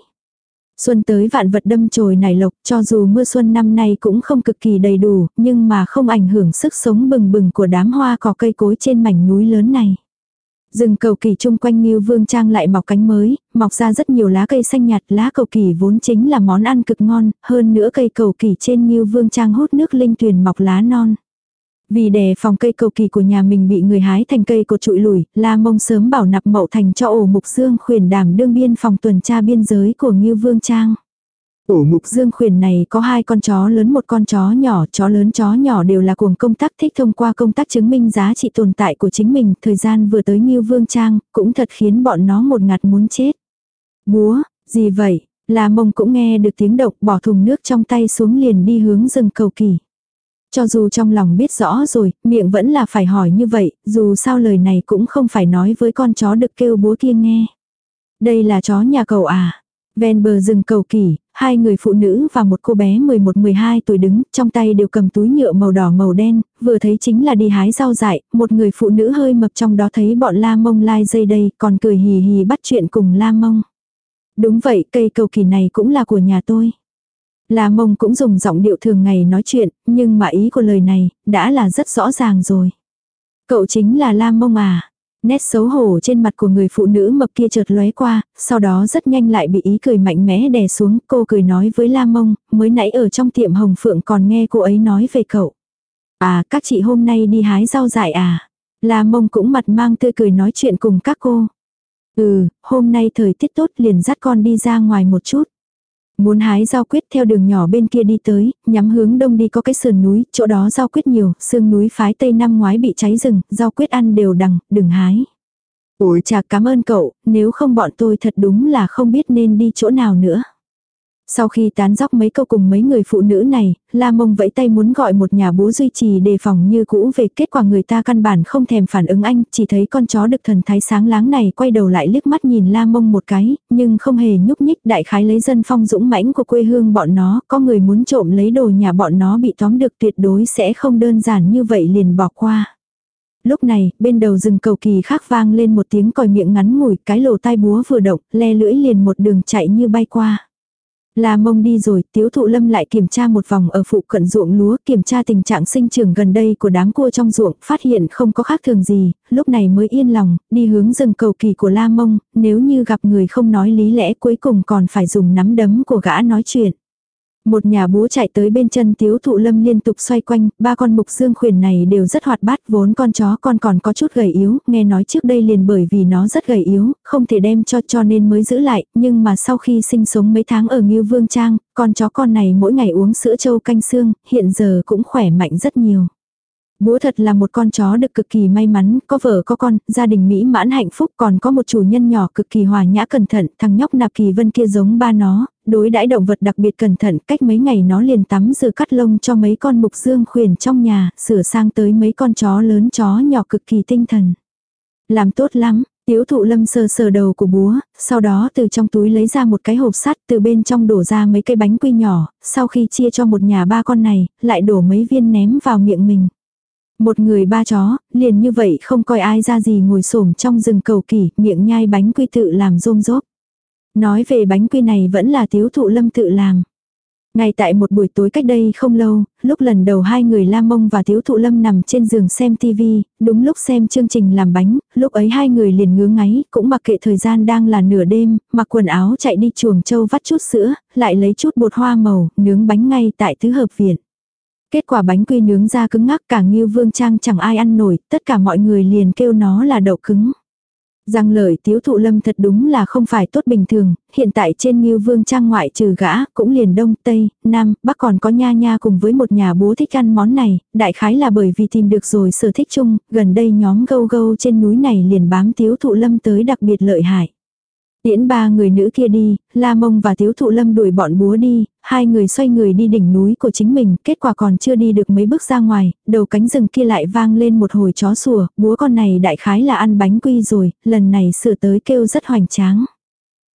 Xuân tới vạn vật đâm chồi nảy lộc, cho dù mưa xuân năm nay cũng không cực kỳ đầy đủ, nhưng mà không ảnh hưởng sức sống bừng bừng của đám hoa cỏ cây cối trên mảnh núi lớn này. Rừng cầu kỳ chung quanh Ngưu Vương Trang lại mọc cánh mới, mọc ra rất nhiều lá cây xanh nhạt, lá cầu kỳ vốn chính là món ăn cực ngon, hơn nữa cây cầu kỳ trên Ngưu Vương Trang hút nước linh tuyền mọc lá non. Vì đề phòng cây cầu kỳ của nhà mình bị người hái thành cây cột trụi lùi, La Mông sớm bảo nạp mậu thành cho ổ mục dương khuyển đảm đương biên phòng tuần tra biên giới của Ngưu Vương Trang. Ổ mục dương khuyển này có hai con chó lớn một con chó nhỏ, chó lớn chó nhỏ đều là cuồng công tác thích thông qua công tác chứng minh giá trị tồn tại của chính mình, thời gian vừa tới Ngưu Vương Trang, cũng thật khiến bọn nó một ngạt muốn chết. Búa, gì vậy? là mông cũng nghe được tiếng động bỏ thùng nước trong tay xuống liền đi hướng rừng cầu kỳ. Cho dù trong lòng biết rõ rồi, miệng vẫn là phải hỏi như vậy, dù sao lời này cũng không phải nói với con chó được kêu búa kia nghe. Đây là chó nhà cầu à? Ven bờ rừng cầu kỳ, hai người phụ nữ và một cô bé 11-12 tuổi đứng, trong tay đều cầm túi nhựa màu đỏ màu đen, vừa thấy chính là đi hái rau dại, một người phụ nữ hơi mập trong đó thấy bọn la mông lai dây đây, còn cười hì hì bắt chuyện cùng la mông. Đúng vậy, cây cầu kỳ này cũng là của nhà tôi. La mông cũng dùng giọng điệu thường ngày nói chuyện, nhưng mà ý của lời này, đã là rất rõ ràng rồi. Cậu chính là La mông à. Nét xấu hổ trên mặt của người phụ nữ mập kia chợt lóe qua, sau đó rất nhanh lại bị ý cười mạnh mẽ đè xuống, cô cười nói với La Mông, mới nãy ở trong tiệm Hồng Phượng còn nghe cô ấy nói về cậu. À, các chị hôm nay đi hái rau dại à? La Mông cũng mặt mang tươi cười nói chuyện cùng các cô. Ừ, hôm nay thời tiết tốt liền dắt con đi ra ngoài một chút. Muốn hái rau quyết theo đường nhỏ bên kia đi tới, nhắm hướng đông đi có cái sườn núi, chỗ đó rau quyết nhiều, sương núi phái tây năm ngoái bị cháy rừng, rau quyết ăn đều đằng, đừng hái. Ủi chà cảm ơn cậu, nếu không bọn tôi thật đúng là không biết nên đi chỗ nào nữa. Sau khi tán dóc mấy câu cùng mấy người phụ nữ này, La Mông vẫy tay muốn gọi một nhà bố duy trì đề phòng như cũ về kết quả người ta căn bản không thèm phản ứng anh, chỉ thấy con chó được thần thái sáng láng này quay đầu lại liếc mắt nhìn La Mông một cái, nhưng không hề nhúc nhích đại khái lấy dân phong dũng mãnh của quê hương bọn nó, có người muốn trộm lấy đồ nhà bọn nó bị tóm được tuyệt đối sẽ không đơn giản như vậy liền bỏ qua. Lúc này, bên đầu rừng cầu kỳ khác vang lên một tiếng còi miệng ngắn ngủi, cái lồ tai búa vừa động, le lưỡi liền một đường chạy như bay qua. La mông đi rồi, tiếu thụ lâm lại kiểm tra một vòng ở phụ cận ruộng lúa, kiểm tra tình trạng sinh trưởng gần đây của đám cua trong ruộng, phát hiện không có khác thường gì, lúc này mới yên lòng, đi hướng rừng cầu kỳ của la mông, nếu như gặp người không nói lý lẽ cuối cùng còn phải dùng nắm đấm của gã nói chuyện. Một nhà búa chạy tới bên chân tiếu thụ lâm liên tục xoay quanh, ba con mục dương khuyển này đều rất hoạt bát, vốn con chó con còn có chút gầy yếu, nghe nói trước đây liền bởi vì nó rất gầy yếu, không thể đem cho cho nên mới giữ lại, nhưng mà sau khi sinh sống mấy tháng ở Ngưu Vương Trang, con chó con này mỗi ngày uống sữa trâu canh xương, hiện giờ cũng khỏe mạnh rất nhiều. Búa thật là một con chó được cực kỳ may mắn, có vợ có con, gia đình mỹ mãn hạnh phúc còn có một chủ nhân nhỏ cực kỳ hòa nhã cẩn thận, thằng nhóc nạp kỳ vân kia giống ba nó, đối đãi động vật đặc biệt cẩn thận, cách mấy ngày nó liền tắm rửa cắt lông cho mấy con mục dương khuyển trong nhà, sửa sang tới mấy con chó lớn chó nhỏ cực kỳ tinh thần. Làm tốt lắm, Tiếu thụ lâm sờ sờ đầu của búa, sau đó từ trong túi lấy ra một cái hộp sắt từ bên trong đổ ra mấy cây bánh quy nhỏ, sau khi chia cho một nhà ba con này, lại đổ mấy viên ném vào miệng mình. Một người ba chó, liền như vậy không coi ai ra gì ngồi xổm trong rừng cầu kỳ, miệng nhai bánh quy tự làm rôm rốp. Nói về bánh quy này vẫn là tiếu thụ lâm tự làm. Ngay tại một buổi tối cách đây không lâu, lúc lần đầu hai người Lam Mông và thiếu Thụ Lâm nằm trên giường xem TV, đúng lúc xem chương trình làm bánh, lúc ấy hai người liền ngứa ngáy, cũng mặc kệ thời gian đang là nửa đêm, mặc quần áo chạy đi chuồng châu vắt chút sữa, lại lấy chút bột hoa màu, nướng bánh ngay tại thứ hợp viện. Kết quả bánh quy nướng ra cứng ngắc cả Ngưu Vương Trang chẳng ai ăn nổi, tất cả mọi người liền kêu nó là đậu cứng. Giang lời tiếu thụ lâm thật đúng là không phải tốt bình thường, hiện tại trên Ngưu Vương Trang ngoại trừ gã, cũng liền Đông, Tây, Nam, Bắc còn có nha nha cùng với một nhà bố thích ăn món này, đại khái là bởi vì tìm được rồi sở thích chung, gần đây nhóm gâu gâu trên núi này liền bám tiếu thụ lâm tới đặc biệt lợi hại. Tiễn ba người nữ kia đi, La Mông và Tiếu Thụ Lâm đuổi bọn búa đi, hai người xoay người đi đỉnh núi của chính mình, kết quả còn chưa đi được mấy bước ra ngoài, đầu cánh rừng kia lại vang lên một hồi chó sủa, búa con này đại khái là ăn bánh quy rồi, lần này sửa tới kêu rất hoành tráng.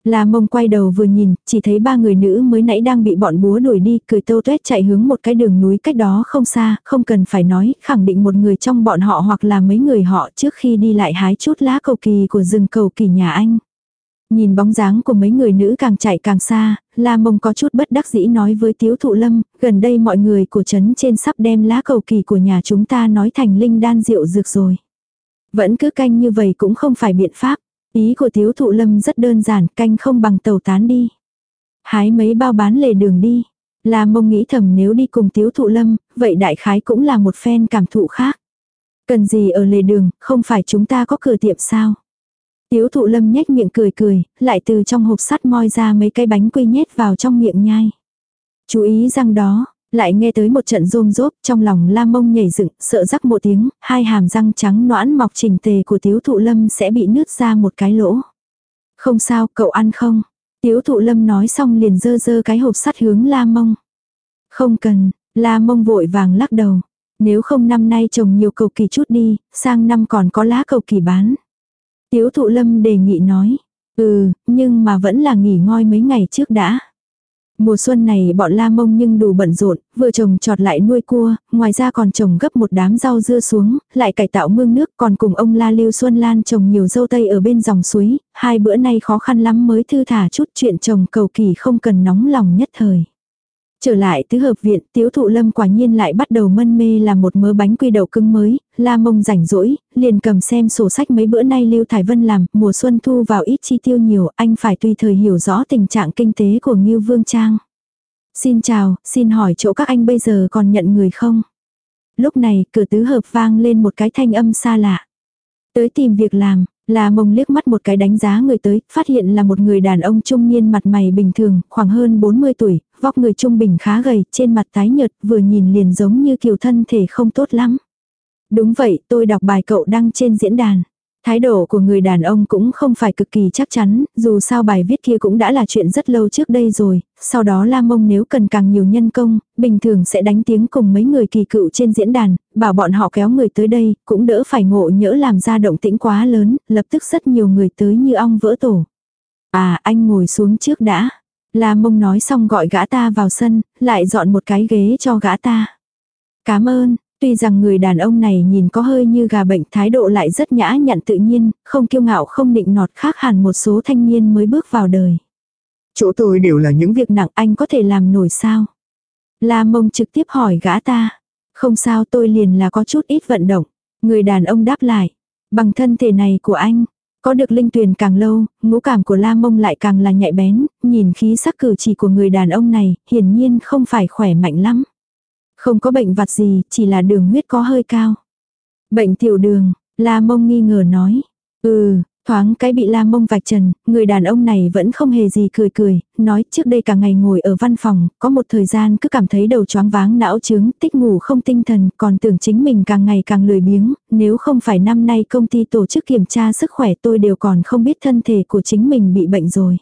La mông quay đầu vừa nhìn, chỉ thấy ba người nữ mới nãy đang bị bọn búa đuổi đi, cười tâu tuét chạy hướng một cái đường núi cách đó không xa, không cần phải nói, khẳng định một người trong bọn họ hoặc là mấy người họ trước khi đi lại hái chút lá cầu kỳ của rừng cầu kỳ nhà anh. Nhìn bóng dáng của mấy người nữ càng chạy càng xa, La Mông có chút bất đắc dĩ nói với Tiếu Thụ Lâm, gần đây mọi người của trấn trên sắp đem lá cầu kỳ của nhà chúng ta nói thành linh đan rượu dược rồi. Vẫn cứ canh như vậy cũng không phải biện pháp. Ý của Tiếu Thụ Lâm rất đơn giản, canh không bằng tàu tán đi. Hái mấy bao bán lề đường đi. La Mông nghĩ thầm nếu đi cùng Tiếu Thụ Lâm, vậy đại khái cũng là một phen cảm thụ khác. Cần gì ở lề đường, không phải chúng ta có cửa tiệm sao? Tiếu thụ lâm nhếch miệng cười cười, lại từ trong hộp sắt moi ra mấy cái bánh quy nhét vào trong miệng nhai. Chú ý răng đó, lại nghe tới một trận rôm rốp trong lòng la mông nhảy dựng, sợ rắc một tiếng, hai hàm răng trắng noãn mọc trình tề của tiếu thụ lâm sẽ bị nứt ra một cái lỗ. Không sao, cậu ăn không? Tiếu thụ lâm nói xong liền dơ dơ cái hộp sắt hướng la mông. Không cần, la mông vội vàng lắc đầu. Nếu không năm nay trồng nhiều cầu kỳ chút đi, sang năm còn có lá cầu kỳ bán. Tiếu thụ lâm đề nghị nói. Ừ, nhưng mà vẫn là nghỉ ngơi mấy ngày trước đã. Mùa xuân này bọn la mông nhưng đủ bận rộn, vừa trồng trọt lại nuôi cua, ngoài ra còn trồng gấp một đám rau dưa xuống, lại cải tạo mương nước còn cùng ông la lưu xuân lan trồng nhiều dâu tây ở bên dòng suối, hai bữa nay khó khăn lắm mới thư thả chút chuyện trồng cầu kỳ không cần nóng lòng nhất thời. Trở lại tứ hợp viện, tiếu thụ lâm quả nhiên lại bắt đầu mân mê làm một mớ bánh quy đầu cưng mới, la mông rảnh rỗi, liền cầm xem sổ sách mấy bữa nay Lưu Thải Vân làm, mùa xuân thu vào ít chi tiêu nhiều, anh phải tùy thời hiểu rõ tình trạng kinh tế của Ngưu Vương Trang. Xin chào, xin hỏi chỗ các anh bây giờ còn nhận người không? Lúc này, cửa tứ hợp vang lên một cái thanh âm xa lạ. Tới tìm việc làm, là mông liếc mắt một cái đánh giá người tới, phát hiện là một người đàn ông trung niên mặt mày bình thường, khoảng hơn 40 tuổi, vóc người trung bình khá gầy, trên mặt tái nhợt, vừa nhìn liền giống như kiểu thân thể không tốt lắm. Đúng vậy, tôi đọc bài cậu đăng trên diễn đàn. Thái độ của người đàn ông cũng không phải cực kỳ chắc chắn, dù sao bài viết kia cũng đã là chuyện rất lâu trước đây rồi, sau đó La Mông nếu cần càng nhiều nhân công, bình thường sẽ đánh tiếng cùng mấy người kỳ cựu trên diễn đàn, bảo bọn họ kéo người tới đây, cũng đỡ phải ngộ nhỡ làm ra động tĩnh quá lớn, lập tức rất nhiều người tới như ong vỡ tổ. À, anh ngồi xuống trước đã. La Mông nói xong gọi gã ta vào sân, lại dọn một cái ghế cho gã ta. Cảm ơn, Tuy rằng người đàn ông này nhìn có hơi như gà bệnh thái độ lại rất nhã nhặn tự nhiên, không kiêu ngạo không định nọt khác hẳn một số thanh niên mới bước vào đời. Chỗ tôi đều là những việc nặng anh có thể làm nổi sao? La mông trực tiếp hỏi gã ta. Không sao tôi liền là có chút ít vận động. Người đàn ông đáp lại. Bằng thân thể này của anh, có được linh tuyền càng lâu, ngũ cảm của La Mông lại càng là nhạy bén, nhìn khí sắc cử chỉ của người đàn ông này, hiển nhiên không phải khỏe mạnh lắm. Không có bệnh vặt gì, chỉ là đường huyết có hơi cao. Bệnh tiểu đường, La Mông nghi ngờ nói. Ừ, thoáng cái bị La Mông vạch trần, người đàn ông này vẫn không hề gì cười cười, nói trước đây cả ngày ngồi ở văn phòng, có một thời gian cứ cảm thấy đầu choáng váng não trướng, tích ngủ không tinh thần, còn tưởng chính mình càng ngày càng lười biếng, nếu không phải năm nay công ty tổ chức kiểm tra sức khỏe tôi đều còn không biết thân thể của chính mình bị bệnh rồi.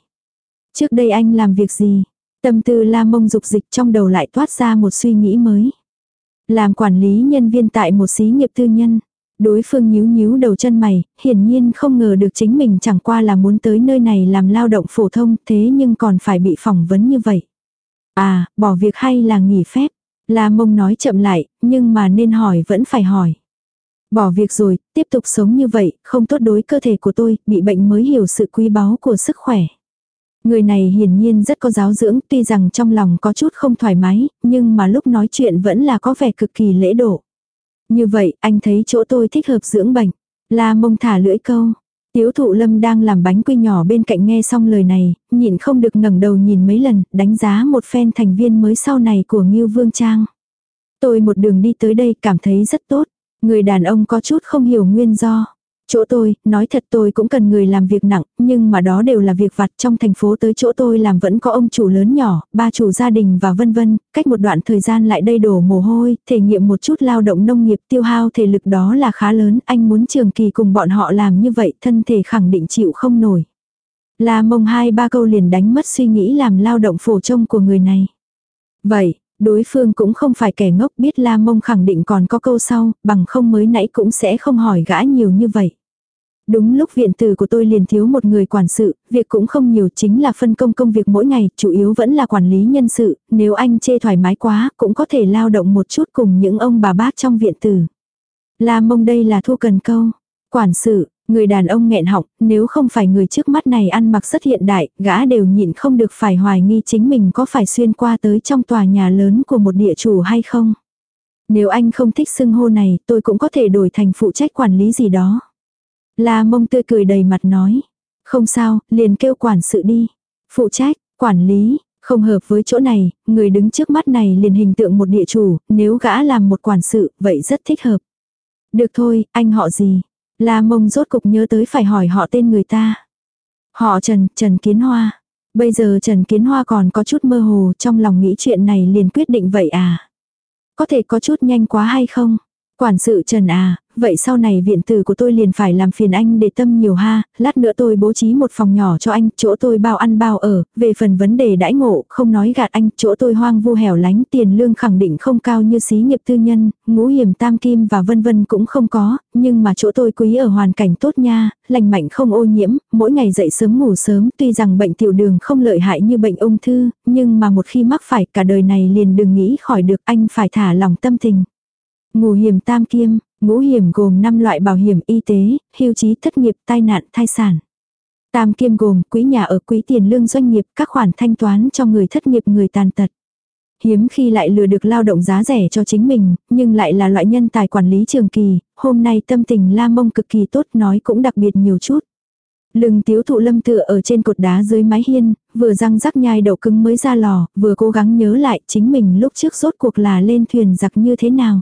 Trước đây anh làm việc gì? Tâm tư La Mông dục dịch trong đầu lại toát ra một suy nghĩ mới. Làm quản lý nhân viên tại một xí nghiệp tư nhân. Đối phương nhíu nhíu đầu chân mày, hiển nhiên không ngờ được chính mình chẳng qua là muốn tới nơi này làm lao động phổ thông thế nhưng còn phải bị phỏng vấn như vậy. À, bỏ việc hay là nghỉ phép? La mông nói chậm lại, nhưng mà nên hỏi vẫn phải hỏi. Bỏ việc rồi, tiếp tục sống như vậy, không tốt đối cơ thể của tôi, bị bệnh mới hiểu sự quý báu của sức khỏe. Người này hiển nhiên rất có giáo dưỡng, tuy rằng trong lòng có chút không thoải mái, nhưng mà lúc nói chuyện vẫn là có vẻ cực kỳ lễ độ. Như vậy, anh thấy chỗ tôi thích hợp dưỡng bệnh. La mông thả lưỡi câu. Tiếu thụ lâm đang làm bánh quy nhỏ bên cạnh nghe xong lời này, nhịn không được ngẩng đầu nhìn mấy lần, đánh giá một phen thành viên mới sau này của Ngưu Vương Trang. Tôi một đường đi tới đây cảm thấy rất tốt. Người đàn ông có chút không hiểu nguyên do. Chỗ tôi, nói thật tôi cũng cần người làm việc nặng, nhưng mà đó đều là việc vặt trong thành phố tới chỗ tôi làm vẫn có ông chủ lớn nhỏ, ba chủ gia đình và vân vân, cách một đoạn thời gian lại đây đổ mồ hôi, thể nghiệm một chút lao động nông nghiệp tiêu hao thể lực đó là khá lớn, anh muốn trường kỳ cùng bọn họ làm như vậy thân thể khẳng định chịu không nổi. Là mông hai ba câu liền đánh mất suy nghĩ làm lao động phổ trông của người này. Vậy, đối phương cũng không phải kẻ ngốc biết la mông khẳng định còn có câu sau, bằng không mới nãy cũng sẽ không hỏi gã nhiều như vậy. Đúng lúc viện tử của tôi liền thiếu một người quản sự, việc cũng không nhiều chính là phân công công việc mỗi ngày, chủ yếu vẫn là quản lý nhân sự, nếu anh chê thoải mái quá, cũng có thể lao động một chút cùng những ông bà bác trong viện tử. La mông đây là thu cần câu. Quản sự, người đàn ông nghẹn họng, nếu không phải người trước mắt này ăn mặc rất hiện đại, gã đều nhịn không được phải hoài nghi chính mình có phải xuyên qua tới trong tòa nhà lớn của một địa chủ hay không. Nếu anh không thích xưng hô này, tôi cũng có thể đổi thành phụ trách quản lý gì đó. La mông tươi cười đầy mặt nói. Không sao, liền kêu quản sự đi. Phụ trách, quản lý, không hợp với chỗ này, người đứng trước mắt này liền hình tượng một địa chủ, nếu gã làm một quản sự, vậy rất thích hợp. Được thôi, anh họ gì? La mông rốt cục nhớ tới phải hỏi họ tên người ta. Họ Trần, Trần Kiến Hoa. Bây giờ Trần Kiến Hoa còn có chút mơ hồ trong lòng nghĩ chuyện này liền quyết định vậy à? Có thể có chút nhanh quá hay không? Quản sự Trần à, vậy sau này viện tử của tôi liền phải làm phiền anh để tâm nhiều ha, lát nữa tôi bố trí một phòng nhỏ cho anh, chỗ tôi bao ăn bao ở, về phần vấn đề đãi ngộ, không nói gạt anh, chỗ tôi hoang vu hẻo lánh, tiền lương khẳng định không cao như xí nghiệp tư nhân, ngũ hiểm tam kim và vân vân cũng không có, nhưng mà chỗ tôi quý ở hoàn cảnh tốt nha, lành mạnh không ô nhiễm, mỗi ngày dậy sớm ngủ sớm, tuy rằng bệnh tiểu đường không lợi hại như bệnh ung thư, nhưng mà một khi mắc phải cả đời này liền đừng nghĩ khỏi được anh phải thả lòng tâm tình. Ngũ hiểm tam kiêm, ngũ hiểm gồm 5 loại bảo hiểm y tế, hưu trí thất nghiệp, tai nạn, thai sản. Tam kiêm gồm quỹ nhà ở quỹ tiền lương doanh nghiệp, các khoản thanh toán cho người thất nghiệp người tàn tật. Hiếm khi lại lừa được lao động giá rẻ cho chính mình, nhưng lại là loại nhân tài quản lý trường kỳ, hôm nay tâm tình la mông cực kỳ tốt nói cũng đặc biệt nhiều chút. Lưng tiếu thụ lâm tựa ở trên cột đá dưới mái hiên, vừa răng rắc nhai đậu cứng mới ra lò, vừa cố gắng nhớ lại chính mình lúc trước rốt cuộc là lên thuyền giặc như thế nào.